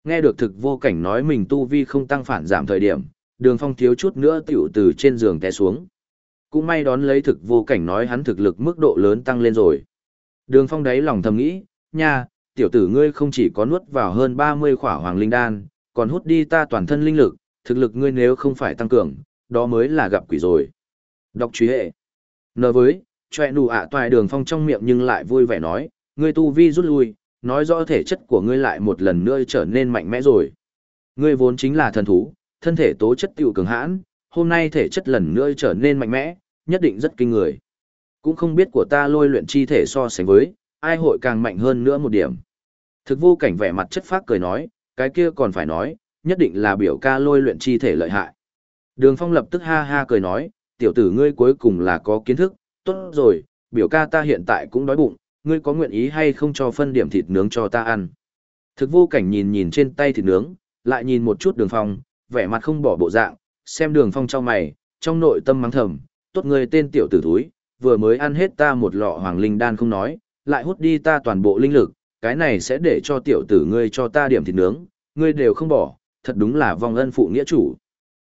Nghe được thực vô cảnh nói mình tu vi không tăng phản giảm thời điểm, đường phong thiếu chút nữa tiểu từ trên giường té xuống. Cũng may đón lấy thực vô cảnh nói hắn thực lực mức độ lớn tăng lên rồi. Đường phong đáy lòng thầm nghĩ, nha, tiểu tử ngươi không chỉ có nuốt vào hơn 30 khỏa hoàng linh đan, còn hút đi ta toàn thân linh lực, thực lực ngươi nếu không phải tăng cường, đó mới là gặp quỷ rồi. Đọc truy hệ. Nờ với, chọe nụ ạ toài đường phong trong miệng nhưng lại vui vẻ nói, ngươi tu vi rút lui, nói rõ thể chất của ngươi lại một lần nữa trở nên mạnh mẽ rồi. Ngươi vốn chính là thần thú, thân thể tố chất tiểu cường hãn, hôm nay thể chất lần nữa trở nên mạnh mẽ, nhất định rất kinh người. Cũng không biết của ta lôi luyện chi thể so sánh với, ai hội càng mạnh hơn nữa một điểm. Thực vô cảnh vẻ mặt chất phác cười nói, cái kia còn phải nói, nhất định là biểu ca lôi luyện chi thể lợi hại. Đường phong lập tức ha ha cười nói, tiểu tử ngươi cuối cùng là có kiến thức, tốt rồi, biểu ca ta hiện tại cũng đói bụng, ngươi có nguyện ý hay không cho phân điểm thịt nướng cho ta ăn. Thực vô cảnh nhìn nhìn trên tay thịt nướng, lại nhìn một chút đường phong, vẻ mặt không bỏ bộ dạng, xem đường phong trong mày, trong nội tâm mắng thầm, tốt ngươi tên tiểu tử thúi, vừa mới ăn hết ta một lọ hoàng linh đan không nói, lại hút đi ta toàn bộ linh lực, cái này sẽ để cho tiểu tử ngươi cho ta điểm thịt nướng, ngươi đều không bỏ, thật đúng là vong ân phụ nghĩa chủ.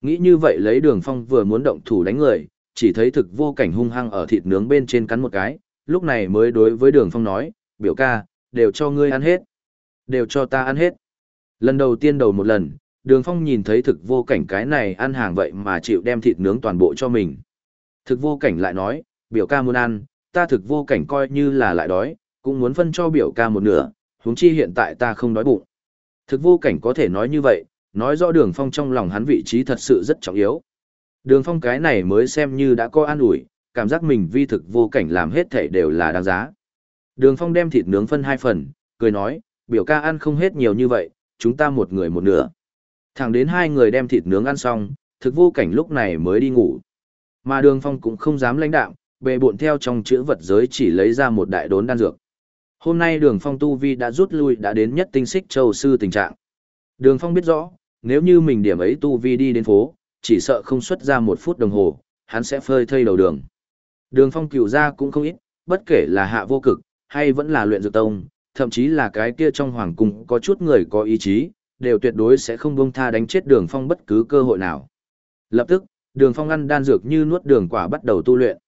Nghĩ như vậy lấy đường phong vừa muốn động thủ đánh người, chỉ thấy thực vô cảnh hung hăng ở thịt nướng bên trên cắn một cái, lúc này mới đối với đường phong nói, biểu ca, đều cho ngươi ăn hết. Đều cho ta ăn hết. Lần đầu tiên đầu một lần, đường phong nhìn thấy thực vô cảnh cái này ăn hàng vậy mà chịu đem thịt nướng toàn bộ cho mình. Thực vô cảnh lại nói, biểu ca muốn ăn, ta thực vô cảnh coi như là lại đói, cũng muốn phân cho biểu ca một nửa, huống chi hiện tại ta không đói bụng. Thực vô cảnh có thể nói như vậy, nói rõ đường phong trong lòng hắn vị trí thật sự rất trọng yếu. Đường phong cái này mới xem như đã có an ủi, cảm giác mình vi thực vô cảnh làm hết thể đều là đáng giá. Đường phong đem thịt nướng phân hai phần, cười nói, biểu ca ăn không hết nhiều như vậy, chúng ta một người một nửa. Thẳng đến hai người đem thịt nướng ăn xong, thực vô cảnh lúc này mới đi ngủ. Mà đường phong cũng không dám lãnh đạm, bề bộn theo trong chữ vật giới chỉ lấy ra một đại đốn đan dược. Hôm nay đường phong tu vi đã rút lui đã đến nhất tinh xích châu sư tình trạng. Đường phong biết rõ, nếu như mình điểm ấy tu vi đi đến phố, chỉ sợ không xuất ra một phút đồng hồ, hắn sẽ phơi thây đầu đường. Đường phong cửu ra cũng không ít, bất kể là hạ vô cực, hay vẫn là luyện dược tông, thậm chí là cái kia trong hoàng cung có chút người có ý chí, đều tuyệt đối sẽ không buông tha đánh chết đường phong bất cứ cơ hội nào. Lập tức, đường phong ăn đan dược như nuốt đường quả bắt đầu tu luyện.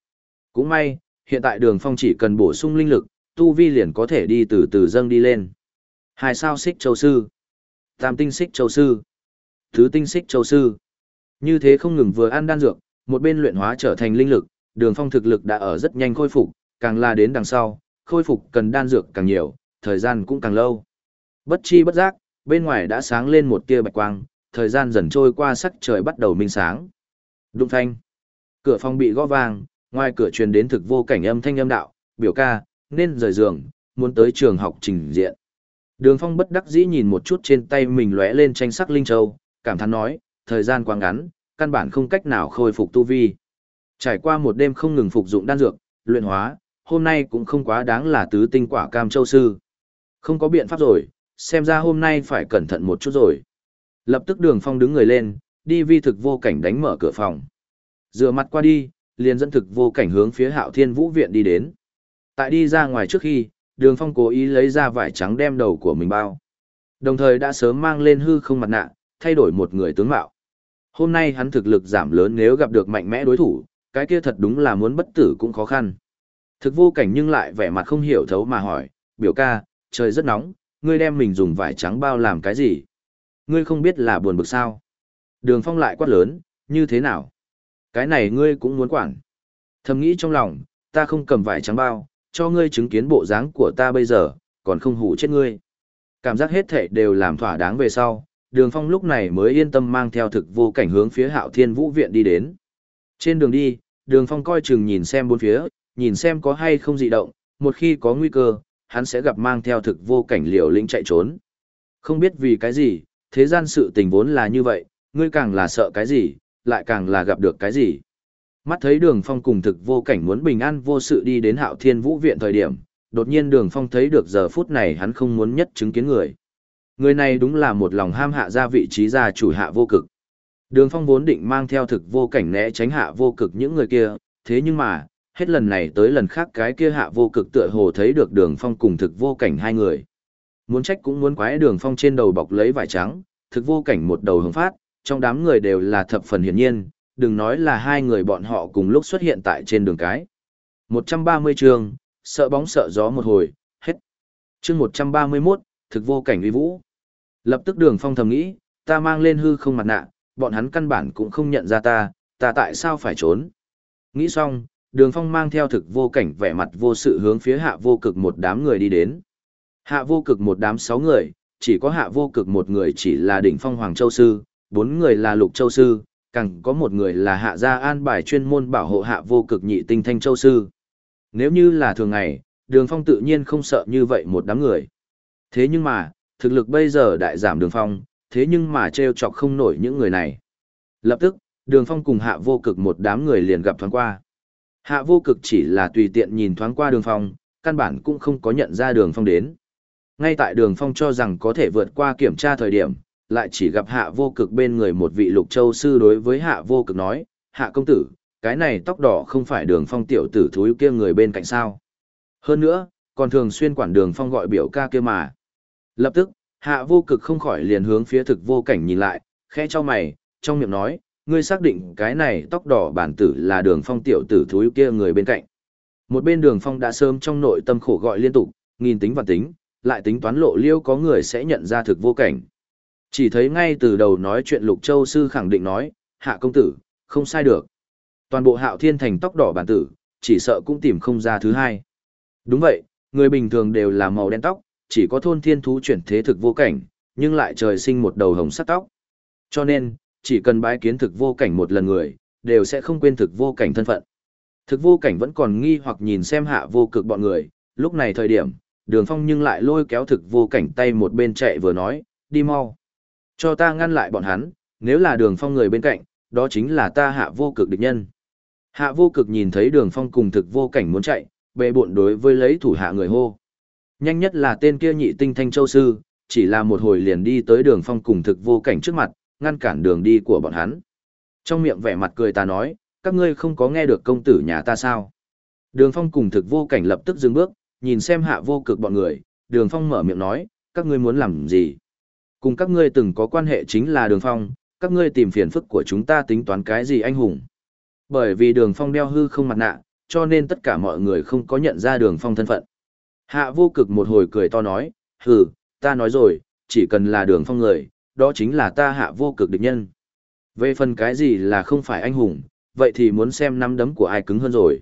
Cũng may, hiện tại đường phong chỉ cần bổ sung linh lực, tu vi liền có thể đi từ từ dâng đi lên. Hai sao xích châu sư, tam tinh xích châu sư, thứ tinh xích châu sư. Như thế không ngừng vừa ăn đan dược, một bên luyện hóa trở thành linh lực, đường phong thực lực đã ở rất nhanh khôi phục, càng là đến đằng sau, khôi phục cần đan dược càng nhiều, thời gian cũng càng lâu. Bất chi bất giác, bên ngoài đã sáng lên một tia bạch quang, thời gian dần trôi qua sắc trời bắt đầu minh sáng. Đụng thanh. Cửa phòng bị gõ vang, ngoài cửa truyền đến thực vô cảnh âm thanh âm đạo, biểu ca, nên rời giường, muốn tới trường học trình diện. Đường phong bất đắc dĩ nhìn một chút trên tay mình lóe lên tranh sắc linh châu, cảm thán nói, thời gian quá ngắn, căn bản không cách nào khôi phục tu vi. Trải qua một đêm không ngừng phục dụng đan dược, luyện hóa, hôm nay cũng không quá đáng là tứ tinh quả cam châu sư. Không có biện pháp rồi, xem ra hôm nay phải cẩn thận một chút rồi. Lập tức đường phong đứng người lên, đi vi thực vô cảnh đánh mở cửa phòng. Dựa mặt qua đi, liền dẫn thực vô cảnh hướng phía hạo thiên vũ viện đi đến. Tại đi ra ngoài trước khi, đường phong cố ý lấy ra vải trắng đem đầu của mình bao. Đồng thời đã sớm mang lên hư không mặt nạ, thay đổi một người tướng mạo. Hôm nay hắn thực lực giảm lớn nếu gặp được mạnh mẽ đối thủ, cái kia thật đúng là muốn bất tử cũng khó khăn. Thực vô cảnh nhưng lại vẻ mặt không hiểu thấu mà hỏi, biểu ca, trời rất nóng, ngươi đem mình dùng vải trắng bao làm cái gì? Ngươi không biết là buồn bực sao? Đường phong lại quát lớn, như thế nào? Cái này ngươi cũng muốn quản. Thầm nghĩ trong lòng, ta không cầm vải trắng bao, cho ngươi chứng kiến bộ dáng của ta bây giờ, còn không hủ chết ngươi. Cảm giác hết thể đều làm thỏa đáng về sau, đường phong lúc này mới yên tâm mang theo thực vô cảnh hướng phía hạo thiên vũ viện đi đến. Trên đường đi, đường phong coi chừng nhìn xem bốn phía, nhìn xem có hay không dị động, một khi có nguy cơ, hắn sẽ gặp mang theo thực vô cảnh liều lĩnh chạy trốn. Không biết vì cái gì, thế gian sự tình vốn là như vậy, ngươi càng là sợ cái gì, lại càng là gặp được cái gì. Mắt thấy đường phong cùng thực vô cảnh muốn bình an vô sự đi đến hạo thiên vũ viện thời điểm, đột nhiên đường phong thấy được giờ phút này hắn không muốn nhất chứng kiến người. Người này đúng là một lòng ham hạ ra vị trí gia chủ hạ vô cực. Đường phong vốn định mang theo thực vô cảnh né tránh hạ vô cực những người kia, thế nhưng mà, hết lần này tới lần khác cái kia hạ vô cực tựa hồ thấy được đường phong cùng thực vô cảnh hai người. Muốn trách cũng muốn quái đường phong trên đầu bọc lấy vải trắng, thực vô cảnh một đầu hướng phát, trong đám người đều là thập phần hiển nhiên, đừng nói là hai người bọn họ cùng lúc xuất hiện tại trên đường cái. 130 chương, sợ bóng sợ gió một hồi, hết. Chương 131, thực vô cảnh uy vũ. Lập tức đường phong thầm nghĩ, ta mang lên hư không mặt nạ, bọn hắn căn bản cũng không nhận ra ta, ta tại sao phải trốn. Nghĩ xong, đường phong mang theo thực vô cảnh vẻ mặt vô sự hướng phía hạ vô cực một đám người đi đến. Hạ vô cực một đám sáu người, chỉ có hạ vô cực một người chỉ là đỉnh phong Hoàng Châu Sư, bốn người là Lục Châu Sư, càng có một người là hạ gia an bài chuyên môn bảo hộ hạ vô cực nhị tinh thanh châu sư. Nếu như là thường ngày, đường phong tự nhiên không sợ như vậy một đám người. Thế nhưng mà, thực lực bây giờ đại giảm đường phong, thế nhưng mà treo chọc không nổi những người này. Lập tức, đường phong cùng hạ vô cực một đám người liền gặp thoáng qua. Hạ vô cực chỉ là tùy tiện nhìn thoáng qua đường phong, căn bản cũng không có nhận ra đường phong đến. Ngay tại đường phong cho rằng có thể vượt qua kiểm tra thời điểm, lại chỉ gặp hạ vô cực bên người một vị lục châu sư đối với hạ vô cực nói, hạ công tử, cái này tóc đỏ không phải đường phong tiểu tử thúi kia người bên cạnh sao. Hơn nữa, còn thường xuyên quản đường phong gọi biểu ca kia mà. Lập tức, hạ vô cực không khỏi liền hướng phía thực vô cảnh nhìn lại, khẽ cho mày, trong miệng nói, ngươi xác định cái này tóc đỏ bản tử là đường phong tiểu tử thúi kia người bên cạnh. Một bên đường phong đã sớm trong nội tâm khổ gọi liên tục, nghìn tính và tính, lại tính toán lộ liêu có người sẽ nhận ra thực vô cảnh. Chỉ thấy ngay từ đầu nói chuyện Lục Châu Sư khẳng định nói, hạ công tử, không sai được. Toàn bộ hạo thiên thành tóc đỏ bản tử, chỉ sợ cũng tìm không ra thứ hai. Đúng vậy, người bình thường đều là màu đen tóc, chỉ có thôn thiên thú chuyển thế thực vô cảnh, nhưng lại trời sinh một đầu hồng sắc tóc. Cho nên, chỉ cần bái kiến thực vô cảnh một lần người, đều sẽ không quên thực vô cảnh thân phận. Thực vô cảnh vẫn còn nghi hoặc nhìn xem hạ vô cực bọn người, lúc này thời điểm, đường phong nhưng lại lôi kéo thực vô cảnh tay một bên chạy vừa nói, đi mau. Cho ta ngăn lại bọn hắn, nếu là đường phong người bên cạnh, đó chính là ta hạ vô cực địch nhân. Hạ vô cực nhìn thấy đường phong cùng thực vô cảnh muốn chạy, bệ bộn đối với lấy thủ hạ người hô. Nhanh nhất là tên kia nhị tinh thanh châu sư, chỉ là một hồi liền đi tới đường phong cùng thực vô cảnh trước mặt, ngăn cản đường đi của bọn hắn. Trong miệng vẻ mặt cười ta nói, các ngươi không có nghe được công tử nhà ta sao. Đường phong cùng thực vô cảnh lập tức dừng bước, nhìn xem hạ vô cực bọn người, đường phong mở miệng nói, các ngươi muốn làm gì? Cùng các ngươi từng có quan hệ chính là đường phong, các ngươi tìm phiền phức của chúng ta tính toán cái gì anh hùng? Bởi vì đường phong đeo hư không mặt nạ, cho nên tất cả mọi người không có nhận ra đường phong thân phận. Hạ vô cực một hồi cười to nói, hừ, ta nói rồi, chỉ cần là đường phong người, đó chính là ta hạ vô cực địch nhân. Về phần cái gì là không phải anh hùng, vậy thì muốn xem nắm đấm của ai cứng hơn rồi.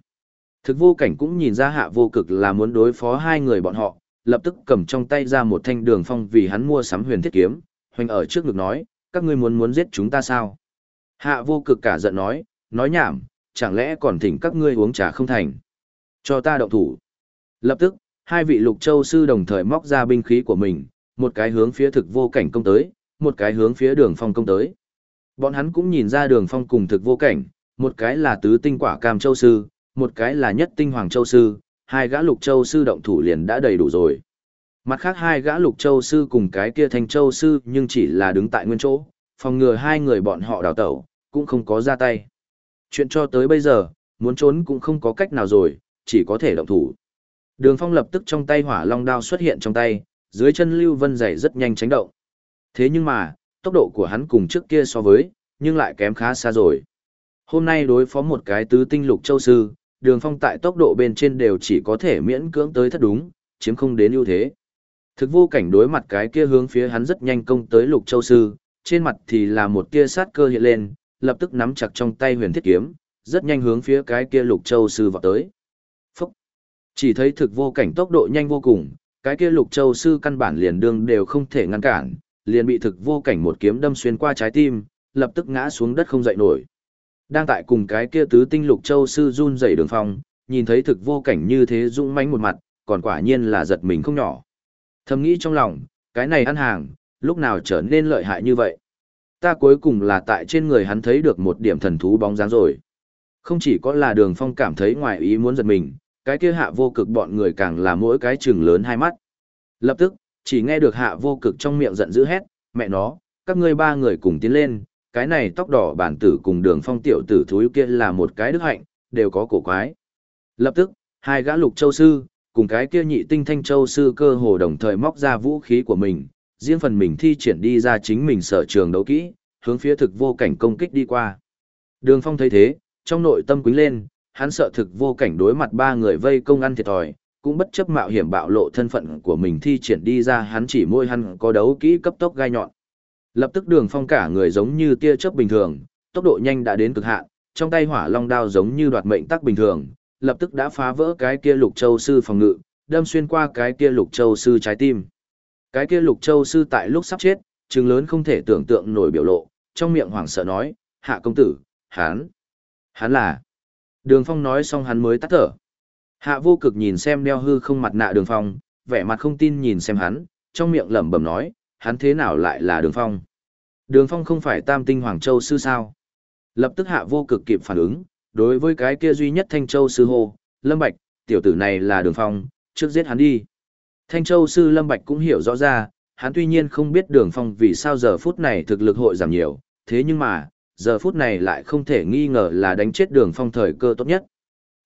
Thực vô cảnh cũng nhìn ra hạ vô cực là muốn đối phó hai người bọn họ, lập tức cầm trong tay ra một thanh đường phong vì hắn mua sắm huyền thiết kiếm, hoành ở trước ngực nói, các ngươi muốn muốn giết chúng ta sao? Hạ vô cực cả giận nói, nói nhảm, chẳng lẽ còn thỉnh các ngươi uống trà không thành? Cho ta động thủ. Lập tức, hai vị lục châu sư đồng thời móc ra binh khí của mình, một cái hướng phía thực vô cảnh công tới, một cái hướng phía đường phong công tới. Bọn hắn cũng nhìn ra đường phong cùng thực vô cảnh, một cái là tứ tinh quả cam châu sư, một cái là nhất tinh hoàng châu sư, hai gã lục châu sư động thủ liền đã đầy đủ rồi. Mặt khác hai gã lục châu sư cùng cái kia thành châu sư nhưng chỉ là đứng tại nguyên chỗ, phòng ngừa hai người bọn họ đào tẩu, cũng không có ra tay. Chuyện cho tới bây giờ, muốn trốn cũng không có cách nào rồi, chỉ có thể động thủ. Đường phong lập tức trong tay hỏa long đao xuất hiện trong tay, dưới chân lưu vân dày rất nhanh tránh động. Thế nhưng mà, tốc độ của hắn cùng trước kia so với, nhưng lại kém khá xa rồi. Hôm nay đối phó một cái tứ tinh lục châu sư, đường phong tại tốc độ bên trên đều chỉ có thể miễn cưỡng tới thất đúng, chiếm không đến ưu thế. Thực vô cảnh đối mặt cái kia hướng phía hắn rất nhanh công tới lục châu sư, trên mặt thì là một tia sát cơ hiện lên, lập tức nắm chặt trong tay huyền thiết kiếm, rất nhanh hướng phía cái kia lục châu sư vào tới. Chỉ thấy thực vô cảnh tốc độ nhanh vô cùng, cái kia lục châu sư căn bản liền đương đều không thể ngăn cản, liền bị thực vô cảnh một kiếm đâm xuyên qua trái tim, lập tức ngã xuống đất không dậy nổi. Đang tại cùng cái kia tứ tinh lục châu sư run dậy đường phong, nhìn thấy thực vô cảnh như thế dũng mãnh một mặt, còn quả nhiên là giật mình không nhỏ. Thầm nghĩ trong lòng, cái này ăn hàng, lúc nào trở nên lợi hại như vậy. Ta cuối cùng là tại trên người hắn thấy được một điểm thần thú bóng dáng rồi. Không chỉ có là đường phong cảm thấy ngoài ý muốn giật mình, cái kia hạ vô cực bọn người càng là mỗi cái chừng lớn hai mắt. Lập tức, chỉ nghe được hạ vô cực trong miệng giận dữ hét, mẹ nó, các ngươi ba người cùng tiến lên, cái này tóc đỏ bản tử cùng đường phong tiểu tử thúi kia là một cái đức hạnh, đều có cổ quái. Lập tức, hai gã lục châu sư, cùng cái kia nhị tinh thanh châu sư cơ hồ đồng thời móc ra vũ khí của mình, riêng phần mình thi triển đi ra chính mình sở trường đấu kỹ, hướng phía thực vô cảnh công kích đi qua. Đường phong thấy thế, trong nội tâm quính lên, hắn sợ thực vô cảnh đối mặt ba người vây công ăn thiệt thòi, cũng bất chấp mạo hiểm bạo lộ thân phận của mình thi triển đi ra hắn chỉ môi hắn có đấu kỹ cấp tốc gai nhọn. Lập tức đường phong cả người giống như tia chớp bình thường, tốc độ nhanh đã đến cực hạn, trong tay hỏa long đao giống như đoạt mệnh tắc bình thường, lập tức đã phá vỡ cái kia lục châu sư phòng ngự, đâm xuyên qua cái kia lục châu sư trái tim. Cái kia lục châu sư tại lúc sắp chết, trừng lớn không thể tưởng tượng nổi biểu lộ, trong miệng hoảng sợ nói, hạ công tử, hắn, hắn là. Đường phong nói xong hắn mới tắt thở. Hạ vô cực nhìn xem đeo hư không mặt nạ đường phong, vẻ mặt không tin nhìn xem hắn, trong miệng lẩm bẩm nói, hắn thế nào lại là đường phong. Đường phong không phải tam tinh Hoàng Châu sư sao. Lập tức hạ vô cực kịp phản ứng, đối với cái kia duy nhất Thanh Châu sư hô, Lâm Bạch, tiểu tử này là đường phong, trước giết hắn đi. Thanh Châu sư Lâm Bạch cũng hiểu rõ ra, hắn tuy nhiên không biết đường phong vì sao giờ phút này thực lực hội giảm nhiều, thế nhưng mà, giờ phút này lại không thể nghi ngờ là đánh chết đường phong thời cơ tốt nhất.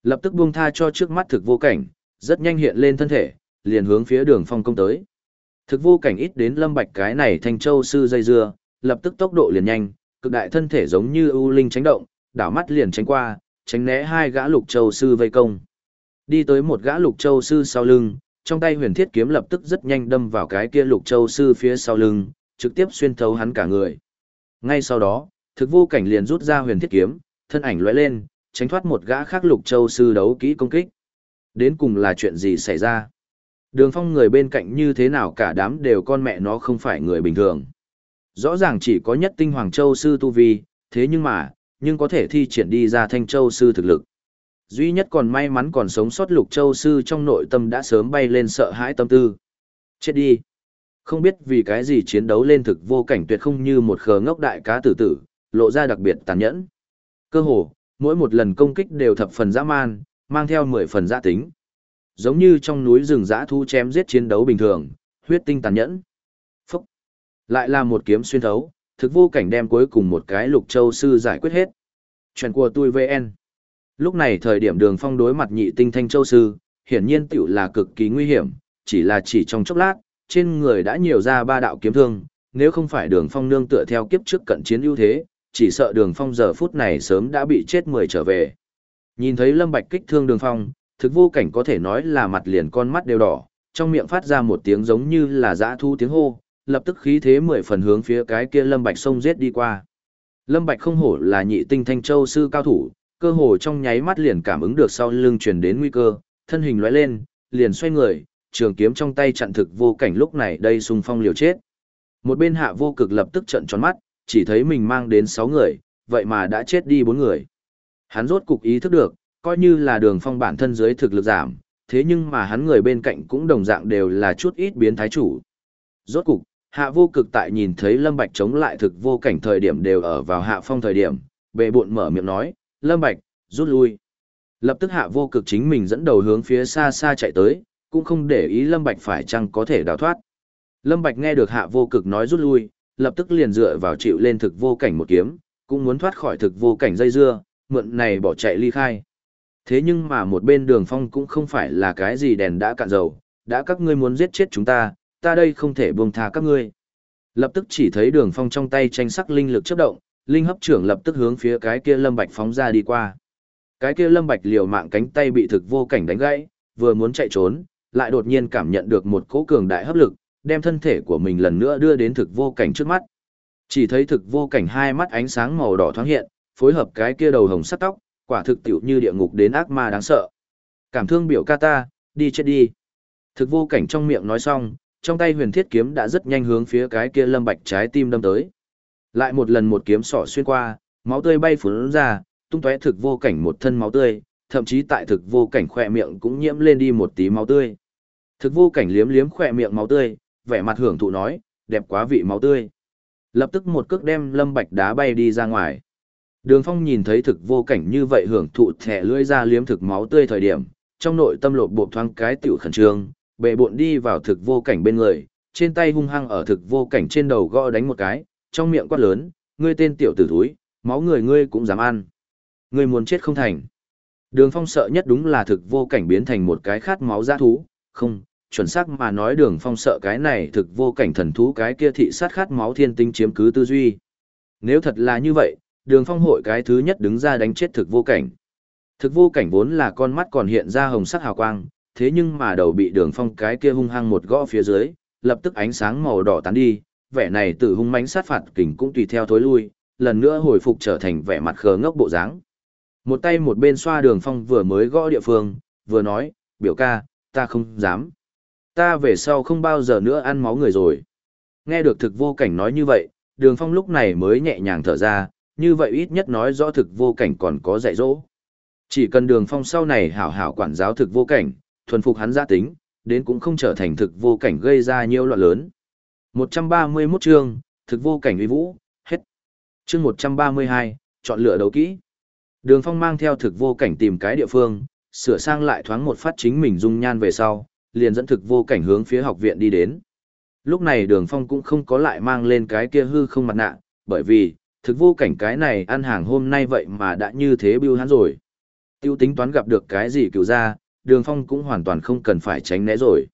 Lập tức buông tha cho trước mắt thực vô cảnh, rất nhanh hiện lên thân thể, liền hướng phía đường phong công tới. Thực vô cảnh ít đến lâm bạch cái này thành châu sư dây dưa, lập tức tốc độ liền nhanh, cực đại thân thể giống như ưu linh tránh động, đảo mắt liền tránh qua, tránh né hai gã lục châu sư vây công. Đi tới một gã lục châu sư sau lưng, trong tay huyền thiết kiếm lập tức rất nhanh đâm vào cái kia lục châu sư phía sau lưng, trực tiếp xuyên thấu hắn cả người. Ngay sau đó, thực vô cảnh liền rút ra huyền thiết kiếm, thân ảnh lóe lên, tránh thoát một gã khác lục châu sư đấu kỹ công kích. Đến cùng là chuyện gì xảy ra? Đường phong người bên cạnh như thế nào cả đám đều con mẹ nó không phải người bình thường. Rõ ràng chỉ có nhất tinh Hoàng Châu sư tu vi, thế nhưng mà, nhưng có thể thi triển đi ra thanh châu sư thực lực. Duy nhất còn may mắn còn sống sót lục châu sư trong nội tâm đã sớm bay lên sợ hãi tâm tư. Chết đi. Không biết vì cái gì chiến đấu lên thực vô cảnh tuyệt không như một khờ ngốc đại cá tử tử, lộ ra đặc biệt tàn nhẫn. Cơ hồ, mỗi một lần công kích đều thập phần dã man, mang theo mười phần dã tính. Giống như trong núi rừng dã thu chém giết chiến đấu bình thường, huyết tinh tàn nhẫn. Phúc! Lại là một kiếm xuyên thấu, thực vô cảnh đem cuối cùng một cái lục châu sư giải quyết hết. Chuyện của tôi VN. Lúc này thời điểm đường phong đối mặt nhị tinh thanh châu sư, hiển nhiên tiểu là cực kỳ nguy hiểm, chỉ là chỉ trong chốc lát, trên người đã nhiều ra ba đạo kiếm thương, nếu không phải đường phong nương tựa theo kiếp trước cận chiến ưu thế, chỉ sợ đường phong giờ phút này sớm đã bị chết mười trở về. Nhìn thấy Lâm Bạch kích thương đường phong, thực vô cảnh có thể nói là mặt liền con mắt đều đỏ, trong miệng phát ra một tiếng giống như là dã thu tiếng hô, lập tức khí thế mười phần hướng phía cái kia Lâm Bạch sông giết đi qua. Lâm Bạch không hổ là nhị tinh thanh châu sư cao thủ, cơ hồ trong nháy mắt liền cảm ứng được sau lưng truyền đến nguy cơ, thân hình lóe lên, liền xoay người, trường kiếm trong tay chặn thực vô cảnh lúc này đây xung phong liều chết. Một bên hạ vô cực lập tức trợn tròn mắt, chỉ thấy mình mang đến 6 người, vậy mà đã chết đi 4 người. Hắn rốt cục ý thức được, coi như là đường phong bản thân dưới thực lực giảm, thế nhưng mà hắn người bên cạnh cũng đồng dạng đều là chút ít biến thái chủ. Rốt cục, hạ vô cực tại nhìn thấy Lâm Bạch chống lại thực vô cảnh thời điểm đều ở vào hạ phong thời điểm, bệ buộn mở miệng nói, Lâm Bạch, rút lui. Lập tức hạ vô cực chính mình dẫn đầu hướng phía xa xa chạy tới, cũng không để ý Lâm Bạch phải chăng có thể đào thoát. Lâm Bạch nghe được hạ vô cực nói rút lui, lập tức liền dựa vào chịu lên thực vô cảnh một kiếm, cũng muốn thoát khỏi thực vô cảnh dây dưa, mượn này bỏ chạy ly khai. Thế nhưng mà một bên đường phong cũng không phải là cái gì đèn đã cạn dầu, đã các ngươi muốn giết chết chúng ta, ta đây không thể buông tha các ngươi. Lập tức chỉ thấy đường phong trong tay tranh sắc linh lực chấp động, linh hấp trưởng lập tức hướng phía cái kia lâm bạch phóng ra đi qua. Cái kia lâm bạch liều mạng cánh tay bị thực vô cảnh đánh gãy, vừa muốn chạy trốn, lại đột nhiên cảm nhận được một cỗ cường đại hấp lực, đem thân thể của mình lần nữa đưa đến thực vô cảnh trước mắt. Chỉ thấy thực vô cảnh hai mắt ánh sáng màu đỏ thoáng hiện, phối hợp cái kia đầu hồng sắt tóc, quả thực tiểu như địa ngục đến ác ma đáng sợ. Cảm thương biểu ca ta, đi chết đi. Thực vô cảnh trong miệng nói xong, trong tay huyền thiết kiếm đã rất nhanh hướng phía cái kia lâm bạch trái tim đâm tới. Lại một lần một kiếm sỏ xuyên qua, máu tươi bay phún ra, tung tóe thực vô cảnh một thân máu tươi, thậm chí tại thực vô cảnh khỏe miệng cũng nhiễm lên đi một tí máu tươi. Thực vô cảnh liếm liếm khỏe miệng máu tươi, vẻ mặt hưởng thụ nói, đẹp quá vị máu tươi. Lập tức một cước đem lâm bạch đá bay đi ra ngoài. Đường Phong nhìn thấy thực vô cảnh như vậy hưởng thụ thẻ lưỡi ra liếm thực máu tươi thời điểm, trong nội tâm lột bộ thoáng cái tiểu khẩn trương, bệ bộn đi vào thực vô cảnh bên người, trên tay hung hăng ở thực vô cảnh trên đầu gõ đánh một cái, trong miệng quát lớn, ngươi tên tiểu tử thúi, máu người ngươi cũng dám ăn. Ngươi muốn chết không thành. Đường Phong sợ nhất đúng là thực vô cảnh biến thành một cái khát máu dã thú, không, chuẩn xác mà nói Đường Phong sợ cái này thực vô cảnh thần thú cái kia thị sát khát máu thiên tinh chiếm cứ tư duy. Nếu thật là như vậy, Đường Phong hội cái thứ nhất đứng ra đánh chết thực vô cảnh. Thực vô cảnh vốn là con mắt còn hiện ra hồng sắc hào quang, thế nhưng mà đầu bị Đường Phong cái kia hung hăng một gõ phía dưới, lập tức ánh sáng màu đỏ tán đi, vẻ này tự hung mánh sát phạt kình cũng tùy theo thối lui, lần nữa hồi phục trở thành vẻ mặt khờ ngốc bộ dáng. Một tay một bên xoa đường phong vừa mới gõ địa phương, vừa nói, biểu ca, ta không dám. Ta về sau không bao giờ nữa ăn máu người rồi. Nghe được thực vô cảnh nói như vậy, đường phong lúc này mới nhẹ nhàng thở ra, như vậy ít nhất nói rõ thực vô cảnh còn có dạy dỗ. Chỉ cần đường phong sau này hảo hảo quản giáo thực vô cảnh, thuần phục hắn gia tính, đến cũng không trở thành thực vô cảnh gây ra nhiều loạn lớn. 131 chương, thực vô cảnh uy vũ, hết. Chương 132, chọn lựa đấu kỹ. Đường Phong mang theo thực vô cảnh tìm cái địa phương, sửa sang lại thoáng một phát chính mình dung nhan về sau, liền dẫn thực vô cảnh hướng phía học viện đi đến. Lúc này Đường Phong cũng không có lại mang lên cái kia hư không mặt nạ, bởi vì, thực vô cảnh cái này ăn hàng hôm nay vậy mà đã như thế bưu hắn rồi. Tiêu tính toán gặp được cái gì cứu ra, Đường Phong cũng hoàn toàn không cần phải tránh né rồi.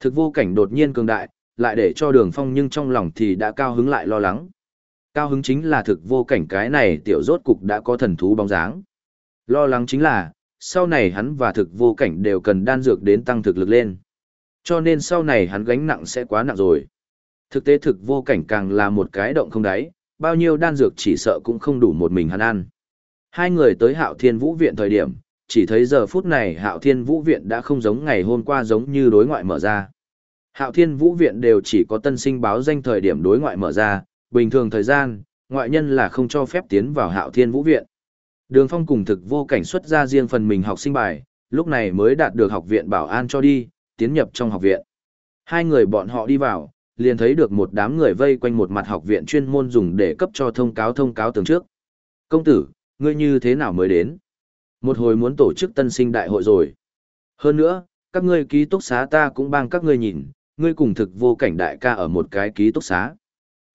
Thực vô cảnh đột nhiên cường đại, lại để cho đường phong nhưng trong lòng thì đã cao hứng lại lo lắng. Cao hứng chính là thực vô cảnh cái này tiểu rốt cục đã có thần thú bóng dáng. Lo lắng chính là, sau này hắn và thực vô cảnh đều cần đan dược đến tăng thực lực lên. Cho nên sau này hắn gánh nặng sẽ quá nặng rồi. Thực tế thực vô cảnh càng là một cái động không đáy, bao nhiêu đan dược chỉ sợ cũng không đủ một mình hắn ăn. Hai người tới hạo thiên vũ viện thời điểm, chỉ thấy giờ phút này hạo thiên vũ viện đã không giống ngày hôm qua giống như đối ngoại mở ra. Hạo Thiên Vũ Viện đều chỉ có tân sinh báo danh thời điểm đối ngoại mở ra, bình thường thời gian, ngoại nhân là không cho phép tiến vào Hạo Thiên Vũ Viện. Đường Phong cùng thực vô cảnh xuất ra riêng phần mình học sinh bài, lúc này mới đạt được học viện bảo an cho đi, tiến nhập trong học viện. Hai người bọn họ đi vào, liền thấy được một đám người vây quanh một mặt học viện chuyên môn dùng để cấp cho thông cáo thông cáo tường trước. Công tử, ngươi như thế nào mới đến? Một hồi muốn tổ chức tân sinh đại hội rồi. Hơn nữa, các ngươi ký túc xá ta cũng bang các ngươi nhìn, ngươi cùng thực vô cảnh đại ca ở một cái ký túc xá.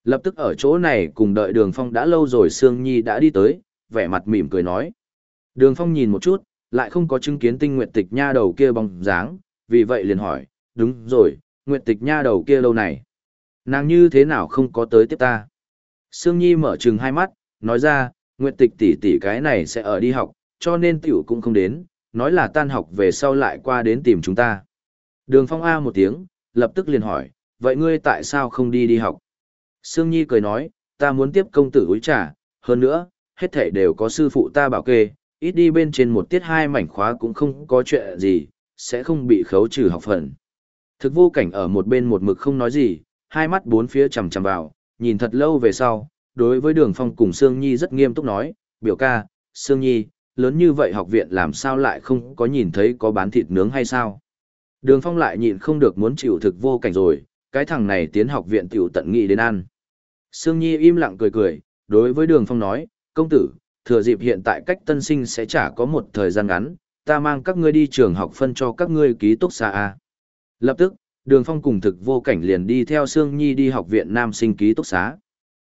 Lập tức ở chỗ này cùng đợi đường phong đã lâu rồi Sương Nhi đã đi tới, vẻ mặt mỉm cười nói. Đường phong nhìn một chút, lại không có chứng kiến tinh nguyện tịch nha đầu kia bóng dáng, vì vậy liền hỏi, đúng rồi, Nguyệt Tịch nha đầu kia lâu này. Nàng như thế nào không có tới tiếp ta? Sương Nhi mở trừng hai mắt, nói ra, Nguyệt Tịch tỷ tỷ cái này sẽ ở đi học, cho nên tiểu cũng không đến, nói là tan học về sau lại qua đến tìm chúng ta. Đường Phong A một tiếng, lập tức liền hỏi, vậy ngươi tại sao không đi đi học? Sương Nhi cười nói, ta muốn tiếp công tử uống trà, hơn nữa, hết thể đều có sư phụ ta bảo kê, ít đi bên trên một tiết hai mảnh khóa cũng không có chuyện gì, sẽ không bị khấu trừ học phần. Thực vô cảnh ở một bên một mực không nói gì, hai mắt bốn phía chằm chằm vào, nhìn thật lâu về sau, đối với đường phong cùng Sương Nhi rất nghiêm túc nói, biểu ca, Sương Nhi, lớn như vậy học viện làm sao lại không có nhìn thấy có bán thịt nướng hay sao? Đường phong lại nhịn không được muốn chịu thực vô cảnh rồi, cái thằng này tiến học viện tiểu tận nghị đến ăn. Sương Nhi im lặng cười cười, đối với đường phong nói, công tử, thừa dịp hiện tại cách tân sinh sẽ chả có một thời gian ngắn, ta mang các ngươi đi trường học phân cho các ngươi ký túc xá A. Lập tức, đường phong cùng thực vô cảnh liền đi theo Sương Nhi đi học viện nam sinh ký túc xá.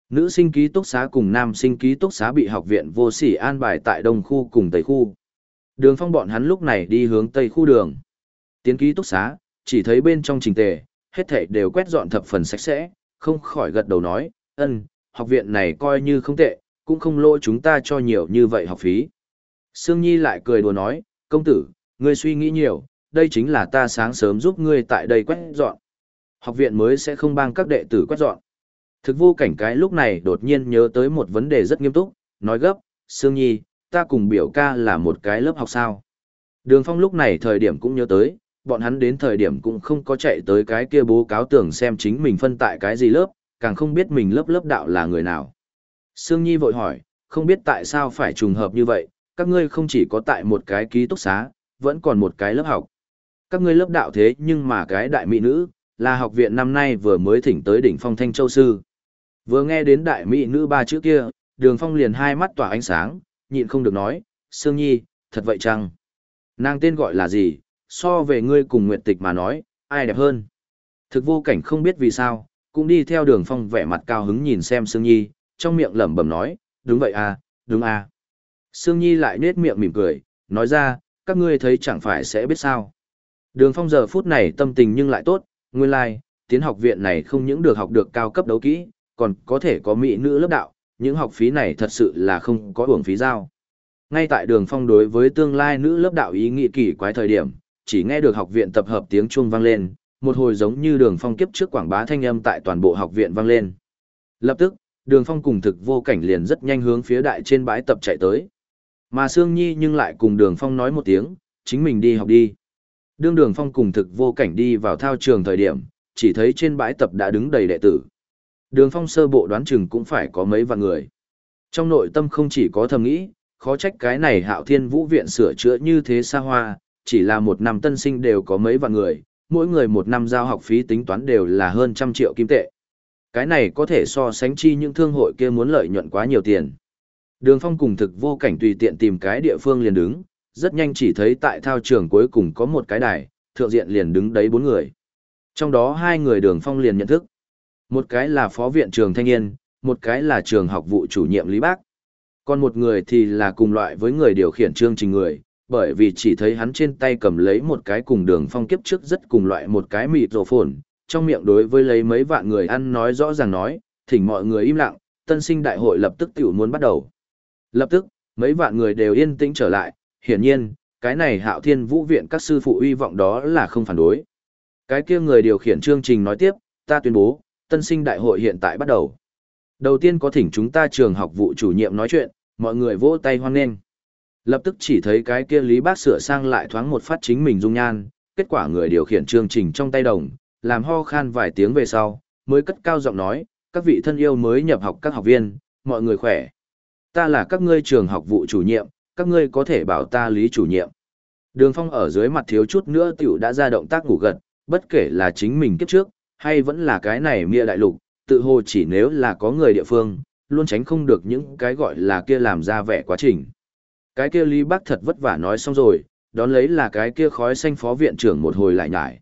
Nữ sinh ký túc xá cùng nam sinh ký túc xá bị học viện vô sỉ an bài tại đông khu cùng tây khu. Đường phong bọn hắn lúc này đi hướng tây khu đường. Tiến ký túc xá, chỉ thấy bên trong trình tề, hết thảy đều quét dọn thập phần sạch sẽ, không khỏi gật đầu nói, ân, học viện này coi như không tệ, cũng không lỗi chúng ta cho nhiều như vậy học phí. Sương Nhi lại cười đùa nói, công tử, ngươi suy nghĩ nhiều, đây chính là ta sáng sớm giúp ngươi tại đây quét dọn. Học viện mới sẽ không bang các đệ tử quét dọn. Thực vô cảnh cái lúc này đột nhiên nhớ tới một vấn đề rất nghiêm túc, nói gấp, Sương Nhi, ta cùng biểu ca là một cái lớp học sao. Đường Phong lúc này thời điểm cũng nhớ tới, bọn hắn đến thời điểm cũng không có chạy tới cái kia bố cáo tưởng xem chính mình phân tại cái gì lớp, càng không biết mình lớp lớp đạo là người nào. Sương Nhi vội hỏi, không biết tại sao phải trùng hợp như vậy, các ngươi không chỉ có tại một cái ký túc xá, vẫn còn một cái lớp học. Các ngươi lớp đạo thế nhưng mà cái đại mỹ nữ, là học viện năm nay vừa mới thỉnh tới đỉnh phong thanh châu sư. Vừa nghe đến đại mỹ nữ ba chữ kia, đường phong liền hai mắt tỏa ánh sáng, nhịn không được nói, Sương Nhi, thật vậy chăng? Nàng tên gọi là gì, so về ngươi cùng Nguyệt Tịch mà nói, ai đẹp hơn? Thực vô cảnh không biết vì sao, cũng đi theo đường phong vẻ mặt cao hứng nhìn xem Sương Nhi, trong miệng lẩm bẩm nói, đúng vậy à, đúng à. Sương Nhi lại nết miệng mỉm cười, nói ra, các ngươi thấy chẳng phải sẽ biết sao. Đường phong giờ phút này tâm tình nhưng lại tốt, nguyên lai, like, tiến học viện này không những được học được cao cấp đấu kỹ, còn có thể có mỹ nữ lớp đạo, những học phí này thật sự là không có uổng phí giao. Ngay tại đường phong đối với tương lai nữ lớp đạo ý nghĩ kỳ quái thời điểm, chỉ nghe được học viện tập hợp tiếng chuông vang lên, một hồi giống như đường phong kiếp trước quảng bá thanh âm tại toàn bộ học viện vang lên. Lập tức, đường phong cùng thực vô cảnh liền rất nhanh hướng phía đại trên bãi tập chạy tới. Mà Sương Nhi nhưng lại cùng đường phong nói một tiếng, chính mình đi học đi. Đương đường phong cùng thực vô cảnh đi vào thao trường thời điểm, chỉ thấy trên bãi tập đã đứng đầy đệ tử. Đường phong sơ bộ đoán chừng cũng phải có mấy vạn người. Trong nội tâm không chỉ có thầm nghĩ, khó trách cái này hạo thiên vũ viện sửa chữa như thế xa hoa, chỉ là một năm tân sinh đều có mấy vạn người, mỗi người một năm giao học phí tính toán đều là hơn trăm triệu kim tệ. Cái này có thể so sánh chi những thương hội kia muốn lợi nhuận quá nhiều tiền. Đường phong cùng thực vô cảnh tùy tiện tìm cái địa phương liền đứng, rất nhanh chỉ thấy tại thao trường cuối cùng có một cái đài, thượng diện liền đứng đấy bốn người. Trong đó hai người đường phong liền nhận thức. Một cái là phó viện trường thanh niên, một cái là trường học vụ chủ nhiệm Lý Bác. Còn một người thì là cùng loại với người điều khiển chương trình người, bởi vì chỉ thấy hắn trên tay cầm lấy một cái cùng đường phong kiếp trước rất cùng loại một cái mịt rổ phồn, trong miệng đối với lấy mấy vạn người ăn nói rõ ràng nói, thỉnh mọi người im lặng, tân sinh đại hội lập tức tiểu muốn bắt đầu. Lập tức, mấy vạn người đều yên tĩnh trở lại, hiển nhiên, cái này hạo thiên vũ viện các sư phụ uy vọng đó là không phản đối. Cái kia người điều khiển chương trình nói tiếp, ta tuyên bố, tân sinh đại hội hiện tại bắt đầu. Đầu tiên có thỉnh chúng ta trường học vụ chủ nhiệm nói chuyện, mọi người vỗ tay hoan nghênh. Lập tức chỉ thấy cái kia Lý Bác sửa sang lại thoáng một phát chính mình dung nhan, kết quả người điều khiển chương trình trong tay đồng, làm ho khan vài tiếng về sau, mới cất cao giọng nói, các vị thân yêu mới nhập học các học viên, mọi người khỏe. Ta là các ngươi trường học vụ chủ nhiệm, các ngươi có thể bảo ta Lý chủ nhiệm. Đường Phong ở dưới mặt thiếu chút nữa tiểu đã ra động tác ngủ gật, bất kể là chính mình kiếp trước, hay vẫn là cái này mia đại lục, tự hồ chỉ nếu là có người địa phương, luôn tránh không được những cái gọi là kia làm ra vẻ quá trình. Cái kia Lý Bác thật vất vả nói xong rồi, đón lấy là cái kia khói xanh phó viện trưởng một hồi lại nhải.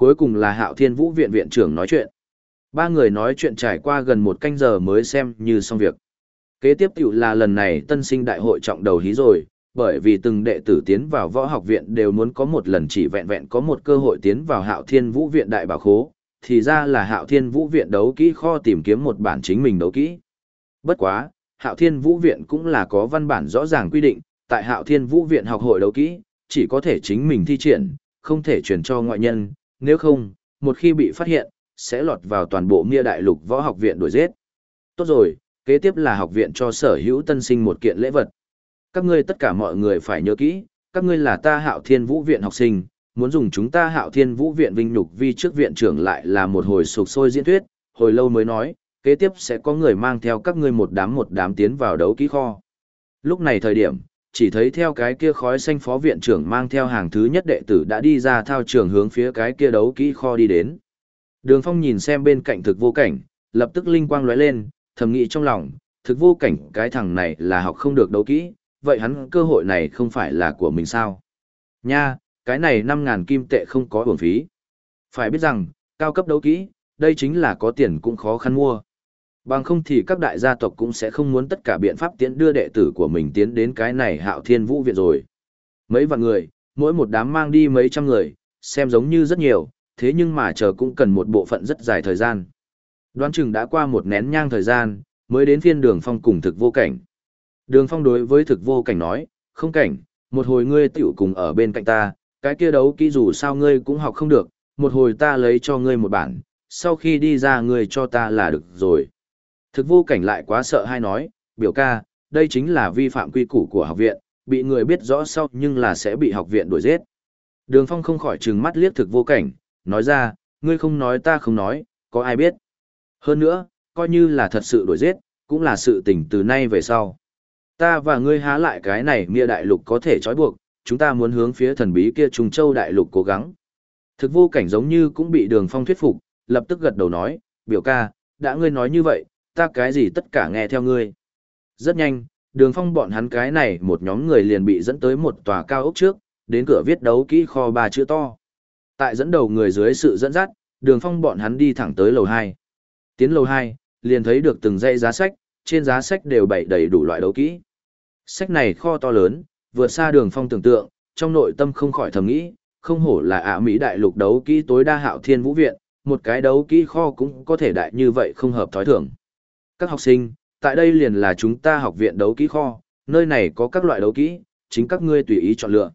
Cuối cùng là Hạo Thiên Vũ viện viện trưởng nói chuyện. Ba người nói chuyện trải qua gần một canh giờ mới xem như xong việc. Kế tiếp tiểu là lần này tân sinh đại hội trọng đầu hí rồi, bởi vì từng đệ tử tiến vào võ học viện đều muốn có một lần chỉ vẹn vẹn có một cơ hội tiến vào hạo thiên vũ viện đại bảo khố, thì ra là hạo thiên vũ viện đấu kỹ kho tìm kiếm một bản chính mình đấu kỹ. Bất quá, hạo thiên vũ viện cũng là có văn bản rõ ràng quy định, tại hạo thiên vũ viện học hội đấu kỹ, chỉ có thể chính mình thi triển, không thể truyền cho ngoại nhân, nếu không, một khi bị phát hiện, sẽ lọt vào toàn bộ Mia Đại Lục Võ Học Viện đuổi giết. Tốt rồi, kế tiếp là học viện cho sở hữu tân sinh một kiện lễ vật. Các ngươi tất cả mọi người phải nhớ kỹ, các ngươi là ta Hạo Thiên Vũ Viện học sinh, muốn dùng chúng ta Hạo Thiên Vũ Viện vinh nhục vi trước viện trưởng lại là một hồi sục sôi diễn thuyết, hồi lâu mới nói, kế tiếp sẽ có người mang theo các ngươi một đám một đám tiến vào đấu kỹ kho. Lúc này thời điểm, chỉ thấy theo cái kia khói xanh phó viện trưởng mang theo hàng thứ nhất đệ tử đã đi ra thao trường hướng phía cái kia đấu kỹ kho đi đến. Đường Phong nhìn xem bên cạnh thực vô cảnh, lập tức linh quang lóe lên, thầm nghĩ trong lòng, thực vô cảnh cái thằng này là học không được đấu kỹ, vậy hắn cơ hội này không phải là của mình sao? Nha, cái này 5.000 kim tệ không có uổng phí. Phải biết rằng, cao cấp đấu kỹ, đây chính là có tiền cũng khó khăn mua. Bằng không thì các đại gia tộc cũng sẽ không muốn tất cả biện pháp tiến đưa đệ tử của mình tiến đến cái này hạo thiên vũ viện rồi. Mấy vạn người, mỗi một đám mang đi mấy trăm người, xem giống như rất nhiều, thế nhưng mà chờ cũng cần một bộ phận rất dài thời gian. Đoán chừng đã qua một nén nhang thời gian, mới đến phiên đường phong cùng thực vô cảnh. Đường phong đối với thực vô cảnh nói, không cảnh, một hồi ngươi tiểu cùng ở bên cạnh ta, cái kia đấu kỹ dù sao ngươi cũng học không được, một hồi ta lấy cho ngươi một bản, sau khi đi ra ngươi cho ta là được rồi. Thực vô cảnh lại quá sợ hay nói, biểu ca, đây chính là vi phạm quy củ của học viện, bị người biết rõ sau nhưng là sẽ bị học viện đuổi giết. Đường Phong không khỏi trừng mắt liếc thực vô cảnh, nói ra, ngươi không nói ta không nói, có ai biết. Hơn nữa, coi như là thật sự đuổi giết, cũng là sự tình từ nay về sau. Ta và ngươi há lại cái này mia đại lục có thể trói buộc, chúng ta muốn hướng phía thần bí kia trùng châu đại lục cố gắng. Thực vô cảnh giống như cũng bị đường phong thuyết phục, lập tức gật đầu nói, biểu ca, đã ngươi nói như vậy, ta cái gì tất cả nghe theo ngươi. Rất nhanh, đường phong bọn hắn cái này một nhóm người liền bị dẫn tới một tòa cao ốc trước, đến cửa viết đấu kỹ kho ba chữ to. Tại dẫn đầu người dưới sự dẫn dắt, đường phong bọn hắn đi thẳng tới lầu 2. Tiến lầu 2, liền thấy được từng dãy giá sách, trên giá sách đều bày đầy đủ loại đấu kỹ. Sách này kho to lớn, vượt xa đường phong tưởng tượng, trong nội tâm không khỏi thầm nghĩ, không hổ là ả Mỹ đại lục đấu kỹ tối đa hạo thiên vũ viện, một cái đấu kỹ kho cũng có thể đại như vậy không hợp thói thường. Các học sinh, tại đây liền là chúng ta học viện đấu kỹ kho, nơi này có các loại đấu kỹ, chính các ngươi tùy ý chọn lựa.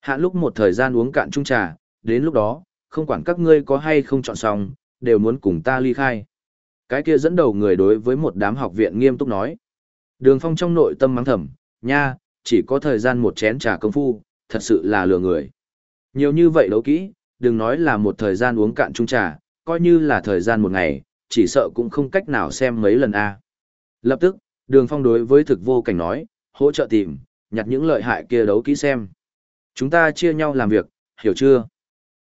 Hạn lúc một thời gian uống cạn chung trà, đến lúc đó, không quản các ngươi có hay không chọn xong, đều muốn cùng ta ly khai. Cái kia dẫn đầu người đối với một đám học viện nghiêm túc nói. Đường phong trong nội tâm mắng thầm, nha, chỉ có thời gian một chén trà công phu, thật sự là lừa người. Nhiều như vậy đấu kỹ, đừng nói là một thời gian uống cạn chung trà, coi như là thời gian một ngày, chỉ sợ cũng không cách nào xem mấy lần a. Lập tức, đường phong đối với thực vô cảnh nói, hỗ trợ tìm, nhặt những lợi hại kia đấu kỹ xem. Chúng ta chia nhau làm việc, hiểu chưa?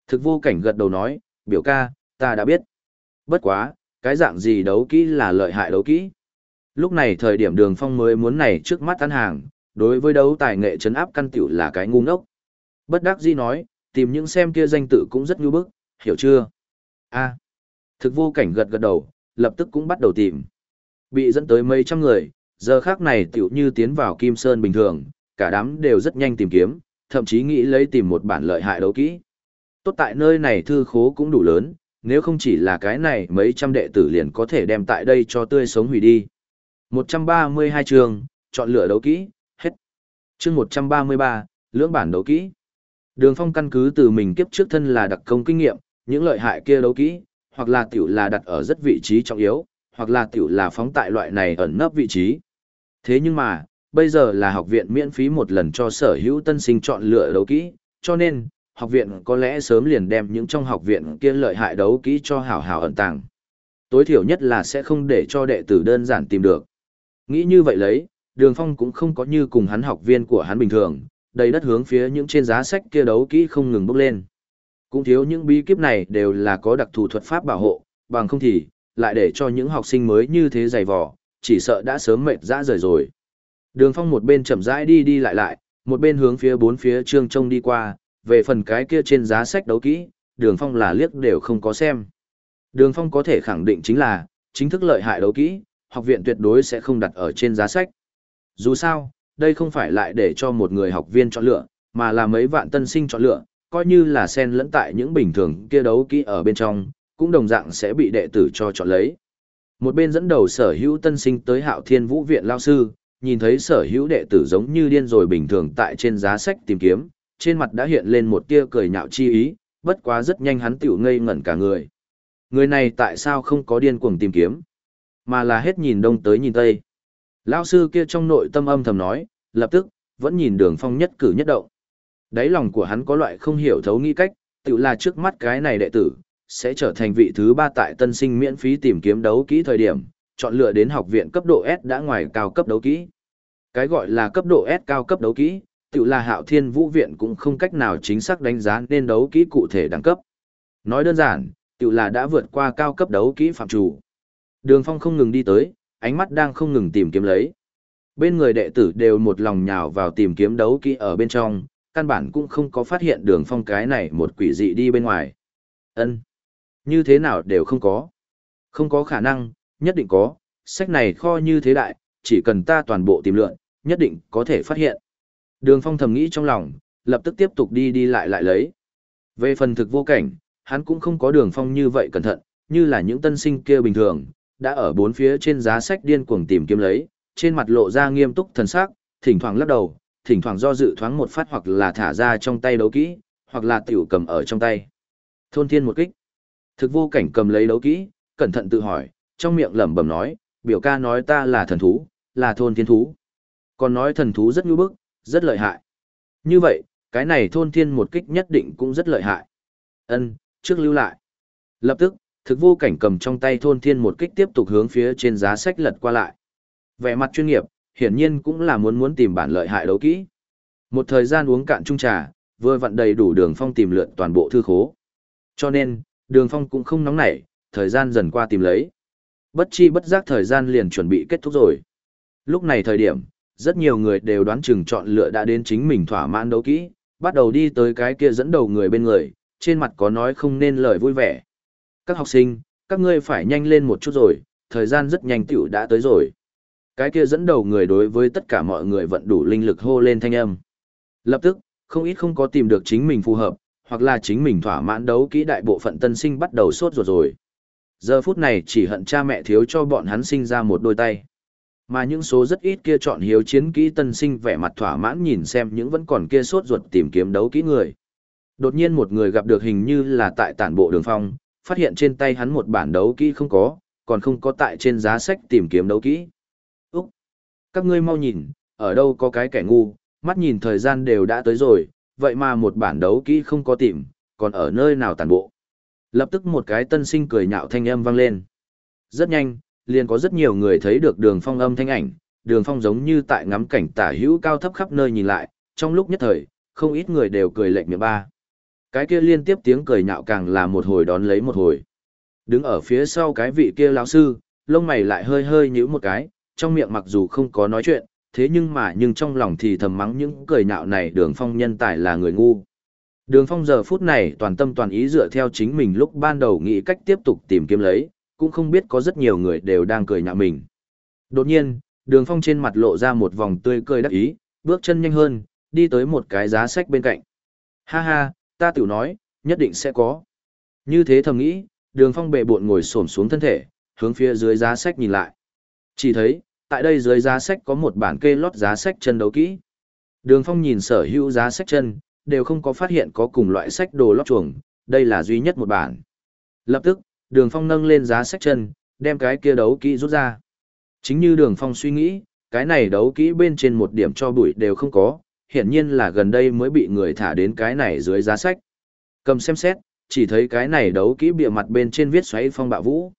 Thực vô cảnh gật đầu nói, biểu ca, ta đã biết. Bất quá, cái dạng gì đấu kỹ là lợi hại đấu kỹ. Lúc này thời điểm đường phong mới muốn này trước mắt ăn hàng, đối với đấu tài nghệ chấn áp căn tiểu là cái ngu ngốc. Bất đắc dĩ nói, tìm những xem kia danh tự cũng rất nhu bức, hiểu chưa? a Thực vô cảnh gật gật đầu, lập tức cũng bắt đầu tìm. Bị dẫn tới mấy trăm người, giờ khác này tiểu như tiến vào Kim Sơn bình thường, cả đám đều rất nhanh tìm kiếm, thậm chí nghĩ lấy tìm một bản lợi hại đấu kỹ. Tốt tại nơi này thư khố cũng đủ lớn, nếu không chỉ là cái này mấy trăm đệ tử liền có thể đem tại đây cho tươi sống hủy đi. 132 trường, chọn lựa đấu kỹ, hết. chương 133, lưỡng bản đấu kỹ. Đường phong căn cứ từ mình kiếp trước thân là đặc công kinh nghiệm, những lợi hại kia đấu kỹ, hoặc là tiểu là đặt ở rất vị trí trọng yếu, hoặc là tiểu là phóng tại loại này ẩn nấp vị trí. Thế nhưng mà, bây giờ là học viện miễn phí một lần cho sở hữu tân sinh chọn lựa đấu kỹ, cho nên, học viện có lẽ sớm liền đem những trong học viện kia lợi hại đấu kỹ cho hảo hảo ẩn tàng. Tối thiểu nhất là sẽ không để cho đệ tử đơn giản tìm được. Nghĩ như vậy lấy, đường phong cũng không có như cùng hắn học viên của hắn bình thường, đầy đất hướng phía những trên giá sách kia đấu kỹ không ngừng bốc lên. Cũng thiếu những bí kíp này đều là có đặc thù thuật pháp bảo hộ, bằng không thì, lại để cho những học sinh mới như thế dày vò, chỉ sợ đã sớm mệt dã rời rồi. Đường phong một bên chậm rãi đi đi lại lại, một bên hướng phía bốn phía trương trông đi qua, về phần cái kia trên giá sách đấu kỹ, đường phong là liếc đều không có xem. Đường phong có thể khẳng định chính là, chính thức lợi hại đấu kỹ, học viện tuyệt đối sẽ không đặt ở trên giá sách. Dù sao, đây không phải lại để cho một người học viên chọn lựa, mà là mấy vạn tân sinh chọn lựa, coi như là xen lẫn tại những bình thường kia đấu kỹ ở bên trong, cũng đồng dạng sẽ bị đệ tử cho chọn lấy. Một bên dẫn đầu sở hữu tân sinh tới hạo thiên vũ viện lao sư, nhìn thấy sở hữu đệ tử giống như điên rồi bình thường tại trên giá sách tìm kiếm, trên mặt đã hiện lên một tia cười nhạo chi ý, bất quá rất nhanh hắn tiểu ngây ngẩn cả người. Người này tại sao không có điên cuồng tìm kiếm, mà là hết nhìn đông tới nhìn tây. Lao sư kia trong nội tâm âm thầm nói, lập tức, vẫn nhìn đường phong nhất cử nhất động. Đáy lòng của hắn có loại không hiểu thấu nghĩ cách, tự là trước mắt cái này đệ tử, sẽ trở thành vị thứ ba tại tân sinh miễn phí tìm kiếm đấu kỹ thời điểm, chọn lựa đến học viện cấp độ S đã ngoài cao cấp đấu kỹ. Cái gọi là cấp độ S cao cấp đấu kỹ, tự là hạo thiên vũ viện cũng không cách nào chính xác đánh giá nên đấu kỹ cụ thể đẳng cấp. Nói đơn giản, tự là đã vượt qua cao cấp đấu kỹ phạm chủ. Đường phong không ngừng đi tới, ánh mắt đang không ngừng tìm kiếm lấy. Bên người đệ tử đều một lòng nhào vào tìm kiếm đấu kỹ ở bên trong, căn bản cũng không có phát hiện đường phong cái này một quỷ dị đi bên ngoài. ân Như thế nào đều không có. Không có khả năng, nhất định có, sách này kho như thế đại, chỉ cần ta toàn bộ tìm lượn, nhất định có thể phát hiện. Đường phong thầm nghĩ trong lòng, lập tức tiếp tục đi đi lại lại lấy. Về phần thực vô cảnh, hắn cũng không có đường phong như vậy cẩn thận, như là những tân sinh kia bình thường, đã ở bốn phía trên giá sách điên cuồng tìm kiếm lấy, trên mặt lộ ra nghiêm túc thần sắc, thỉnh thoảng lắc đầu, thỉnh thoảng do dự thoáng một phát hoặc là thả ra trong tay đấu kỹ, hoặc là tiểu cầm ở trong tay. Thôn thiên một kích. Thực vô cảnh cầm lấy đấu kỹ, cẩn thận tự hỏi, trong miệng lẩm bẩm nói, biểu ca nói ta là thần thú, là thôn thiên thú. Còn nói thần thú rất nhu bức, rất lợi hại. Như vậy, cái này thôn thiên một kích nhất định cũng rất lợi hại. Ân, trước lưu lại. Lập tức, thực vô cảnh cầm trong tay thôn thiên một kích tiếp tục hướng phía trên giá sách lật qua lại. Vẻ mặt chuyên nghiệp, hiển nhiên cũng là muốn muốn tìm bản lợi hại đấu kỹ. Một thời gian uống cạn chung trà, vừa vặn đầy đủ đường phong tìm lượn toàn bộ thư khố. Cho nên, đường phong cũng không nóng nảy, thời gian dần qua tìm lấy. Bất chi bất giác thời gian liền chuẩn bị kết thúc rồi. Lúc này thời điểm, rất nhiều người đều đoán chừng chọn lựa đã đến chính mình thỏa mãn đấu kỹ, bắt đầu đi tới cái kia dẫn đầu người bên người, trên mặt có nói không nên lời vui vẻ. Các học sinh, các ngươi phải nhanh lên một chút rồi, thời gian rất nhanh tiểu đã tới rồi. Cái kia dẫn đầu người đối với tất cả mọi người vận đủ linh lực hô lên thanh âm. Lập tức, không ít không có tìm được chính mình phù hợp, hoặc là chính mình thỏa mãn đấu kỹ đại bộ phận tân sinh bắt đầu sốt ruột rồi. Giờ phút này chỉ hận cha mẹ thiếu cho bọn hắn sinh ra một đôi tay. Mà những số rất ít kia chọn hiếu chiến kỹ tân sinh vẻ mặt thỏa mãn nhìn xem những vẫn còn kia sốt ruột tìm kiếm đấu kỹ người. Đột nhiên một người gặp được hình như là tại tản bộ đường phong, phát hiện trên tay hắn một bản đấu kỹ không có, còn không có tại trên giá sách tìm kiếm đấu kỹ. Các ngươi mau nhìn, ở đâu có cái kẻ ngu, mắt nhìn thời gian đều đã tới rồi, vậy mà một bản đấu kỹ không có tìm, còn ở nơi nào tàn bộ. Lập tức một cái tân sinh cười nhạo thanh âm vang lên. Rất nhanh, liền có rất nhiều người thấy được đường phong âm thanh ảnh, đường phong giống như tại ngắm cảnh tả hữu cao thấp khắp nơi nhìn lại, trong lúc nhất thời, không ít người đều cười lệnh miệng ba. Cái kia liên tiếp tiếng cười nhạo càng là một hồi đón lấy một hồi. Đứng ở phía sau cái vị kia lão sư, lông mày lại hơi hơi nhíu một cái, trong miệng mặc dù không có nói chuyện, thế nhưng mà nhưng trong lòng thì thầm mắng những cười nhạo này đường phong nhân tài là người ngu. Đường phong giờ phút này toàn tâm toàn ý dựa theo chính mình lúc ban đầu nghĩ cách tiếp tục tìm kiếm lấy, cũng không biết có rất nhiều người đều đang cười nhạo mình. Đột nhiên, đường phong trên mặt lộ ra một vòng tươi cười đắc ý, bước chân nhanh hơn, đi tới một cái giá sách bên cạnh. Ha ha, ta tiểu nói, nhất định sẽ có. Như thế thầm nghĩ, đường phong bệ bộn ngồi xổm xuống thân thể, hướng phía dưới giá sách nhìn lại. Chỉ thấy, tại đây dưới giá sách có một bản kê lót giá sách chân đấu kỹ. Đường phong nhìn sở hữu giá sách chân, đều không có phát hiện có cùng loại sách đồ lót chuồng, đây là duy nhất một bản. Lập tức, đường phong nâng lên giá sách chân, đem cái kia đấu kỹ rút ra. Chính như đường phong suy nghĩ, cái này đấu kỹ bên trên một điểm cho bụi đều không có, hiển nhiên là gần đây mới bị người thả đến cái này dưới giá sách. Cầm xem xét, chỉ thấy cái này đấu kỹ bìa mặt bên trên viết xoáy phong bạo vũ.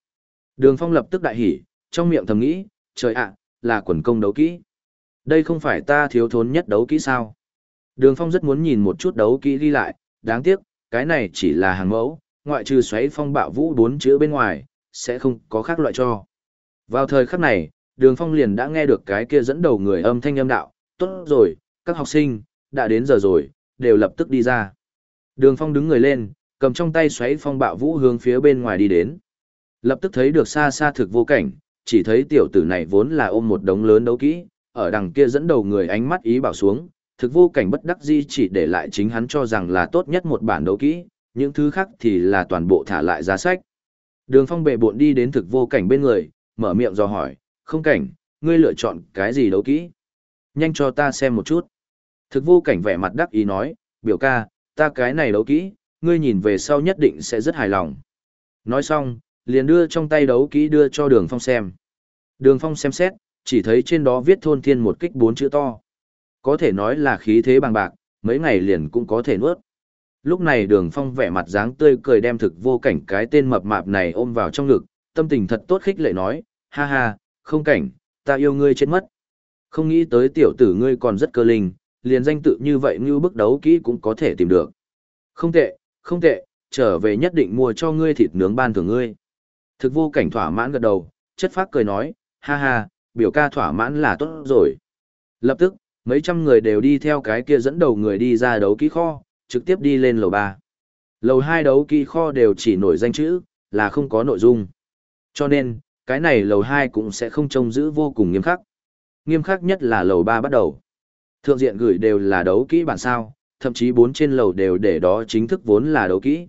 Đường phong lập tức đại hỉ, trong miệng thầm nghĩ, trời ạ, là quần công đấu kỹ. Đây không phải ta thiếu thốn nhất đấu kỹ sao? Đường phong rất muốn nhìn một chút đấu kỹ đi lại, đáng tiếc, cái này chỉ là hàng mẫu, ngoại trừ xoáy phong bạo vũ bốn chữ bên ngoài, sẽ không có khác loại cho. Vào thời khắc này, đường phong liền đã nghe được cái kia dẫn đầu người âm thanh âm đạo, tốt rồi, các học sinh, đã đến giờ rồi, đều lập tức đi ra. Đường phong đứng người lên, cầm trong tay xoáy phong bạo vũ hướng phía bên ngoài đi đến. Lập tức thấy được xa xa thực vô cảnh, chỉ thấy tiểu tử này vốn là ôm một đống lớn đấu kỹ, ở đằng kia dẫn đầu người ánh mắt ý bảo xuống, thực vô cảnh bất đắc di chỉ để lại chính hắn cho rằng là tốt nhất một bản đấu kỹ, những thứ khác thì là toàn bộ thả lại giá sách. Đường phong bệ bộn đi đến thực vô cảnh bên người, mở miệng do hỏi, không cảnh, ngươi lựa chọn cái gì đấu kỹ? Nhanh cho ta xem một chút. Thực vô cảnh vẻ mặt đắc ý nói, biểu ca, ta cái này đấu kỹ, ngươi nhìn về sau nhất định sẽ rất hài lòng. Nói xong, liền đưa trong tay đấu kỹ đưa cho đường phong xem. Đường phong xem xét, chỉ thấy trên đó viết thôn thiên một kích bốn chữ to. Có thể nói là khí thế bằng bạc, mấy ngày liền cũng có thể nuốt. Lúc này đường phong vẻ mặt dáng tươi cười đem thực vô cảnh cái tên mập mạp này ôm vào trong ngực, tâm tình thật tốt khích lệ nói, ha ha, không cảnh, ta yêu ngươi chết mất. Không nghĩ tới tiểu tử ngươi còn rất cơ linh, liền danh tự như vậy như bức đấu kỹ cũng có thể tìm được. Không tệ, không tệ, trở về nhất định mua cho ngươi thịt nướng ban thưởng ngươi. Thực vô cảnh thỏa mãn gật đầu, chất phác cười nói, ha ha, biểu ca thỏa mãn là tốt rồi. Lập tức, mấy trăm người đều đi theo cái kia dẫn đầu người đi ra đấu kỹ kho, trực tiếp đi lên lầu 3. Lầu 2 đấu kỹ kho đều chỉ nổi danh chữ, là không có nội dung. Cho nên, cái này lầu 2 cũng sẽ không trông giữ vô cùng nghiêm khắc. Nghiêm khắc nhất là lầu 3 bắt đầu. Thượng diện gửi đều là đấu kỹ bản sao, thậm chí bốn trên lầu đều để đó chính thức vốn là đấu kỹ.